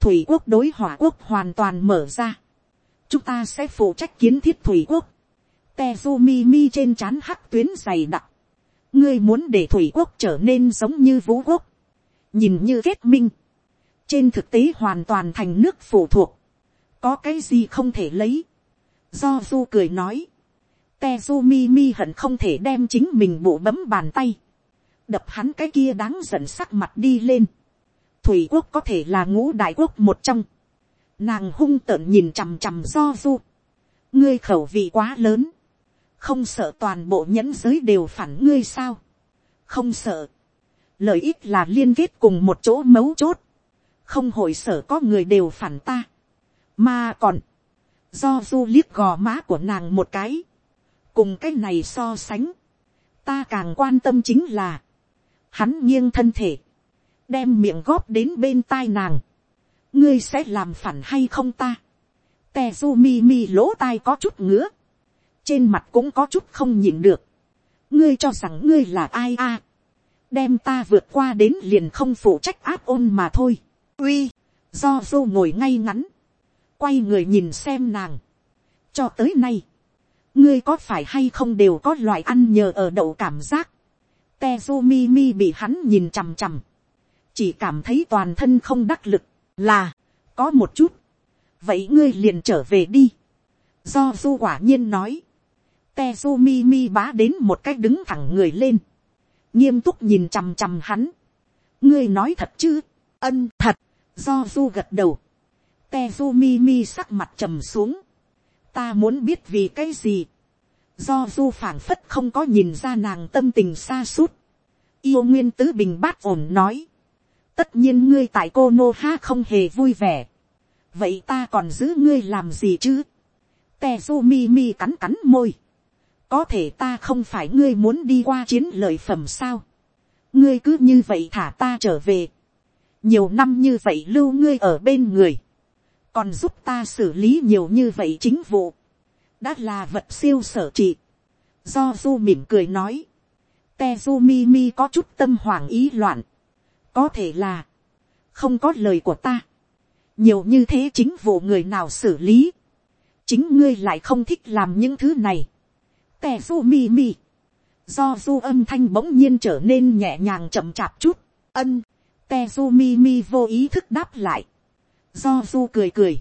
Thủy quốc đối hỏa quốc hoàn toàn mở ra. Chúng ta sẽ phụ trách kiến thiết thủy quốc Tezumi mi mi trên trán hắc tuyến dày đặc. Ngươi muốn để thủy quốc trở nên giống như vũ quốc. Nhìn như kết minh. Trên thực tế hoàn toàn thành nước phụ thuộc. Có cái gì không thể lấy. Do du cười nói. Tezumi mi hận không thể đem chính mình bộ bấm bàn tay. Đập hắn cái kia đáng giận sắc mặt đi lên. Thủy quốc có thể là ngũ đại quốc một trong. Nàng hung tợn nhìn chằm chằm do du. Ngươi khẩu vị quá lớn không sợ toàn bộ nhẫn giới đều phản ngươi sao, không sợ, lợi ích là liên kết cùng một chỗ mấu chốt, không hội sở có người đều phản ta, mà còn, do du liếc gò má của nàng một cái, cùng cái này so sánh, ta càng quan tâm chính là, hắn nghiêng thân thể, đem miệng góp đến bên tai nàng, ngươi sẽ làm phản hay không ta, te du mi mi lỗ tai có chút ngứa, trên mặt cũng có chút không nhịn được. ngươi cho rằng ngươi là ai a. đem ta vượt qua đến liền không phụ trách áp ôn mà thôi. uy, do du ngồi ngay ngắn, quay người nhìn xem nàng. cho tới nay, ngươi có phải hay không đều có loại ăn nhờ ở đậu cảm giác. Tezu mi bị hắn nhìn chằm chằm, chỉ cảm thấy toàn thân không đắc lực, là, có một chút. vậy ngươi liền trở về đi. do du quả nhiên nói, Tezumi mi bá đến một cách đứng thẳng người lên. Nghiêm túc nhìn chằm chằm hắn. Ngươi nói thật chứ? Ân thật. Do du gật đầu. Tezumi mi sắc mặt trầm xuống. Ta muốn biết vì cái gì. Do du phảng phất không có nhìn ra nàng tâm tình xa suốt. Yêu nguyên tứ bình bát ổn nói. Tất nhiên ngươi tại cô nô ha không hề vui vẻ. Vậy ta còn giữ ngươi làm gì chứ? Tezumi mi cắn cắn môi có thể ta không phải ngươi muốn đi qua chiến lợi phẩm sao. ngươi cứ như vậy thả ta trở về. nhiều năm như vậy lưu ngươi ở bên người còn giúp ta xử lý nhiều như vậy chính vụ. đã là vật siêu sở trị. do du mỉm cười nói. Tezu mi mi có chút tâm hoàng ý loạn. có thể là, không có lời của ta. nhiều như thế chính vụ người nào xử lý. chính ngươi lại không thích làm những thứ này te su mi mi. Do du âm thanh bỗng nhiên trở nên nhẹ nhàng chậm chạp chút. Ân, te su mi mi vô ý thức đáp lại. Do du cười cười.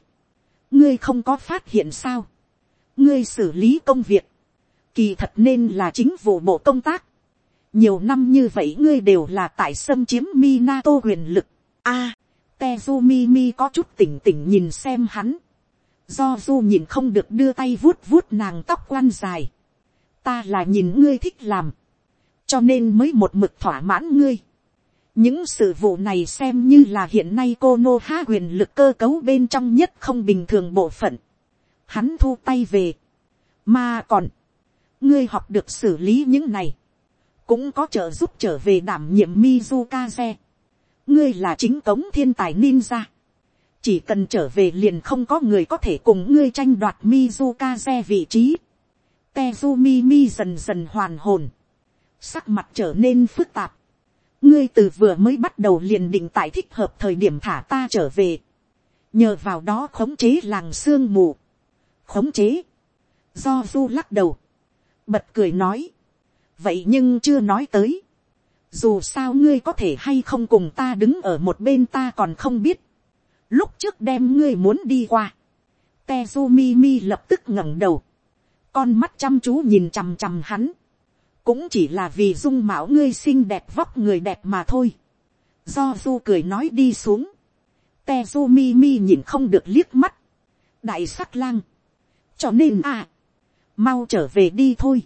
Ngươi không có phát hiện sao. Ngươi xử lý công việc. Kỳ thật nên là chính vụ bộ công tác. Nhiều năm như vậy ngươi đều là tại xâm chiếm Minato quyền lực. a à, Tezu mi có chút tỉnh tỉnh nhìn xem hắn. Do du nhìn không được đưa tay vuốt vuốt nàng tóc quan dài ta là nhìn ngươi thích làm, cho nên mới một mực thỏa mãn ngươi những sự vụ này xem như là hiện nay cô nô ha quyền lực cơ cấu bên trong nhất không bình thường bộ phận. hắn thu tay về. mà còn, ngươi học được xử lý những này, cũng có trợ giúp trở về đảm nhiệm Mizukaze. ngươi là chính cống thiên tài ninja. chỉ cần trở về liền không có người có thể cùng ngươi tranh đoạt Mizukaze vị trí Tezumi mi dần dần hoàn hồn. sắc mặt trở nên phức tạp, ngươi từ vừa mới bắt đầu liền định tại thích hợp thời điểm thả ta trở về, nhờ vào đó khống chế làng sương mù, khống chế, do du lắc đầu, bật cười nói, vậy nhưng chưa nói tới, dù sao ngươi có thể hay không cùng ta đứng ở một bên ta còn không biết, lúc trước đem ngươi muốn đi qua, Tezumi mi lập tức ngẩng đầu, con mắt chăm chú nhìn chằm chằm hắn, cũng chỉ là vì dung mạo ngươi xinh đẹp vóc người đẹp mà thôi. Do du cười nói đi xuống, Te du mi mi nhìn không được liếc mắt, đại sắc lang, cho nên à, mau trở về đi thôi,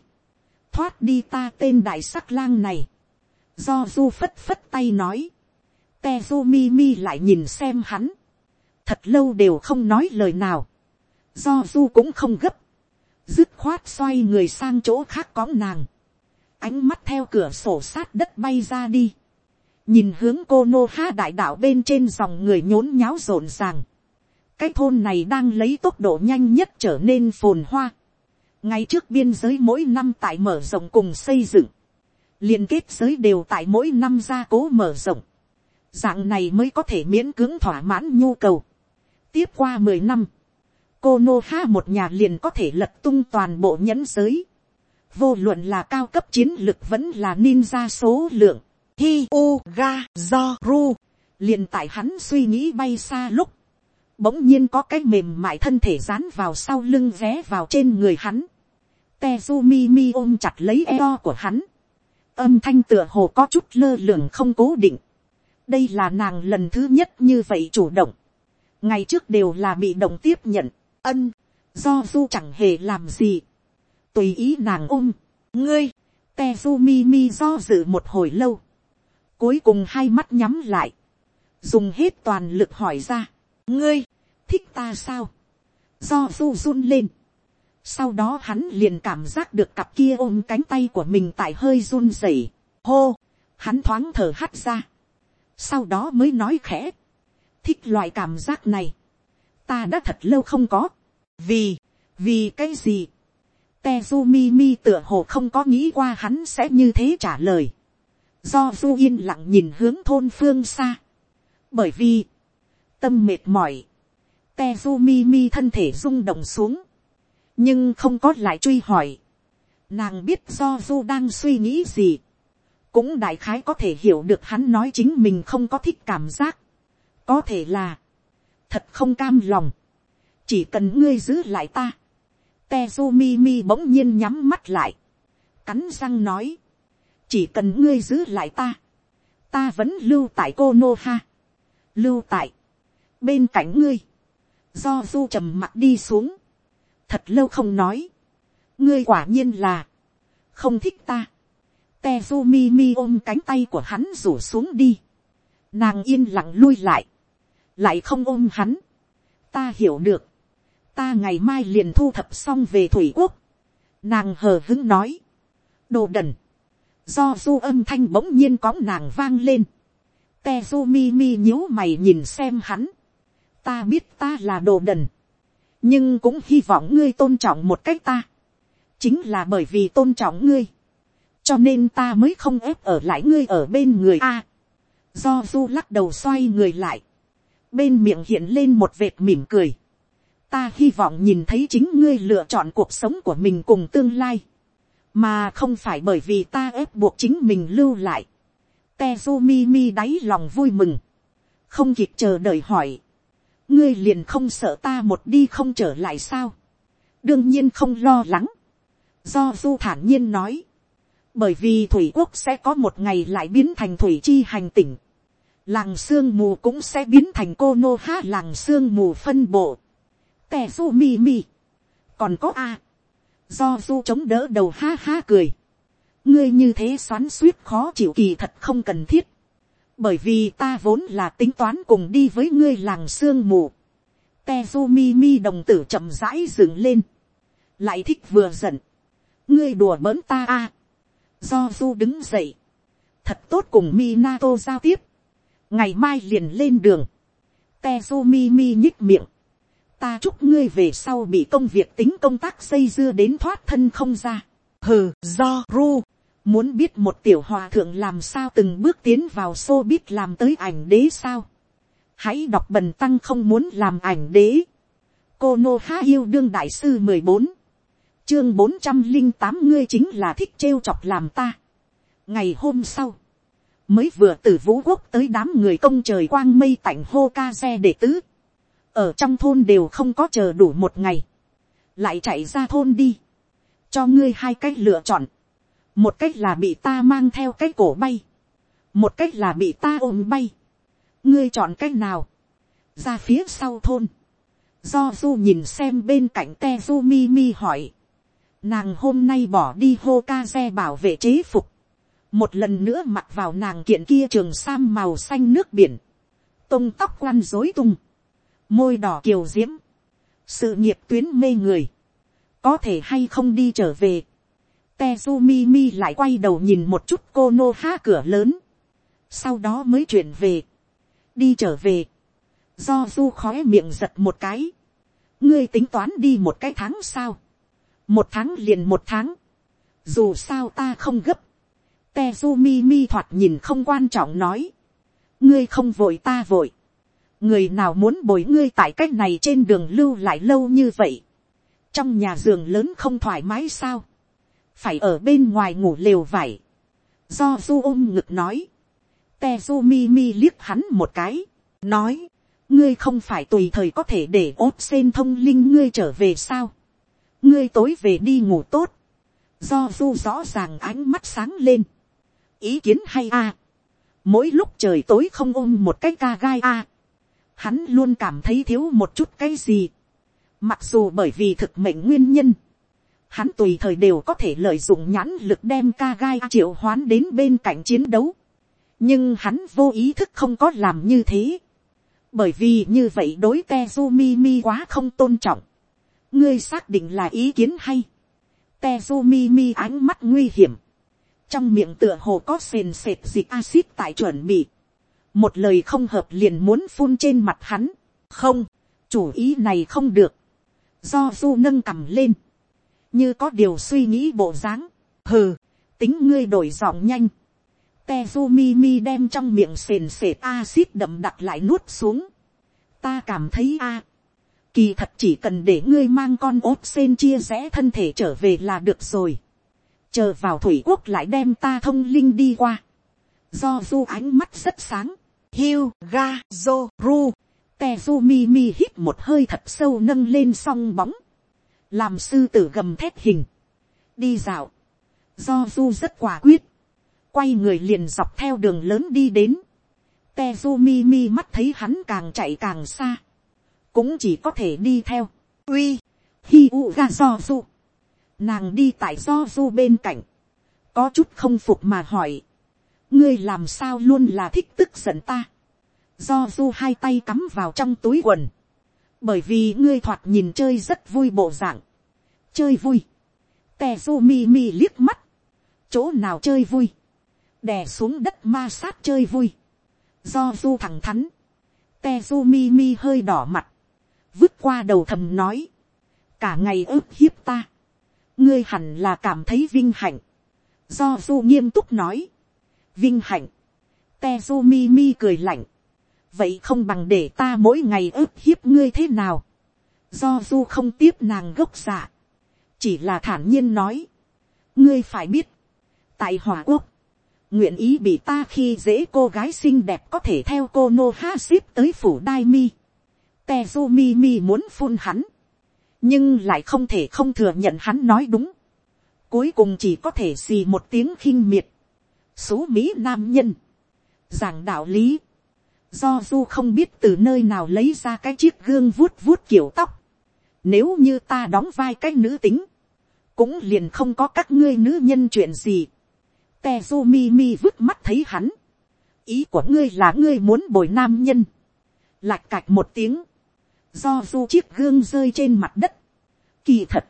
thoát đi ta tên đại sắc lang này, do du phất phất tay nói, Te du mi lại nhìn xem hắn, thật lâu đều không nói lời nào, do du cũng không gấp, dứt khoát xoay người sang chỗ khác có nàng, ánh mắt theo cửa sổ sát đất bay ra đi, nhìn hướng cô nô ha đại đạo bên trên dòng người nhốn nháo rộn ràng, cái thôn này đang lấy tốc độ nhanh nhất trở nên phồn hoa, ngay trước biên giới mỗi năm tại mở rộng cùng xây dựng, liên kết giới đều tại mỗi năm gia cố mở rộng, dạng này mới có thể miễn cưỡng thỏa mãn nhu cầu. tiếp qua mười năm, cô nô ha một nhà liền có thể lật tung toàn bộ nhẫn giới vô luận là cao cấp chiến lực vẫn là ninja số lượng. hi u ga do ru. liền tại hắn suy nghĩ bay xa lúc. bỗng nhiên có cái mềm mại thân thể dán vào sau lưng ré vào trên người hắn. Tezumi mi ôm chặt lấy eo của hắn. âm thanh tựa hồ có chút lơ lửng không cố định. đây là nàng lần thứ nhất như vậy chủ động ngày trước đều là bị động tiếp nhận ân, do du chẳng hề làm gì, tùy ý nàng ôm, ngươi, te du mi mi do dự một hồi lâu, cuối cùng hai mắt nhắm lại, dùng hết toàn lực hỏi ra, ngươi, thích ta sao, do du run lên, sau đó hắn liền cảm giác được cặp kia ôm cánh tay của mình tại hơi run rẩy, hô, hắn thoáng thở hắt ra, sau đó mới nói khẽ, thích loại cảm giác này, ta đã thật lâu không có, vì, vì cái gì, Tezumi mi tựa hồ không có nghĩ qua hắn sẽ như thế trả lời, do du yên lặng nhìn hướng thôn phương xa, bởi vì, tâm mệt mỏi, Tezumi mi thân thể rung động xuống, nhưng không có lại truy hỏi, nàng biết do du đang suy nghĩ gì, cũng đại khái có thể hiểu được hắn nói chính mình không có thích cảm giác, có thể là, thật không cam lòng, chỉ cần ngươi giữ lại ta, Tezumi mi bỗng nhiên nhắm mắt lại, cắn răng nói, chỉ cần ngươi giữ lại ta, ta vẫn lưu tại cô nô ha, lưu tại, bên cạnh ngươi, do du trầm mặt đi xuống, thật lâu không nói, ngươi quả nhiên là, không thích ta, Tezumi mi ôm cánh tay của hắn rủ xuống đi, nàng yên lặng lui lại, lại không ôm hắn, ta hiểu được, ta ngày mai liền thu thập xong về thủy quốc, nàng hờ hứng nói, đồ đần, do du âm thanh bỗng nhiên có nàng vang lên, te du mi mi nhíu mày nhìn xem hắn, ta biết ta là đồ đần, nhưng cũng hy vọng ngươi tôn trọng một cách ta, chính là bởi vì tôn trọng ngươi, cho nên ta mới không ép ở lại ngươi ở bên người a. do du lắc đầu xoay người lại, bên miệng hiện lên một vệt mỉm cười, ta hy vọng nhìn thấy chính ngươi lựa chọn cuộc sống của mình cùng tương lai, mà không phải bởi vì ta ép buộc chính mình lưu lại. Tezumi mi đáy lòng vui mừng, không kịp chờ đợi hỏi, ngươi liền không sợ ta một đi không trở lại sao, đương nhiên không lo lắng, do du thản nhiên nói, bởi vì thủy quốc sẽ có một ngày lại biến thành thủy chi hành tỉnh, làng sương mù cũng sẽ biến thành cô nô ha làng sương mù phân bộ, tè su mi mi, còn có a, do du chống đỡ đầu ha ha cười, ngươi như thế xoắn suýt khó chịu kỳ thật không cần thiết, bởi vì ta vốn là tính toán cùng đi với ngươi làng sương mù, te su mi mi đồng tử chậm rãi dựng lên, lại thích vừa giận, ngươi đùa bỡn ta a, do du đứng dậy, thật tốt cùng Minato giao tiếp, ngày mai liền lên đường, te mi mi nhích miệng, ta chúc ngươi về sau bị công việc tính công tác xây dưa đến thoát thân không ra. hừ, do ru, Muốn biết một tiểu hòa thượng làm sao từng bước tiến vào xô biết làm tới ảnh đế sao. Hãy đọc bần tăng không muốn làm ảnh đế. Cô Nô Há yêu đương đại sư mười bốn Chương bốn trăm linh tám ngươi chính là thích trêu chọc làm ta. Ngày hôm sau. Mới vừa từ vũ quốc tới đám người công trời quang mây tảnh hô ca xe đệ tứ. Ở trong thôn đều không có chờ đủ một ngày. Lại chạy ra thôn đi. Cho ngươi hai cách lựa chọn. Một cách là bị ta mang theo cái cổ bay, một cách là bị ta ôm bay, ngươi chọn cách nào, ra phía sau thôn, do du nhìn xem bên cạnh te du mi mi hỏi, nàng hôm nay bỏ đi hô ca xe bảo vệ chế phục, một lần nữa mặc vào nàng kiện kia trường sam màu xanh nước biển, tông tóc quăn dối tung, môi đỏ kiều diễm, sự nghiệp tuyến mê người, có thể hay không đi trở về, Tezumi mi lại quay đầu nhìn một chút cô nô ha cửa lớn. Sau đó mới chuyển về. Đi trở về. Do du khói miệng giật một cái. Ngươi tính toán đi một cái tháng sao. Một tháng liền một tháng. Dù sao ta không gấp. Tezumi mi thoạt nhìn không quan trọng nói. Ngươi không vội ta vội. Người nào muốn bồi ngươi tại cách này trên đường lưu lại lâu như vậy. Trong nhà giường lớn không thoải mái sao? Phải ở bên ngoài ngủ lều vải, do du ôm ngực nói, te du mi mi liếc hắn một cái, nói, ngươi không phải tùy thời có thể để ốt sen thông linh ngươi trở về sao, ngươi tối về đi ngủ tốt, do du rõ ràng ánh mắt sáng lên, ý kiến hay a, mỗi lúc trời tối không ôm một cái ca gai a, hắn luôn cảm thấy thiếu một chút cái gì, mặc dù bởi vì thực mệnh nguyên nhân, hắn tùy thời đều có thể lợi dụng nhãn lực đem ca gai triệu hoán đến bên cạnh chiến đấu. nhưng hắn vô ý thức không có làm như thế. bởi vì như vậy đối Tezumi mi quá không tôn trọng. ngươi xác định là ý kiến hay. Tezumi mi ánh mắt nguy hiểm. trong miệng tựa hồ có sền sệt dịch axit tại chuẩn bị một lời không hợp liền muốn phun trên mặt hắn. không, chủ ý này không được. do du nâng cầm lên như có điều suy nghĩ bộ dáng, hừ, tính ngươi đổi giọng nhanh, Tezumi mi mi đem trong miệng sền sệt axit đậm đặc lại nuốt xuống. Ta cảm thấy a, kỳ thật chỉ cần để ngươi mang con ốt sen chia rẽ thân thể trở về là được rồi. Chờ vào thủy quốc lại đem ta thông linh đi qua. Do du ánh mắt rất sáng. Hiu ga zo ru. Tezumi mi hít một hơi thật sâu nâng lên song bóng. Làm sư tử gầm thép hình, đi dạo, do du rất quả quyết, quay người liền dọc theo đường lớn đi đến, Tezumi mi mi mắt thấy hắn càng chạy càng xa, cũng chỉ có thể đi theo, uy, Hiu, ga do du, nàng đi tại do du bên cạnh, có chút không phục mà hỏi, ngươi làm sao luôn là thích tức giận ta, do du hai tay cắm vào trong túi quần, bởi vì ngươi thoạt nhìn chơi rất vui bộ dạng, chơi vui, tè du mi mi liếc mắt, chỗ nào chơi vui, đè xuống đất ma sát chơi vui, do du thẳng thắn, te du mi mi hơi đỏ mặt, vứt qua đầu thầm nói, cả ngày ức hiếp ta, ngươi hẳn là cảm thấy vinh hạnh, do du nghiêm túc nói, vinh hạnh, Tezu mi mi cười lạnh, vậy không bằng để ta mỗi ngày ức hiếp ngươi thế nào, do du không tiếp nàng gốc dạ, chỉ là thản nhiên nói, ngươi phải biết, tại hòa quốc, nguyện ý bị ta khi dễ cô gái xinh đẹp có thể theo cô nô ha ship tới phủ đai mi, tezu mi mi muốn phun hắn, nhưng lại không thể không thừa nhận hắn nói đúng, cuối cùng chỉ có thể xì một tiếng khinh miệt, số mỹ nam nhân, giảng đạo lý, do du không biết từ nơi nào lấy ra cái chiếc gương vuốt vuốt kiểu tóc, nếu như ta đóng vai cái nữ tính, cũng liền không có các ngươi nữ nhân chuyện gì. te du mi mi vứt mắt thấy hắn. Ý của ngươi là ngươi muốn bồi nam nhân. Lạch cạch một tiếng. Do du chiếc gương rơi trên mặt đất. Kỳ thật.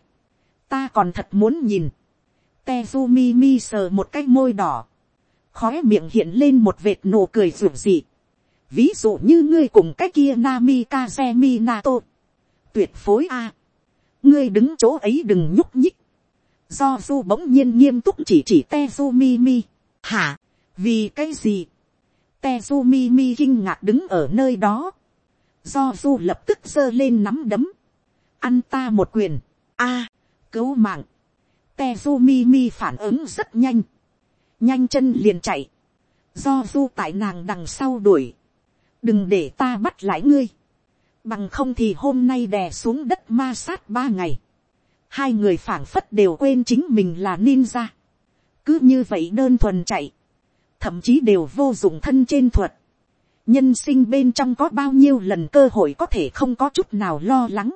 Ta còn thật muốn nhìn. te su mi sờ một cái môi đỏ khói miệng hiện lên một vệt nụ cười rủ dị. Ví dụ như ngươi cùng cái kia Nami Kazemi Nato. Tuyệt phối A. Ngươi đứng chỗ ấy đừng nhúc nhích. do du bỗng nhiên nghiêm túc chỉ chỉ Tezu Mimi. mi hả, vì cái gì, Tezu Mimi mi kinh ngạc đứng ở nơi đó, do du lập tức giơ lên nắm đấm, ăn ta một quyền, a, cứu mạng, Tezu Mimi mi phản ứng rất nhanh, nhanh chân liền chạy, do du tại nàng đằng sau đuổi, đừng để ta bắt lại ngươi, bằng không thì hôm nay đè xuống đất ma sát ba ngày, hai người phảng phất đều quên chính mình là ninja, cứ như vậy đơn thuần chạy, thậm chí đều vô dụng thân trên thuật, nhân sinh bên trong có bao nhiêu lần cơ hội có thể không có chút nào lo lắng,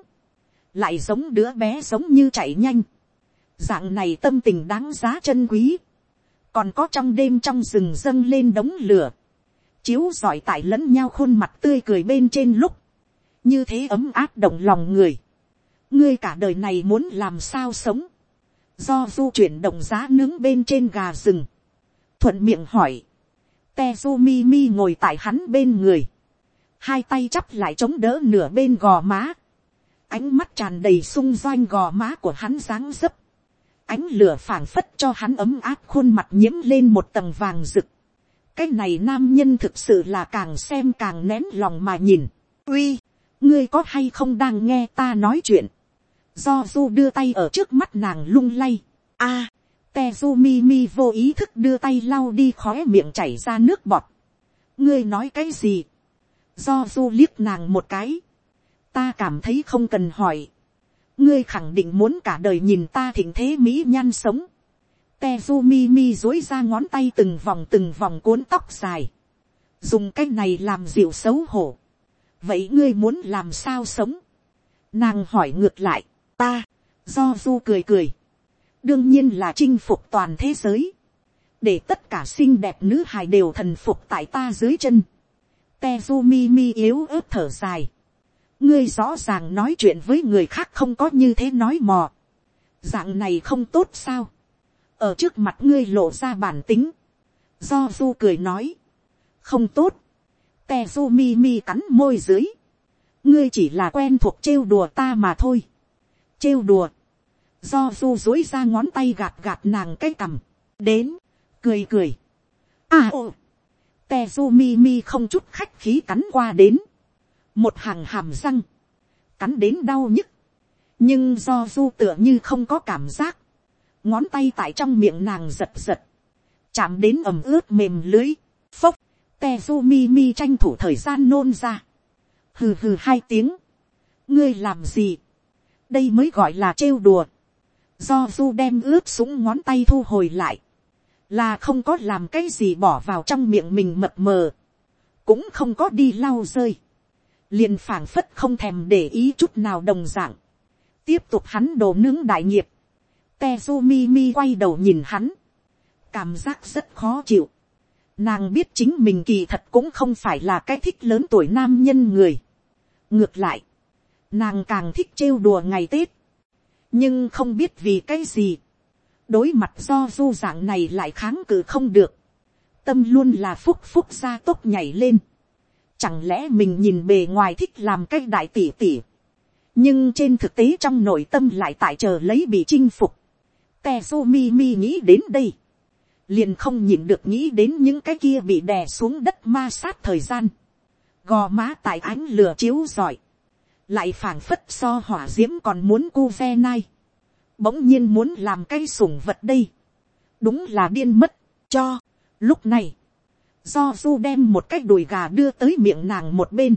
lại giống đứa bé giống như chạy nhanh, dạng này tâm tình đáng giá chân quý, còn có trong đêm trong rừng dâng lên đống lửa, chiếu giỏi tại lẫn nhau khuôn mặt tươi cười bên trên lúc, như thế ấm áp động lòng người, ngươi cả đời này muốn làm sao sống, do du chuyển động giá nướng bên trên gà rừng, thuận miệng hỏi, Tezumi mi ngồi tại hắn bên người, hai tay chắp lại chống đỡ nửa bên gò má, ánh mắt tràn đầy sung doanh gò má của hắn dáng dấp, ánh lửa phảng phất cho hắn ấm áp khuôn mặt nhiễm lên một tầng vàng rực, cái này nam nhân thực sự là càng xem càng nén lòng mà nhìn, uy, ngươi có hay không đang nghe ta nói chuyện, do du đưa tay ở trước mắt nàng lung lay, a, Tezumi mi mi vô ý thức đưa tay lau đi khóe miệng chảy ra nước bọt. ngươi nói cái gì, do du liếc nàng một cái, ta cảm thấy không cần hỏi, ngươi khẳng định muốn cả đời nhìn ta thịnh thế mỹ nhan sống, Tezumi mi dối ra ngón tay từng vòng từng vòng cuốn tóc dài, dùng cái này làm dịu xấu hổ, vậy ngươi muốn làm sao sống, nàng hỏi ngược lại, ta, do du cười cười, đương nhiên là chinh phục toàn thế giới, để tất cả xinh đẹp nữ hài đều thần phục tại ta dưới chân. Tezumi mi yếu ớt thở dài ngươi rõ ràng nói chuyện với người khác không có như thế nói mò. dạng này không tốt sao. ở trước mặt ngươi lộ ra bản tính. do du cười nói. không tốt. Tezumi mi mi cắn môi dưới. ngươi chỉ là quen thuộc trêu đùa ta mà thôi. trêu đùa do du dối ra ngón tay gạt gạt nàng cái cằm, đến, cười cười. À ô, du mi mi không chút khách khí cắn qua đến, một hàng hàm răng, cắn đến đau nhức, nhưng do du tựa như không có cảm giác, ngón tay tại trong miệng nàng giật giật, chạm đến ẩm ướt mềm lưới, phốc, tezu mi mi tranh thủ thời gian nôn ra, hừ hừ hai tiếng, ngươi làm gì, đây mới gọi là trêu đùa, do du đem ướp súng ngón tay thu hồi lại, là không có làm cái gì bỏ vào trong miệng mình mập mờ, cũng không có đi lau rơi, liền phảng phất không thèm để ý chút nào đồng dạng. tiếp tục hắn đồ nướng đại nghiệp, Tezumi mi quay đầu nhìn hắn, cảm giác rất khó chịu, nàng biết chính mình kỳ thật cũng không phải là cái thích lớn tuổi nam nhân người, ngược lại, nàng càng thích trêu đùa ngày tết, nhưng không biết vì cái gì, đối mặt do du dạng này lại kháng cự không được, tâm luôn là phúc phúc ra tốt nhảy lên, chẳng lẽ mình nhìn bề ngoài thích làm cái đại tỷ tỷ, nhưng trên thực tế trong nội tâm lại tại chờ lấy bị chinh phục, Tezo mi mi nghĩ đến đây, liền không nhìn được nghĩ đến những cái kia bị đè xuống đất ma sát thời gian, gò má tại ánh lửa chiếu giỏi, lại phảng phất so hỏa d i ễ m còn muốn cu ve nai, bỗng nhiên muốn làm cây sủng vật đây, đúng là điên mất, cho, lúc này, do du đem một cái đùi gà đưa tới miệng nàng một bên,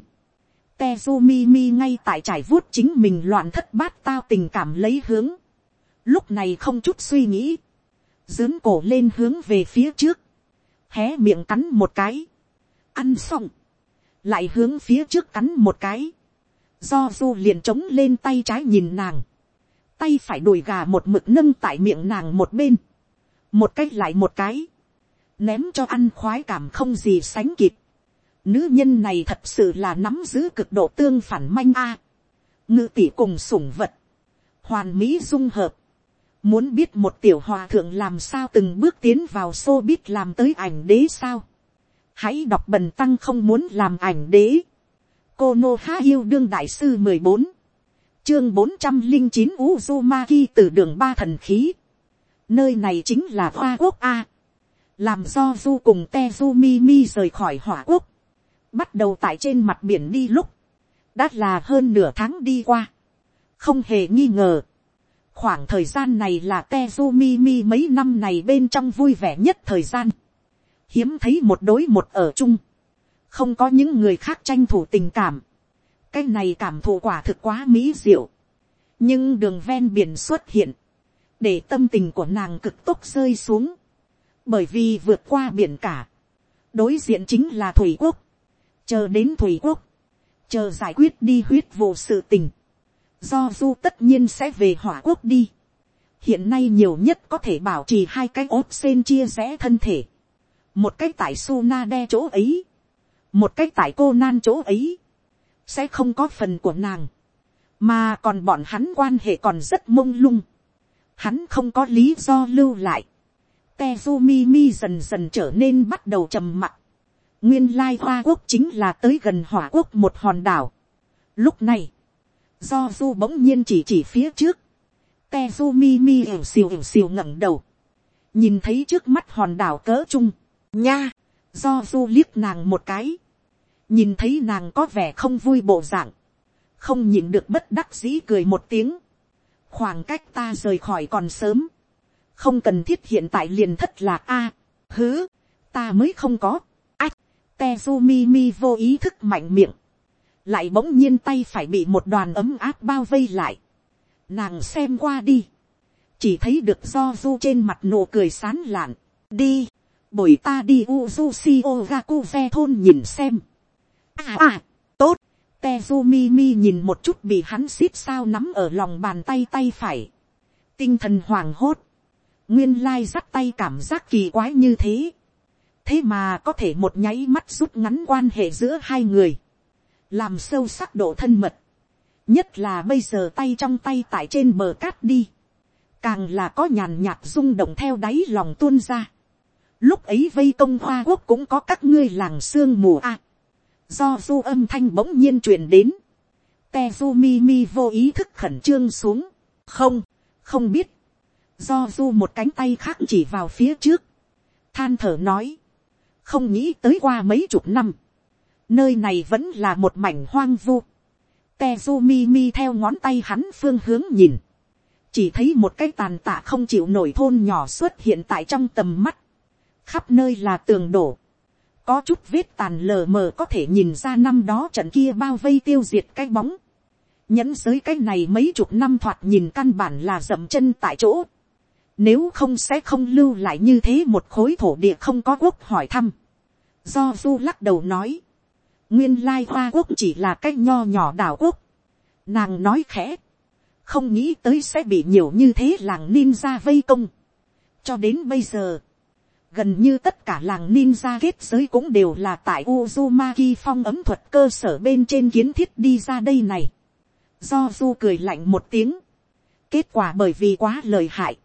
te du mi mi ngay tại trải vuốt chính mình loạn thất bát tao tình cảm lấy hướng, lúc này không chút suy nghĩ, dướn cổ lên hướng về phía trước, hé miệng cắn một cái, ăn xong, lại hướng phía trước cắn một cái, do du liền trống lên tay trái nhìn nàng, tay phải đùi gà một mực nâng tại miệng nàng một bên, một cách lại một cái, ném cho ăn khoái cảm không gì sánh kịp. Nữ nhân này thật sự là nắm giữ cực độ tương phản manh a. ngư tỷ cùng sủng vật, hoàn mỹ dung hợp. Muốn biết một tiểu hòa thượng làm sao từng bước tiến vào xô biết làm tới ảnh đế sao. Hãy đọc bần tăng không muốn làm ảnh đế cô nô há yêu đương đại sư mười bốn chương bốn trăm linh chín uzumaki từ đường ba thần khí nơi này chính là hoa quốc a, làm do du cùng te du mi mi rời khỏi hỏa quốc, bắt đầu tại trên mặt biển đi lúc, đã là hơn nửa tháng đi qua, không hề nghi ngờ, khoảng thời gian này là te du mi mi mấy năm này bên trong vui vẻ nhất thời gian, hiếm thấy một đối một ở chung, không có những người khác tranh thủ tình cảm, cái này cảm thụ quả thực quá mỹ diệu, nhưng đường ven biển xuất hiện, để tâm tình của nàng cực tốc rơi xuống, bởi vì vượt qua biển cả, đối diện chính là thủy quốc, chờ đến thủy quốc, chờ giải quyết đi huyết vụ sự tình, do du tất nhiên sẽ về hỏa quốc đi. hiện nay nhiều nhất có thể bảo trì hai cái ốp sen chia rẽ thân thể, một cái tại su na đe chỗ ấy, một cái tại cô nan chỗ ấy, sẽ không có phần của nàng, mà còn bọn hắn quan hệ còn rất mông lung, hắn không có lý do lưu lại, Tezumi mi dần dần trở nên bắt đầu trầm mặc. Nguyên lai hoa quốc chính là tới gần hỏa quốc một hòn đảo. Lúc này, do du bỗng nhiên chỉ chỉ phía trước. Tezumi mi ỉu xìu ỉu xìu ngẩng đầu. Nhìn thấy trước mắt hòn đảo cỡ trung. Nha, do du liếc nàng một cái. Nhìn thấy nàng có vẻ không vui bộ dạng. Không nhìn được bất đắc dĩ cười một tiếng. Khoảng cách ta rời khỏi còn sớm không cần thiết hiện tại liền thất lạc a, hứ, ta mới không có, ách, Tezumi mi vô ý thức mạnh miệng, lại bỗng nhiên tay phải bị một đoàn ấm áp bao vây lại, nàng xem qua đi, chỉ thấy được do du trên mặt nụ cười sán lạn, đi, bồi ta đi Uzushi Ogaku thôn nhìn xem. À à, tốt, Tezumi mi nhìn một chút bị hắn xít sao nắm ở lòng bàn tay tay phải. Tinh thần hoàng hốt nguyên lai dắt tay cảm giác kỳ quái như thế. thế mà có thể một nháy mắt rút ngắn quan hệ giữa hai người, làm sâu sắc độ thân mật, nhất là bây giờ tay trong tay tại trên bờ cát đi, càng là có nhàn nhạt rung động theo đáy lòng tuôn ra. lúc ấy vây công hoa quốc cũng có các ngươi làng sương mù a. do du âm thanh bỗng nhiên truyền đến, te du mi mi vô ý thức khẩn trương xuống, không, không biết, do du một cánh tay khác chỉ vào phía trước, than thở nói, không nghĩ tới qua mấy chục năm, nơi này vẫn là một mảnh hoang vu, te du mi mi theo ngón tay hắn phương hướng nhìn, chỉ thấy một cái tàn tạ không chịu nổi thôn nhỏ xuất hiện tại trong tầm mắt, khắp nơi là tường đổ, có chút vết tàn lờ mờ có thể nhìn ra năm đó trận kia bao vây tiêu diệt cái bóng, nhẫn giới cái này mấy chục năm thoạt nhìn căn bản là dậm chân tại chỗ, nếu không sẽ không lưu lại như thế một khối thổ địa không có quốc hỏi thăm. Do du lắc đầu nói. Nguyên lai hoa quốc chỉ là cái nho nhỏ đảo quốc. Nàng nói khẽ. Không nghĩ tới sẽ bị nhiều như thế làng ninja vây công. Cho đến bây giờ. Gần như tất cả làng ninja kết giới cũng đều là tại Uzumaki phong ấm thuật cơ sở bên trên kiến thiết đi ra đây này. Do du cười lạnh một tiếng. Kết quả bởi vì quá lời hại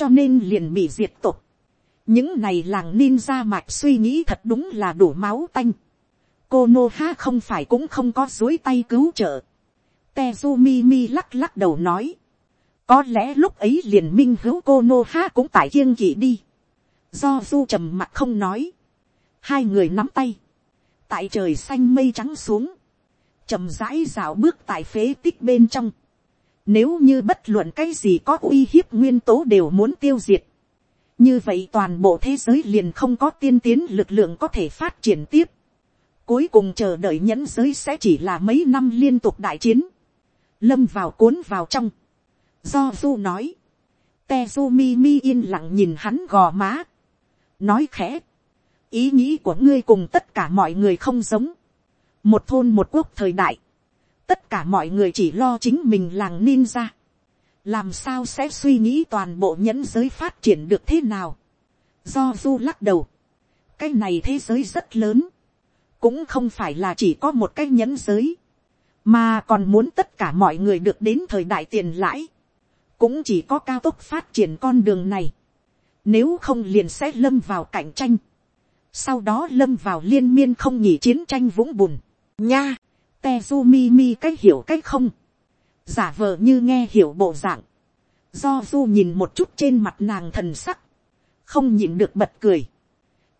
cho nên liền bị diệt tục. những này làng ninja mạch suy nghĩ thật đúng là đủ máu tanh. cô nô ha không phải cũng không có dối tay cứu trợ. tezu mi lắc lắc đầu nói. có lẽ lúc ấy liền minh hữu cô nô ha cũng tại kiêng kỵ đi. do du trầm mặt không nói. hai người nắm tay. tại trời xanh mây trắng xuống. trầm rãi rào bước tại phế tích bên trong nếu như bất luận cái gì có uy hiếp nguyên tố đều muốn tiêu diệt. Như vậy toàn bộ thế giới liền không có tiên tiến lực lượng có thể phát triển tiếp. Cuối cùng chờ đợi nhẫn giới sẽ chỉ là mấy năm liên tục đại chiến. Lâm vào cuốn vào trong. Do Du nói. Tezumi mi yên lặng nhìn hắn gò má. Nói khẽ. Ý nghĩ của ngươi cùng tất cả mọi người không giống. Một thôn một quốc thời đại tất cả mọi người chỉ lo chính mình làng ninja. làm sao sẽ suy nghĩ toàn bộ nhẫn giới phát triển được thế nào. do du lắc đầu, cái này thế giới rất lớn, cũng không phải là chỉ có một cái nhẫn giới, mà còn muốn tất cả mọi người được đến thời đại tiền lãi, cũng chỉ có cao tốc phát triển con đường này, nếu không liền sẽ lâm vào cạnh tranh, sau đó lâm vào liên miên không nhỉ chiến tranh vũng bùn, nha, Tezumi mi cách hiểu cách không. Giả vờ như nghe hiểu bộ dạng. do du nhìn một chút trên mặt nàng thần sắc, không nhịn được bật cười.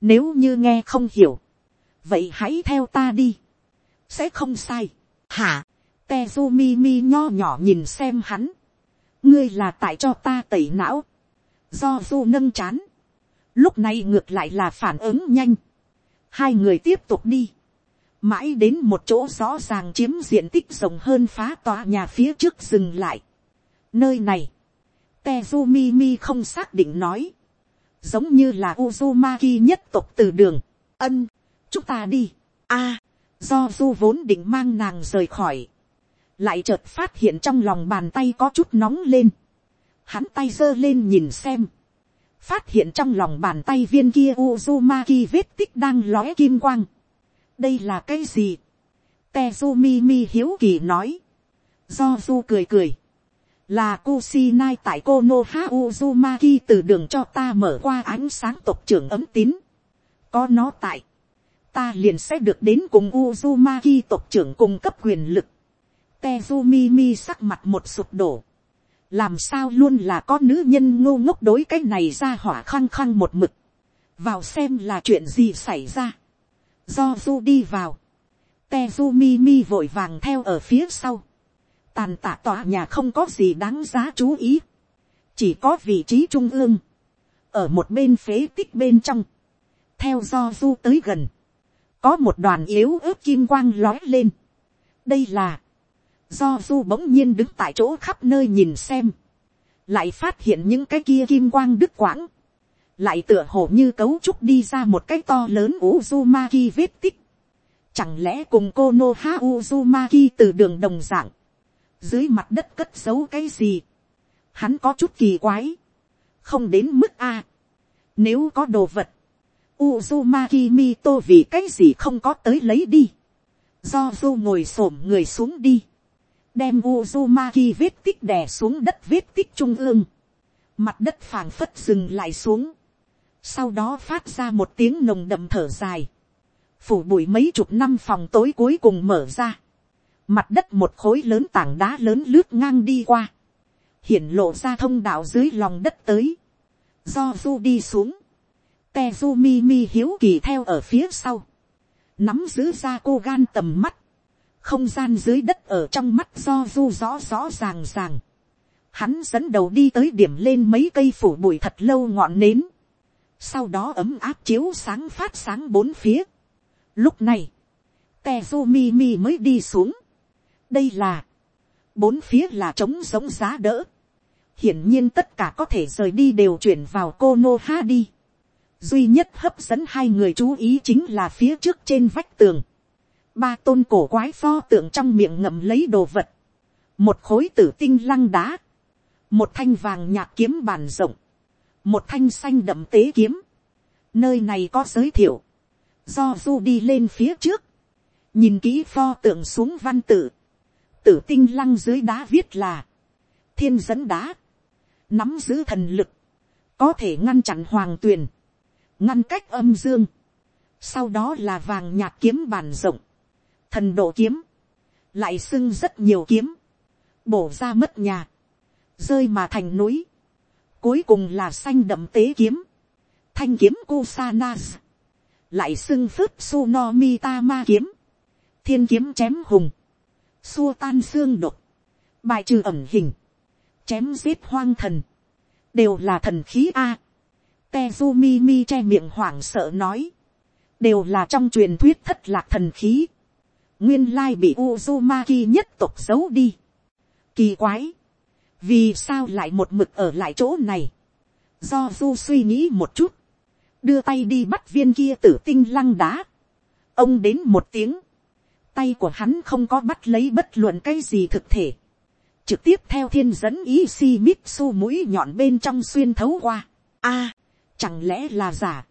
Nếu như nghe không hiểu, vậy hãy theo ta đi, sẽ không sai. Hả, Tezumi mi nho nhỏ nhìn xem hắn, ngươi là tại cho ta tẩy não, do du nâng chán, lúc này ngược lại là phản ứng nhanh, hai người tiếp tục đi, mãi đến một chỗ rõ ràng chiếm diện tích rộng hơn phá tòa nhà phía trước dừng lại. Nơi này, Tezumi mi không xác định nói, giống như là Uzumaki nhất tộc từ đường, ân, chúng ta đi, a, do du vốn định mang nàng rời khỏi, lại chợt phát hiện trong lòng bàn tay có chút nóng lên, hắn tay giơ lên nhìn xem, phát hiện trong lòng bàn tay viên kia Uzumaki vết tích đang lóe kim quang đây là cái gì, Tezumi mi hiếu kỳ nói, do du cười cười, là Kusinai tại Konoha Uzumaki từ đường cho ta mở qua ánh sáng tộc trưởng ấm tín. Có nó tại, ta liền sẽ được đến cùng Uzumaki tộc trưởng cung cấp quyền lực. Tezumi mi sắc mặt một sụp đổ. Làm sao luôn là có nữ nhân ngô ngốc đối cái này ra hỏa khăng khăng một mực. Vào xem là chuyện gì xảy ra. Do du đi vào. Tezumi mi vội vàng theo ở phía sau. Tàn tạ tòa nhà không có gì đáng giá chú ý, chỉ có vị trí trung ương, ở một bên phế tích bên trong, theo do du tới gần, có một đoàn yếu ớt kim quang lói lên. đây là, do du bỗng nhiên đứng tại chỗ khắp nơi nhìn xem, lại phát hiện những cái kia kim quang đứt quãng, lại tựa hồ như cấu trúc đi ra một cái to lớn Uzumaki vết tích. Chẳng lẽ cùng cô Noha Uzumaki từ đường đồng dạng, dưới mặt đất cất giấu cái gì, hắn có chút kỳ quái, không đến mức a, nếu có đồ vật, Uzumaki Mito vì cái gì không có tới lấy đi, do du ngồi xổm người xuống đi, đem Uzumaki vết tích đè xuống đất vết tích trung ương, mặt đất phảng phất dừng lại xuống, sau đó phát ra một tiếng nồng đậm thở dài, phủ bụi mấy chục năm phòng tối cuối cùng mở ra, mặt đất một khối lớn tảng đá lớn lướt ngang đi qua, hiển lộ ra thông đạo dưới lòng đất tới, do du đi xuống, te du mi mi hiếu kỳ theo ở phía sau, nắm giữ ra cô gan tầm mắt, không gian dưới đất ở trong mắt do du rõ rõ ràng ràng, hắn dẫn đầu đi tới điểm lên mấy cây phủ bụi thật lâu ngọn nến, sau đó ấm áp chiếu sáng phát sáng bốn phía. Lúc này, Tezu mi mi mới đi xuống, đây là, bốn phía là trống giống giá đỡ, hiển nhiên tất cả có thể rời đi đều chuyển vào cô nô ha đi. duy nhất hấp dẫn hai người chú ý chính là phía trước trên vách tường, ba tôn cổ quái pho tượng trong miệng ngậm lấy đồ vật, một khối tử tinh lăng đá, một thanh vàng nhạc kiếm bàn rộng, một thanh xanh đậm tế kiếm, nơi này có giới thiệu, do du đi lên phía trước, nhìn kỹ pho tượng xuống văn tự, tử tinh lăng dưới đá viết là, thiên dẫn đá, nắm giữ thần lực, có thể ngăn chặn hoàng tuyền, ngăn cách âm dương, sau đó là vàng nhạt kiếm bàn rộng, thần độ kiếm, lại xưng rất nhiều kiếm, bổ ra mất nhà, rơi mà thành núi, cuối cùng là xanh đậm tế kiếm, thanh kiếm Kusanas, lại xưng phước Tama kiếm, thiên kiếm chém hùng, xua tan xương độc, bài trừ ẩm hình, chém giết hoang thần, đều là thần khí a. Tezumi mi che miệng hoảng sợ nói, đều là trong truyền thuyết thất lạc thần khí, nguyên lai bị Uzumaki nhất tộc giấu đi. Kỳ quái, vì sao lại một mực ở lại chỗ này, do du suy nghĩ một chút, đưa tay đi bắt viên kia tử tinh lăng đá, ông đến một tiếng, tay của hắn không có bắt lấy bất luận cái gì thực thể. Trực tiếp theo thiên dẫn ý si mít su mũi nhọn bên trong xuyên thấu qua. a chẳng lẽ là giả.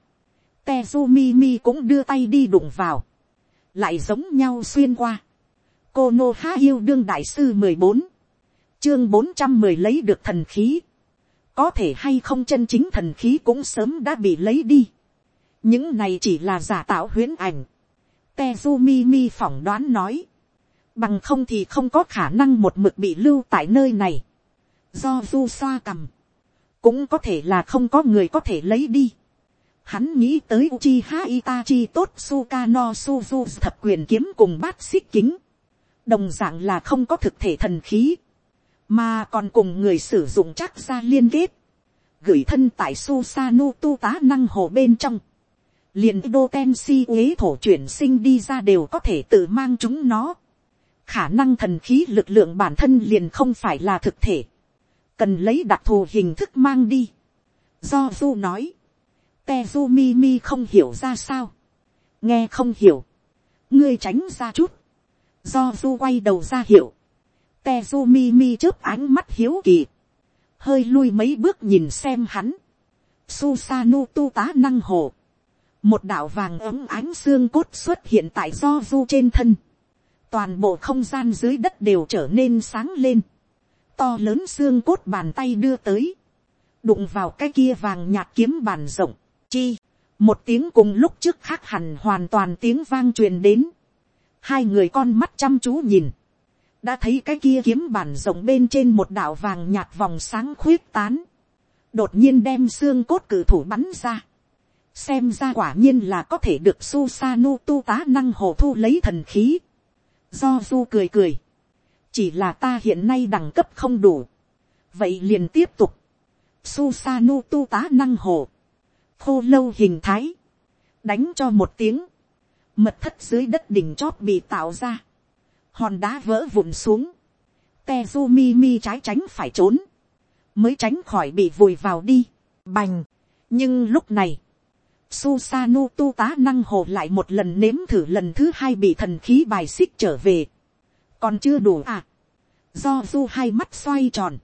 Tezumi mi cũng đưa tay đi đụng vào. Lại giống nhau xuyên qua. cô nô há yêu đương đại sư mười bốn Chương bốn trăm mười lấy được thần khí. Có thể hay không chân chính thần khí cũng sớm đã bị lấy đi. Những này chỉ là giả tạo huyễn ảnh Tezumi mi phỏng đoán nói. Bằng không thì không có khả năng một mực bị lưu tại nơi này. do du xoa cầm, cũng có thể là không có người có thể lấy đi. Hắn nghĩ tới Uchiha Itachi Totsuka no Suzu thập quyền kiếm cùng bát xích kính. Đồng dạng là không có thực thể thần khí. Mà còn cùng người sử dụng chắc ra liên kết. Gửi thân tại Susanu tu tá năng hồ bên trong. Liền đô ten si uế thổ chuyển sinh đi ra đều có thể tự mang chúng nó. Khả năng thần khí lực lượng bản thân liền không phải là thực thể. Cần lấy đặc thù hình thức mang đi. Do Du nói tezu mi mi không hiểu ra sao. Nghe không hiểu. Ngươi tránh ra chút. Do du quay đầu ra hiểu. Tezumi chớp ánh mắt hiếu kỳ. Hơi lui mấy bước nhìn xem hắn. Susanu tu tá năng hồ. Một đạo vàng ấm ánh xương cốt xuất hiện tại do du trên thân. Toàn bộ không gian dưới đất đều trở nên sáng lên. To lớn xương cốt bàn tay đưa tới. Đụng vào cái kia vàng nhạt kiếm bàn rộng chi, một tiếng cùng lúc trước khác hẳn hoàn toàn tiếng vang truyền đến, hai người con mắt chăm chú nhìn, đã thấy cái kia kiếm bản rộng bên trên một đạo vàng nhạt vòng sáng khuyết tán, đột nhiên đem xương cốt cử thủ bắn ra, xem ra quả nhiên là có thể được Susanu tu tá năng hồ thu lấy thần khí, do du cười cười, chỉ là ta hiện nay đẳng cấp không đủ, vậy liền tiếp tục, Susanu tu tá năng hồ, khô lâu hình thái, đánh cho một tiếng, mật thất dưới đất đỉnh chót bị tạo ra, hòn đá vỡ vụn xuống, Tezumi mi trái tránh phải trốn, mới tránh khỏi bị vùi vào đi, bành. nhưng lúc này, Susanu tu tá năng hồ lại một lần nếm thử lần thứ hai bị thần khí bài xích trở về, còn chưa đủ à, do du hai mắt xoay tròn,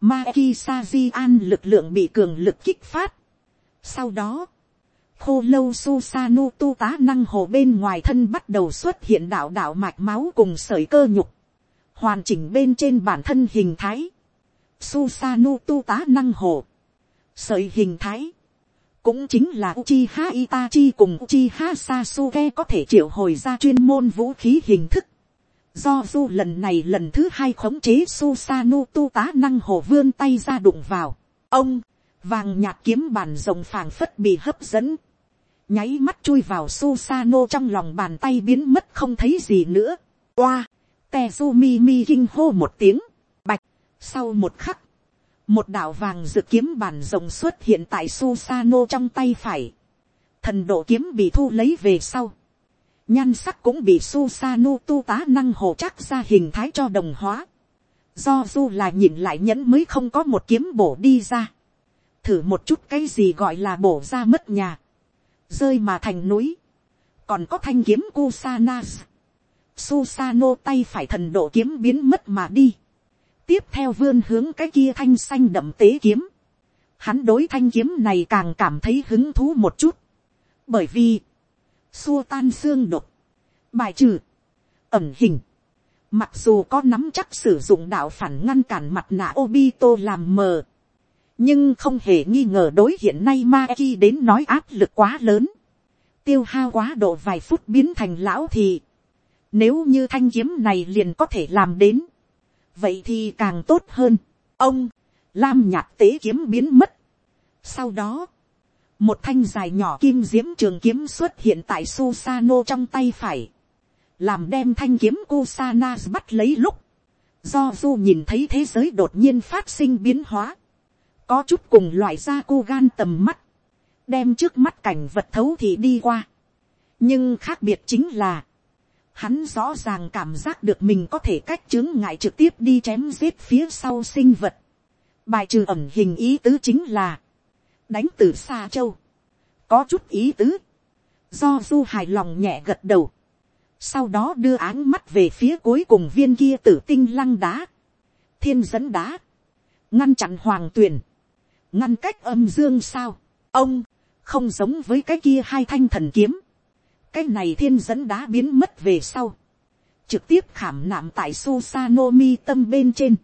Maki Saji an lực lượng bị cường lực kích phát, sau đó, khô lâu Susanu tu tá năng hồ bên ngoài thân bắt đầu xuất hiện đạo đạo mạch máu cùng sởi cơ nhục. Hoàn chỉnh bên trên bản thân hình thái. Susanu tu tá năng hồ. Sởi hình thái. Cũng chính là Uchiha Itachi cùng Uchiha Sasuke có thể triệu hồi ra chuyên môn vũ khí hình thức. Do du lần này lần thứ hai khống chế Susanu tu tá năng hồ vươn tay ra đụng vào. Ông vàng nhạt kiếm bàn rồng phảng phất bị hấp dẫn, nháy mắt chui vào Susano trong lòng bàn tay biến mất không thấy gì nữa. Oa, Tezumi mi kinh hô một tiếng, bạch, sau một khắc, một đạo vàng dự kiếm bản rồng xuất hiện tại Susano trong tay phải. Thần độ kiếm bị thu lấy về sau. Nhan sắc cũng bị Susano tu tá năng hồ chắc ra hình thái cho đồng hóa. Do du là nhìn lại nhẫn mới không có một kiếm bổ đi ra thử một chút cái gì gọi là bổ ra mất nhà, rơi mà thành núi, còn có thanh kiếm Kusanas, Susano tay phải thần độ kiếm biến mất mà đi, tiếp theo vươn hướng cái kia thanh xanh đậm tế kiếm, hắn đối thanh kiếm này càng cảm thấy hứng thú một chút, bởi vì, xua tan xương độc, bài trừ, ẩm hình, mặc dù có nắm chắc sử dụng đạo phản ngăn cản mặt nạ Obito làm mờ, nhưng không hề nghi ngờ đối hiện nay ma ki đến nói áp lực quá lớn, tiêu hao quá độ vài phút biến thành lão thì, nếu như thanh kiếm này liền có thể làm đến, vậy thì càng tốt hơn. ông, lam nhạt tế kiếm biến mất. sau đó, một thanh dài nhỏ kim diễm trường kiếm xuất hiện tại Susano trong tay phải, làm đem thanh kiếm Kusanas bắt lấy lúc, do du nhìn thấy thế giới đột nhiên phát sinh biến hóa, có chút cùng loại da cô gan tầm mắt, đem trước mắt cảnh vật thấu thì đi qua. nhưng khác biệt chính là, hắn rõ ràng cảm giác được mình có thể cách chứng ngại trực tiếp đi chém giết phía sau sinh vật. bài trừ ẩm hình ý tứ chính là, đánh từ xa châu, có chút ý tứ, do du hài lòng nhẹ gật đầu, sau đó đưa áng mắt về phía cuối cùng viên kia tử tinh lăng đá, thiên dẫn đá, ngăn chặn hoàng tuyền, ngăn cách âm dương sao, ông, không giống với cái kia hai thanh thần kiếm, cái này thiên dẫn đá biến mất về sau, trực tiếp khảm nạm tại Susanomi tâm bên trên,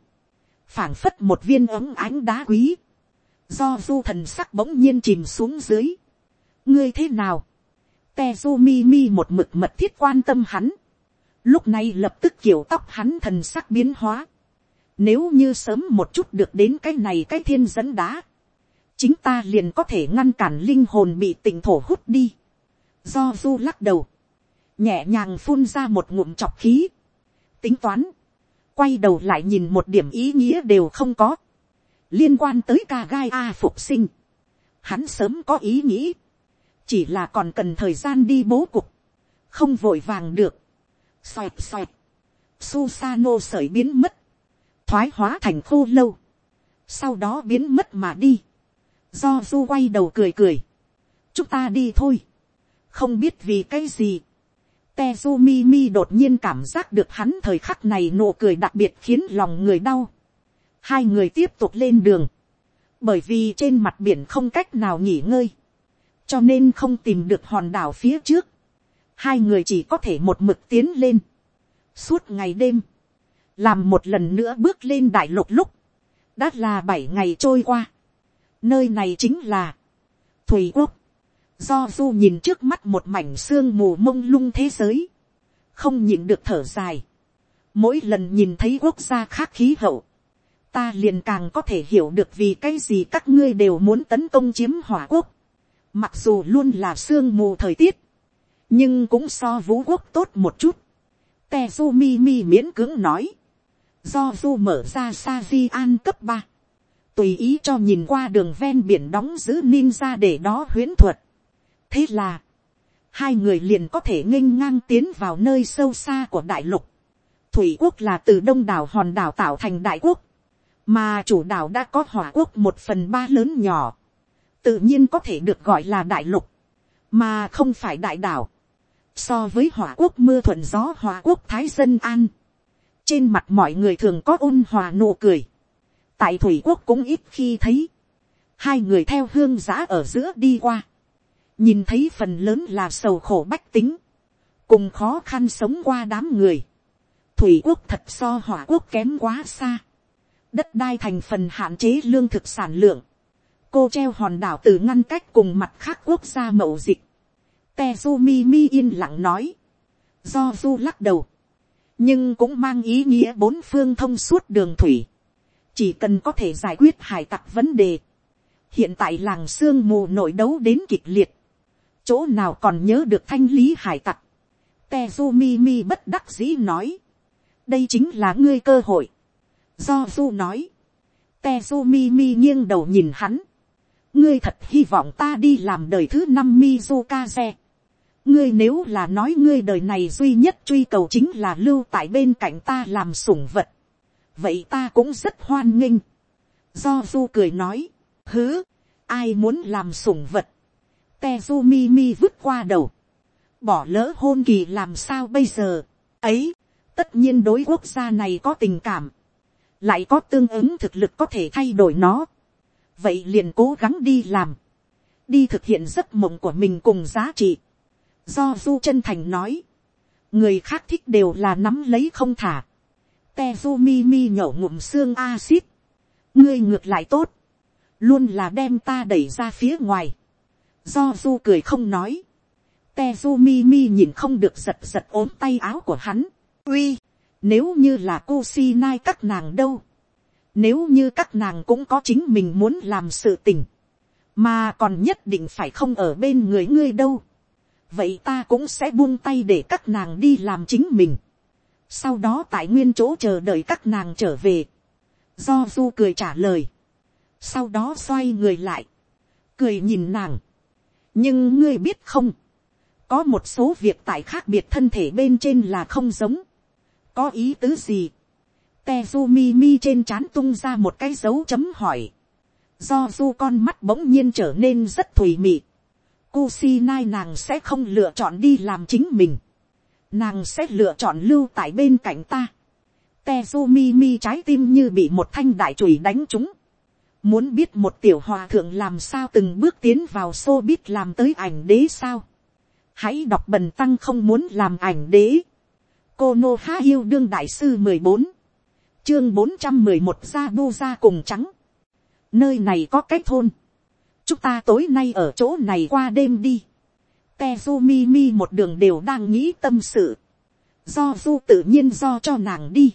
phảng phất một viên ấm ánh đá quý, do du thần sắc bỗng nhiên chìm xuống dưới. ngươi thế nào, Tezumi mi một mực mật thiết quan tâm hắn, lúc này lập tức kiểu tóc hắn thần sắc biến hóa, Nếu như sớm một chút được đến cái này cái thiên dẫn đá. Chính ta liền có thể ngăn cản linh hồn bị tỉnh thổ hút đi. Do du lắc đầu. Nhẹ nhàng phun ra một ngụm chọc khí. Tính toán. Quay đầu lại nhìn một điểm ý nghĩa đều không có. Liên quan tới ca gai A phục sinh. Hắn sớm có ý nghĩ. Chỉ là còn cần thời gian đi bố cục. Không vội vàng được. Xoẹt xoẹt. Susano sởi biến mất thoái hóa thành khô lâu, sau đó biến mất mà đi, do du quay đầu cười cười, chúng ta đi thôi, không biết vì cái gì, Tezu mi đột nhiên cảm giác được hắn thời khắc này nụ cười đặc biệt khiến lòng người đau. Hai người tiếp tục lên đường. Bởi vì trên mặt biển không cách nào nghỉ ngơi. Cho nên không tìm được hòn đảo phía trước. Hai người chỉ có thể một mực tiến lên. Suốt ngày đêm làm một lần nữa bước lên đại lục lúc, đã là bảy ngày trôi qua nơi này chính là thủy quốc, do du nhìn trước mắt một mảnh sương mù mông lung thế giới, không nhịn được thở dài. mỗi lần nhìn thấy quốc gia khác khí hậu, ta liền càng có thể hiểu được vì cái gì các ngươi đều muốn tấn công chiếm hỏa quốc. mặc dù luôn là sương mù thời tiết, nhưng cũng so vũ quốc tốt một chút. Tezumi mi miễn cưỡng nói do du mở ra sa di an cấp ba, tùy ý cho nhìn qua đường ven biển đóng giữ ninja để đó huyễn thuật. thế là, hai người liền có thể nghênh ngang tiến vào nơi sâu xa của đại lục. thủy quốc là từ đông đảo hòn đảo tạo thành đại quốc, mà chủ đảo đã có hỏa quốc một phần ba lớn nhỏ, tự nhiên có thể được gọi là đại lục, mà không phải đại đảo. so với hỏa quốc mưa thuận gió hỏa quốc thái dân an, trên mặt mọi người thường có ôn hòa nụ cười, tại thủy quốc cũng ít khi thấy, hai người theo hương giã ở giữa đi qua, nhìn thấy phần lớn là sầu khổ bách tính, cùng khó khăn sống qua đám người, thủy quốc thật so hỏa quốc kém quá xa, đất đai thành phần hạn chế lương thực sản lượng, cô treo hòn đảo từ ngăn cách cùng mặt khác quốc gia mậu dịch, Tezumi mi yên lặng nói, do du lắc đầu, nhưng cũng mang ý nghĩa bốn phương thông suốt đường thủy, chỉ cần có thể giải quyết hải tặc vấn đề. hiện tại làng sương mù nội đấu đến kịch liệt, chỗ nào còn nhớ được thanh lý hải tặc. Tezumi mi bất đắc dĩ nói, đây chính là ngươi cơ hội. do du nói, Tezumi mi nghiêng đầu nhìn hắn, ngươi thật hy vọng ta đi làm đời thứ năm Mizukaze ngươi nếu là nói ngươi đời này duy nhất truy cầu chính là lưu tại bên cạnh ta làm sủng vật, vậy ta cũng rất hoan nghênh. do du cười nói, hứ, ai muốn làm sủng vật, te du mi mi vứt qua đầu, bỏ lỡ hôn kỳ làm sao bây giờ, ấy, tất nhiên đối quốc gia này có tình cảm, lại có tương ứng thực lực có thể thay đổi nó, vậy liền cố gắng đi làm, đi thực hiện giấc mộng của mình cùng giá trị, do du chân thành nói, người khác thích đều là nắm lấy không thả, tezu mi mi nhổ ngụm xương acid, ngươi ngược lại tốt, luôn là đem ta đẩy ra phía ngoài, do du cười không nói, tezu mi mi nhìn không được giật giật ốm tay áo của hắn, uy, nếu như là cô si nai các nàng đâu, nếu như các nàng cũng có chính mình muốn làm sự tình, mà còn nhất định phải không ở bên người ngươi đâu, vậy ta cũng sẽ buông tay để các nàng đi làm chính mình sau đó tại nguyên chỗ chờ đợi các nàng trở về. do du cười trả lời. sau đó xoay người lại. cười nhìn nàng. nhưng ngươi biết không. có một số việc tại khác biệt thân thể bên trên là không giống. có ý tứ gì. Tezumi mi mi trên trán tung ra một cái dấu chấm hỏi. Do du con mắt bỗng nhiên trở nên rất thùy mị Kusinai nàng sẽ không lựa chọn đi làm chính mình. Nàng sẽ lựa chọn lưu tại bên cạnh ta. Tezumi mi trái tim như bị một thanh đại chùy đánh trúng. Muốn biết một tiểu hòa thượng làm sao từng bước tiến vào xô biết làm tới ảnh đế sao. Hãy đọc bần tăng không muốn làm ảnh đế. Cô Nô Há Yêu Đương Đại Sư mười bốn Chương bốn trăm mười một Gia đu Gia cùng trắng. Nơi này có cái thôn chúng ta tối nay ở chỗ này qua đêm đi. Tezumi mi một đường đều đang nghĩ tâm sự. Do du tự nhiên do cho nàng đi.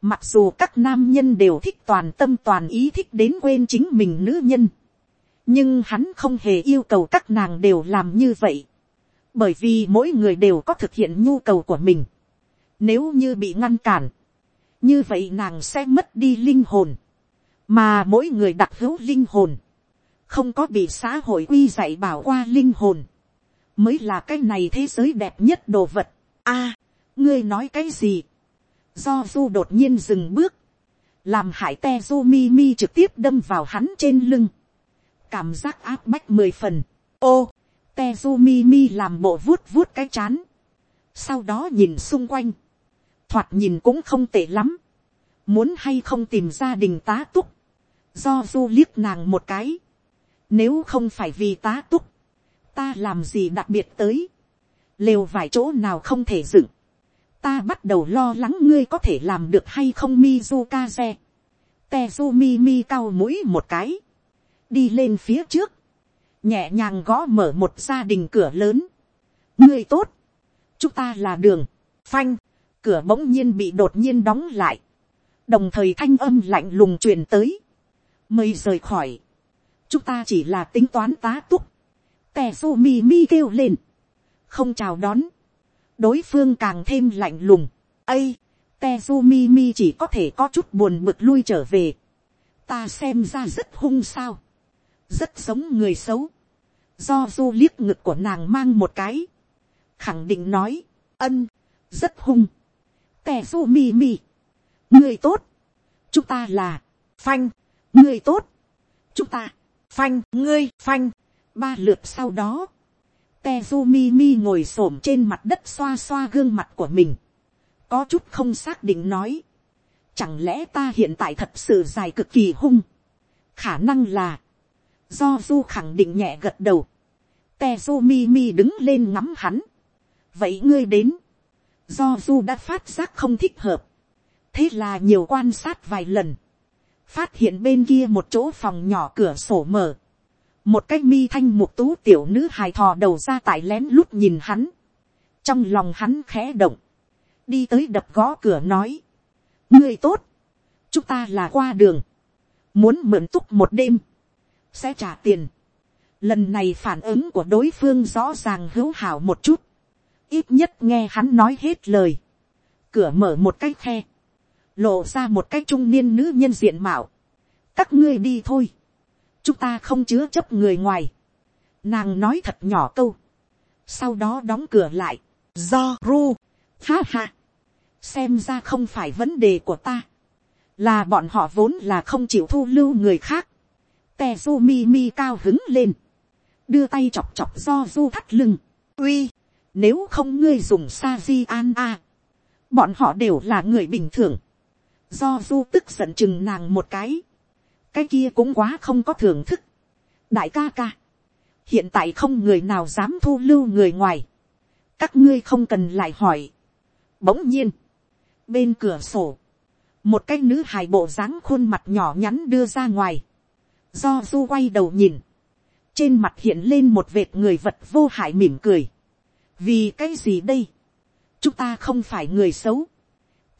Mặc dù các nam nhân đều thích toàn tâm toàn ý thích đến quên chính mình nữ nhân. Nhưng hắn không hề yêu cầu các nàng đều làm như vậy. Bởi vì mỗi người đều có thực hiện nhu cầu của mình. Nếu như bị ngăn cản. Như vậy nàng sẽ mất đi linh hồn. Mà mỗi người đặc hữu linh hồn. Không có bị xã hội quy dạy bảo qua linh hồn. Mới là cái này thế giới đẹp nhất đồ vật. a ngươi nói cái gì? Do du đột nhiên dừng bước. Làm hải te du mi mi trực tiếp đâm vào hắn trên lưng. Cảm giác áp bách mười phần. Ô, te du mi mi làm bộ vuốt vuốt cái chán. Sau đó nhìn xung quanh. Thoạt nhìn cũng không tệ lắm. Muốn hay không tìm gia đình tá túc. Do du liếc nàng một cái. Nếu không phải vì tá túc. Ta làm gì đặc biệt tới. Lều vài chỗ nào không thể dựng ta bắt đầu lo lắng ngươi có thể làm được hay không Mizukaze. Tezumi mi cao mũi một cái. Đi lên phía trước. Nhẹ nhàng gõ mở một gia đình cửa lớn. Ngươi tốt. Chúng ta là đường. Phanh. Cửa bỗng nhiên bị đột nhiên đóng lại. Đồng thời thanh âm lạnh lùng truyền tới. Mây rời khỏi. Chúng ta chỉ là tính toán tá túc. Tè Su mi Mi kêu lên. Không chào đón đối phương càng thêm lạnh lùng. ây, Su mi Mi chỉ có thể có chút buồn bực lui trở về. ta xem ra rất hung sao. rất giống người xấu. do du liếc ngực của nàng mang một cái. khẳng định nói, ân, rất hung. Tezumi mi, người tốt. chúng ta là, phanh, người tốt. chúng ta, phanh, ngươi, phanh ba lượt sau đó, Tezumi mi ngồi xổm trên mặt đất xoa xoa gương mặt của mình. Có chút không xác định nói. Chẳng lẽ ta hiện tại thật sự dài cực kỳ hung. Khả năng là. Do du khẳng định nhẹ gật đầu. Tezumi mi đứng lên ngắm hắn. Vậy ngươi đến. Do du đã phát giác không thích hợp. Thế là nhiều quan sát vài lần. Phát hiện bên kia một chỗ phòng nhỏ cửa sổ mở một cái mi thanh mục tú tiểu nữ hài thò đầu ra tại lén lút nhìn hắn, trong lòng hắn khẽ động, đi tới đập gõ cửa nói, ngươi tốt, chúng ta là qua đường, muốn mượn túc một đêm, sẽ trả tiền. Lần này phản ứng của đối phương rõ ràng hữu hảo một chút, ít nhất nghe hắn nói hết lời, cửa mở một cái khe, lộ ra một cái trung niên nữ nhân diện mạo, các ngươi đi thôi, chúng ta không chứa chấp người ngoài. Nàng nói thật nhỏ câu. Sau đó đóng cửa lại. Do ru. Ha ha. Xem ra không phải vấn đề của ta. Là bọn họ vốn là không chịu thu lưu người khác. Tezumi mi cao hứng lên. Đưa tay chọc chọc do du thắt lưng. Uy. Nếu không ngươi dùng sa di an a. Bọn họ đều là người bình thường. Do du tức giận chừng nàng một cái cái kia cũng quá không có thưởng thức. đại ca ca, hiện tại không người nào dám thu lưu người ngoài, các ngươi không cần lại hỏi. bỗng nhiên, bên cửa sổ, một cái nữ hài bộ dáng khuôn mặt nhỏ nhắn đưa ra ngoài, do du quay đầu nhìn, trên mặt hiện lên một vệt người vật vô hại mỉm cười, vì cái gì đây, chúng ta không phải người xấu,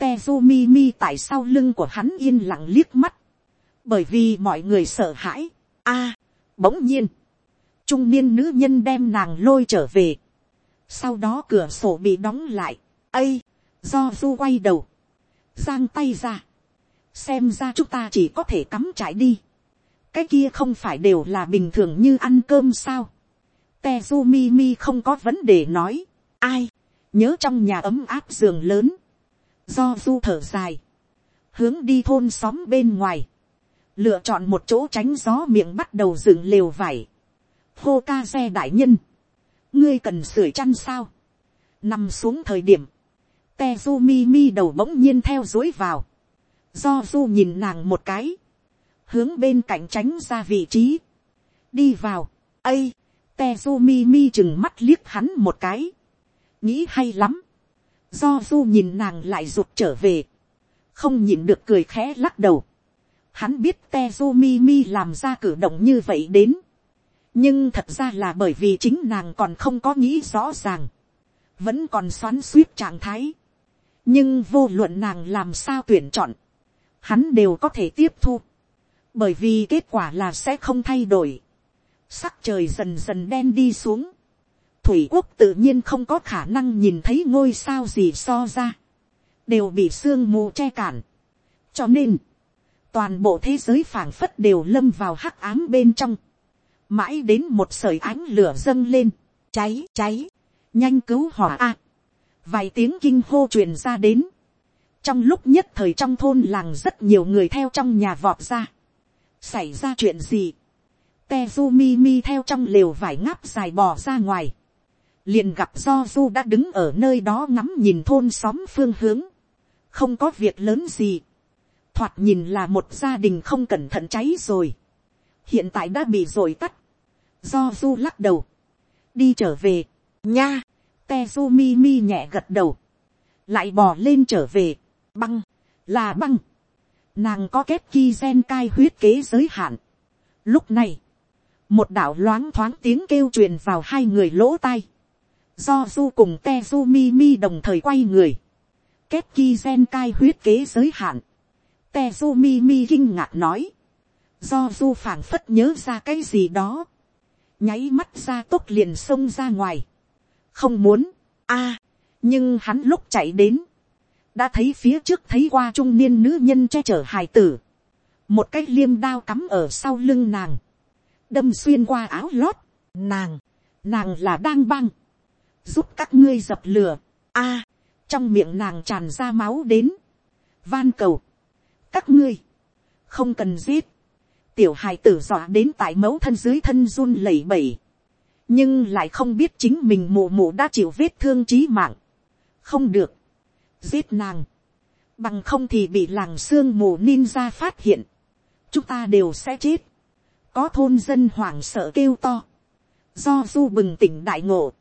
Tezumi mi tại sau lưng của hắn yên lặng liếc mắt bởi vì mọi người sợ hãi. a, bỗng nhiên, trung niên nữ nhân đem nàng lôi trở về. sau đó cửa sổ bị đóng lại. ây, do du quay đầu, giang tay ra, xem ra chúng ta chỉ có thể cắm trải đi. cái kia không phải đều là bình thường như ăn cơm sao. Tezu mi mi không có vấn đề nói. ai, nhớ trong nhà ấm áp giường lớn. do du thở dài, hướng đi thôn xóm bên ngoài lựa chọn một chỗ tránh gió miệng bắt đầu dựng lều vải. hô ca xe đại nhân, ngươi cần sửa chăn sao, nằm xuống thời điểm, te mi mi đầu bỗng nhiên theo dối vào, do du nhìn nàng một cái, hướng bên cạnh tránh ra vị trí, đi vào, ây, te mi mi chừng mắt liếc hắn một cái, nghĩ hay lắm, do du nhìn nàng lại rụt trở về, không nhìn được cười khẽ lắc đầu, Hắn biết Tezumi Mi làm ra cử động như vậy đến. Nhưng thật ra là bởi vì chính nàng còn không có nghĩ rõ ràng. Vẫn còn xoắn suýt trạng thái. nhưng vô luận nàng làm sao tuyển chọn, hắn đều có thể tiếp thu, bởi vì kết quả là sẽ không thay đổi, sắc trời dần dần đen đi xuống, thủy quốc tự nhiên không có khả năng nhìn thấy ngôi sao gì so ra, đều bị sương mù che cản, cho nên, toàn bộ thế giới phảng phất đều lâm vào hắc ám bên trong, mãi đến một sợi ánh lửa dâng lên, cháy cháy, nhanh cứu hỏa a, vài tiếng kinh hô truyền ra đến, trong lúc nhất thời trong thôn làng rất nhiều người theo trong nhà vọt ra, xảy ra chuyện gì, Tezu mi theo trong lều vải ngáp dài bò ra ngoài, liền gặp do du đã đứng ở nơi đó ngắm nhìn thôn xóm phương hướng, không có việc lớn gì, thoạt nhìn là một gia đình không cẩn thận cháy rồi, hiện tại đã bị rồi tắt, do du lắc đầu, đi trở về, nha, te du mi mi nhẹ gật đầu, lại bò lên trở về, băng, là băng, nàng có kép ki gen cai huyết kế giới hạn. Lúc này, một đạo loáng thoáng tiếng kêu truyền vào hai người lỗ tai, do du cùng te du mi mi đồng thời quay người, kép ki gen cai huyết kế giới hạn, Tezu mi mi kinh ngạc nói, do du phảng phất nhớ ra cái gì đó, nháy mắt ra tốt liền xông ra ngoài, không muốn, a, nhưng hắn lúc chạy đến, đã thấy phía trước thấy qua trung niên nữ nhân che chở hài tử, một cái liêm đao cắm ở sau lưng nàng, đâm xuyên qua áo lót, nàng, nàng là đang băng, giúp các ngươi dập lửa, a, trong miệng nàng tràn ra máu đến, van cầu, các ngươi, không cần giết, tiểu hài tử dọa đến tại mẫu thân dưới thân run lẩy bẩy, nhưng lại không biết chính mình mù mù đã chịu vết thương trí mạng. không được, giết nàng, bằng không thì bị làng sương mù ninja phát hiện, chúng ta đều sẽ chết. có thôn dân hoảng sợ kêu to, do du bừng tỉnh đại ngộ,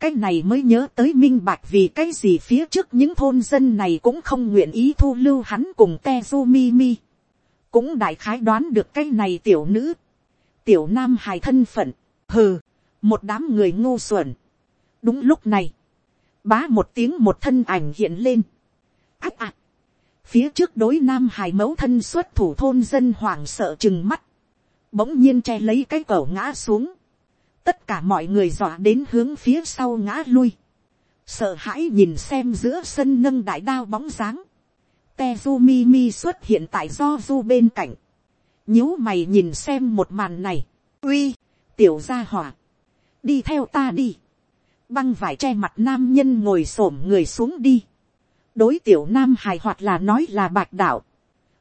cái này mới nhớ tới minh bạch vì cái gì phía trước những thôn dân này cũng không nguyện ý thu lưu hắn cùng tezu mi mi cũng đại khái đoán được cái này tiểu nữ, tiểu nam hài thân phận, hừ, một đám người ngu xuẩn. đúng lúc này, bá một tiếng một thân ảnh hiện lên. ách ạ. Phía trước đối nam hài mẫu thân xuất thủ thôn dân hoảng sợ chừng mắt, bỗng nhiên che lấy cái cẩu ngã xuống, tất cả mọi người dọa đến hướng phía sau ngã lui, sợ hãi nhìn xem giữa sân nâng đại đao bóng dáng, Tezu Mimi xuất hiện tại do du bên cạnh, nhíu mày nhìn xem một màn này, uy, tiểu gia hỏa, đi theo ta đi, băng vải che mặt nam nhân ngồi s ổ m người xuống đi, đối tiểu nam hài hoạt là nói là bạch đạo,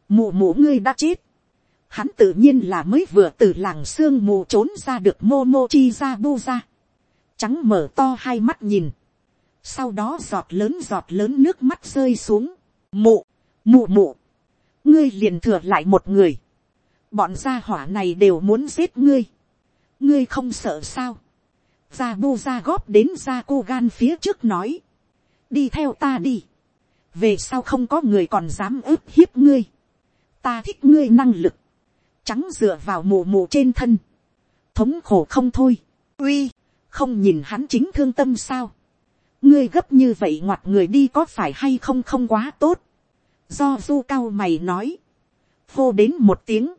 mụ mụ ngươi đã chết, hắn tự nhiên là mới vừa từ làng sương mù trốn ra được mô chi ra bu ra, trắng mở to hai mắt nhìn, sau đó giọt lớn giọt lớn nước mắt rơi xuống, mụ, mụ mụ, ngươi liền thừa lại một người, bọn gia hỏa này đều muốn giết ngươi, ngươi không sợ sao, ra bu ra góp đến ra cô gan phía trước nói. đi theo ta đi. về sau không có người còn dám ướp hiếp ngươi. ta thích ngươi năng lực trắng dựa vào mù mù trên thân. thống khổ không thôi. uy, không nhìn hắn chính thương tâm sao. ngươi gấp như vậy ngoặt người đi có phải hay không không quá tốt. do du cao mày nói. vô đến một tiếng.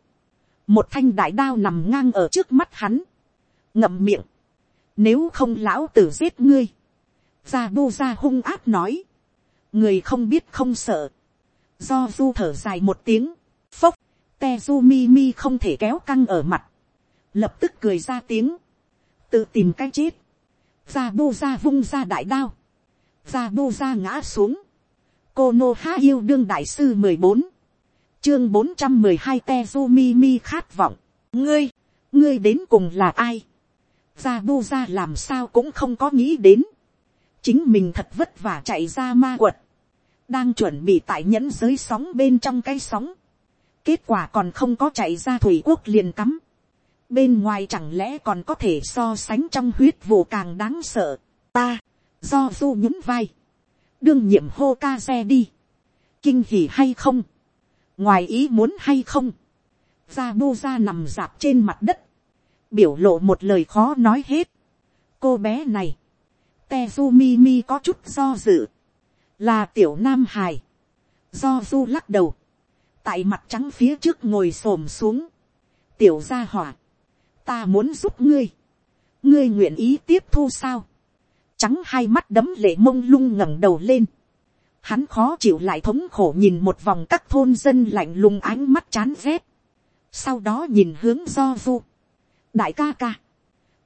một thanh đại đao nằm ngang ở trước mắt hắn. ngậm miệng nếu không lão tử giết ngươi. Gia bu ra hung áp nói. Người không biết không sợ. Do du thở dài một tiếng. Phốc. Tezu mi không thể kéo căng ở mặt. Lập tức cười ra tiếng. Tự tìm cái chết. Ra bu ra vung ra đại đao. ra bu ra ngã xuống. Cô Nô Há Yêu Đương Đại Sư mười bốn Chương bốn trăm mười hai Tezu mi khát vọng. Ngươi, ngươi đến cùng là ai? ra bu ra làm sao cũng không có nghĩ đến. chính mình thật vất vả chạy ra ma quật. đang chuẩn bị tại nhẫn giới sóng bên trong cái sóng kết quả còn không có chạy ra thủy quốc liền cắm. bên ngoài chẳng lẽ còn có thể so sánh trong huyết vụ càng đáng sợ. ta, do du nhún vai. đương nhiệm hô ca xe đi. kinh hỉ hay không. ngoài ý muốn hay không. ra bu ra nằm dạp trên mặt đất biểu lộ một lời khó nói hết. cô bé này, Tezu mi có chút do dự, là tiểu nam hài do du lắc đầu, tại mặt trắng phía trước ngồi s ổ m xuống, tiểu gia hỏa, ta muốn giúp ngươi, ngươi nguyện ý tiếp thu sao, trắng hai mắt đấm lệ mông lung ngẩng đầu lên, hắn khó chịu lại thống khổ nhìn một vòng các thôn dân lạnh lùng ánh mắt chán rét, sau đó nhìn hướng do du, đại ca ca,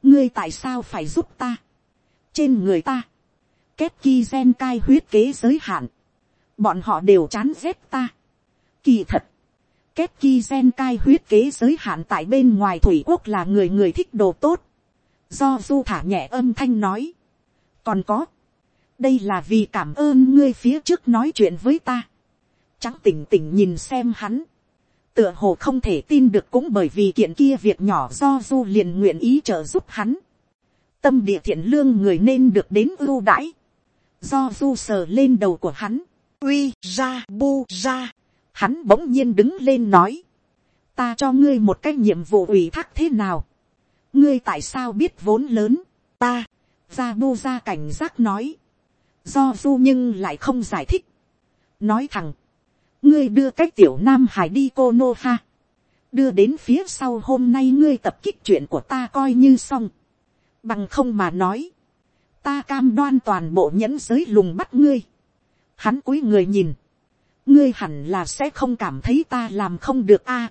ngươi tại sao phải giúp ta, trên người ta, kép ki gen cai huyết kế giới hạn, bọn họ đều chán rét ta, kỳ thật, két ki gen cai huyết kế giới hạn tại bên ngoài thủy quốc là người người thích đồ tốt, do du thả nhẹ âm thanh nói, còn có, đây là vì cảm ơn ngươi phía trước nói chuyện với ta, trắng tỉnh tỉnh nhìn xem hắn, tựa hồ không thể tin được cũng bởi vì kiện kia việc nhỏ do du liền nguyện ý trợ giúp hắn. tâm địa thiện lương người nên được đến ưu đãi. do du sờ lên đầu của hắn. uy ra bu ra hắn bỗng nhiên đứng lên nói. ta cho ngươi một cái nhiệm vụ ủy thác thế nào. ngươi tại sao biết vốn lớn. ta, ra bu ra cảnh giác nói. do du nhưng lại không giải thích. nói thẳng ngươi đưa cái tiểu nam hải đi cô nô ha, đưa đến phía sau hôm nay ngươi tập kích chuyện của ta coi như xong, bằng không mà nói, ta cam đoan toàn bộ nhẫn giới lùng bắt ngươi, hắn cúi người nhìn, ngươi hẳn là sẽ không cảm thấy ta làm không được a,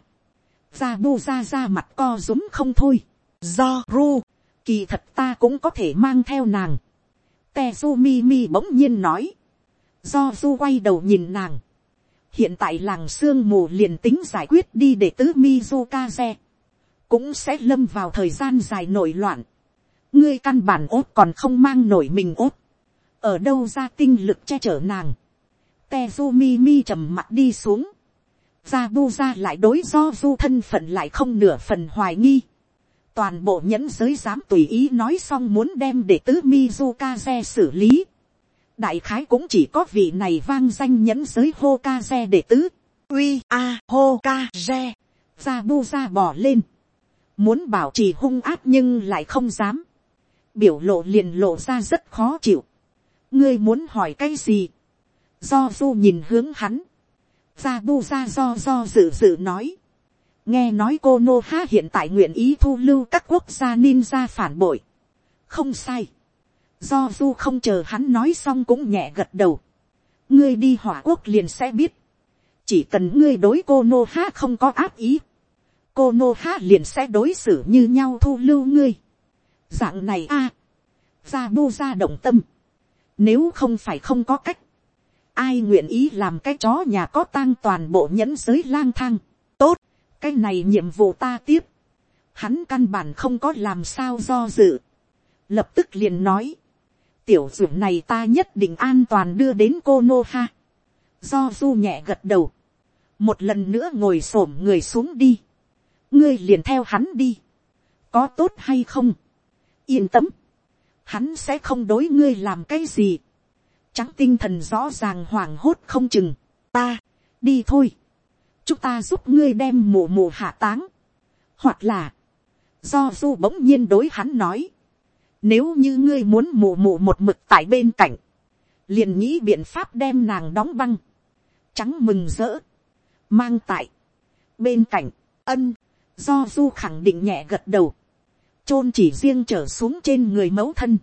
ra bu ra ra mặt co rúm không thôi, do ru, kỳ thật ta cũng có thể mang theo nàng, te su mi mi bỗng nhiên nói, do du quay đầu nhìn nàng, hiện tại làng sương mù liền tính giải quyết đi để tứ Mizukaze, cũng sẽ lâm vào thời gian dài nổi loạn. ngươi căn bản ốt còn không mang nổi mình ốt, ở đâu ra tinh lực che chở nàng. Tezumi mi trầm mặt đi xuống, ra bu ra lại đối do du thân phận lại không nửa phần hoài nghi. toàn bộ nhẫn giới dám tùy ý nói xong muốn đem để tứ Mizukaze xử lý. Đại khái cũng chỉ có vị này vang danh nhẫn giới hô đệ tứ, uy a hô ca ra bu ra bỏ lên, muốn bảo trì hung áp nhưng lại không dám, biểu lộ liền lộ ra rất khó chịu, ngươi muốn hỏi cái gì, do du nhìn hướng hắn, ra bu ra do do dự dự nói, nghe nói cô nô ha hiện tại nguyện ý thu lưu các quốc gia ninja phản bội, không sai, do du không chờ hắn nói xong cũng nhẹ gật đầu. ngươi đi hỏa quốc liền sẽ biết. chỉ cần ngươi đối cô nô ha không có áp ý. cô nô ha liền sẽ đối xử như nhau thu lưu ngươi. dạng này a. ra bu ra động tâm. nếu không phải không có cách ai nguyện ý làm cái chó nhà có tang toàn bộ nhẫn giới lang thang. tốt, cái này nhiệm vụ ta tiếp. hắn căn bản không có làm sao do dự. lập tức liền nói tiểu dưỡng này ta nhất định an toàn đưa đến cô nô ha. do du nhẹ gật đầu, một lần nữa ngồi s ổ m người xuống đi, ngươi liền theo hắn đi, có tốt hay không, yên tâm, hắn sẽ không đối ngươi làm cái gì, trắng tinh thần rõ ràng hoảng hốt không chừng, ta, đi thôi, chúng ta giúp ngươi đem mù mù hạ táng, hoặc là, do du bỗng nhiên đối hắn nói, nếu như ngươi muốn mù mù một mực tại bên cạnh. Liền nghĩ biện pháp đem nàng đóng băng. Trắng mừng rỡ. Mang tại. Bên cạnh. Ân. Do du khẳng định nhẹ gật đầu. chôn chỉ riêng trở xuống trên người mẫu thân.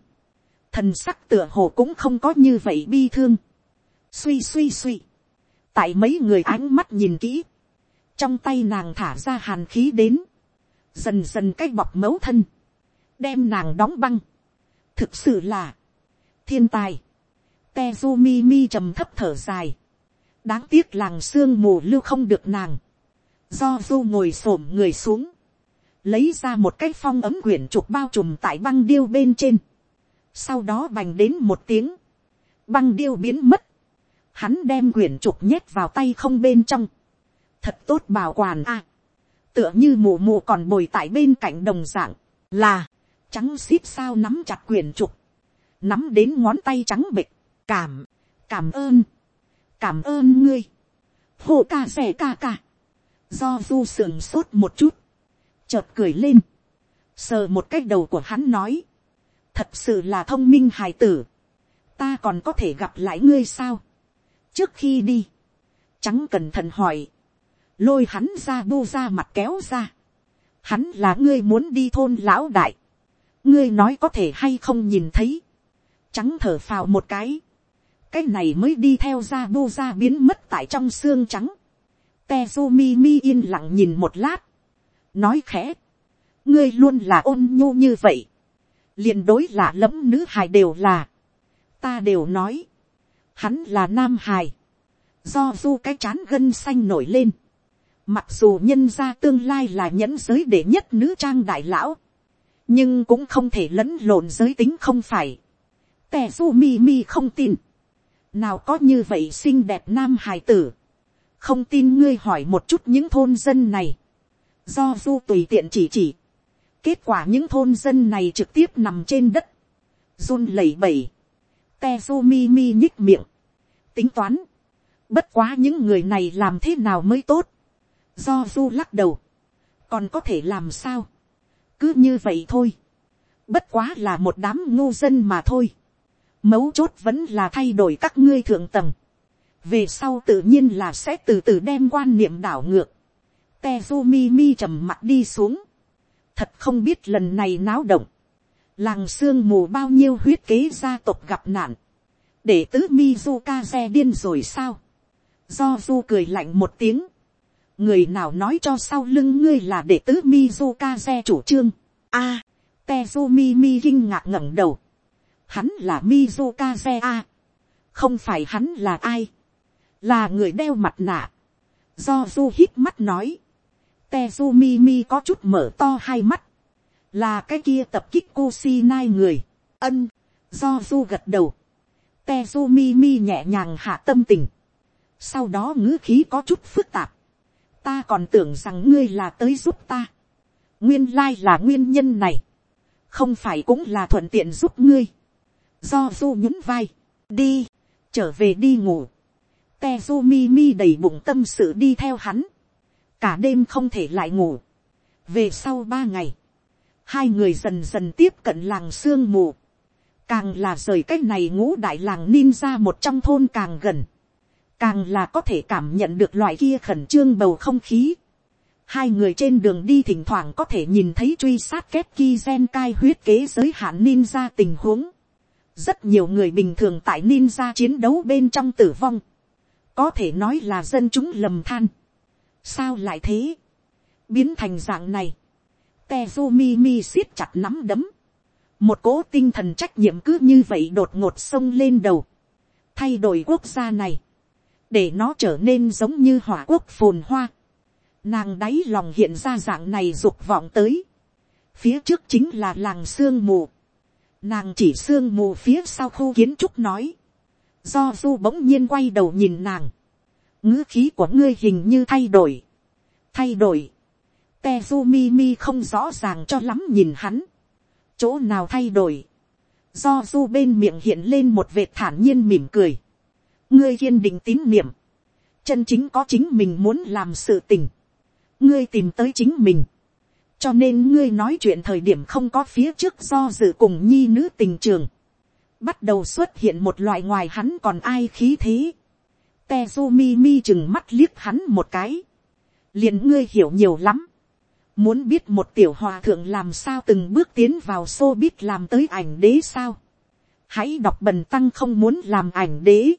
Thần sắc tựa hồ cũng không có như vậy bi thương. Suy suy suy. Tại mấy người ánh mắt nhìn kỹ. Trong tay nàng thả ra hàn khí đến. Dần dần cách bọc mấu thân đem nàng đóng băng. thực sự là, thiên tài, Tezumi mi trầm thấp thở dài, đáng tiếc làng sương mù lưu không được nàng, do du ngồi s ổ m người xuống, lấy ra một cái phong ấm quyển trục bao trùm tại băng điêu bên trên, sau đó bành đến một tiếng, băng điêu biến mất, hắn đem quyển trục nhét vào tay không bên trong, thật tốt bảo quản a, tựa như mù mù còn bồi tại bên cạnh đồng d ạ n g là, trắng xít sao nắm chặt quyển trục, nắm đến ngón tay trắng bịch, cảm, cảm ơn, cảm ơn ngươi, hô ca xẻ ca ca, do du sườn sốt một chút, chợt cười lên, sờ một cái đầu của hắn nói, thật sự là thông minh hài tử, ta còn có thể gặp lại ngươi sao, trước khi đi, trắng cẩn thận hỏi, lôi hắn ra bu ra mặt kéo ra, hắn là ngươi muốn đi thôn lão đại, ngươi nói có thể hay không nhìn thấy, trắng thở phào một cái, cái này mới đi theo ra bu ra biến mất tại trong xương trắng, Tezumi mi yên lặng nhìn một lát, nói khẽ, ngươi luôn là ôn nhu như vậy, liền đối lạ lẫm nữ hài đều là, ta đều nói, hắn là nam hài, do du cái chán gân xanh nổi lên, mặc dù nhân ra tương lai là nhẫn giới để nhất nữ trang đại lão, nhưng cũng không thể lẫn lộn giới tính không phải, tè du mi mi không tin, nào có như vậy xinh đẹp nam hài tử, không tin ngươi hỏi một chút những thôn dân này, do du tùy tiện chỉ chỉ, kết quả những thôn dân này trực tiếp nằm trên đất, run lẩy bẩy, tezu mi mi nhích miệng, tính toán, bất quá những người này làm thế nào mới tốt, do du lắc đầu, còn có thể làm sao, cứ như vậy thôi, bất quá là một đám ngô dân mà thôi, mấu chốt vẫn là thay đổi các ngươi thượng tầng, về sau tự nhiên là sẽ từ từ đem quan niệm đảo ngược, Tezu mi mi trầm mặt đi xuống, thật không biết lần này náo động, làng sương mù bao nhiêu huyết kế gia tộc gặp nạn, để tứ Mizukaze điên rồi sao, do du cười lạnh một tiếng, người nào nói cho sau lưng ngươi là để tứ Mizukaze chủ trương, a, à, Tezumi mi kinh ngạc ngẩng đầu, hắn là Mizukaze a, không phải hắn là ai, là người đeo mặt nạ, do du hít mắt nói, Tezumi mi có chút mở to hai mắt, là cái kia tập kích Kusinai người, ân, do du gật đầu, Tezumi mi nhẹ nhàng hạ tâm tình, sau đó ngữ khí có chút phức tạp, ta còn tưởng rằng ngươi là tới giúp ta, nguyên lai là nguyên nhân này, không phải cũng là thuận tiện giúp ngươi, do du nhún vai, đi, trở về đi ngủ, Tezumi mi đầy bụng tâm sự đi theo hắn, cả đêm không thể lại ngủ. về sau ba ngày, hai người dần dần tiếp cận làng sương mù, càng là rời cái này ngũ đại làng ninja một trong thôn càng gần, càng là có thể cảm nhận được loại kia khẩn trương bầu không khí. Hai người trên đường đi thỉnh thoảng có thể nhìn thấy truy sát kép ki gen cai huyết kế giới hạn ninja tình huống. Rất nhiều người bình thường tại ninja chiến đấu bên trong tử vong. Có thể nói là dân chúng lầm than sao lại thế, biến thành dạng này, Tezumi mi siết chặt nắm đấm, một cố tinh thần trách nhiệm cứ như vậy đột ngột sông lên đầu, thay đổi quốc gia này, để nó trở nên giống như hỏa quốc phồn hoa, nàng đáy lòng hiện ra dạng này dục vọng tới, phía trước chính là làng sương mù, nàng chỉ sương mù phía sau khu kiến trúc nói, do du bỗng nhiên quay đầu nhìn nàng, ngữ khí của ngươi hình như thay đổi, thay đổi, Tezumi mi không rõ ràng cho lắm nhìn hắn, chỗ nào thay đổi, do du bên miệng hiện lên một vệt thản nhiên mỉm cười, ngươi kiên định tín niệm, chân chính có chính mình muốn làm sự tình, ngươi tìm tới chính mình, cho nên ngươi nói chuyện thời điểm không có phía trước do dự cùng nhi nữ tình trường, bắt đầu xuất hiện một loại ngoài hắn còn ai khí thế, Tezumi mi chừng mắt liếc hắn một cái. liền ngươi hiểu nhiều lắm. Muốn biết một tiểu hòa thượng làm sao từng bước tiến vào xô biết làm tới ảnh đế sao. Hãy đọc bần tăng không muốn làm ảnh đế.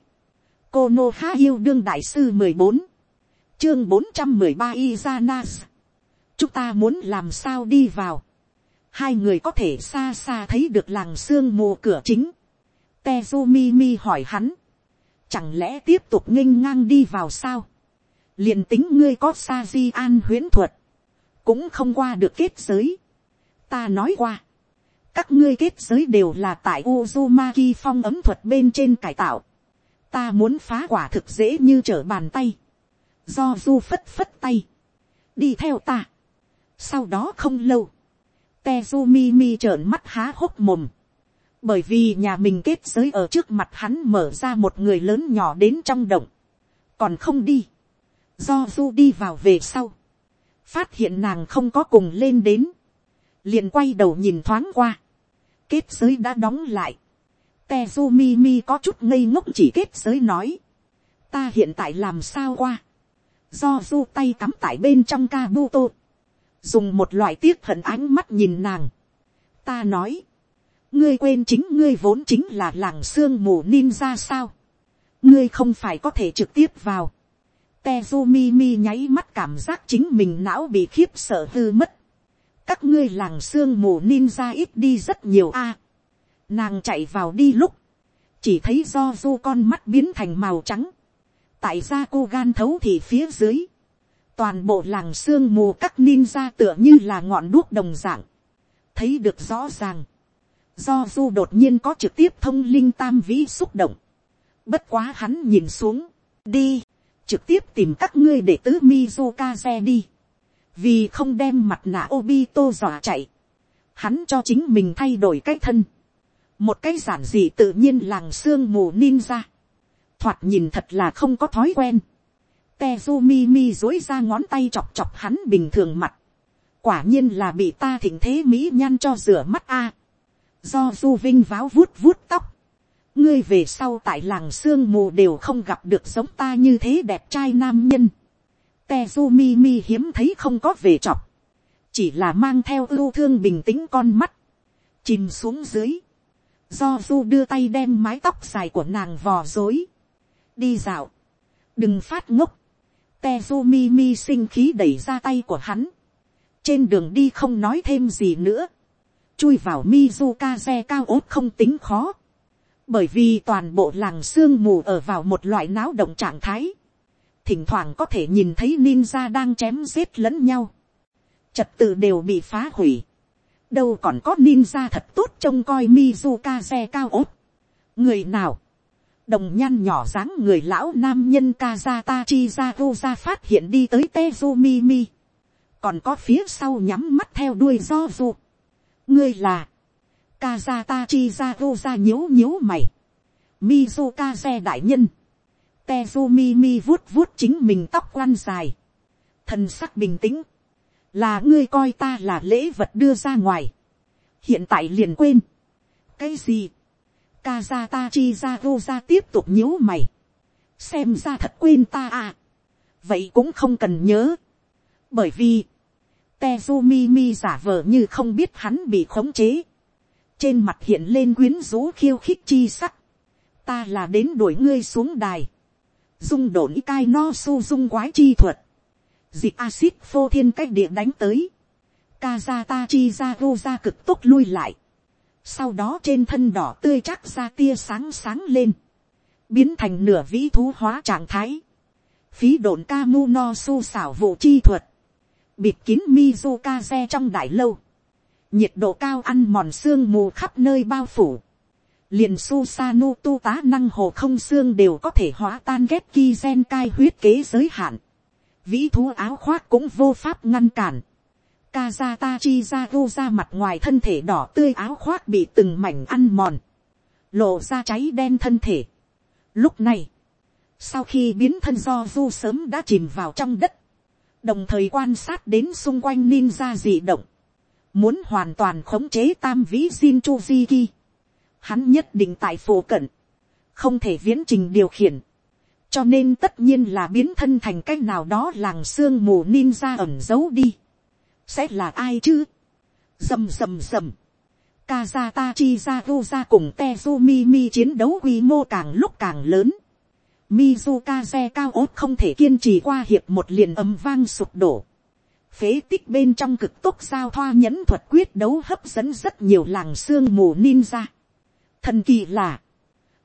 Cô Nô Há Yêu Đương Đại Sư mười bốn Chương bốn trăm mười ba Izanas. Chúng ta muốn làm sao đi vào. Hai người có thể xa xa thấy được làng sương mù cửa chính. Tezumi mi hỏi hắn chẳng lẽ tiếp tục nghênh ngang đi vào sao, liền tính ngươi có sa di an huyễn thuật, cũng không qua được kết giới. ta nói qua, các ngươi kết giới đều là tại Uzumaki phong ấm thuật bên trên cải tạo, ta muốn phá quả thực dễ như trở bàn tay, do du phất phất tay, đi theo ta. sau đó không lâu, Tezumi mi trợn mắt há hốc mồm, bởi vì nhà mình kết giới ở trước mặt hắn mở ra một người lớn nhỏ đến trong động, còn không đi, do du đi vào về sau, phát hiện nàng không có cùng lên đến, liền quay đầu nhìn thoáng qua, kết giới đã đóng lại, Tezumi mi có chút ngây ngốc chỉ kết giới nói, ta hiện tại làm sao qua, do du tay cắm tại bên trong ca bu tô, dùng một loại tiếc hận ánh mắt nhìn nàng, ta nói, ngươi quên chính ngươi vốn chính là làng sương mù ninja sao, ngươi không phải có thể trực tiếp vào, tezu mi nháy mắt cảm giác chính mình não bị khiếp sợ hư mất. Các ngươi làng sương mù ninja ít đi rất nhiều a. nàng chạy vào đi lúc. Chỉ thấy do du con mắt biến thành màu trắng. Tại ra cô gan thấu thì phía dưới. Toàn bộ làng sương mù các ninja tựa như là ngọn đuốc đồng dạng. Thấy được rõ ràng. Do du đột nhiên có trực tiếp thông linh tam vĩ xúc động. Bất quá hắn nhìn xuống. Đi trực tiếp tìm các ngươi để tứ Mizukaze đi. Vì không đem mặt nạ Obito dọa chạy. Hắn cho chính mình thay đổi cái thân. Một cái giản dị tự nhiên làng xương mù ninja. Thoạt nhìn thật là không có thói quen. Tezumi mi dối ra ngón tay chọc chọc hắn bình thường mặt. Quả nhiên là bị ta thỉnh thế mỹ nhan cho rửa mắt a. Do du vinh váo vuốt vuốt tóc ngươi về sau tại làng sương mù đều không gặp được giống ta như thế đẹp trai nam nhân. Tezumi mi hiếm thấy không có về chọc. Chỉ là mang theo ưu thương bình tĩnh con mắt. Chìm xuống dưới. Do du đưa tay đem mái tóc dài của nàng vò dối. Đi dạo. Đừng phát ngốc. Tezumi mi sinh khí đẩy ra tay của hắn. Trên đường đi không nói thêm gì nữa. Chui vào Mizukaze cao ốt không tính khó. Bởi vì toàn bộ làng sương mù ở vào một loại náo động trạng thái, thỉnh thoảng có thể nhìn thấy ninja đang chém giết lẫn nhau, trật tự đều bị phá hủy, đâu còn có ninja thật tốt trông coi Mizukaze cao ốt. người nào, đồng nhan nhỏ dáng người lão nam nhân Kazata Chizaru ra phát hiện đi tới Tezumimi, còn có phía sau nhắm mắt theo đuôi do du ngươi là, Kazata Chizaru ra nhíu nhíu mày. Mizukaze đại nhân. Tezumi mi vuốt vuốt chính mình tóc quan dài. Thần sắc bình tĩnh. Là ngươi coi ta là lễ vật đưa ra ngoài. Hiện tại liền quên. Cái gì? Kazata Chizaru ra tiếp tục nhíu mày. Xem ra thật quên ta à. Vậy cũng không cần nhớ. Bởi vì. Tezumi mi giả vờ như không biết hắn bị khống chế. Trên mặt hiện lên quyến rũ khiêu khích chi sắc, ta là đến đuổi ngươi xuống đài, dung đổn cai no su dung quái chi thuật, dịch axit phô thiên cách địa đánh tới, Kazata chi ra vô ra cực tốt lui lại, sau đó trên thân đỏ tươi chắc ra tia sáng sáng lên, biến thành nửa vĩ thú hóa trạng thái, phí độn ca mu no su xảo vụ chi thuật, bịt kín Mizukaze trong đại lâu, nhiệt độ cao ăn mòn xương mù khắp nơi bao phủ, liền su tu tá năng hồ không xương đều có thể hóa tan ghép ki gen cai huyết kế giới hạn, vĩ thú áo khoác cũng vô pháp ngăn cản, Kazata chi ra vô ra mặt ngoài thân thể đỏ tươi áo khoác bị từng mảnh ăn mòn, lộ ra cháy đen thân thể. Lúc này, sau khi biến thân do du sớm đã chìm vào trong đất, đồng thời quan sát đến xung quanh ninja dị động, Muốn hoàn toàn khống chế tam vĩ Jin Hắn nhất định tại phổ cận. Không thể viễn trình điều khiển. Cho nên tất nhiên là biến thân thành cách nào đó làng xương mù ninja ẩn giấu đi. Sẽ là ai chứ? rầm rầm rầm, Kazata Chizaru ra cùng Tezumi Mi chiến đấu quy mô càng lúc càng lớn. Mizukaze cao ốt không thể kiên trì qua hiệp một liền ầm vang sụp đổ phế tích bên trong cực tốc giao thoa nhẫn thuật quyết đấu hấp dẫn rất nhiều làng xương mù ninja. Thần kỳ là,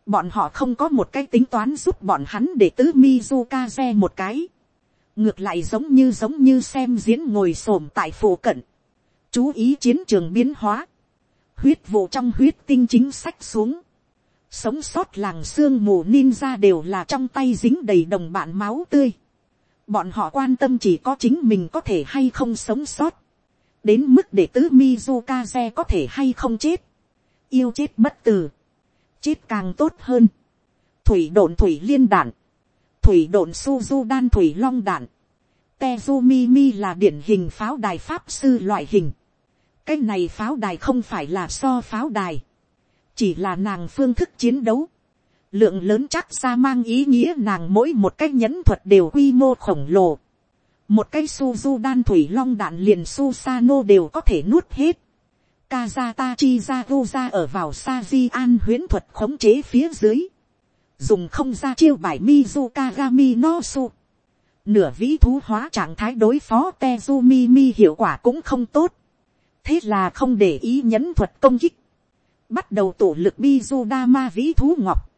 bọn họ không có một cái tính toán giúp bọn hắn để tứ Mizukaze một cái. Ngược lại giống như giống như xem diễn ngồi xổm tại phủ cận. Chú ý chiến trường biến hóa. Huyết vụ trong huyết tinh chính sách xuống. Sống sót làng xương mù ninja đều là trong tay dính đầy đồng bạn máu tươi Bọn họ quan tâm chỉ có chính mình có thể hay không sống sót. Đến mức để tứ Mizukaze có thể hay không chết. Yêu chết bất tử. Chết càng tốt hơn. Thủy độn thủy liên đạn. Thủy độn suzu đan thủy long đạn. Tezumi mi là điển hình pháo đài pháp sư loại hình. Cái này pháo đài không phải là so pháo đài. Chỉ là nàng phương thức chiến đấu. lượng lớn chắc ra mang ý nghĩa nàng mỗi một cái nhẫn thuật đều quy mô khổng lồ. một cái suzu đan thủy long đạn liền su sano đều có thể nuốt hết. Kazata chi ra vô ra ở vào sa di an huyễn thuật khống chế phía dưới. dùng không ra chiêu bài Mizukagami no su. nửa vĩ thú hóa trạng thái đối phó Tezumi mi hiệu quả cũng không tốt. thế là không để ý nhẫn thuật công kích bắt đầu tổ lực Bizudama vĩ thú ngọc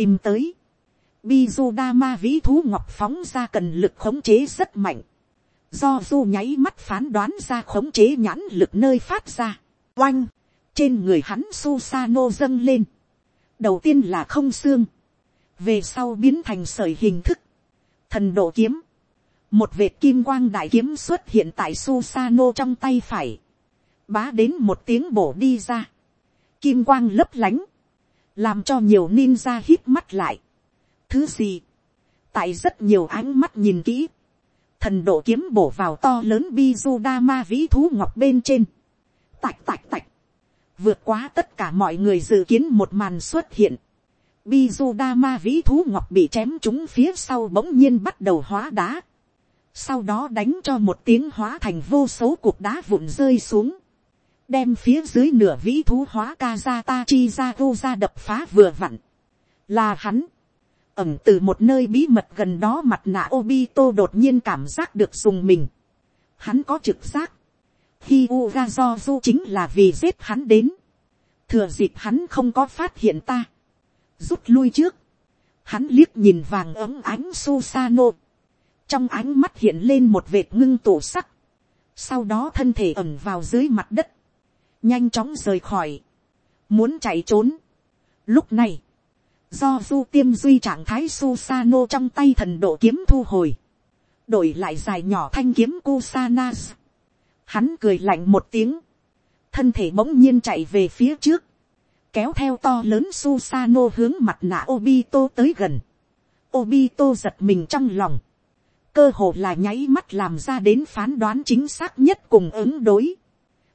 tìm tới. Bizudama vĩ thú ngọc phóng ra cần lực khống chế rất mạnh. Do du nháy mắt phán đoán ra khống chế nhãn lực nơi phát ra. Oanh, trên người hắn Susano dâng lên. Đầu tiên là không xương. Về sau biến thành sởi hình thức. Thần độ kiếm. Một vệt kim quang đại kiếm xuất hiện tại Susano trong tay phải. Bá đến một tiếng bổ đi ra. Kim quang lấp lánh làm cho nhiều ninja hít mắt lại. Thứ gì, tại rất nhiều ánh mắt nhìn kỹ, thần độ kiếm bổ vào to lớn Bizudama vĩ thú ngọc bên trên. Tạch tạch tạch, vượt quá tất cả mọi người dự kiến một màn xuất hiện. Bizudama vĩ thú ngọc bị chém chúng phía sau bỗng nhiên bắt đầu hóa đá. Sau đó đánh cho một tiếng hóa thành vô số cục đá vụn rơi xuống đem phía dưới nửa vĩ thú hóa ca ra ta chi ra vô ra đập phá vừa vặn. Là hắn. Ẩm từ một nơi bí mật gần đó mặt nạ Obito đột nhiên cảm giác được dùng mình. Hắn có trực giác. Hi du chính là vì giết hắn đến. Thừa dịp hắn không có phát hiện ta. Rút lui trước. Hắn liếc nhìn vàng ấm ánh Susano. Trong ánh mắt hiện lên một vệt ngưng tổ sắc. Sau đó thân thể ẩm vào dưới mặt đất nhanh chóng rời khỏi, muốn chạy trốn. Lúc này, do du tiêm duy trạng thái Susano trong tay thần độ kiếm thu hồi, đổi lại dài nhỏ thanh kiếm Kusanas. Hắn cười lạnh một tiếng, thân thể bỗng nhiên chạy về phía trước, kéo theo to lớn Susano hướng mặt nạ Obito tới gần. Obito giật mình trong lòng, cơ hồ là nháy mắt làm ra đến phán đoán chính xác nhất cùng ứng đối.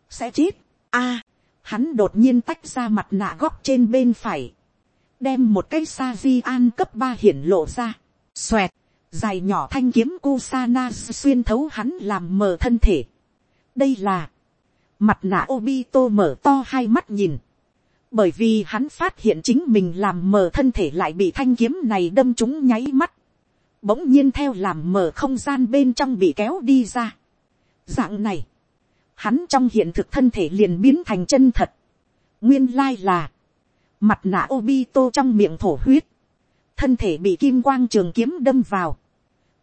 Sẽ chết a, hắn đột nhiên tách ra mặt nạ góc trên bên phải, đem một cái sa di an cấp ba hiển lộ ra, xoẹt, dài nhỏ thanh kiếm Kusana xuyên thấu hắn làm mờ thân thể. đây là, mặt nạ Obito mở to hai mắt nhìn, bởi vì hắn phát hiện chính mình làm mờ thân thể lại bị thanh kiếm này đâm trúng nháy mắt, bỗng nhiên theo làm mờ không gian bên trong bị kéo đi ra. dạng này, hắn trong hiện thực thân thể liền biến thành chân thật. nguyên lai là, mặt nạ Obito trong miệng thổ huyết, thân thể bị kim quang trường kiếm đâm vào,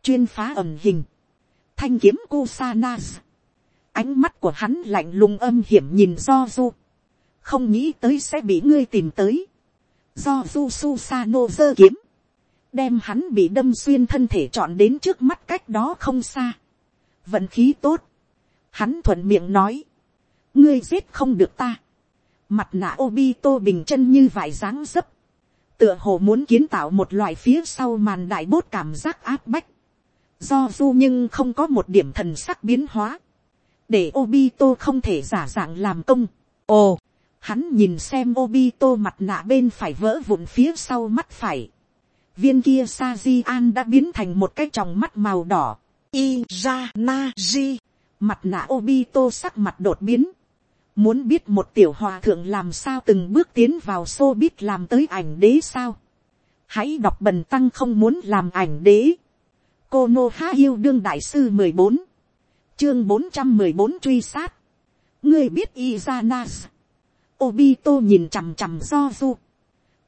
chuyên phá ẩm hình, thanh kiếm Kusanas, ánh mắt của hắn lạnh lùng âm hiểm nhìn do du, không nghĩ tới sẽ bị ngươi tìm tới, do du Susano giơ kiếm, đem hắn bị đâm xuyên thân thể chọn đến trước mắt cách đó không xa, vận khí tốt, Hắn thuận miệng nói. Ngươi giết không được ta. Mặt nạ Obito bình chân như vải dáng dấp. Tựa hồ muốn kiến tạo một loại phía sau màn đại bốt cảm giác áp bách. Do du nhưng không có một điểm thần sắc biến hóa. Để Obito không thể giả dạng làm công. Ồ, hắn nhìn xem Obito mặt nạ bên phải vỡ vụn phía sau mắt phải. Viên kia Saji An đã biến thành một cái tròng mắt màu đỏ. Izanaji Mặt nạ Obito sắc mặt đột biến. Muốn biết một tiểu hòa thượng làm sao từng bước tiến vào xô biết làm tới ảnh đế sao. Hãy đọc bần tăng không muốn làm ảnh đế. Cô Nô Há Yêu Đương Đại Sư mười bốn Chương bốn trăm mười bốn truy sát. Ngươi biết Izanas. Obito nhìn chằm chằm do du.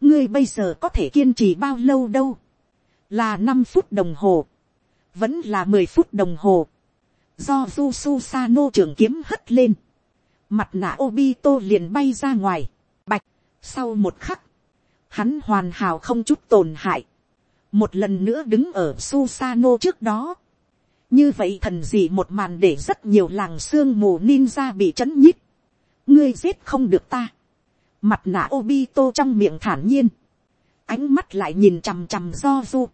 Ngươi bây giờ có thể kiên trì bao lâu đâu. Là năm phút đồng hồ. Vẫn là mười phút đồng hồ do du su sa nô trường kiếm hất lên, mặt nạ Obito liền bay ra ngoài, bạch, sau một khắc, hắn hoàn hảo không chút tổn hại, một lần nữa đứng ở Susano trước đó. như vậy thần gì một màn để rất nhiều làng xương mù ninja bị chấn nhít. ngươi giết không được ta. mặt nạ Obito trong miệng thản nhiên. ánh mắt lại nhìn chằm chằm do du.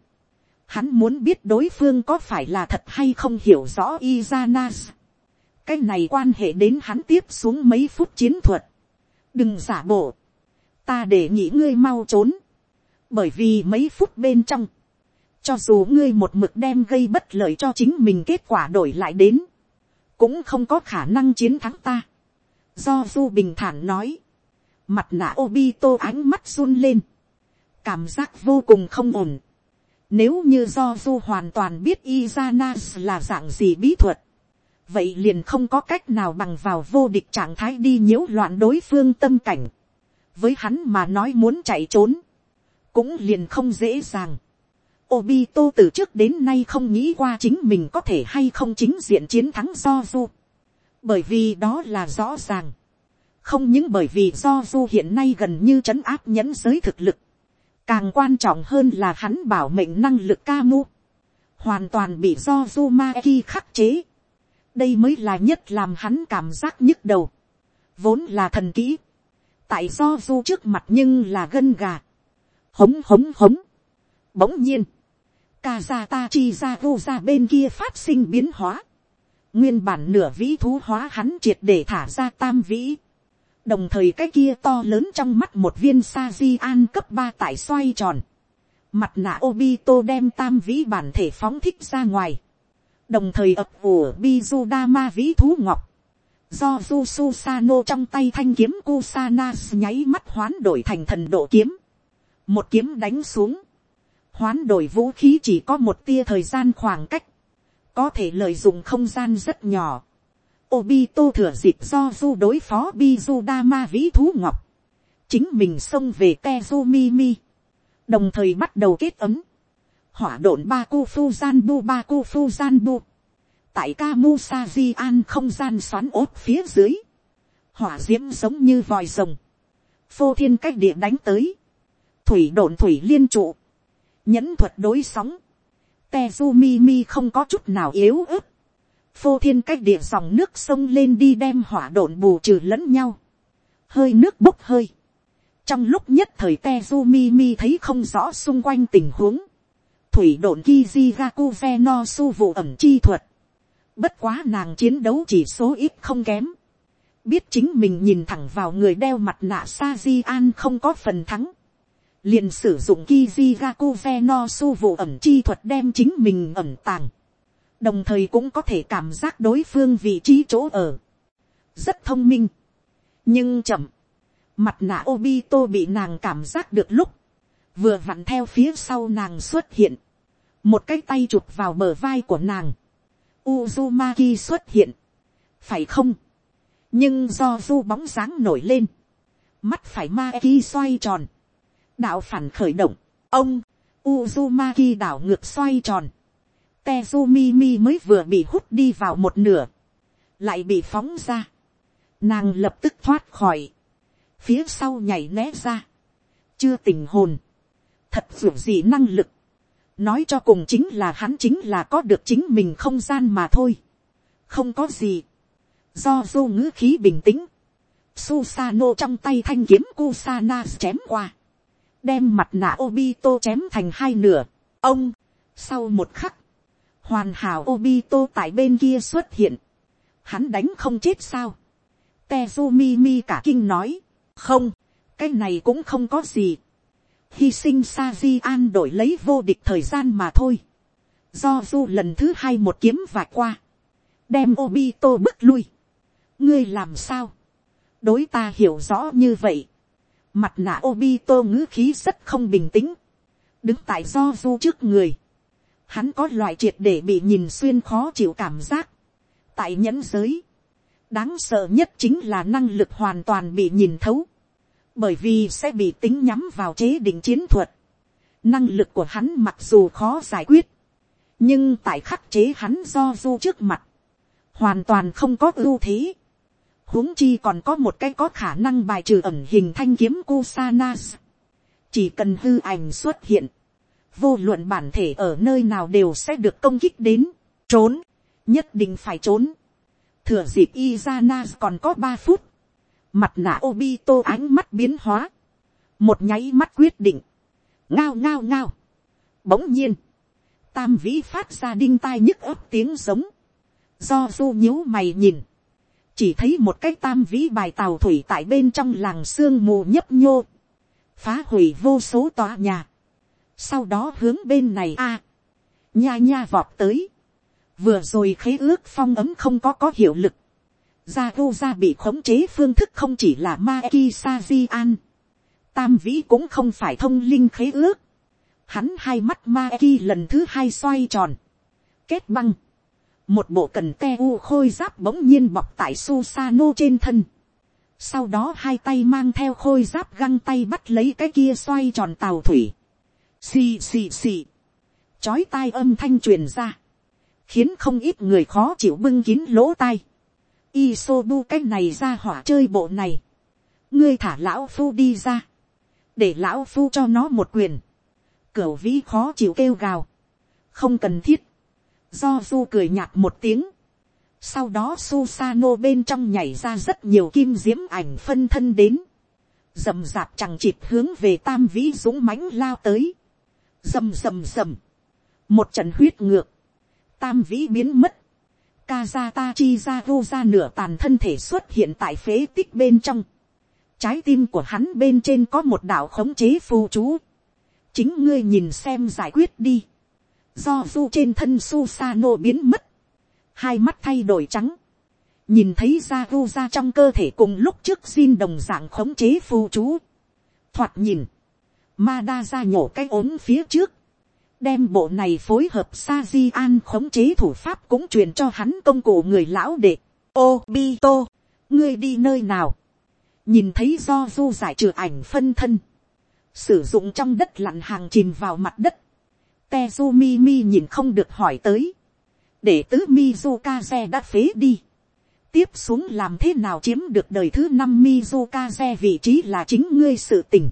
Hắn muốn biết đối phương có phải là thật hay không hiểu rõ Izanas. Cái này quan hệ đến hắn tiếp xuống mấy phút chiến thuật. Đừng giả bộ. Ta để nghĩ ngươi mau trốn. bởi vì mấy phút bên trong, cho dù ngươi một mực đem gây bất lợi cho chính mình kết quả đổi lại đến, cũng không có khả năng chiến thắng ta. Do du bình thản nói, mặt nạ Obito ánh mắt run lên, cảm giác vô cùng không ổn. Nếu như do du hoàn toàn biết Izanas là dạng gì bí thuật, vậy liền không có cách nào bằng vào vô địch trạng thái đi nhiễu loạn đối phương tâm cảnh. với hắn mà nói muốn chạy trốn, cũng liền không dễ dàng. Obito từ trước đến nay không nghĩ qua chính mình có thể hay không chính diện chiến thắng do du. bởi vì đó là rõ ràng. không những bởi vì do du hiện nay gần như trấn áp nhẫn giới thực lực càng quan trọng hơn là hắn bảo mệnh năng lực ca mu. hoàn toàn bị do Zumaki khắc chế. Đây mới là nhất làm hắn cảm giác nhức đầu, vốn là thần kỹ, tại do du trước mặt nhưng là gân gà, hống hống hống, bỗng nhiên, Kazata chi ra vô ra bên kia phát sinh biến hóa, nguyên bản nửa vĩ thú hóa hắn triệt để thả ra tam vĩ, đồng thời cái kia to lớn trong mắt một viên sa di an cấp ba tại xoay tròn, mặt nạ Obito đem tam vĩ bản thể phóng thích ra ngoài, đồng thời ập ủ Bizudama vĩ thú ngọc, do Jutsu Sano trong tay thanh kiếm Kusanas nháy mắt hoán đổi thành thần độ kiếm, một kiếm đánh xuống, hoán đổi vũ khí chỉ có một tia thời gian khoảng cách, có thể lợi dụng không gian rất nhỏ. Obito thừa dịp do du đối phó Bizudama vĩ thú ngọc, chính mình xông về Tezumimi, đồng thời bắt đầu kết ấm, hỏa độn ba cu phu gian bu ba phu gian bu. tại Kamusaji di an không gian xoắn ốt phía dưới. hỏa diễm giống như vòi rồng. phô thiên cách địa đánh tới. thủy độn thủy liên trụ. nhẫn thuật đối sóng. mi không có chút nào yếu ớt phô thiên cách địa dòng nước sông lên đi đem hỏa độn bù trừ lẫn nhau. hơi nước bốc hơi. trong lúc nhất thời mi mi thấy không rõ xung quanh tình huống thủy độn Kizigaku Veno su vụ ẩm chi thuật. Bất quá nàng chiến đấu chỉ số ít không kém. Biết chính mình nhìn thẳng vào người đeo mặt nạ sa di An không có phần thắng. liền sử dụng Kizigaku Veno su vụ ẩm chi thuật đem chính mình ẩm tàng. Đồng thời cũng có thể cảm giác đối phương vị trí chỗ ở. Rất thông minh. Nhưng chậm. Mặt nạ Obito bị nàng cảm giác được lúc. Vừa vặn theo phía sau nàng xuất hiện, một cái tay chụp vào bờ vai của nàng, Uzumaki xuất hiện, phải không, nhưng do du bóng dáng nổi lên, mắt phải ma ki xoay tròn, đạo phản khởi động, ông, Uzumaki đảo ngược xoay tròn, Tezumimi mới vừa bị hút đi vào một nửa, lại bị phóng ra, nàng lập tức thoát khỏi, phía sau nhảy né ra, chưa tình hồn, thật dù gì năng lực, nói cho cùng chính là hắn chính là có được chính mình không gian mà thôi, không có gì, do du ngữ khí bình tĩnh, Susano trong tay thanh kiếm Kusana chém qua, đem mặt nạ Obito chém thành hai nửa, ông, sau một khắc, hoàn hảo Obito tại bên kia xuất hiện, hắn đánh không chết sao, Tezumi cả kinh nói, không, cái này cũng không có gì, hy sinh sa an đổi lấy vô địch thời gian mà thôi. do du lần thứ hai một kiếm vạch qua, đem Obito bức lui. ngươi làm sao, đối ta hiểu rõ như vậy. mặt nạ Obito ngữ khí rất không bình tĩnh, đứng tại do du trước người hắn có loại triệt để bị nhìn xuyên khó chịu cảm giác. tại nhẫn giới, đáng sợ nhất chính là năng lực hoàn toàn bị nhìn thấu bởi vì sẽ bị tính nhắm vào chế định chiến thuật. Năng lực của hắn mặc dù khó giải quyết, nhưng tại khắc chế hắn do du trước mặt, hoàn toàn không có ưu thế. huống chi còn có một cái có khả năng bài trừ ẩn hình thanh kiếm Kusanas. Chỉ cần hư ảnh xuất hiện, vô luận bản thể ở nơi nào đều sẽ được công kích đến, trốn, nhất định phải trốn. Thừa dịp Izana còn có ba phút, Mặt nạ Obito ánh mắt biến hóa. Một nháy mắt quyết định. Ngao ngao ngao. Bỗng nhiên. Tam vĩ phát ra đinh tai nhức ấp tiếng giống. Do du nhíu mày nhìn. Chỉ thấy một cái tam vĩ bài tàu thủy tại bên trong làng sương mù nhấp nhô. Phá hủy vô số tòa nhà sau đó hướng bên này a, nha nha vọt tới, vừa rồi khế ước phong ấm không có có hiệu lực, gia vô gia bị khống chế phương thức không chỉ là ma ki sa di an, tam vĩ cũng không phải thông linh khế ước, hắn hai mắt ma ki lần thứ hai xoay tròn, kết băng, một bộ cần te u khôi giáp bỗng nhiên bọc tại Susano trên thân. Sau đó hai tay mang theo khôi giáp găng tay bắt lấy cái kia xoay tròn tàu thủy. Xì xì xì. Chói tai âm thanh truyền ra. Khiến không ít người khó chịu bưng kín lỗ tai. Isobu cái này ra hỏa chơi bộ này. Ngươi thả lão phu đi ra. Để lão phu cho nó một quyền. Cửu vĩ khó chịu kêu gào. Không cần thiết do du cười nhạt một tiếng, sau đó Susano bên trong nhảy ra rất nhiều kim diễm ảnh phân thân đến, dầm dạp chẳng chịp hướng về tam vĩ dũng mãnh lao tới, rầm rầm rầm, một trận huyết ngược, tam vĩ biến mất, Kazata chi ra vô ra nửa tàn thân thể xuất hiện tại phế tích bên trong, trái tim của hắn bên trên có một đạo khống chế phù chú, chính ngươi nhìn xem giải quyết đi, do du trên thân Susano biến mất, hai mắt thay đổi trắng, nhìn thấy ra vô ra trong cơ thể cùng lúc trước xin đồng dạng khống chế phù chú, thoạt nhìn, ma đa ra nhổ cái ốm phía trước, đem bộ này phối hợp sa di an khống chế thủ pháp cũng truyền cho hắn công cụ người lão đệ, ô bi tô, ngươi đi nơi nào, nhìn thấy do du giải trừ ảnh phân thân, sử dụng trong đất lặn hàng chìm vào mặt đất, Tezumi mi nhìn không được hỏi tới. Để tứ Mizukaze đã phế đi. Tiếp xuống làm thế nào chiếm được đời thứ năm Mizukaze vị trí là chính ngươi sự tình.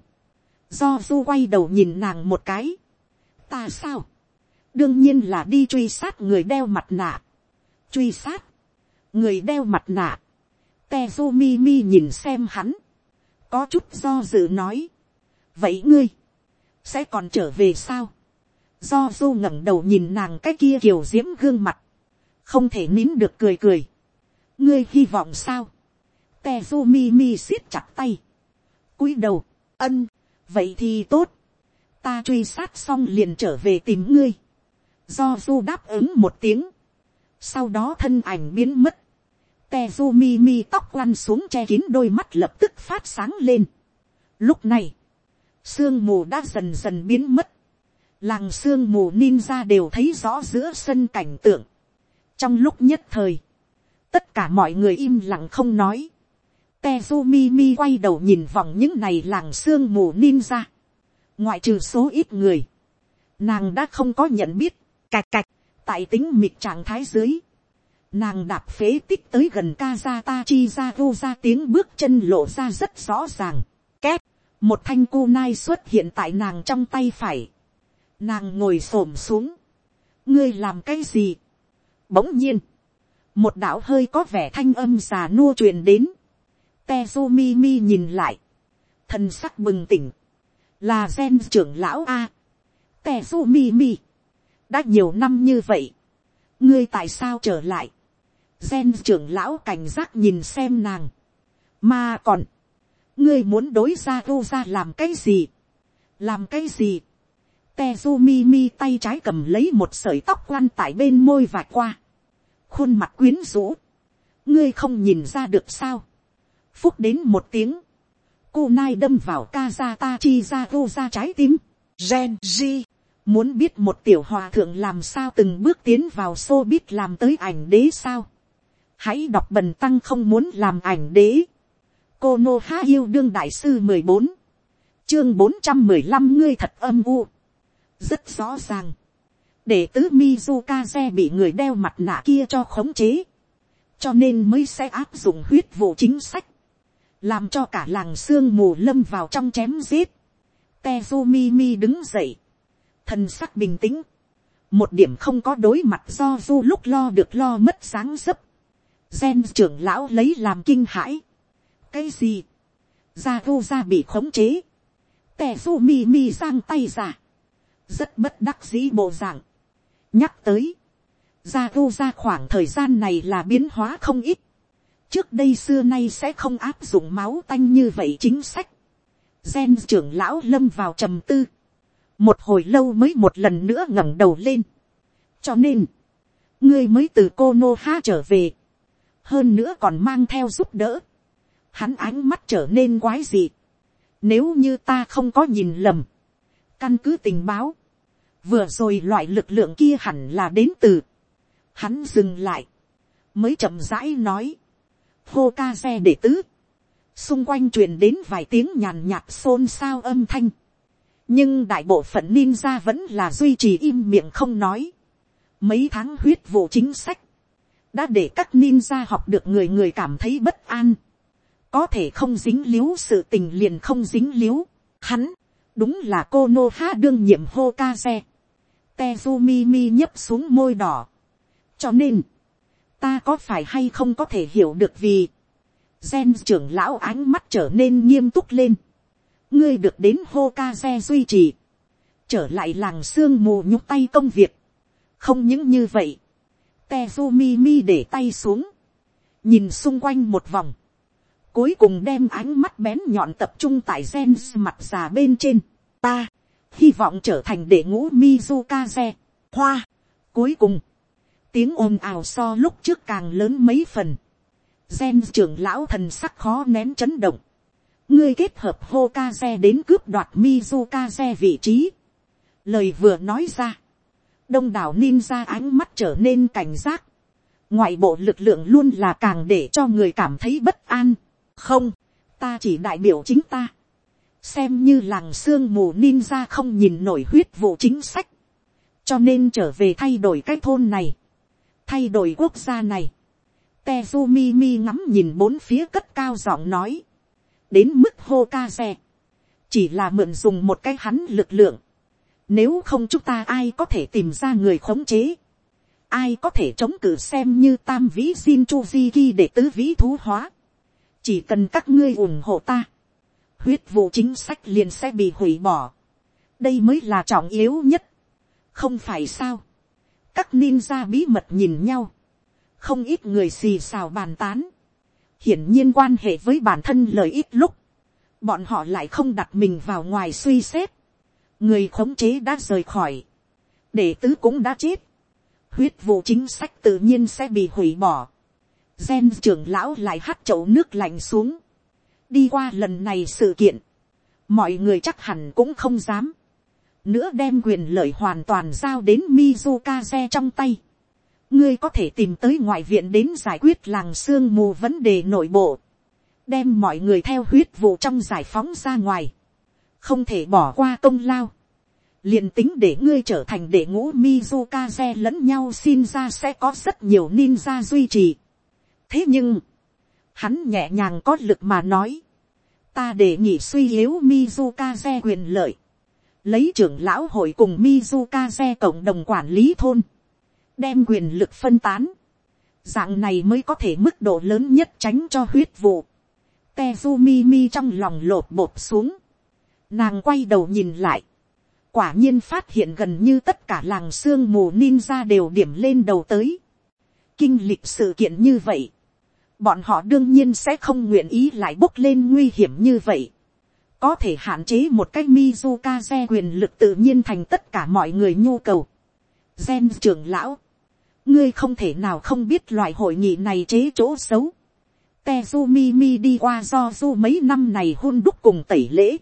Do du quay đầu nhìn nàng một cái. Ta sao? Đương nhiên là đi truy sát người đeo mặt nạ. Truy sát. Người đeo mặt nạ. Tezumi mi mi nhìn xem hắn. Có chút do dự nói. Vậy ngươi. Sẽ còn trở về sao? do du ngẩng đầu nhìn nàng cái kia kiểu diễm gương mặt, không thể nín được cười cười. ngươi hy vọng sao, te du mi mi siết chặt tay, cúi đầu, ân, vậy thì tốt, ta truy sát xong liền trở về tìm ngươi, do du đáp ứng một tiếng, sau đó thân ảnh biến mất, te du mi mi tóc quăn xuống che kín đôi mắt lập tức phát sáng lên. Lúc này, sương mù đã dần dần biến mất, làng sương mù ninja đều thấy rõ giữa sân cảnh tượng. trong lúc nhất thời, tất cả mọi người im lặng không nói. Tezumi mi quay đầu nhìn vòng những này làng sương mù ninja. ngoại trừ số ít người, nàng đã không có nhận biết, cạch cạch, tại tính mịt trạng thái dưới. Nàng đạp phế tích tới gần Kazata chi ra vô ra tiếng bước chân lộ ra rất rõ ràng. Két, một thanh cu nai xuất hiện tại nàng trong tay phải Nàng ngồi xổm xuống. Ngươi làm cái gì? Bỗng nhiên. Một đạo hơi có vẻ thanh âm già nua truyền đến tezu mi nhìn lại. Thần sắc bừng tỉnh. Là gen trưởng lão A. tezu mi. Đã nhiều năm như vậy. Ngươi tại sao trở lại? Gen trưởng lão cảnh giác nhìn xem nàng. Mà còn. Ngươi muốn đối ra vô ra làm cái gì? Làm cái gì? tezu mi tay trái cầm lấy một sợi tóc quăn tại bên môi vạch qua. Khuôn mặt quyến rũ. Ngươi không nhìn ra được sao. Phúc đến một tiếng. Cô nai đâm vào Kazata chi ra vô ra trái tim. Gen ji, Muốn biết một tiểu hòa thượng làm sao từng bước tiến vào xô biết làm tới ảnh đế sao. Hãy đọc bần tăng không muốn làm ảnh đế. Cô Nô Há Yêu Đương Đại Sư mười bốn Chương bốn trăm mười lăm ngươi thật âm u rất rõ ràng, để tứ Mizukaze bị người đeo mặt nạ kia cho khống chế, cho nên mới sẽ áp dụng huyết vụ chính sách, làm cho cả làng sương mù lâm vào trong chém giết. Tezu mi đứng dậy, thân sắc bình tĩnh, một điểm không có đối mặt do du lúc lo được lo mất sáng sấp. gen trưởng lão lấy làm kinh hãi. cái gì, gia vô gia bị khống chế, Tezu mi giang tay ra, rất bất đắc dĩ bộ dạng. nhắc tới, gia vô ra khoảng thời gian này là biến hóa không ít trước đây xưa nay sẽ không áp dụng máu tanh như vậy chính sách. gen trưởng lão lâm vào trầm tư. một hồi lâu mới một lần nữa ngẩng đầu lên, cho nên, ngươi mới từ cô nô ha trở về, hơn nữa còn mang theo giúp đỡ, hắn ánh mắt trở nên quái dị, nếu như ta không có nhìn lầm, căn cứ tình báo, vừa rồi loại lực lượng kia hẳn là đến từ, hắn dừng lại, mới chậm rãi nói, hô ca xe đệ tứ, xung quanh truyền đến vài tiếng nhàn nhạt xôn xao âm thanh, nhưng đại bộ phận ninja vẫn là duy trì im miệng không nói, mấy tháng huyết vụ chính sách, đã để các ninja học được người người cảm thấy bất an, có thể không dính l i ế u sự tình liền không dính l i ế u, hắn, đúng là cô nô ha đương nhiệm hô ca xe, Tezumi mi nhấp xuống môi đỏ, cho nên, ta có phải hay không có thể hiểu được vì, gen trưởng lão ánh mắt trở nên nghiêm túc lên, ngươi được đến hô ca xe duy trì, trở lại làng sương mù nhúc tay công việc, không những như vậy, Tezumi mi để tay xuống, nhìn xung quanh một vòng, cuối cùng đem ánh mắt bén nhọn tập trung tại gen mặt già bên trên. Ta, hy vọng trở thành đệ ngũ Mizukaze. Hoa, cuối cùng, tiếng ồn ào so lúc trước càng lớn mấy phần. Gen trưởng lão thần sắc khó nén chấn động. Ngươi kết hợp Hokage đến cướp đoạt Mizukaze vị trí. Lời vừa nói ra. Đông đảo ninja ánh mắt trở nên cảnh giác. Ngoại bộ lực lượng luôn là càng để cho người cảm thấy bất an không, ta chỉ đại biểu chính ta, xem như làng sương mù ninja không nhìn nổi huyết vụ chính sách, cho nên trở về thay đổi cái thôn này, thay đổi quốc gia này. Tezumi mi ngắm nhìn bốn phía cất cao giọng nói, đến mức Hokage chỉ là mượn dùng một cái hắn lực lượng, nếu không chúng ta ai có thể tìm ra người khống chế, ai có thể chống cự xem như tam vĩ xin chu di ki để tứ vĩ thú hóa, chỉ cần các ngươi ủng hộ ta, huyết vụ chính sách liền sẽ bị hủy bỏ. đây mới là trọng yếu nhất. không phải sao các ninja bí mật nhìn nhau. không ít người xì xào bàn tán. hiển nhiên quan hệ với bản thân lợi ích lúc. bọn họ lại không đặt mình vào ngoài suy xét. người khống chế đã rời khỏi. đệ tứ cũng đã chết. huyết vụ chính sách tự nhiên sẽ bị hủy bỏ gen trưởng lão lại hát chậu nước lạnh xuống. đi qua lần này sự kiện, mọi người chắc hẳn cũng không dám, nữa đem quyền lợi hoàn toàn giao đến Mizukaze trong tay. ngươi có thể tìm tới ngoại viện đến giải quyết làng sương mù vấn đề nội bộ, đem mọi người theo huyết vụ trong giải phóng ra ngoài, không thể bỏ qua công lao. liền tính để ngươi trở thành đệ ngũ Mizukaze lẫn nhau xin ra sẽ có rất nhiều ninja duy trì. Thế nhưng, hắn nhẹ nhàng có lực mà nói, ta để nhị suy yếu Mizukaze quyền lợi, lấy trưởng lão hội cùng Mizukaze cộng đồng quản lý thôn, đem quyền lực phân tán, dạng này mới có thể mức độ lớn nhất tránh cho huyết vụ. Tezumi mi trong lòng lột bột xuống, nàng quay đầu nhìn lại, quả nhiên phát hiện gần như tất cả làng sương mù ninja đều điểm lên đầu tới. Kinh lịch sự kiện như vậy, bọn họ đương nhiên sẽ không nguyện ý lại bốc lên nguy hiểm như vậy có thể hạn chế một cái Mizukaze quyền lực tự nhiên thành tất cả mọi người nhu cầu. Gen trưởng lão, ngươi không thể nào không biết loại hội nghị này chế chỗ xấu. Tezumi mi đi qua do du mấy năm này hôn đúc cùng tẩy lễ.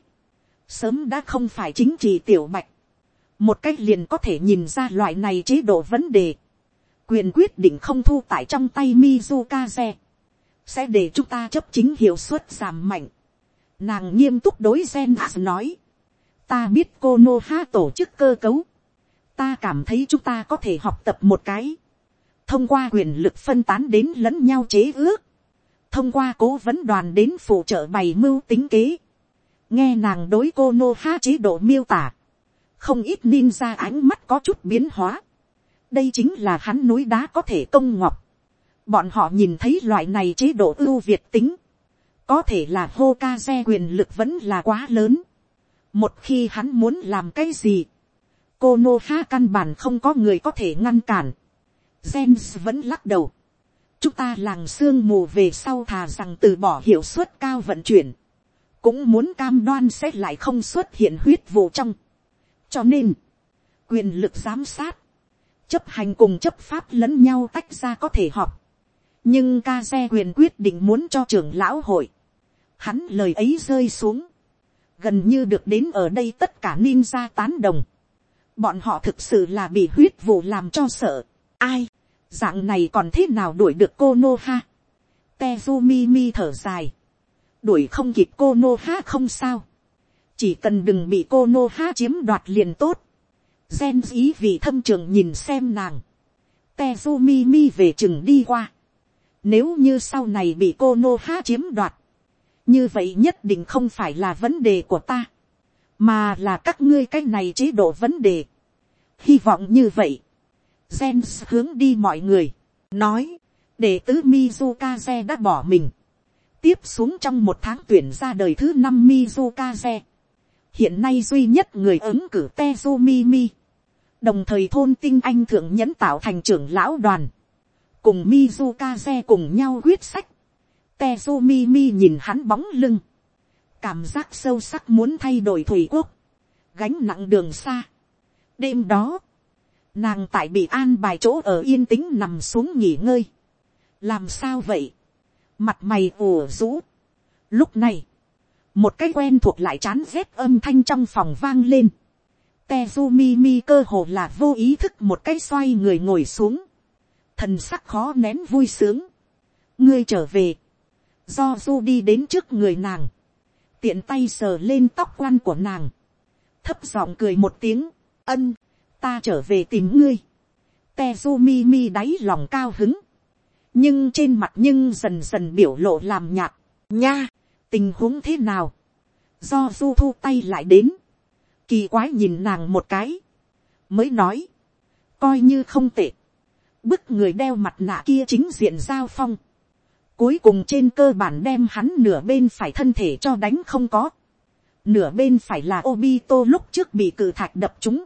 Sớm đã không phải chính trị tiểu mạch. Một cách liền có thể nhìn ra loại này chế độ vấn đề. Quyền quyết định không thu tại trong tay Mizukaze sẽ để chúng ta chấp chính hiệu suất giảm mạnh. Nàng nghiêm túc đối gen nói, ta biết cô nô ha tổ chức cơ cấu, ta cảm thấy chúng ta có thể học tập một cái, thông qua quyền lực phân tán đến lẫn nhau chế ước, thông qua cố vấn đoàn đến phụ trợ bày mưu tính kế, nghe nàng đối cô nô ha chế độ miêu tả, không ít ninja ánh mắt có chút biến hóa, đây chính là hắn núi đá có thể công ngọc, Bọn họ nhìn thấy loại này chế độ ưu việt tính. Có thể là Hokage quyền lực vẫn là quá lớn. Một khi hắn muốn làm cái gì. Cô Nô Ha căn bản không có người có thể ngăn cản. James vẫn lắc đầu. Chúng ta làng sương mù về sau thà rằng từ bỏ hiệu suất cao vận chuyển. Cũng muốn cam đoan sẽ lại không xuất hiện huyết vụ trong. cho nên, quyền lực giám sát, chấp hành cùng chấp pháp lẫn nhau tách ra có thể họp, nhưng ca xe quyền quyết định muốn cho trưởng lão hội, hắn lời ấy rơi xuống, gần như được đến ở đây tất cả ninja tán đồng, bọn họ thực sự là bị huyết vụ làm cho sợ, ai, dạng này còn thế nào đuổi được cô nô ha, Tezumi mi thở dài, đuổi không kịp cô nô ha không sao, chỉ cần đừng bị cô nô ha chiếm đoạt liền tốt, gen ý vì thâm trường nhìn xem nàng, Tezumi mi về chừng đi qua, nếu như sau này bị cô nô ha chiếm đoạt, như vậy nhất định không phải là vấn đề của ta, mà là các ngươi cái này chế độ vấn đề. hy vọng như vậy, gen hướng đi mọi người, nói, để tứ Mizukaze đã bỏ mình, tiếp xuống trong một tháng tuyển ra đời thứ năm Mizukaze, hiện nay duy nhất người ứng cử Tezumimi, đồng thời thôn tinh anh thượng nhẫn tạo thành trưởng lão đoàn, cùng Mizukaze cùng nhau quyết sách, Tezumimi nhìn hắn bóng lưng, cảm giác sâu sắc muốn thay đổi thủy quốc, gánh nặng đường xa. đêm đó, nàng tại bị an bài chỗ ở yên tĩnh nằm xuống nghỉ ngơi. làm sao vậy, mặt mày ùa rũ. lúc này, một cái quen thuộc lại chán rét âm thanh trong phòng vang lên. Tezumi mi cơ hồ là vô ý thức một cái xoay người ngồi xuống. Thần sắc khó nén vui sướng. Ngươi trở về. Do du đi đến trước người nàng. Tiện tay sờ lên tóc quan của nàng, thấp giọng cười một tiếng, ân, ta trở về tìm ngươi, te su mi đáy lòng cao hứng, nhưng trên mặt nhưng dần dần biểu lộ làm nhạt, nha, tình huống thế nào, do du thu tay lại đến, kỳ quái nhìn nàng một cái, mới nói, coi như không tệ, bức người đeo mặt nạ kia chính diện giao phong, Cuối cùng trên cơ bản đem hắn nửa bên phải thân thể cho đánh không có. Nửa bên phải là Obito lúc trước bị cử thạch đập chúng.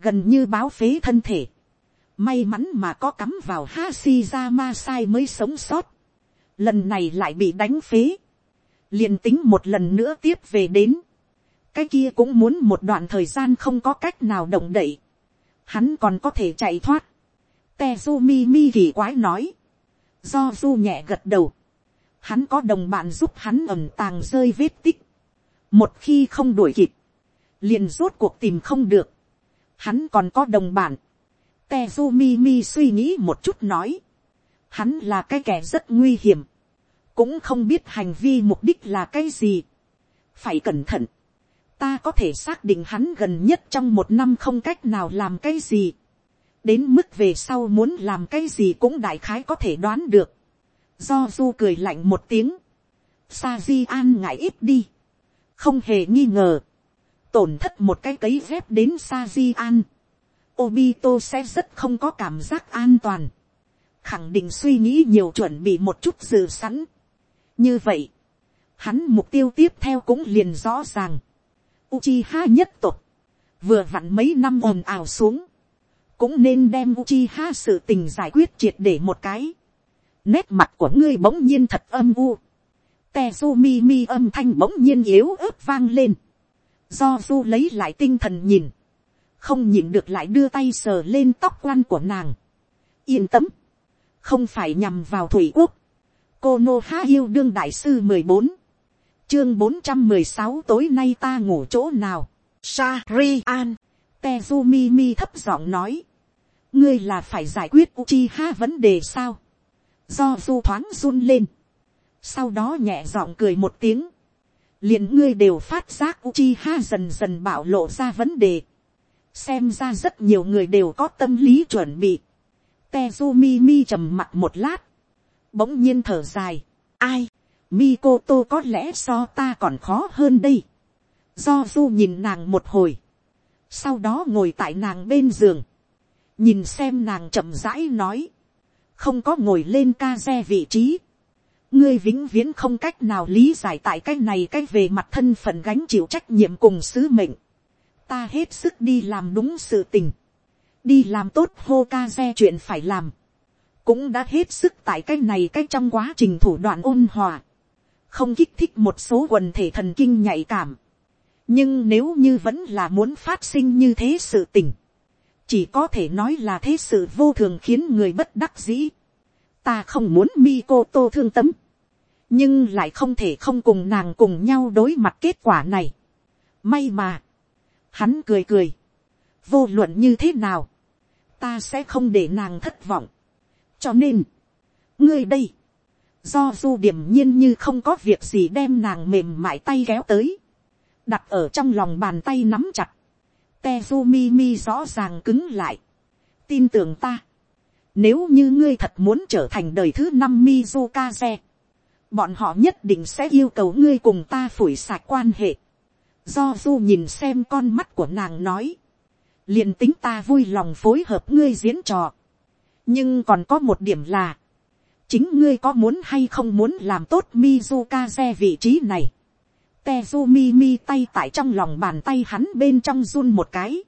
Gần như báo phế thân thể. May mắn mà có cắm vào Hashirama sai mới sống sót. Lần này lại bị đánh phế. liền tính một lần nữa tiếp về đến. Cái kia cũng muốn một đoạn thời gian không có cách nào động đậy. Hắn còn có thể chạy thoát. Tezumi mi kỳ quái nói Do du nhẹ gật đầu. Hắn có đồng bạn giúp hắn ẩm tàng rơi vết tích. Một khi không đuổi kịp. Liền rốt cuộc tìm không được. Hắn còn có đồng bạn. Tezumi mi suy nghĩ một chút nói. Hắn là cái kẻ rất nguy hiểm. Cũng không biết hành vi mục đích là cái gì. Phải cẩn thận. Ta có thể xác định hắn gần nhất trong một năm không cách nào làm cái gì đến mức về sau muốn làm cái gì cũng đại khái có thể đoán được. do du cười lạnh một tiếng, sa di an ngại ít đi, không hề nghi ngờ, tổn thất một cái cấy dép đến sa di an, obito sẽ rất không có cảm giác an toàn, khẳng định suy nghĩ nhiều chuẩn bị một chút dự sẵn. như vậy, hắn mục tiêu tiếp theo cũng liền rõ ràng. Uchiha nhất tục, vừa vặn mấy năm ồn ào xuống, cũng nên đem Uchiha sự tình giải quyết triệt để một cái. Nét mặt của ngươi bỗng nhiên thật âm u. Tezumi mi âm thanh bỗng nhiên yếu ớt vang lên. Do du lấy lại tinh thần nhìn. Không nhìn được lại đưa tay sờ lên tóc quan của nàng. Yên tâm. Không phải nhằm vào thủy quốc. Cô Nô Ha yêu đương đại sư mười bốn Chương bốn trăm mười sáu tối nay ta ngủ chỗ nào. Shari An. Tezumi mi thấp giọng nói ngươi là phải giải quyết Uchiha vấn đề sao. Do du thoáng run lên. Sau đó nhẹ giọng cười một tiếng. liền ngươi đều phát giác Uchiha dần dần bảo lộ ra vấn đề. Xem ra rất nhiều người đều có tâm lý chuẩn bị. Tezumi mi trầm mặt một lát. Bỗng nhiên thở dài. Ai? Mikoto có lẽ so ta còn khó hơn đây. Do du nhìn nàng một hồi. Sau đó ngồi tại nàng bên giường nhìn xem nàng chậm rãi nói, không có ngồi lên ca xe vị trí, ngươi vĩnh viễn không cách nào lý giải tại cái này cái về mặt thân phận gánh chịu trách nhiệm cùng sứ mệnh, ta hết sức đi làm đúng sự tình, đi làm tốt hô ca xe chuyện phải làm, cũng đã hết sức tại cái này cái trong quá trình thủ đoạn ôn hòa, không kích thích một số quần thể thần kinh nhạy cảm, nhưng nếu như vẫn là muốn phát sinh như thế sự tình, chỉ có thể nói là thế sự vô thường khiến người bất đắc dĩ. ta không muốn mi cô tô thương tâm, nhưng lại không thể không cùng nàng cùng nhau đối mặt kết quả này. may mà, hắn cười cười, vô luận như thế nào, ta sẽ không để nàng thất vọng. cho nên, ngươi đây, do du điểm nhiên như không có việc gì đem nàng mềm mại tay kéo tới, đặt ở trong lòng bàn tay nắm chặt, Tezu Mimi rõ ràng cứng lại. Tin tưởng ta. Nếu như ngươi thật muốn trở thành đời thứ năm Mizukaze. Bọn họ nhất định sẽ yêu cầu ngươi cùng ta phủi sạch quan hệ. Do Du nhìn xem con mắt của nàng nói. liền tính ta vui lòng phối hợp ngươi diễn trò. Nhưng còn có một điểm là. Chính ngươi có muốn hay không muốn làm tốt Mizukaze vị trí này Tezumi mi tay tại trong lòng bàn tay hắn bên trong run một cái.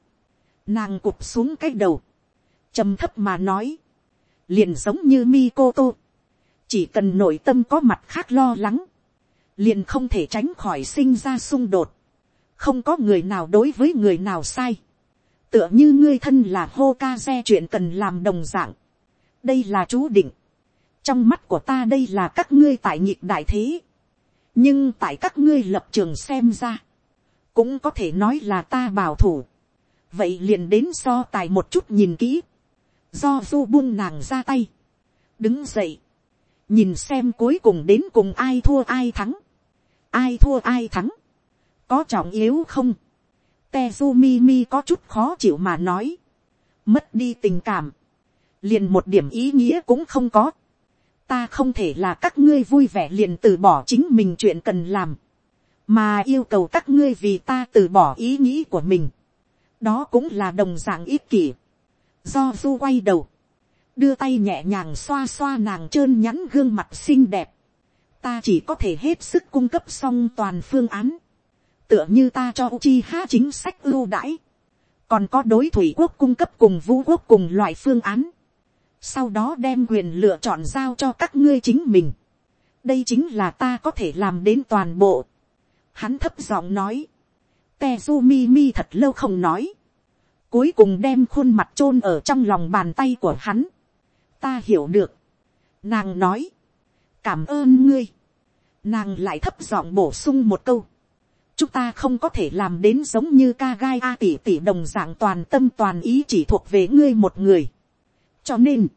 Nàng cụp xuống cái đầu. trầm thấp mà nói. Liền giống như Mikoto. Chỉ cần nội tâm có mặt khác lo lắng. Liền không thể tránh khỏi sinh ra xung đột. Không có người nào đối với người nào sai. Tựa như ngươi thân là Hokage chuyện cần làm đồng dạng. Đây là chú định. Trong mắt của ta đây là các ngươi tại nhịp đại thế nhưng tại các ngươi lập trường xem ra, cũng có thể nói là ta bảo thủ. vậy liền đến so tài một chút nhìn kỹ, do du buông nàng ra tay, đứng dậy, nhìn xem cuối cùng đến cùng ai thua ai thắng, ai thua ai thắng, có trọng yếu không, Tezumi mi có chút khó chịu mà nói, mất đi tình cảm, liền một điểm ý nghĩa cũng không có ta không thể là các ngươi vui vẻ liền từ bỏ chính mình chuyện cần làm, mà yêu cầu các ngươi vì ta từ bỏ ý nghĩ của mình. đó cũng là đồng dạng ích kỷ. do du quay đầu, đưa tay nhẹ nhàng xoa xoa nàng trơn nhắn gương mặt xinh đẹp. ta chỉ có thể hết sức cung cấp xong toàn phương án. tựa như ta cho chi Uchiha chính sách ưu đãi. còn có đối thủy quốc cung cấp cùng vũ quốc cùng loại phương án sau đó đem quyền lựa chọn giao cho các ngươi chính mình. đây chính là ta có thể làm đến toàn bộ. hắn thấp giọng nói. Tezumi mi thật lâu không nói. cuối cùng đem khuôn mặt chôn ở trong lòng bàn tay của hắn. ta hiểu được. nàng nói. cảm ơn ngươi. nàng lại thấp giọng bổ sung một câu. chúng ta không có thể làm đến giống như ca gai a tỷ tỷ đồng dạng toàn tâm toàn ý chỉ thuộc về ngươi một người cho nên,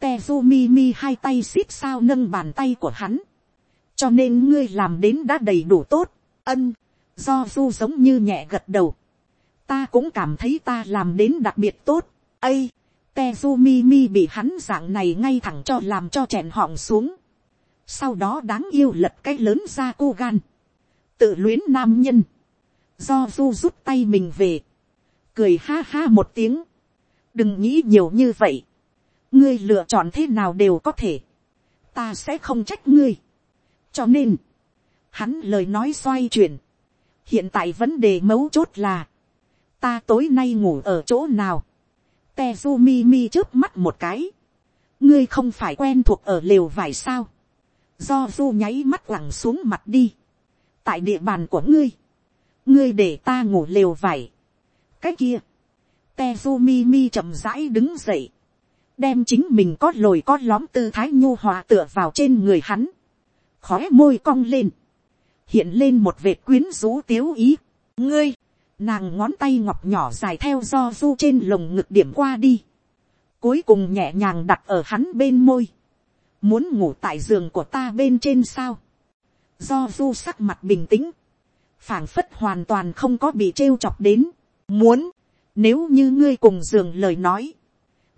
Tezumi mi hai tay xít sao nâng bàn tay của hắn. cho nên ngươi làm đến đã đầy đủ tốt. ân, do du giống như nhẹ gật đầu. ta cũng cảm thấy ta làm đến đặc biệt tốt. ây, Tezumi mi bị hắn dạng này ngay thẳng cho làm cho chèn họng xuống. sau đó đáng yêu lật cái lớn ra cô gan. tự luyến nam nhân. do du rút tay mình về. cười ha ha một tiếng đừng nghĩ nhiều như vậy ngươi lựa chọn thế nào đều có thể. ta sẽ không trách ngươi. cho nên, hắn lời nói xoay chuyển. hiện tại vấn đề mấu chốt là, ta tối nay ngủ ở chỗ nào. Tezumi mi trước mắt một cái. ngươi không phải quen thuộc ở lều vải sao. do du nháy mắt lẳng xuống mặt đi. tại địa bàn của ngươi, ngươi để ta ngủ lều vải. cái kia, Tezumi mi chậm rãi đứng dậy. Đem chính mình có lồi có lõm tư thái nhu hòa tựa vào trên người hắn. khói môi cong lên. Hiện lên một vệt quyến rũ tiếu ý. Ngươi, nàng ngón tay ngọc nhỏ dài theo do du trên lồng ngực điểm qua đi. Cuối cùng nhẹ nhàng đặt ở hắn bên môi. Muốn ngủ tại giường của ta bên trên sao. Do du sắc mặt bình tĩnh. phảng phất hoàn toàn không có bị trêu chọc đến. Muốn nếu như ngươi cùng giường lời nói.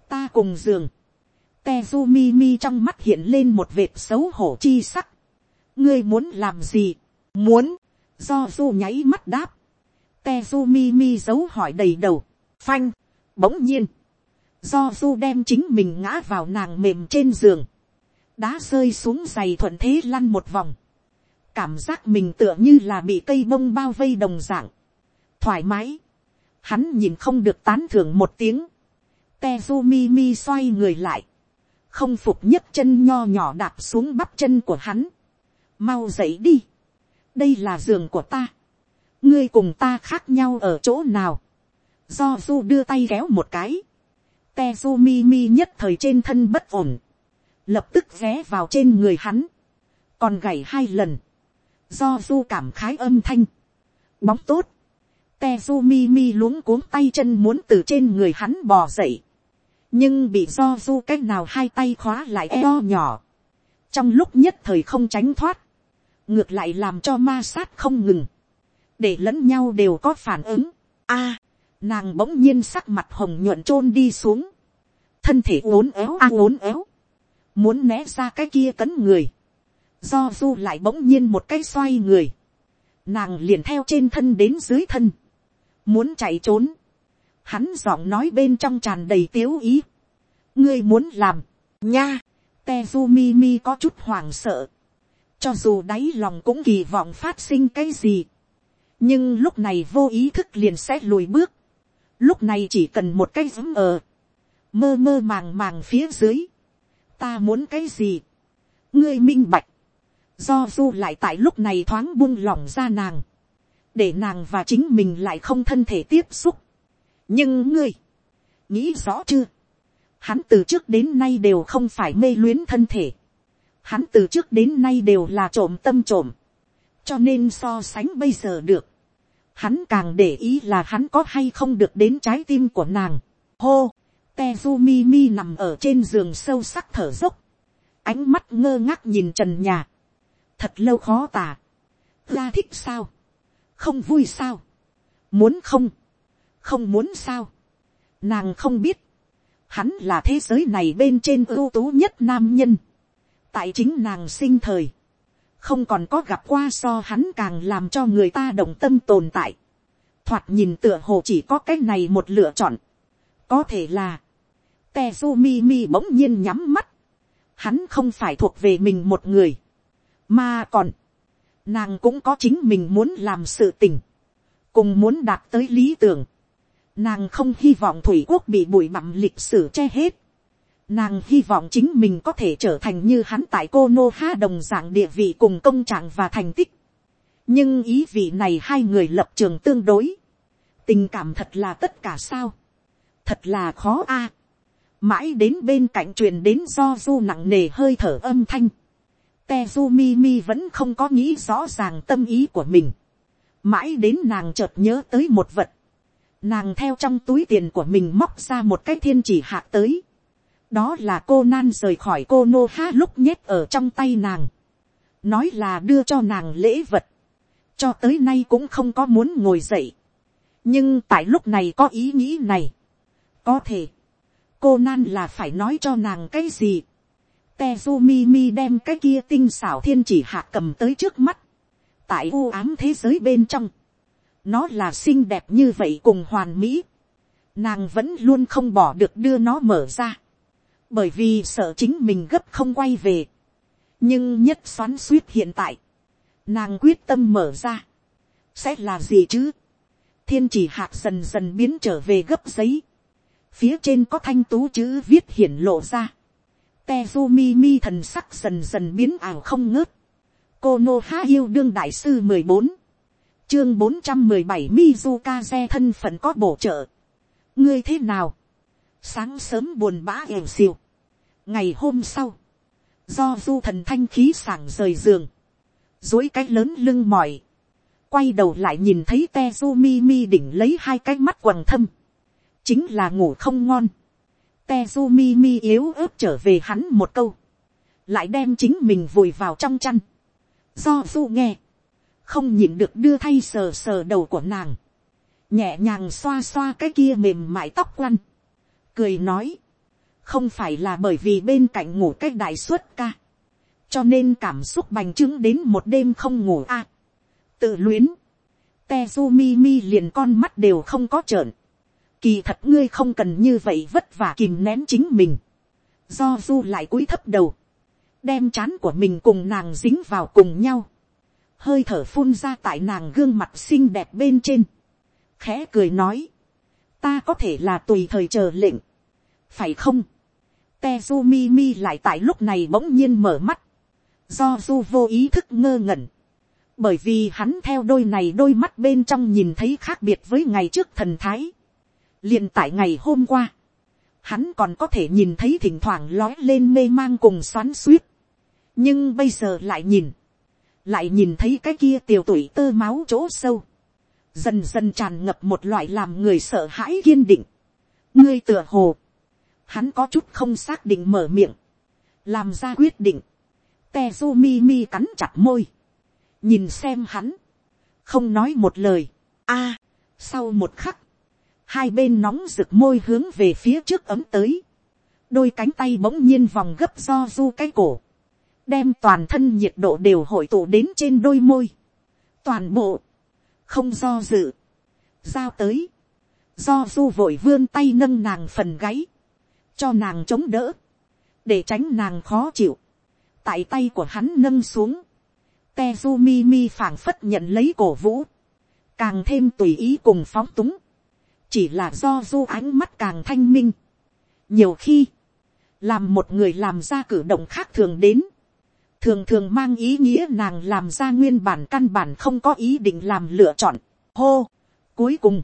Ta cùng giường. Tezumi mi trong mắt hiện lên một vệt xấu hổ chi sắc. Ngươi muốn làm gì? Muốn. Do du nháy mắt đáp. Tezumi mi giấu hỏi đầy đầu. Phanh. Bỗng nhiên. Do du đem chính mình ngã vào nàng mềm trên giường. Đá rơi xuống giày thuận thế lăn một vòng. Cảm giác mình tựa như là bị cây bông bao vây đồng dạng. Thoải mái hắn nhìn không được tán thưởng một tiếng, Tezumi mi xoay người lại, không phục nhất chân nho nhỏ đạp xuống bắp chân của hắn, mau dậy đi, đây là giường của ta, ngươi cùng ta khác nhau ở chỗ nào, do du đưa tay kéo một cái, Tezumi mi nhất thời trên thân bất ổn, lập tức ghé vào trên người hắn, còn gảy hai lần, do du cảm khái âm thanh, bóng tốt, Tezumi mi mi luống cuống tay chân muốn từ trên người hắn bò dậy, nhưng bị do du cái nào hai tay khóa lại eo nhỏ, trong lúc nhất thời không tránh thoát, ngược lại làm cho ma sát không ngừng, để lẫn nhau đều có phản ứng. A, à, nàng bỗng nhiên sắc mặt hồng nhuận chôn đi xuống, thân thể uốn éo a uốn éo, muốn né ra cái kia cấn người, do du lại bỗng nhiên một cái xoay người, nàng liền theo trên thân đến dưới thân, muốn chạy trốn, hắn giọng nói bên trong tràn đầy tiếu ý. ngươi muốn làm, nha, Tezumi mi có chút hoảng sợ, cho dù đáy lòng cũng kỳ vọng phát sinh cái gì, nhưng lúc này vô ý thức liền sẽ lùi bước, lúc này chỉ cần một cái giấm ở, mơ mơ màng màng phía dưới, ta muốn cái gì, ngươi minh bạch, do du lại tại lúc này thoáng buông lỏng ra nàng, để nàng và chính mình lại không thân thể tiếp xúc, nhưng ngươi, nghĩ rõ chưa, hắn từ trước đến nay đều không phải mê luyến thân thể, hắn từ trước đến nay đều là trộm tâm trộm, cho nên so sánh bây giờ được, hắn càng để ý là hắn có hay không được đến trái tim của nàng. Hô, Tezumi mi nằm ở trên giường sâu sắc thở dốc, ánh mắt ngơ ngác nhìn trần nhà, thật lâu khó tả, ra thích sao, không vui sao, muốn không, không muốn sao. Nàng không biết, hắn là thế giới này bên trên ưu tú nhất nam nhân. tại chính nàng sinh thời, không còn có gặp qua so hắn càng làm cho người ta động tâm tồn tại. thoạt nhìn tựa hồ chỉ có cái này một lựa chọn. có thể là, Tezumi mi bỗng nhiên nhắm mắt. Hắn không phải thuộc về mình một người. Mà còn, nàng cũng có chính mình muốn làm sự tình. Cùng muốn đạt tới lý tưởng. Nàng không hy vọng thủy quốc bị bụi bặm lịch sử che hết. Nàng hy vọng chính mình có thể trở thành như hắn tại cô Nô Ha đồng dạng địa vị cùng công trạng và thành tích. Nhưng ý vị này hai người lập trường tương đối. Tình cảm thật là tất cả sao. Thật là khó a. À. Mãi đến bên cạnh truyền đến do du nặng nề hơi thở âm thanh. Tezu mi vẫn không có nghĩ rõ ràng tâm ý của mình. Mãi đến nàng chợt nhớ tới một vật Nàng theo trong túi tiền của mình móc ra một cái thiên chỉ hạt tới. Đó là cô nan rời khỏi cô nô ha lúc nhét ở trong tay nàng. Nói là đưa cho nàng lễ vật. Cho tới nay cũng không có muốn ngồi dậy. Nhưng tại lúc này có ý nghĩ này. Có thể. Cô nan là phải nói cho nàng cái gì. Tezumi mi đem cái kia tinh xảo thiên chỉ hạ cầm tới trước mắt. Tại u ám thế giới bên trong nó là xinh đẹp như vậy cùng hoàn mỹ, nàng vẫn luôn không bỏ được đưa nó mở ra, bởi vì sợ chính mình gấp không quay về, nhưng nhất xoắn suýt hiện tại, nàng quyết tâm mở ra, sẽ là gì chứ, thiên chỉ hạt dần dần biến trở về gấp giấy, phía trên có thanh tú chữ viết hiển lộ ra, Tezumi mi thần sắc dần dần biến ảo không ngớt. Cô Nô Há yêu đương đại sư mười bốn chương bốn trăm mười bảy Mizukaze thân phận có bổ trợ. ngươi thế nào. sáng sớm buồn bã ẻo xìu. ngày hôm sau, do du thần thanh khí sảng rời giường, dối cái lớn lưng mỏi, quay đầu lại nhìn thấy te du mi mi đỉnh lấy hai cái mắt quầng thâm, chính là ngủ không ngon. te du mi mi yếu ớt trở về hắn một câu, lại đem chính mình vùi vào trong chăn. do du nghe, không nhịn được đưa thay sờ sờ đầu của nàng, nhẹ nhàng xoa xoa cái kia mềm mại tóc quăn, cười nói, không phải là bởi vì bên cạnh ngủ cách đại suất ca, cho nên cảm xúc bành trướng đến một đêm không ngủ a, à, tự luyến, tezu mi mi liền con mắt đều không có trợn, kỳ thật ngươi không cần như vậy vất vả kìm nén chính mình, do du lại cúi thấp đầu, đem chán của mình cùng nàng dính vào cùng nhau, hơi thở phun ra tại nàng gương mặt xinh đẹp bên trên, khẽ cười nói, ta có thể là tùy thời chờ lệnh, phải không, Tezu mi mi lại tại lúc này bỗng nhiên mở mắt, do du vô ý thức ngơ ngẩn, bởi vì hắn theo đôi này đôi mắt bên trong nhìn thấy khác biệt với ngày trước thần thái. liền tại ngày hôm qua, hắn còn có thể nhìn thấy thỉnh thoảng lói lên mê mang cùng xoắn suýt. nhưng bây giờ lại nhìn, lại nhìn thấy cái kia tiều tuổi tơ máu chỗ sâu, dần dần tràn ngập một loại làm người sợ hãi kiên định. ngươi tựa hồ, hắn có chút không xác định mở miệng, làm ra quyết định, Tezu mi cắn chặt môi, nhìn xem hắn, không nói một lời, a, sau một khắc, hai bên nóng rực môi hướng về phía trước ấm tới, đôi cánh tay bỗng nhiên vòng gấp do du cái cổ, đem toàn thân nhiệt độ đều hội tụ đến trên đôi môi, toàn bộ, không do dự, giao tới, do du vội vươn tay nâng nàng phần gáy, cho nàng chống đỡ, để tránh nàng khó chịu, tại tay của hắn nâng xuống, te su mi mi phảng phất nhận lấy cổ vũ, càng thêm tùy ý cùng phóng túng, chỉ là do du ánh mắt càng thanh minh. nhiều khi, làm một người làm ra cử động khác thường đến, thường thường mang ý nghĩa nàng làm ra nguyên bản căn bản không có ý định làm lựa chọn. hô, cuối cùng,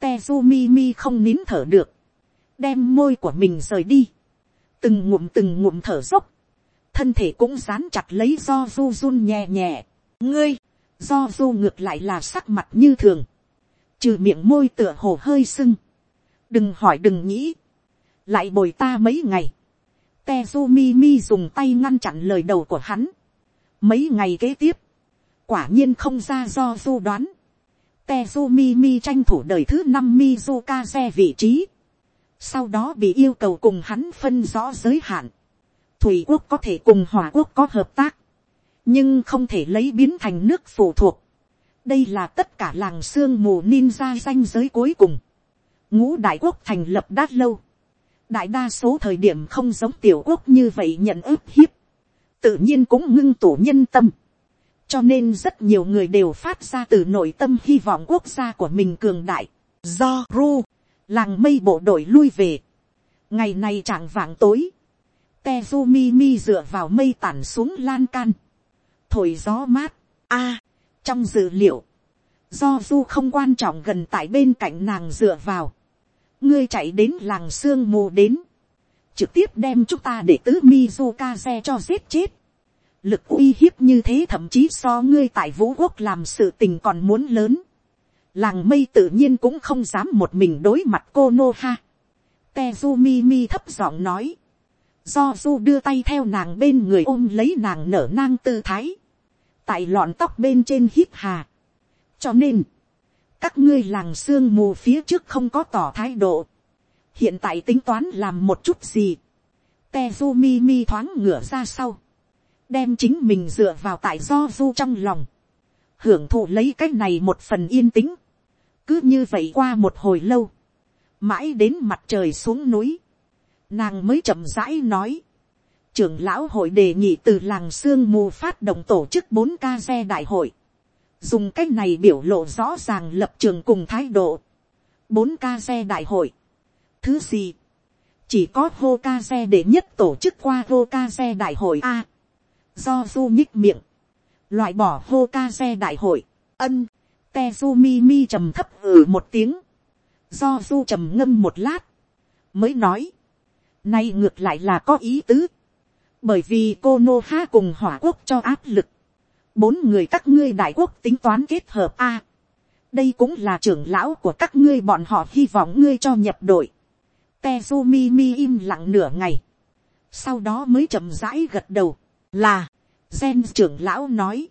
Tezumi mi không nín thở được, đem môi của mình rời đi, từng ngụm từng ngụm thở dốc, thân thể cũng dán chặt lấy do du run nhẹ nhẹ, ngươi, do du ngược lại là sắc mặt như thường, trừ miệng môi tựa hồ hơi sưng, đừng hỏi đừng nghĩ, lại bồi ta mấy ngày, Tezumi mi dùng tay ngăn chặn lời đầu của hắn, mấy ngày kế tiếp, quả nhiên không ra do du đoán, Tezumi mi tranh thủ đời thứ năm Mizukaze vị trí, sau đó bị yêu cầu cùng hắn phân rõ giới hạn, thủy quốc có thể cùng hỏa quốc có hợp tác, nhưng không thể lấy biến thành nước phụ thuộc. đây là tất cả làng sương mù ninja danh giới cuối cùng. ngũ đại quốc thành lập đã lâu đại đa số thời điểm không giống tiểu quốc như vậy nhận ức hiếp. tự nhiên cũng ngưng tổ nhân tâm. cho nên rất nhiều người đều phát ra từ nội tâm hy vọng quốc gia của mình cường đại. do ru, làng mây bộ đội lui về. ngày này chẳng vàng tối Tezumi mi dựa vào mây tản xuống lan can. Thổi gió mát. a trong dự liệu. Do du không quan trọng gần tại bên cạnh nàng dựa vào. Ngươi chạy đến làng sương mù đến. Trực tiếp đem chúng ta để tứ Mizukaze cho giết chết. Lực uy hiếp như thế thậm chí so ngươi tại vũ quốc làm sự tình còn muốn lớn. Làng mây tự nhiên cũng không dám một mình đối mặt cô Nô Ha. Tezumi mi thấp giọng nói do du đưa tay theo nàng bên người ôm lấy nàng nở nang tư thái, tại lọn tóc bên trên hít hà. cho nên, các ngươi làng sương mù phía trước không có tỏ thái độ, hiện tại tính toán làm một chút gì, Tezumi mi thoáng ngửa ra sau, đem chính mình dựa vào tại do du trong lòng, hưởng thụ lấy cái này một phần yên tĩnh, cứ như vậy qua một hồi lâu, mãi đến mặt trời xuống núi, nàng mới chậm rãi nói, trưởng lão hội đề nghị từ làng sương mù phát động tổ chức bốn ca xe đại hội, dùng cách này biểu lộ rõ ràng lập trường cùng thái độ, bốn ca xe đại hội, thứ gì, chỉ có hô ca xe để nhất tổ chức qua hô ca xe đại hội a, do du nhích miệng, loại bỏ hô ca xe đại hội, ân, te du mi mi trầm thấp ừ một tiếng, do du trầm ngâm một lát, mới nói, Nay ngược lại là có ý tứ. Bởi vì cô Nô Ha cùng hỏa quốc cho áp lực. Bốn người các ngươi đại quốc tính toán kết hợp A. đây cũng là trưởng lão của các ngươi bọn họ hy vọng ngươi cho nhập đội. Tezumi mi im lặng nửa ngày. Sau đó mới chậm rãi gật đầu. Là, gen trưởng lão nói.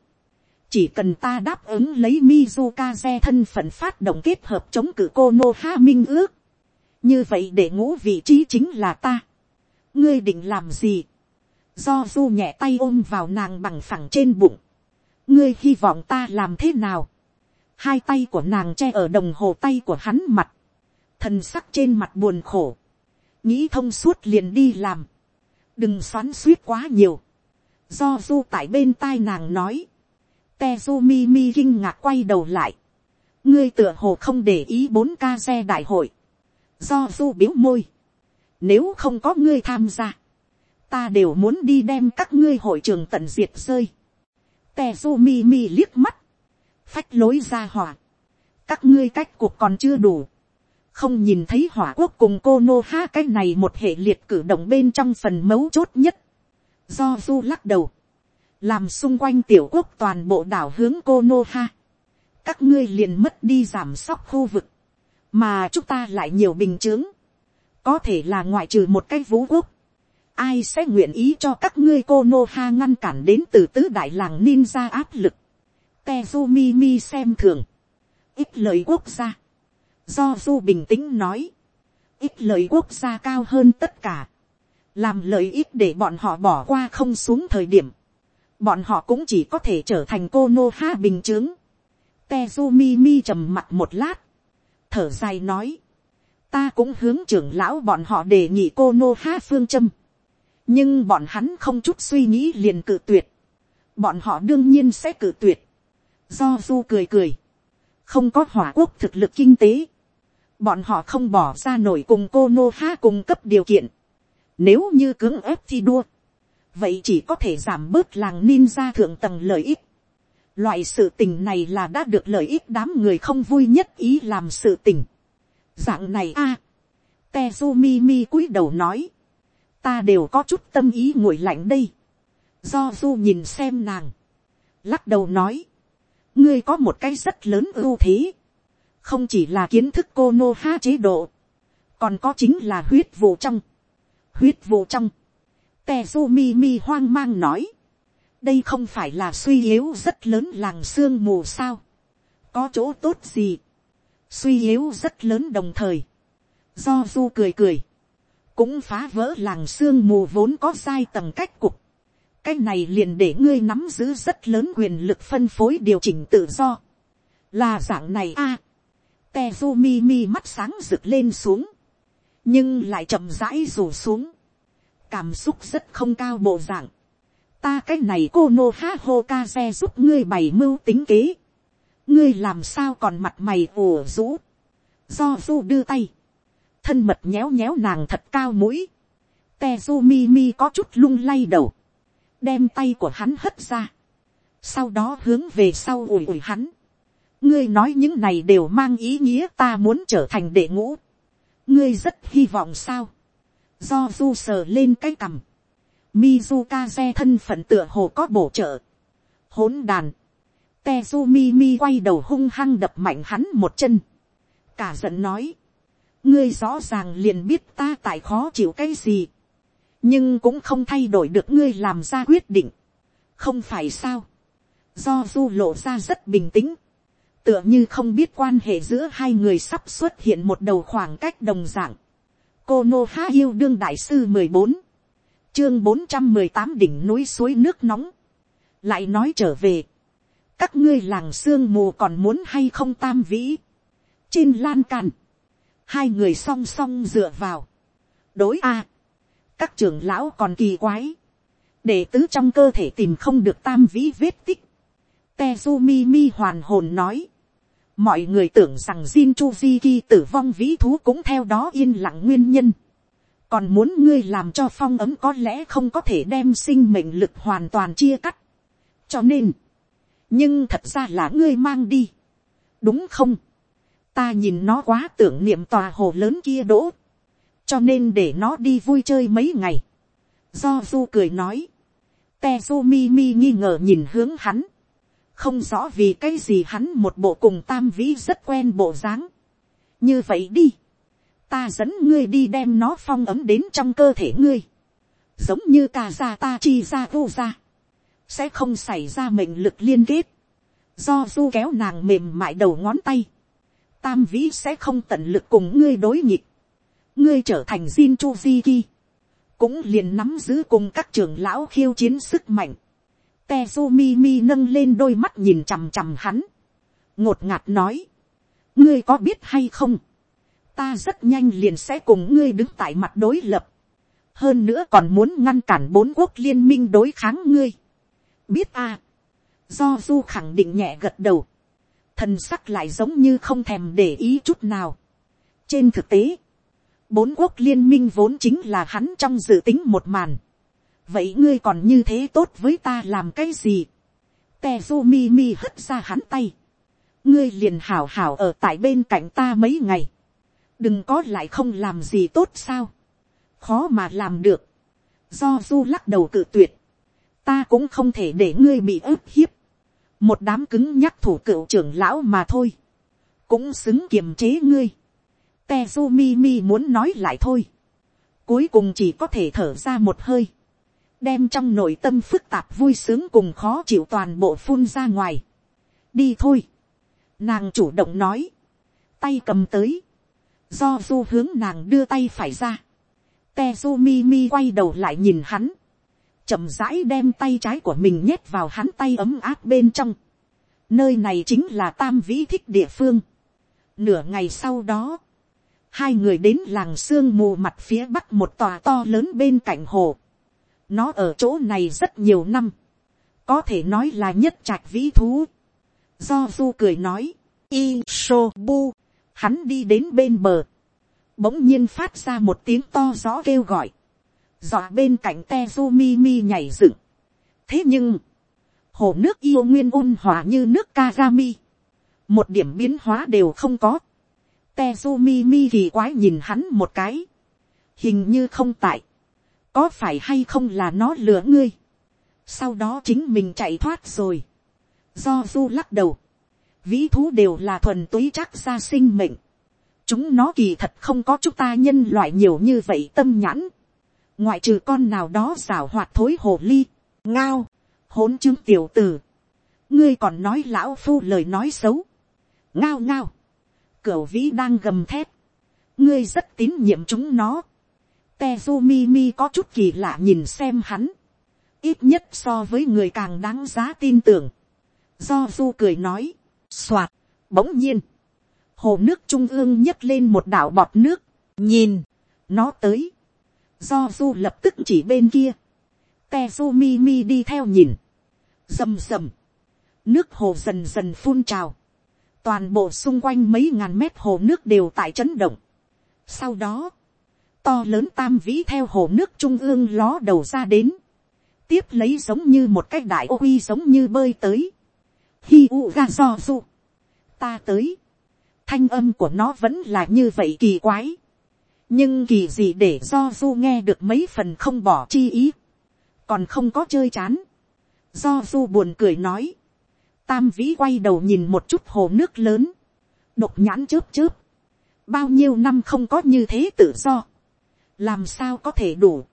Chỉ cần ta đáp ứng lấy Mizukaze thân phận phát động kết hợp chống cử cô Ha Minh ước như vậy để ngũ vị trí chính là ta. ngươi định làm gì. do du nhẹ tay ôm vào nàng bằng phẳng trên bụng ngươi hy vọng ta làm thế nào. hai tay của nàng che ở đồng hồ tay của hắn mặt. thần sắc trên mặt buồn khổ. nghĩ thông suốt liền đi làm. đừng xoắn suýt quá nhiều. do du tại bên tai nàng nói. Tezumi mi kinh ngạc quay đầu lại. ngươi tựa hồ không để ý bốn ca xe đại hội do du biếu môi, nếu không có ngươi tham gia, ta đều muốn đi đem các ngươi hội trường tận diệt rơi. Tezumi mi liếc mắt. Phách lối ra hỏa. Các ngươi cách cuộc còn chưa đủ. Không nhìn thấy hỏa quốc cùng cô Nô Ha cái này một hệ liệt cử động bên trong phần mấu chốt nhất. Do du lắc đầu. Làm xung quanh tiểu quốc toàn bộ đảo hướng cô Nô Ha. Các ngươi liền mất đi giảm sóc khu vực. Mà chúng ta lại nhiều bình chứng, Có thể là ngoại trừ một cái vũ quốc ai sẽ nguyện ý cho các ngươi cô nô ha ngăn cản đến từ tứ đại làng ninja áp lực. Tezumi mi xem thường. Ít lời quốc gia. Do du bình tĩnh nói. Ít lời quốc gia cao hơn tất cả. Làm lợi ích để bọn họ bỏ qua không xuống thời điểm. Bọn họ cũng chỉ có thể trở thành cô nô ha bình chướng. Tezumi mi trầm mặt một lát. Thở dài nói. Ta cũng hướng trưởng lão bọn họ đề nghị cô nô ha phương châm nhưng bọn hắn không chút suy nghĩ liền cự tuyệt, bọn họ đương nhiên sẽ cự tuyệt, do du cười cười, không có hỏa quốc thực lực kinh tế, bọn họ không bỏ ra nổi cùng cô nô ha cung cấp điều kiện, nếu như cưỡng ép thi đua, vậy chỉ có thể giảm bớt làng ninja thượng tầng lợi ích. Loại sự tình này là đã được lợi ích đám người không vui nhất ý làm sự tình. Dạng này a, à, Tezumi mi cúi đầu nói ta đều có chút tâm ý nguội lạnh đây. do du nhìn xem nàng, lắc đầu nói, ngươi có một cái rất lớn ưu thế, không chỉ là kiến thức cô nô ha chế độ, còn có chính là huyết vụ trong, huyết vụ trong, Tezumi mi hoang mang nói, đây không phải là suy yếu rất lớn làng sương mù sao, có chỗ tốt gì, suy yếu rất lớn đồng thời, do du cười cười, cũng phá vỡ làng sương mù vốn có sai tầng cách cục. cái này liền để ngươi nắm giữ rất lớn quyền lực phân phối điều chỉnh tự do. là dạng này a. À, Tezumi mi mắt sáng rực lên xuống. nhưng lại chậm rãi rủ xuống. cảm xúc rất không cao bộ dạng. ta cái này cô nô ha hô ca xe giúp ngươi bày mưu tính kế. ngươi làm sao còn mặt mày ủ rũ. do du đưa tay thân mật nhéo nhéo nàng thật cao mũi, Tezumi mi có chút lung lay đầu, đem tay của hắn hất ra, sau đó hướng về sau ủi ủi hắn, ngươi nói những này đều mang ý nghĩa ta muốn trở thành đệ ngũ, ngươi rất hy vọng sao, do du sờ lên cái cằm, Mizukaze thân phận tựa hồ có bổ trợ, hỗn đàn, Tezumi mi quay đầu hung hăng đập mạnh hắn một chân, cả giận nói, ngươi rõ ràng liền biết ta tại khó chịu cái gì, nhưng cũng không thay đổi được ngươi làm ra quyết định, không phải sao, do du lộ ra rất bình tĩnh, tựa như không biết quan hệ giữa hai người sắp xuất hiện một đầu khoảng cách đồng dạng. cô nô há yêu đương đại sư mười bốn, chương bốn trăm mười tám đỉnh núi suối nước nóng, lại nói trở về, các ngươi làng sương mù còn muốn hay không tam vĩ, trên lan càn, hai người song song dựa vào. đối a, các trưởng lão còn kỳ quái, để tứ trong cơ thể tìm không được tam vĩ vết tích. Tezumi mi hoàn hồn nói, mọi người tưởng rằng Jin Chuziki tử vong vĩ thú cũng theo đó yên lặng nguyên nhân. còn muốn ngươi làm cho phong ấm có lẽ không có thể đem sinh mệnh lực hoàn toàn chia cắt. cho nên, nhưng thật ra là ngươi mang đi, đúng không? Ta nhìn nó quá tưởng niệm tòa hồ lớn kia đỗ, cho nên để nó đi vui chơi mấy ngày. do du cười nói, te su mi mi nghi ngờ nhìn hướng hắn, không rõ vì cái gì hắn một bộ cùng tam vĩ rất quen bộ dáng. như vậy đi, ta dẫn ngươi đi đem nó phong ấm đến trong cơ thể ngươi, giống như ca ra ta chi ra vô ra, sẽ không xảy ra mệnh lực liên kết, do du kéo nàng mềm mại đầu ngón tay, tam vĩ sẽ không tận lực cùng ngươi đối nghịch, ngươi trở thành Jin Chu Di cũng liền nắm giữ cùng các trưởng lão khiêu chiến sức mạnh. Tezumi mi nâng lên đôi mắt nhìn chằm chằm hắn, ngột ngạt nói, ngươi có biết hay không, ta rất nhanh liền sẽ cùng ngươi đứng tại mặt đối lập, hơn nữa còn muốn ngăn cản bốn quốc liên minh đối kháng ngươi. biết à, do du khẳng định nhẹ gật đầu, thần sắc lại giống như không thèm để ý chút nào. trên thực tế, bốn quốc liên minh vốn chính là hắn trong dự tính một màn. vậy ngươi còn như thế tốt với ta làm cái gì. Tezumi mi hất ra hắn tay. Ngươi liền hảo hảo ở tại bên cạnh ta mấy ngày. Đừng có lại không làm gì tốt sao. Khó mà làm được. Do du lắc đầu cự tuyệt. Ta cũng không thể để ngươi bị ức hiếp. Một đám cứng nhắc thủ cựu trưởng lão mà thôi. Cũng xứng kiềm chế ngươi. Tezumi mi muốn nói lại thôi. Cuối cùng chỉ có thể thở ra một hơi đem trong nội tâm phức tạp vui sướng cùng khó chịu toàn bộ phun ra ngoài. đi thôi. nàng chủ động nói. tay cầm tới. do du hướng nàng đưa tay phải ra. tezu mi mi quay đầu lại nhìn hắn chậm rãi đem tay trái của mình nhét vào hắn tay ấm áp bên trong. nơi này chính là tam vĩ thích địa phương. nửa ngày sau đó, hai người đến làng sương mù mặt phía bắc một tòa to lớn bên cạnh hồ nó ở chỗ này rất nhiều năm. Có thể nói là nhất trạch vĩ thú. Do du cười nói. Y so bu. Hắn đi đến bên bờ. Bỗng nhiên phát ra một tiếng to rõ kêu gọi. Dọa bên cạnh Tezumi mi nhảy dựng. Thế nhưng. Hồ nước yêu nguyên ôn hòa như nước karami. Một điểm biến hóa đều không có. Tezumi mi kỳ quái nhìn hắn một cái. Hình như không tại có phải hay không là nó lừa ngươi, sau đó chính mình chạy thoát rồi, do du lắc đầu, vĩ thú đều là thuần túy chắc ra sinh mệnh, chúng nó kỳ thật không có chúng ta nhân loại nhiều như vậy tâm nhãn, ngoại trừ con nào đó xảo hoạt thối hồ ly, ngao, hỗn chứng tiểu tử, ngươi còn nói lão phu lời nói xấu, ngao ngao, cửu vĩ đang gầm thép ngươi rất tín nhiệm chúng nó, Tezumi mi mi có chút kỳ lạ nhìn xem hắn. Ít nhất so với người càng đáng giá tin tưởng. Do du cười nói. soạt, Bỗng nhiên. Hồ nước trung ương nhấc lên một đảo bọt nước. Nhìn. Nó tới. Do du lập tức chỉ bên kia. Tezumi mi mi đi theo nhìn. Rầm rầm. Nước hồ dần dần phun trào. Toàn bộ xung quanh mấy ngàn mét hồ nước đều tại chấn động. Sau đó to lớn tam vĩ theo hồ nước trung ương ló đầu ra đến, tiếp lấy giống như một cái đại ô quy giống như bơi tới, hi u ga do du, ta tới, thanh âm của nó vẫn là như vậy kỳ quái, nhưng kỳ gì để do du nghe được mấy phần không bỏ chi ý, còn không có chơi chán, do du buồn cười nói, tam vĩ quay đầu nhìn một chút hồ nước lớn, độc nhãn chớp chớp, bao nhiêu năm không có như thế tự do, làm sao có thể đủ.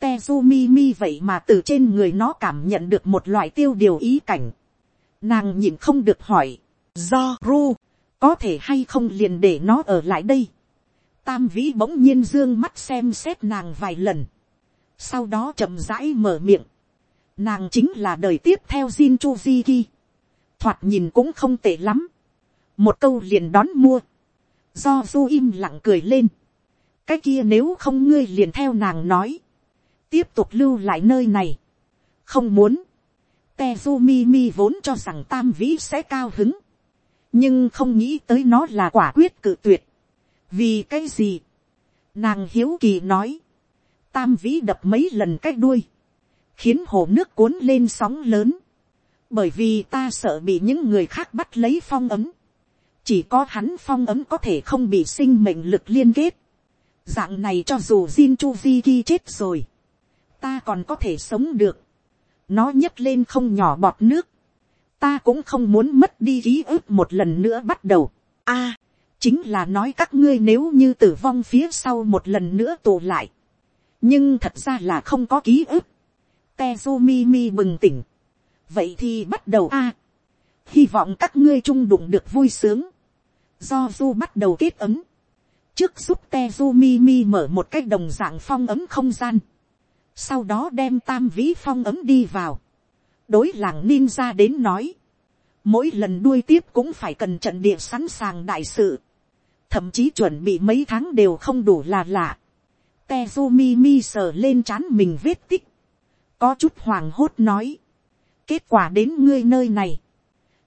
Tezumi mi vậy mà từ trên người nó cảm nhận được một loại tiêu điều ý cảnh. Nàng nhìn không được hỏi, do ru, có thể hay không liền để nó ở lại đây. Tam vĩ bỗng nhiên dương mắt xem xét nàng vài lần. Sau đó chậm rãi mở miệng. Nàng chính là đời tiếp theo Jin Chuziki. Thoạt nhìn cũng không tệ lắm. Một câu liền đón mua. Do du im lặng cười lên cái kia nếu không ngươi liền theo nàng nói, tiếp tục lưu lại nơi này, không muốn, Tezumi mi vốn cho rằng tam vĩ sẽ cao hứng, nhưng không nghĩ tới nó là quả quyết cự tuyệt, vì cái gì, nàng hiếu kỳ nói, tam vĩ đập mấy lần cái đuôi, khiến hồ nước cuốn lên sóng lớn, bởi vì ta sợ bị những người khác bắt lấy phong ấm, chỉ có hắn phong ấm có thể không bị sinh mệnh lực liên kết, Dạng này cho dù Jin Chu Ki chết rồi. Ta còn có thể sống được. Nó nhấc lên không nhỏ bọt nước. Ta cũng không muốn mất đi ký ức một lần nữa bắt đầu. a chính là nói các ngươi nếu như tử vong phía sau một lần nữa tù lại. Nhưng thật ra là không có ký ức. Tezumi mi bừng tỉnh. Vậy thì bắt đầu a Hy vọng các ngươi chung đụng được vui sướng. Do du bắt đầu kết ấm trước giúp Tezumi mi mở một cái đồng dạng phong ấm không gian, sau đó đem tam vĩ phong ấm đi vào, đối làng ninja đến nói, mỗi lần đuôi tiếp cũng phải cần trận địa sẵn sàng đại sự, thậm chí chuẩn bị mấy tháng đều không đủ là lạ. Tezumi mi sờ lên trán mình vết tích, có chút hoàng hốt nói, kết quả đến ngươi nơi này,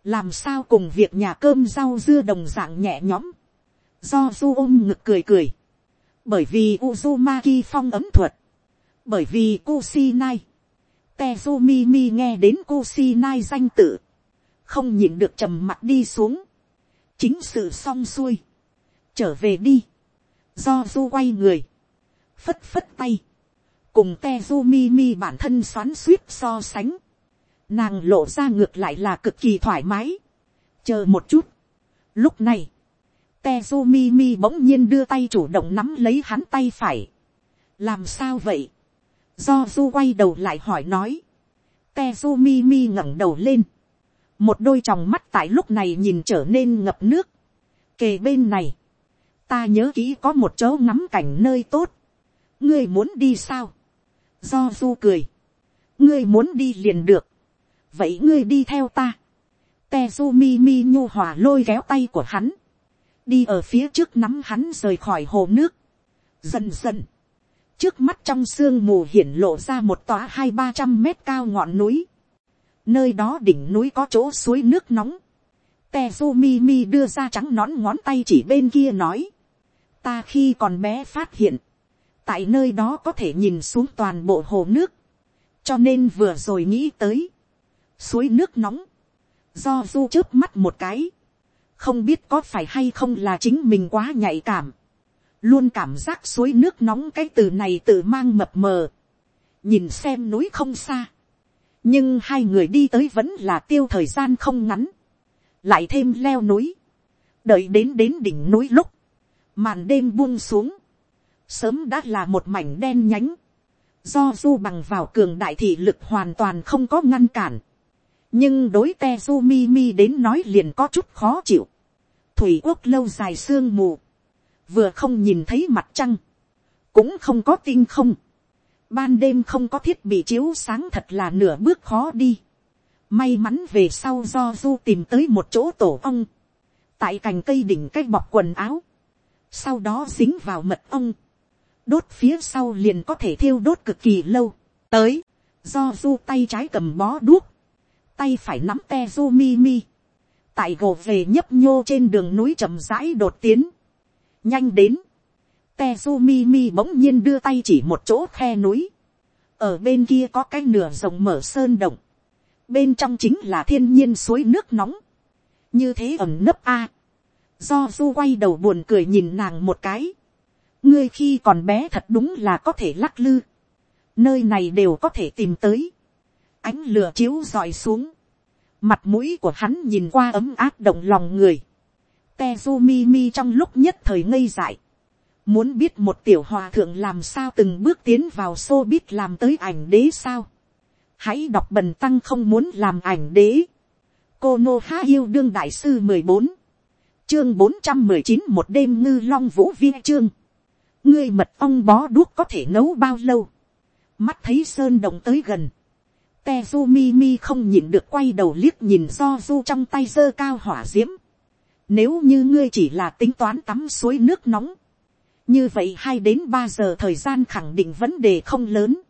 làm sao cùng việc nhà cơm rau dưa đồng dạng nhẹ nhõm, do du ôm ngực cười cười, bởi vì Uzumaki phong ấm thuật, bởi vì Kusinai, Tezumi nghe đến Kusinai danh tự. Không nhịn được trầm mặt đi xuống. Chính sự xong xuôi. Trở về đi. Do du quay người. Phất phất tay. Cùng Tezumi bản thân xoắn suýt so sánh. Nàng lộ ra ngược lại là cực kỳ thoải mái. Chờ một chút. Lúc này. Tezumi bỗng nhiên đưa tay chủ động nắm lấy hắn tay phải. Làm sao vậy? Do du quay đầu lại hỏi nói. Tezumi mi ngẩng đầu lên. Một đôi tròng mắt tại lúc này nhìn trở nên ngập nước. Kề bên này. Ta nhớ kỹ có một chỗ ngắm cảnh nơi tốt. Ngươi muốn đi sao? Do du cười. Ngươi muốn đi liền được. Vậy ngươi đi theo ta. te su mi mi nhu hòa lôi kéo tay của hắn. Đi ở phía trước nắm hắn rời khỏi hồ nước. Dần dần trước mắt trong sương mù hiển lộ ra một tòa hai ba trăm mét cao ngọn núi. nơi đó đỉnh núi có chỗ suối nước nóng. te su mi đưa ra trắng nón ngón tay chỉ bên kia nói ta khi còn bé phát hiện, tại nơi đó có thể nhìn xuống toàn bộ hồ nước. cho nên vừa rồi nghĩ tới, suối nước nóng, do du trước mắt một cái, không biết có phải hay không là chính mình quá nhạy cảm. Luôn cảm giác suối nước nóng cái từ này tự mang mập mờ, nhìn xem núi không xa, nhưng hai người đi tới vẫn là tiêu thời gian không ngắn, lại thêm leo núi, đợi đến đến đỉnh núi lúc, màn đêm buông xuống, sớm đã là một mảnh đen nhánh, do du bằng vào cường đại thị lực hoàn toàn không có ngăn cản, nhưng đối te du mi mi đến nói liền có chút khó chịu, thủy quốc lâu dài sương mù, vừa không nhìn thấy mặt trăng, cũng không có tinh không, ban đêm không có thiết bị chiếu sáng thật là nửa bước khó đi, may mắn về sau do du tìm tới một chỗ tổ ong, tại cành cây đỉnh cái bọc quần áo, sau đó dính vào mật ong, đốt phía sau liền có thể thiêu đốt cực kỳ lâu, tới, do du tay trái cầm bó đuốc, tay phải nắm te du mi mi, tại gồ về nhấp nhô trên đường núi chậm rãi đột tiến, nhanh đến, Tezumi mi bỗng nhiên đưa tay chỉ một chỗ khe núi, ở bên kia có cái nửa rồng mở sơn động, bên trong chính là thiên nhiên suối nước nóng, như thế ẩm nấp a, do du quay đầu buồn cười nhìn nàng một cái, ngươi khi còn bé thật đúng là có thể lắc lư, nơi này đều có thể tìm tới, ánh lửa chiếu dọi xuống, mặt mũi của hắn nhìn qua ấm áp động lòng người, te sumi mi trong lúc nhất thời ngây dại. Muốn biết một tiểu hòa thượng làm sao từng bước tiến vào xô biết làm tới ảnh đế sao. Hãy đọc bần tăng không muốn làm ảnh đế. Cô Nô Há Yêu Đương Đại Sư mười bốn Chương bốn trăm mười chín một đêm ngư long vũ viên chương. Ngươi mật ong bó đuốc có thể nấu bao lâu. Mắt thấy sơn động tới gần. Tezumi mi mi không nhịn được quay đầu liếc nhìn do du trong tay giơ cao hỏa diễm nếu như ngươi chỉ là tính toán tắm suối nước nóng. Như vậy hai đến ba giờ thời gian khẳng định vấn đề không lớn.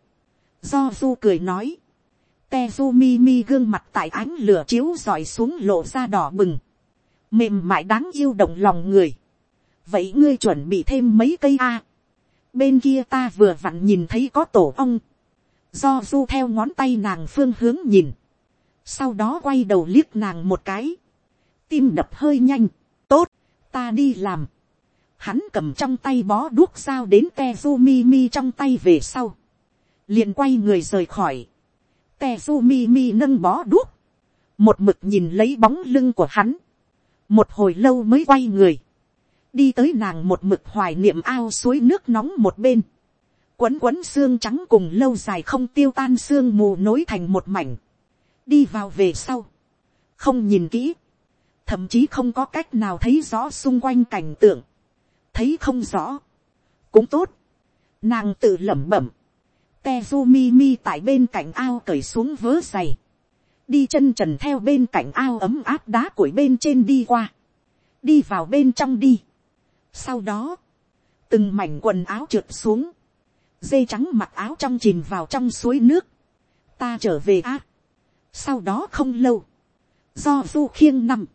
Do Du cười nói. Tezu mi mi gương mặt tại ánh lửa chiếu dọi xuống lộ ra đỏ bừng. Mềm mại đáng yêu động lòng người. Vậy ngươi chuẩn bị thêm mấy cây A. Bên kia ta vừa vặn nhìn thấy có tổ ong. Do Du theo ngón tay nàng phương hướng nhìn. Sau đó quay đầu liếc nàng một cái tim đập hơi nhanh, tốt, ta đi làm. Hắn cầm trong tay bó đuốc sao đến Tezu mi trong tay về sau. liền quay người rời khỏi. Tezu mi nâng bó đuốc. Một mực nhìn lấy bóng lưng của hắn. Một hồi lâu mới quay người. Đi tới nàng một mực hoài niệm ao suối nước nóng một bên. Quấn quấn xương trắng cùng lâu dài không tiêu tan xương mù nối thành một mảnh. Đi vào về sau. Không nhìn kỹ thậm chí không có cách nào thấy rõ xung quanh cảnh tượng, thấy không rõ, cũng tốt, nàng tự lẩm bẩm, Tezumi mi tại bên cạnh ao cởi xuống vớ giày, đi chân trần theo bên cạnh ao ấm áp đá củi bên trên đi qua, đi vào bên trong đi. Sau đó, từng mảnh quần áo trượt xuống, dây trắng mặc áo trong chìm vào trong suối nước, ta trở về a. sau đó không lâu, do du khiêng nằm,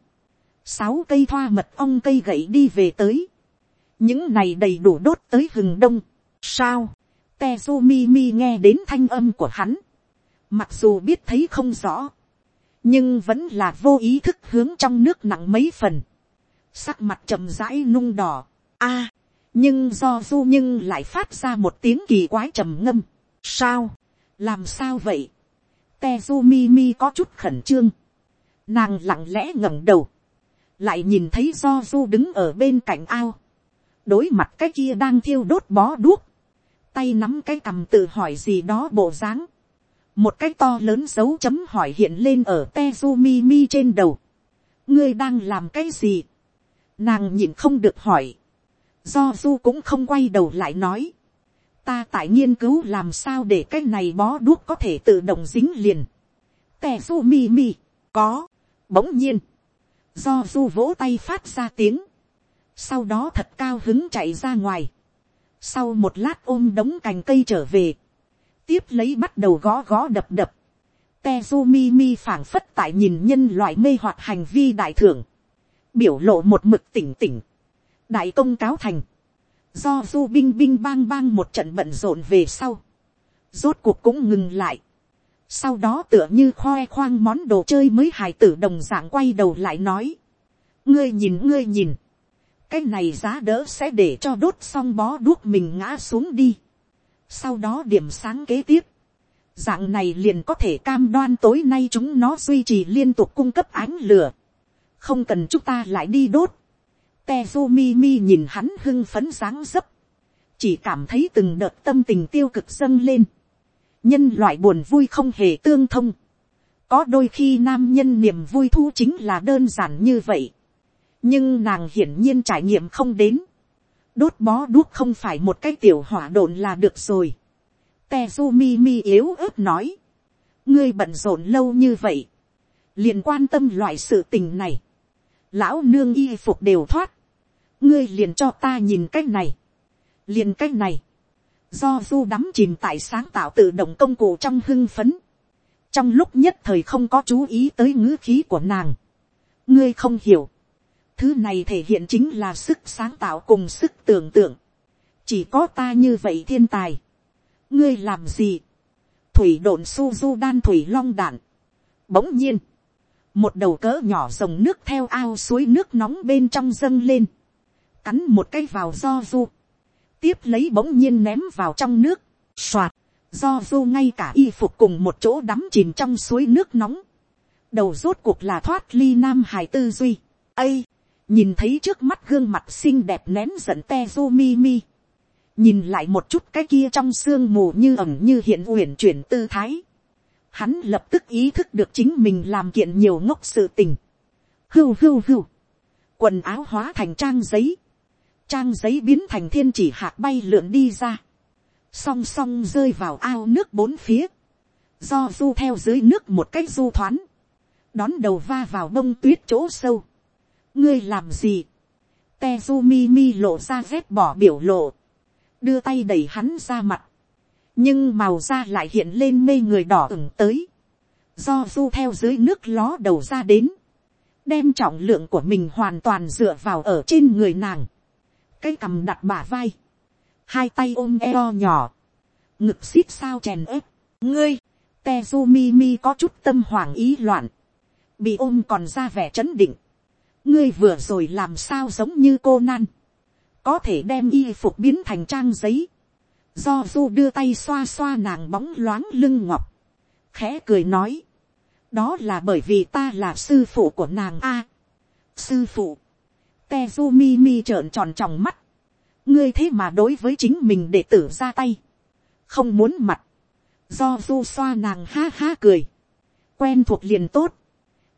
sáu cây thoa mật ong cây gậy đi về tới, những này đầy đủ đốt tới hừng đông, sao, Tezumi mi nghe đến thanh âm của hắn, mặc dù biết thấy không rõ, nhưng vẫn là vô ý thức hướng trong nước nặng mấy phần, sắc mặt chậm rãi nung đỏ, a, nhưng do du nhưng lại phát ra một tiếng kỳ quái trầm ngâm, sao, làm sao vậy, Tezumi có chút khẩn trương, nàng lặng lẽ ngẩng đầu, lại nhìn thấy do du đứng ở bên cạnh ao, đối mặt cái kia đang thiêu đốt bó đuốc, tay nắm cái cầm tự hỏi gì đó bộ dáng, một cái to lớn dấu chấm hỏi hiện lên ở Tezumi mi trên đầu, ngươi đang làm cái gì, nàng nhìn không được hỏi, do du cũng không quay đầu lại nói, ta tại nghiên cứu làm sao để cái này bó đuốc có thể tự động dính liền, Tezumi mi, có, bỗng nhiên, do du vỗ tay phát ra tiếng, sau đó thật cao hứng chạy ra ngoài, sau một lát ôm đống cành cây trở về, tiếp lấy bắt đầu gõ gõ đập đập, Tezumi mi phảng phất tại nhìn nhân loại mê hoặc hành vi đại thưởng, biểu lộ một mực tỉnh tỉnh, đại công cáo thành, do du binh binh bang bang một trận bận rộn về sau, rốt cuộc cũng ngừng lại, sau đó tựa như khoe khoang món đồ chơi mới hài tử đồng dạng quay đầu lại nói, ngươi nhìn ngươi nhìn, cái này giá đỡ sẽ để cho đốt xong bó đuốc mình ngã xuống đi, sau đó điểm sáng kế tiếp, dạng này liền có thể cam đoan tối nay chúng nó duy trì liên tục cung cấp ánh lửa, không cần chúng ta lại đi đốt, Tezumi mi nhìn hắn hưng phấn sáng dấp, chỉ cảm thấy từng đợt tâm tình tiêu cực dâng lên, nhân loại buồn vui không hề tương thông, có đôi khi nam nhân niềm vui thu chính là đơn giản như vậy, nhưng nàng hiển nhiên trải nghiệm không đến, đốt bó đuốc không phải một cái tiểu hỏa độn là được rồi. Tezumi mi yếu ớt nói, ngươi bận rộn lâu như vậy, liền quan tâm loại sự tình này, lão nương y phục đều thoát, ngươi liền cho ta nhìn cái này, liền cái này, do du đắm chìm tại sáng tạo tự động công cụ trong hưng phấn, trong lúc nhất thời không có chú ý tới ngữ khí của nàng, ngươi không hiểu, thứ này thể hiện chính là sức sáng tạo cùng sức tưởng tượng, chỉ có ta như vậy thiên tài, ngươi làm gì, thủy đồn su du đan thủy long đạn, bỗng nhiên, một đầu cỡ nhỏ dòng nước theo ao suối nước nóng bên trong dâng lên, cắn một cái vào do du, tiếp lấy bỗng nhiên ném vào trong nước, soạt, do du ngay cả y phục cùng một chỗ đắm chìm trong suối nước nóng, đầu rốt cuộc là thoát ly nam hải tư duy, ây, nhìn thấy trước mắt gương mặt xinh đẹp nén giận te du mi mi, nhìn lại một chút cái kia trong sương mù như ẩm như hiện uyển chuyển tư thái, hắn lập tức ý thức được chính mình làm kiện nhiều ngốc sự tình, hưu hưu hưu, quần áo hóa thành trang giấy, trang giấy biến thành thiên chỉ hạt bay lượn đi ra, song song rơi vào ao nước bốn phía, do du theo dưới nước một cách du thoáng đón đầu va vào bông tuyết chỗ sâu ngươi làm gì, Tezumi mi lộ ra rét bỏ biểu lộ, đưa tay đẩy hắn ra mặt, nhưng màu da lại hiện lên mê người đỏ ửng tới, do du theo dưới nước ló đầu ra đến, đem trọng lượng của mình hoàn toàn dựa vào ở trên người nàng, cái cằm đặt bả vai, hai tay ôm eo nhỏ, ngực xít sao chèn ớp, ngươi, Tezumi mi có chút tâm hoàng ý loạn, bị ôm còn ra vẻ chấn định, ngươi vừa rồi làm sao giống như cô nan, có thể đem y phục biến thành trang giấy, do du đưa tay xoa xoa nàng bóng loáng lưng ngọc, khẽ cười nói, đó là bởi vì ta là sư phụ của nàng a. sư phụ, Tezumi mi trợn tròn tròng mắt, ngươi thế mà đối với chính mình để tử ra tay, không muốn mặt, do du xoa nàng ha ha cười, quen thuộc liền tốt,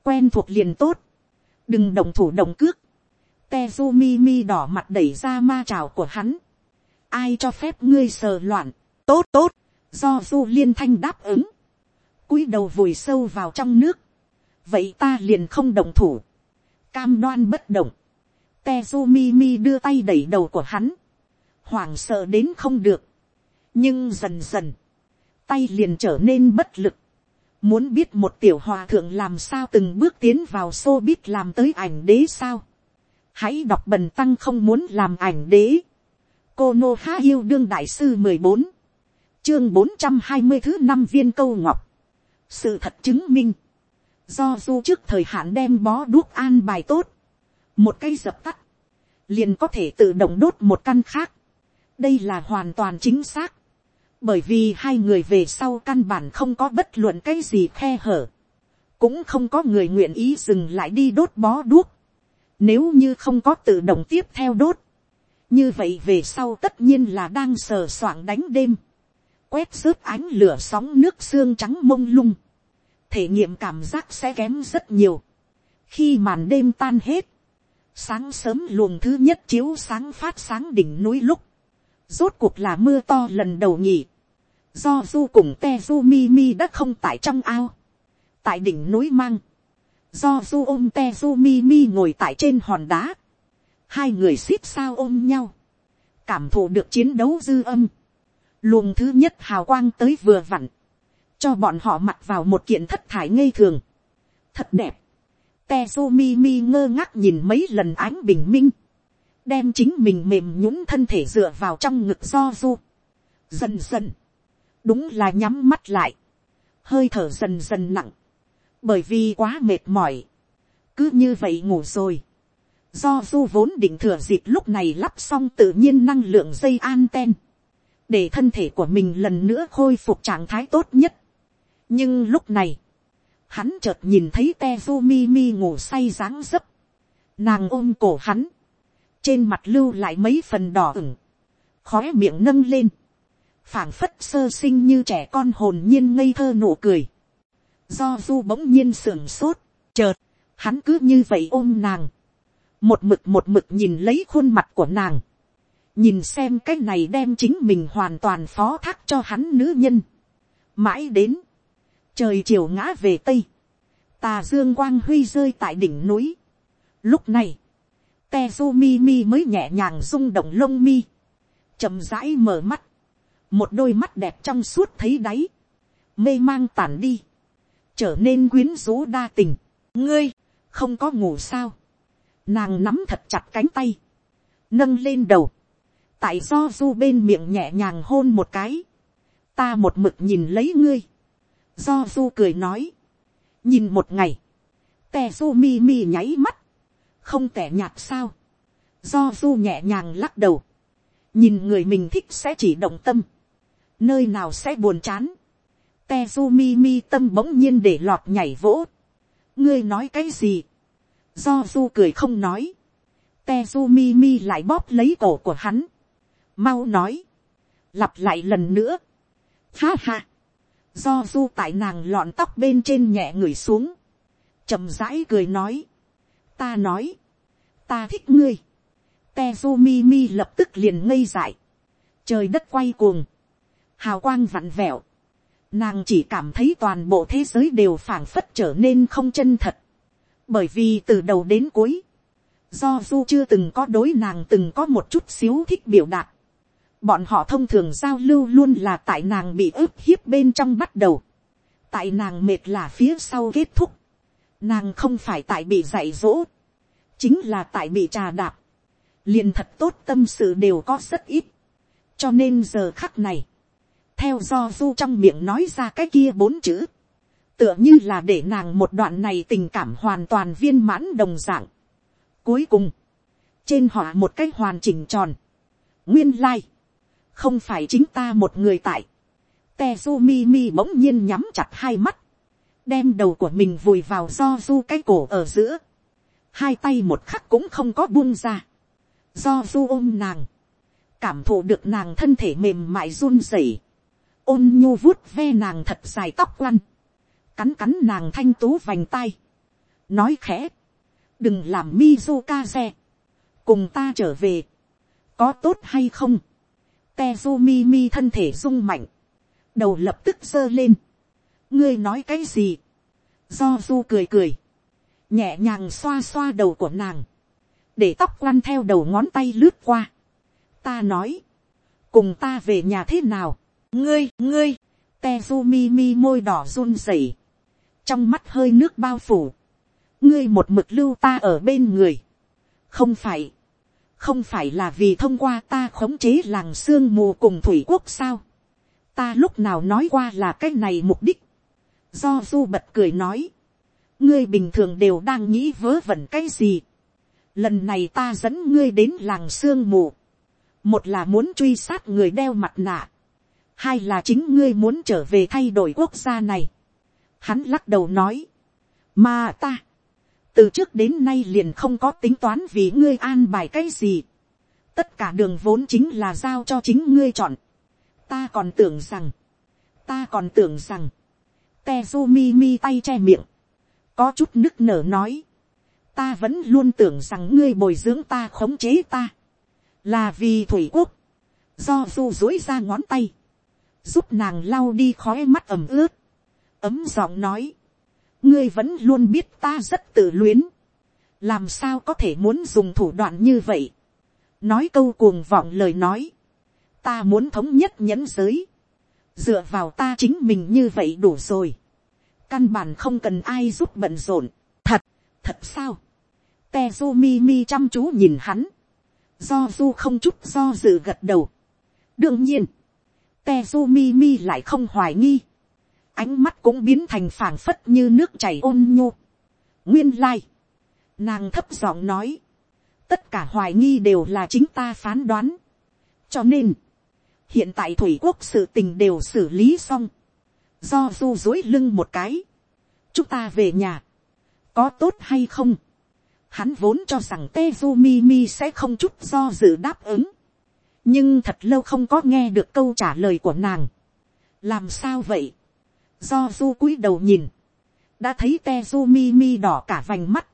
quen thuộc liền tốt, đừng động thủ động cước, Tezumi mi đỏ mặt đẩy ra ma trào của hắn, ai cho phép ngươi sờ loạn, tốt tốt, do du liên thanh đáp ứng, cúi đầu vùi sâu vào trong nước, vậy ta liền không động thủ, cam đoan bất động, Tezumi mi đưa tay đẩy đầu của hắn, hoảng sợ đến không được, nhưng dần dần, tay liền trở nên bất lực, muốn biết một tiểu hòa thượng làm sao từng bước tiến vào xô biết làm tới ảnh đế sao, hãy đọc bần tăng không muốn làm ảnh đế, cô nô há yêu đương đại sư mười bốn, chương bốn trăm hai mươi thứ năm viên câu ngọc, sự thật chứng minh, do du trước thời hạn đem bó đuốc an bài tốt, một cây dập tắt, liền có thể tự động đốt một căn khác. đây là hoàn toàn chính xác, bởi vì hai người về sau căn bản không có bất luận cái gì khe hở, cũng không có người nguyện ý dừng lại đi đốt bó đuốc, nếu như không có tự động tiếp theo đốt, như vậy về sau tất nhiên là đang sờ soạng đánh đêm, quét rớt ánh lửa sóng nước xương trắng mông lung, thể nghiệm cảm giác sẽ kém rất nhiều. khi màn đêm tan hết, sáng sớm luồng thứ nhất chiếu sáng phát sáng đỉnh núi lúc, rốt cuộc là mưa to lần đầu nhỉ, do du cùng te du mi mi đã không tại trong ao, tại đỉnh núi mang, do du ôm te du mi mi ngồi tại trên hòn đá, hai người xít sao ôm nhau, cảm thụ được chiến đấu dư âm, luồng thứ nhất hào quang tới vừa vặn, cho bọn họ mặc vào một kiện thất thải ngây thường, thật đẹp, Tezu mi ngơ ngác nhìn mấy lần ánh bình minh, đem chính mình mềm nhũng thân thể dựa vào trong ngực do du, dần dần, đúng là nhắm mắt lại, hơi thở dần dần nặng, bởi vì quá mệt mỏi, cứ như vậy ngủ rồi, do du vốn định thừa dịp lúc này lắp xong tự nhiên năng lượng dây anten. Để thân thể của mình lần nữa khôi phục trạng thái tốt nhất. nhưng lúc này, hắn chợt nhìn thấy tezu mi mi ngủ say dáng dấp, nàng ôm cổ hắn, trên mặt lưu lại mấy phần đỏ ửng, khói miệng nâng lên, phảng phất sơ sinh như trẻ con hồn nhiên ngây thơ nụ cười, do du bỗng nhiên sưởng sốt, chợt, hắn cứ như vậy ôm nàng, một mực một mực nhìn lấy khuôn mặt của nàng, nhìn xem cái này đem chính mình hoàn toàn phó thác cho hắn nữ nhân. mãi đến, trời chiều ngã về tây, tà dương quang huy rơi tại đỉnh núi. lúc này, tezu mi mi mới nhẹ nhàng rung động lông mi, chậm rãi mở mắt, một đôi mắt đẹp trong suốt thấy đáy, mê mang tản đi, trở nên quyến rũ đa tình, ngươi, không có ngủ sao, nàng nắm thật chặt cánh tay, nâng lên đầu, tại do du bên miệng nhẹ nhàng hôn một cái, ta một mực nhìn lấy ngươi, do du cười nói, nhìn một ngày, tè du mi mi nháy mắt, không tẻ nhạt sao, do du nhẹ nhàng lắc đầu, nhìn người mình thích sẽ chỉ động tâm, nơi nào sẽ buồn chán, Tezumi mi mi tâm bỗng nhiên để lọt nhảy vỗ, ngươi nói cái gì, do du cười không nói, Tezumi mi mi lại bóp lấy cổ của hắn, mau nói, lặp lại lần nữa, ha ha, do du tại nàng lọn tóc bên trên nhẹ người xuống, chậm rãi cười nói, ta nói, ta thích ngươi, Tezumi mi mi lập tức liền ngây dại, trời đất quay cuồng, hào quang vặn vẹo, nàng chỉ cảm thấy toàn bộ thế giới đều phảng phất trở nên không chân thật, bởi vì từ đầu đến cuối, do du chưa từng có đối nàng từng có một chút xíu thích biểu đạt, bọn họ thông thường giao lưu luôn là tại nàng bị ức hiếp bên trong bắt đầu, tại nàng mệt là phía sau kết thúc, nàng không phải tại bị dạy dỗ, chính là tại bị trà đạp, liền thật tốt tâm sự đều có rất ít, cho nên giờ khắc này, theo do du trong miệng nói ra cái kia bốn chữ, tựa như là để nàng một đoạn này tình cảm hoàn toàn viên mãn đồng dạng. Cuối cùng, trên họ một cái hoàn chỉnh tròn, nguyên lai, không phải chính ta một người tại. Tezumi mi bỗng nhiên nhắm chặt hai mắt, đem đầu của mình vùi vào do du cái cổ ở giữa, hai tay một khắc cũng không có buông ra, do du ôm nàng, cảm thụ được nàng thân thể mềm mại run rẩy, ôn nhu vuốt ve nàng thật dài tóc quăn, cắn cắn nàng thanh tú vành tay, nói khẽ, đừng làm mizukaze, cùng ta trở về, có tốt hay không, Tezu mi mi thân thể rung mạnh. Đầu lập tức giơ lên. Ngươi nói cái gì? Do du cười cười. Nhẹ nhàng xoa xoa đầu của nàng. Để tóc quăn theo đầu ngón tay lướt qua. Ta nói. Cùng ta về nhà thế nào? Ngươi, ngươi. tezumi mi mi môi đỏ run rẩy. Trong mắt hơi nước bao phủ. Ngươi một mực lưu ta ở bên người. Không phải không phải là vì thông qua ta khống chế làng sương mù cùng thủy quốc sao. ta lúc nào nói qua là cái này mục đích. do du bật cười nói, ngươi bình thường đều đang nghĩ vớ vẩn cái gì. lần này ta dẫn ngươi đến làng sương mù, một là muốn truy sát người đeo mặt nạ, hai là chính ngươi muốn trở về thay đổi quốc gia này. Hắn lắc đầu nói, mà ta, từ trước đến nay liền không có tính toán vì ngươi an bài cái gì. tất cả đường vốn chính là giao cho chính ngươi chọn. ta còn tưởng rằng, ta còn tưởng rằng, Tezumi mi tay che miệng, có chút nức nở nói, ta vẫn luôn tưởng rằng ngươi bồi dưỡng ta khống chế ta, là vì thủy quốc, do du dối ra ngón tay, giúp nàng lau đi khói mắt ẩm ướt, ấm giọng nói, ngươi vẫn luôn biết ta rất tự luyến, làm sao có thể muốn dùng thủ đoạn như vậy, nói câu cuồng vọng lời nói, ta muốn thống nhất nhẫn giới, dựa vào ta chính mình như vậy đủ rồi, căn bản không cần ai giúp bận rộn, thật, thật sao, tezu mi mi chăm chú nhìn hắn, do du không chút do dự gật đầu, đương nhiên, tezu mi mi lại không hoài nghi, ánh mắt cũng biến thành phảng phất như nước chảy ôn nhu. nguyên lai, nàng thấp giọng nói, tất cả hoài nghi đều là chính ta phán đoán. cho nên, hiện tại thủy quốc sự tình đều xử lý xong, do du dối lưng một cái, chúng ta về nhà, có tốt hay không, hắn vốn cho rằng tezu Mi sẽ không chút do dự đáp ứng, nhưng thật lâu không có nghe được câu trả lời của nàng, làm sao vậy, do du cúi đầu nhìn, đã thấy te su mi mi đỏ cả vành mắt,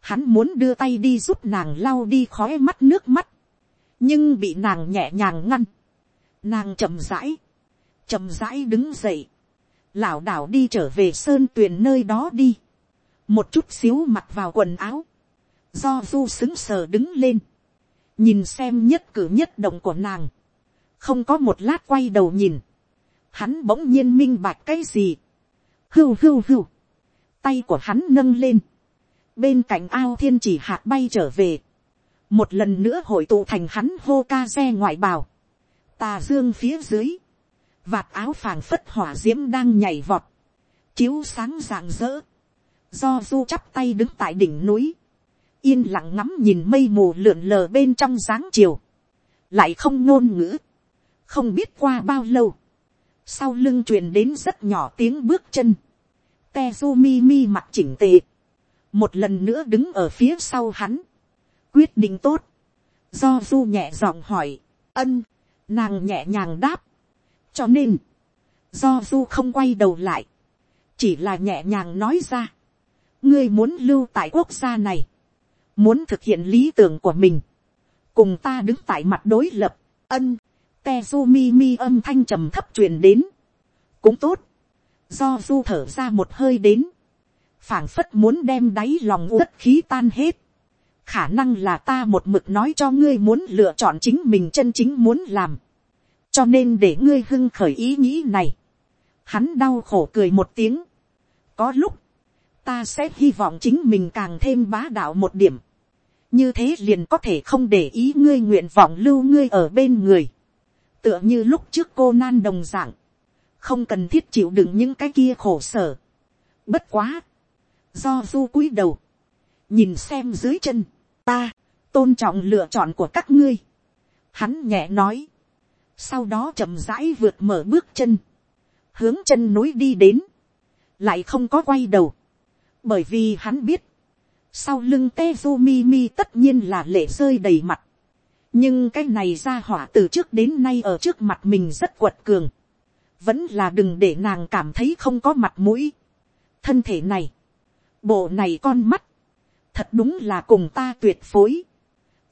hắn muốn đưa tay đi giúp nàng lau đi khói mắt nước mắt, nhưng bị nàng nhẹ nhàng ngăn, nàng chậm rãi, chậm rãi đứng dậy, lảo đảo đi trở về sơn tuyền nơi đó đi, một chút xíu mặc vào quần áo, do du xứng sờ đứng lên, nhìn xem nhất cử nhất động của nàng, không có một lát quay đầu nhìn, hắn bỗng nhiên minh bạch cái gì, hưu hưu hưu, tay của hắn nâng lên, bên cạnh ao thiên chỉ hạt bay trở về, một lần nữa hội tụ thành hắn hô ca xe ngoại bào, tà dương phía dưới, vạt áo phàng phất hỏa d i ễ m đang nhảy vọt, chiếu sáng rạng rỡ, do du chắp tay đứng tại đỉnh núi, yên lặng ngắm nhìn mây mù lượn lờ bên trong dáng chiều, lại không ngôn ngữ, không biết qua bao lâu, sau lưng truyền đến rất nhỏ tiếng bước chân, Tezumi mi mặt chỉnh tề, một lần nữa đứng ở phía sau hắn, quyết định tốt, do du nhẹ giọng hỏi, ân, nàng nhẹ nhàng đáp, cho nên, do du không quay đầu lại, chỉ là nhẹ nhàng nói ra, ngươi muốn lưu tại quốc gia này, muốn thực hiện lý tưởng của mình, cùng ta đứng tại mặt đối lập, ân, te su mi mi âm thanh trầm thấp truyền đến, cũng tốt, do du thở ra một hơi đến, phảng phất muốn đem đáy lòng uất khí tan hết, khả năng là ta một mực nói cho ngươi muốn lựa chọn chính mình chân chính muốn làm, cho nên để ngươi hưng khởi ý nghĩ này, hắn đau khổ cười một tiếng. có lúc, ta sẽ hy vọng chính mình càng thêm bá đạo một điểm, như thế liền có thể không để ý ngươi nguyện vọng lưu ngươi ở bên người, tựa như lúc trước cô nan đồng d ạ n g không cần thiết chịu đựng những cái kia khổ sở. bất quá, do du cúi đầu, nhìn xem dưới chân, ta, tôn trọng lựa chọn của các ngươi. Hắn nhẹ nói, sau đó chậm rãi vượt mở bước chân, hướng chân núi đi đến, lại không có quay đầu, bởi vì hắn biết, sau lưng Tezu mi tất nhiên là lệ rơi đầy mặt, nhưng cái này ra hỏa từ trước đến nay ở trước mặt mình rất quật cường, vẫn là đừng để nàng cảm thấy không có mặt mũi. thân thể này, bộ này con mắt, thật đúng là cùng ta tuyệt phối.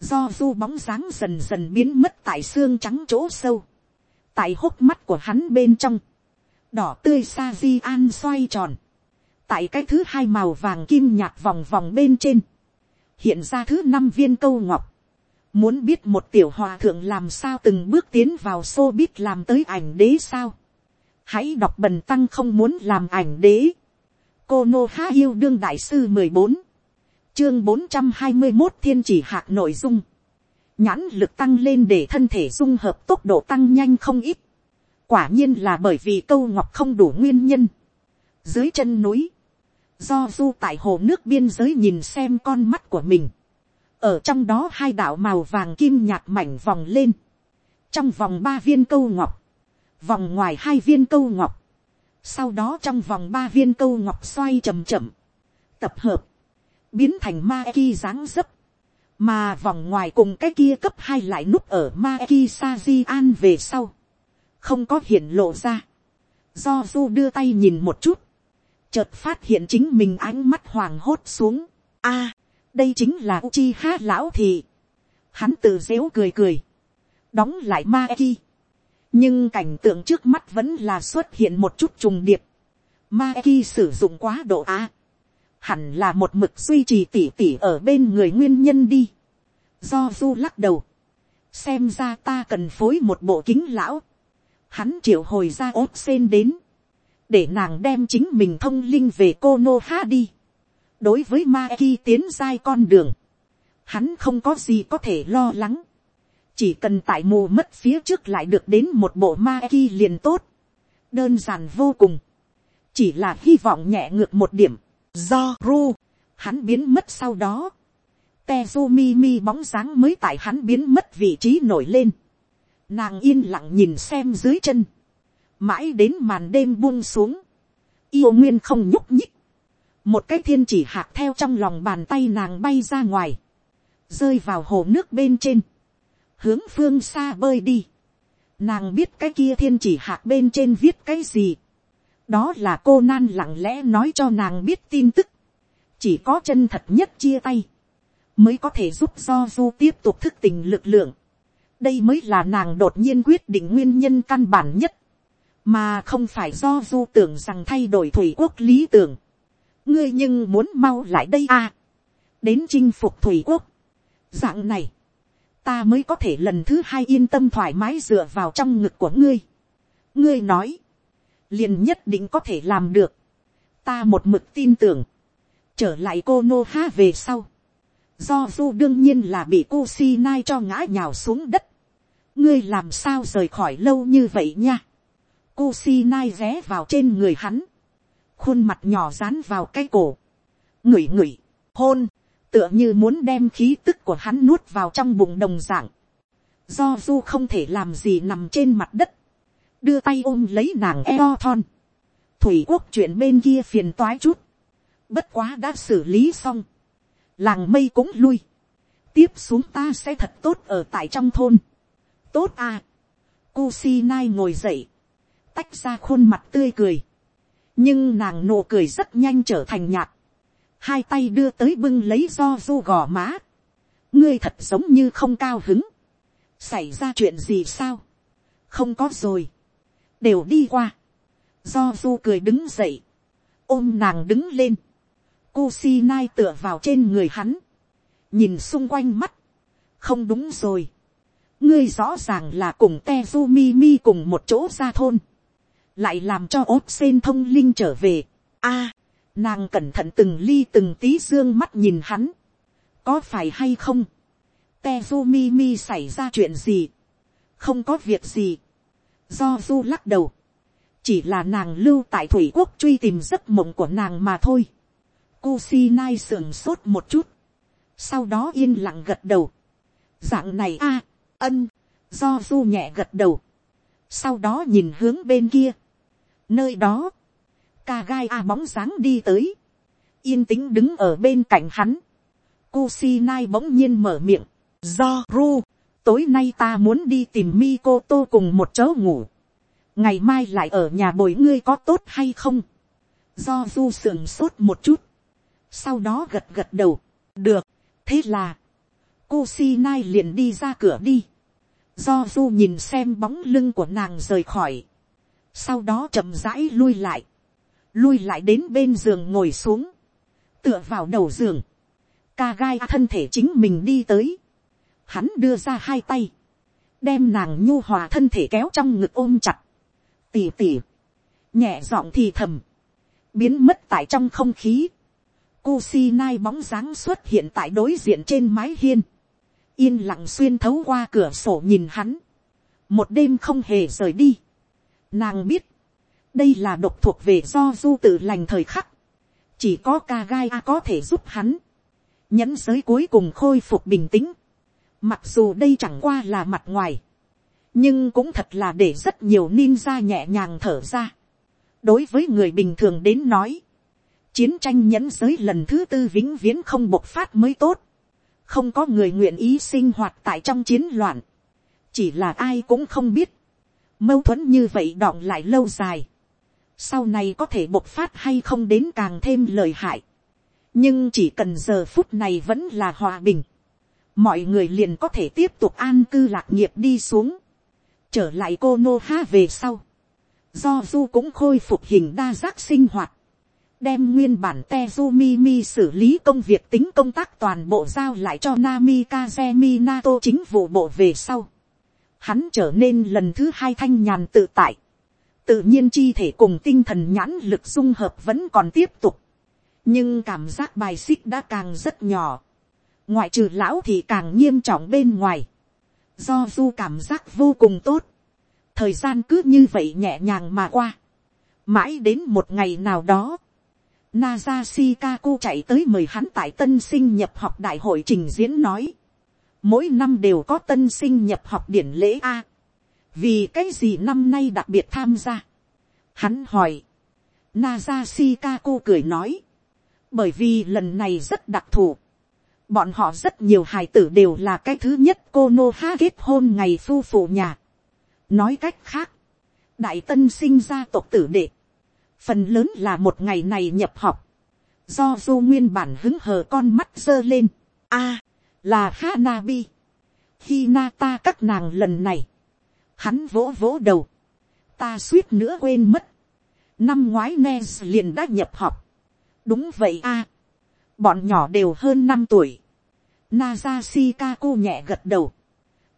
Do du bóng dáng dần dần biến mất tại xương trắng chỗ sâu, tại hốc mắt của hắn bên trong, đỏ tươi sa di an xoay tròn, tại cái thứ hai màu vàng kim nhạt vòng vòng bên trên, hiện ra thứ năm viên câu ngọc, muốn biết một tiểu hòa thượng làm sao từng bước tiến vào xô biết làm tới ảnh đế sao, hãy đọc bần tăng không muốn làm ảnh đế, cô nô há yêu đương đại sư mười bốn, chương bốn trăm hai mươi một thiên chỉ hạc nội dung. Nhãn lực tăng lên để thân thể dung hợp tốc độ tăng nhanh không ít. Quả nhiên là bởi vì câu ngọc không đủ nguyên nhân. dưới chân núi, do du tại hồ nước biên giới nhìn xem con mắt của mình, ở trong đó hai đạo màu vàng kim nhạt mảnh vòng lên, trong vòng ba viên câu ngọc, vòng ngoài hai viên câu ngọc, sau đó trong vòng ba viên câu ngọc xoay chầm chậm, tập hợp, biến thành ma e ki dáng dấp, mà vòng ngoài cùng cái kia cấp hai lại núp ở ma e ki sa di an về sau, không có hiện lộ ra, do du đưa tay nhìn một chút, chợt phát hiện chính mình ánh mắt hoàng hốt xuống, a, đây chính là Uchi Ha lão thị. Hắn tự dễu cười cười. Đóng lại ma ki. Nhưng cảnh tượng trước mắt vẫn là xuất hiện một chút trùng điệp. Ma ki sử dụng quá độ a. Hẳn là một mực duy trì tỉ tỉ ở bên người nguyên nhân đi. Do du lắc đầu. Xem ra ta cần phối một bộ kính lão. Hắn triệu hồi ra ốt sen đến. Để nàng đem chính mình thông linh về cô Nô Ha đi. Đối với ma ki tiến giai con đường, hắn không có gì có thể lo lắng, chỉ cần tại mù mất phía trước lại được đến một bộ ma ki liền tốt, đơn giản vô cùng, chỉ là hy vọng nhẹ ngược một điểm, do ru, hắn biến mất sau đó, Tezu mi bóng dáng mới tại hắn biến mất vị trí nổi lên. Nàng yên lặng nhìn xem dưới chân. Mãi đến màn đêm buông xuống. Yêu nguyên không nhúc nhích một cái thiên chỉ hạt theo trong lòng bàn tay nàng bay ra ngoài, rơi vào hồ nước bên trên, hướng phương xa bơi đi. Nàng biết cái kia thiên chỉ hạt bên trên viết cái gì. đó là cô nan lặng lẽ nói cho nàng biết tin tức. chỉ có chân thật nhất chia tay, mới có thể giúp do du tiếp tục thức tình lực lượng. đây mới là nàng đột nhiên quyết định nguyên nhân căn bản nhất, mà không phải do du tưởng rằng thay đổi thủy quốc lý tưởng. Ngươi nhưng muốn mau lại đây à, đến chinh phục thủy quốc, dạng này, ta mới có thể lần thứ hai yên tâm thoải mái dựa vào trong ngực của ngươi. ngươi nói, liền nhất định có thể làm được, ta một mực tin tưởng, trở lại cô nô ha về sau, do du đương nhiên là bị cô si nai cho ngã nhào xuống đất, ngươi làm sao rời khỏi lâu như vậy nha, cô si nai ré vào trên người hắn, khuôn mặt nhỏ dán vào cái cổ, ngửi ngửi, hôn, tựa như muốn đem khí tức của hắn nuốt vào trong bụng đồng dạng, do du không thể làm gì nằm trên mặt đất, đưa tay ôm lấy nàng eo thon, thủy quốc chuyện bên kia phiền toái chút, bất quá đã xử lý xong, làng mây cũng lui, tiếp xuống ta sẽ thật tốt ở tại trong thôn, tốt à, Kusinai ngồi dậy, tách ra khuôn mặt tươi cười, nhưng nàng nụ cười rất nhanh trở thành nhạt, hai tay đưa tới bưng lấy do du gò má, ngươi thật giống như không cao hứng, xảy ra chuyện gì sao, không có rồi, đều đi qua, do du cười đứng dậy, ôm nàng đứng lên, Kusi nai tựa vào trên người hắn, nhìn xung quanh mắt, không đúng rồi, ngươi rõ ràng là cùng te sumi mi cùng một chỗ ra thôn, lại làm cho ốt sen thông linh trở về. a, nàng cẩn thận từng ly từng tí dương mắt nhìn hắn, có phải hay không, tezu mi mi xảy ra chuyện gì, không có việc gì, do du lắc đầu, chỉ là nàng lưu tại thủy quốc truy tìm giấc mộng của nàng mà thôi. Kusinai sườn sốt một chút, sau đó yên lặng gật đầu. dạng này a, ân, do du nhẹ gật đầu, sau đó nhìn hướng bên kia, Nơi đó, ca gai a bóng dáng đi tới, yên tĩnh đứng ở bên cạnh hắn. Kusinai bỗng nhiên mở miệng, do ru, tối nay ta muốn đi tìm Mikoto cùng một chỗ ngủ. Ngày mai lại ở nhà bồi ngươi có tốt hay không? Do du sườn sốt một chút. Sau đó gật gật đầu. Được, thế là. Kusinai liền đi ra cửa đi. Do du nhìn xem bóng lưng của nàng rời khỏi sau đó chậm rãi lui lại, lui lại đến bên giường ngồi xuống, tựa vào đầu giường, ca gai thân thể chính mình đi tới, hắn đưa ra hai tay, đem nàng nhu hòa thân thể kéo trong ngực ôm chặt, tỉ tỉ, nhẹ giọng thì thầm, biến mất tại trong không khí, Kusinai bóng dáng xuất hiện tại đối diện trên mái hiên. Yên lặng xuyên thấu qua cửa sổ nhìn hắn. Một đêm không hề rời đi. Nàng biết. đây là độc thuộc về do du tự lành thời khắc, chỉ có ca gai a có thể giúp hắn, nhẫn giới cuối cùng khôi phục bình tĩnh, mặc dù đây chẳng qua là mặt ngoài, nhưng cũng thật là để rất nhiều ninja nhẹ nhàng thở ra. đối với người bình thường đến nói, chiến tranh nhẫn giới lần thứ tư vĩnh viễn không bộc phát mới tốt, không có người nguyện ý sinh hoạt tại trong chiến loạn, chỉ là ai cũng không biết, mâu thuẫn như vậy đọng lại lâu dài, sau này có thể bộc phát hay không đến càng thêm lời hại, nhưng chỉ cần giờ phút này vẫn là hòa bình, mọi người liền có thể tiếp tục an cư lạc nghiệp đi xuống, trở lại cô nô ha về sau, do du cũng khôi phục hình đa giác sinh hoạt, đem nguyên bản Tezumi xử lý công việc tính công tác toàn bộ giao lại cho Nami Kazemi Nato chính vụ bộ về sau. Hắn trở nên lần thứ hai thanh nhàn tự tại. Tự nhiên chi thể cùng tinh thần nhãn lực dung hợp vẫn còn tiếp tục. Nhưng cảm giác bài xích đã càng rất nhỏ. Ngoại trừ lão thì càng nghiêm trọng bên ngoài. Do du cảm giác vô cùng tốt. Thời gian cứ như vậy nhẹ nhàng mà qua. Mãi đến một ngày nào đó Naza Shikaku chạy tới mời hắn tại tân sinh nhập học đại hội trình diễn nói. Mỗi năm đều có tân sinh nhập học điển lễ A. Vì cái gì năm nay đặc biệt tham gia? Hắn hỏi. Naza Shikaku cười nói. Bởi vì lần này rất đặc thù. Bọn họ rất nhiều hài tử đều là cái thứ nhất cô nô ha kết hôn ngày phu phụ nhà. Nói cách khác. Đại tân sinh gia tộc tử đệ phần lớn là một ngày này nhập học, do du nguyên bản hứng hờ con mắt giơ lên, a, là Hanabi, Hinata các nàng lần này, hắn vỗ vỗ đầu, ta suýt nữa quên mất, năm ngoái Nes liền đã nhập học, đúng vậy a, bọn nhỏ đều hơn năm tuổi, Naza Shikaku nhẹ gật đầu,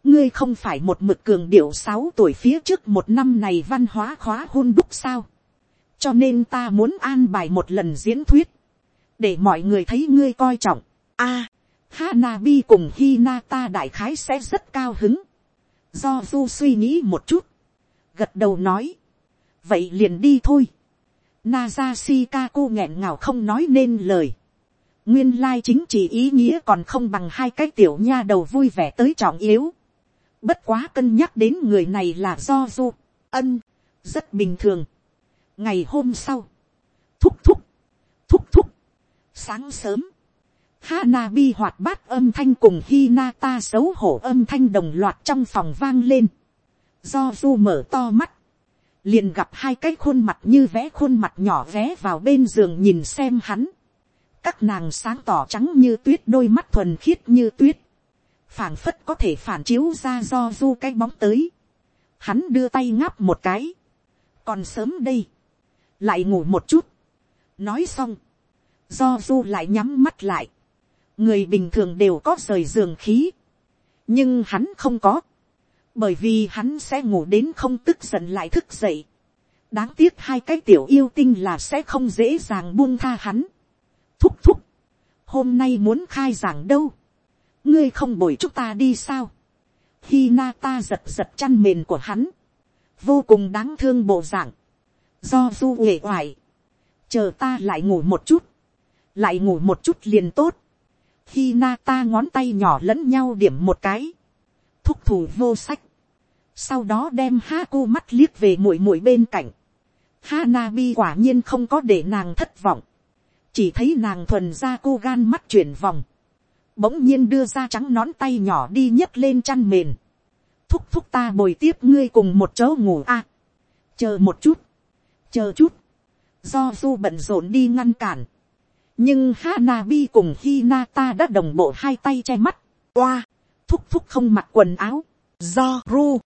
ngươi không phải một mực cường điệu sáu tuổi phía trước một năm này văn hóa khóa hôn đúc sao, cho nên ta muốn an bài một lần diễn thuyết, để mọi người thấy ngươi coi trọng. A, Hanabi cùng Hinata đại khái sẽ rất cao hứng. Do Du suy nghĩ một chút, gật đầu nói, vậy liền đi thôi. Naza Shikaku nghẹn ngào không nói nên lời. Nguyên lai chính trị ý nghĩa còn không bằng hai cái tiểu nha đầu vui vẻ tới trọng yếu. Bất quá cân nhắc đến người này là do du, ân, rất bình thường ngày hôm sau, thúc thúc, thúc thúc, sáng sớm, Hanabi hoạt bát âm thanh cùng Hinata xấu hổ âm thanh đồng loạt trong phòng vang lên. Do du mở to mắt. Liền gặp hai cái khuôn mặt như vẽ khuôn mặt nhỏ vé vào bên giường nhìn xem hắn. Các nàng sáng tỏ trắng như tuyết đôi mắt thuần khiết như tuyết. phảng phất có thể phản chiếu ra do du cái bóng tới. Hắn đưa tay ngáp một cái. Còn sớm đây lại ngủ một chút, nói xong, do du lại nhắm mắt lại, người bình thường đều có rời giường khí, nhưng hắn không có, bởi vì hắn sẽ ngủ đến không tức giận lại thức dậy, đáng tiếc hai cái tiểu yêu tinh là sẽ không dễ dàng buông tha hắn, thúc thúc, hôm nay muốn khai giảng đâu, ngươi không bồi chúng ta đi sao, khi na ta giật giật chăn mền của hắn, vô cùng đáng thương bộ dạng, do du uể oải, chờ ta lại ngủ một chút, lại ngủ một chút liền tốt, khi na ta ngón tay nhỏ lẫn nhau điểm một cái, thúc thủ vô sách, sau đó đem ha cô mắt liếc về mũi mũi bên cạnh, Hanabi quả nhiên không có để nàng thất vọng. Chỉ thấy nàng thuần ra cô gan mắt chuyển vòng. Bỗng nhiên đưa ra trắng nón tay nhỏ đi nhấc lên chăn mền. Thúc thúc ta bồi tiếp ngươi cùng một chỗ ngủ a. Chờ một chút. Chờ chút, do du bận rộn đi ngăn cản, nhưng Hanabi cùng Hinata đã đồng bộ hai tay che mắt, qua, thúc thúc không mặc quần áo, do ru!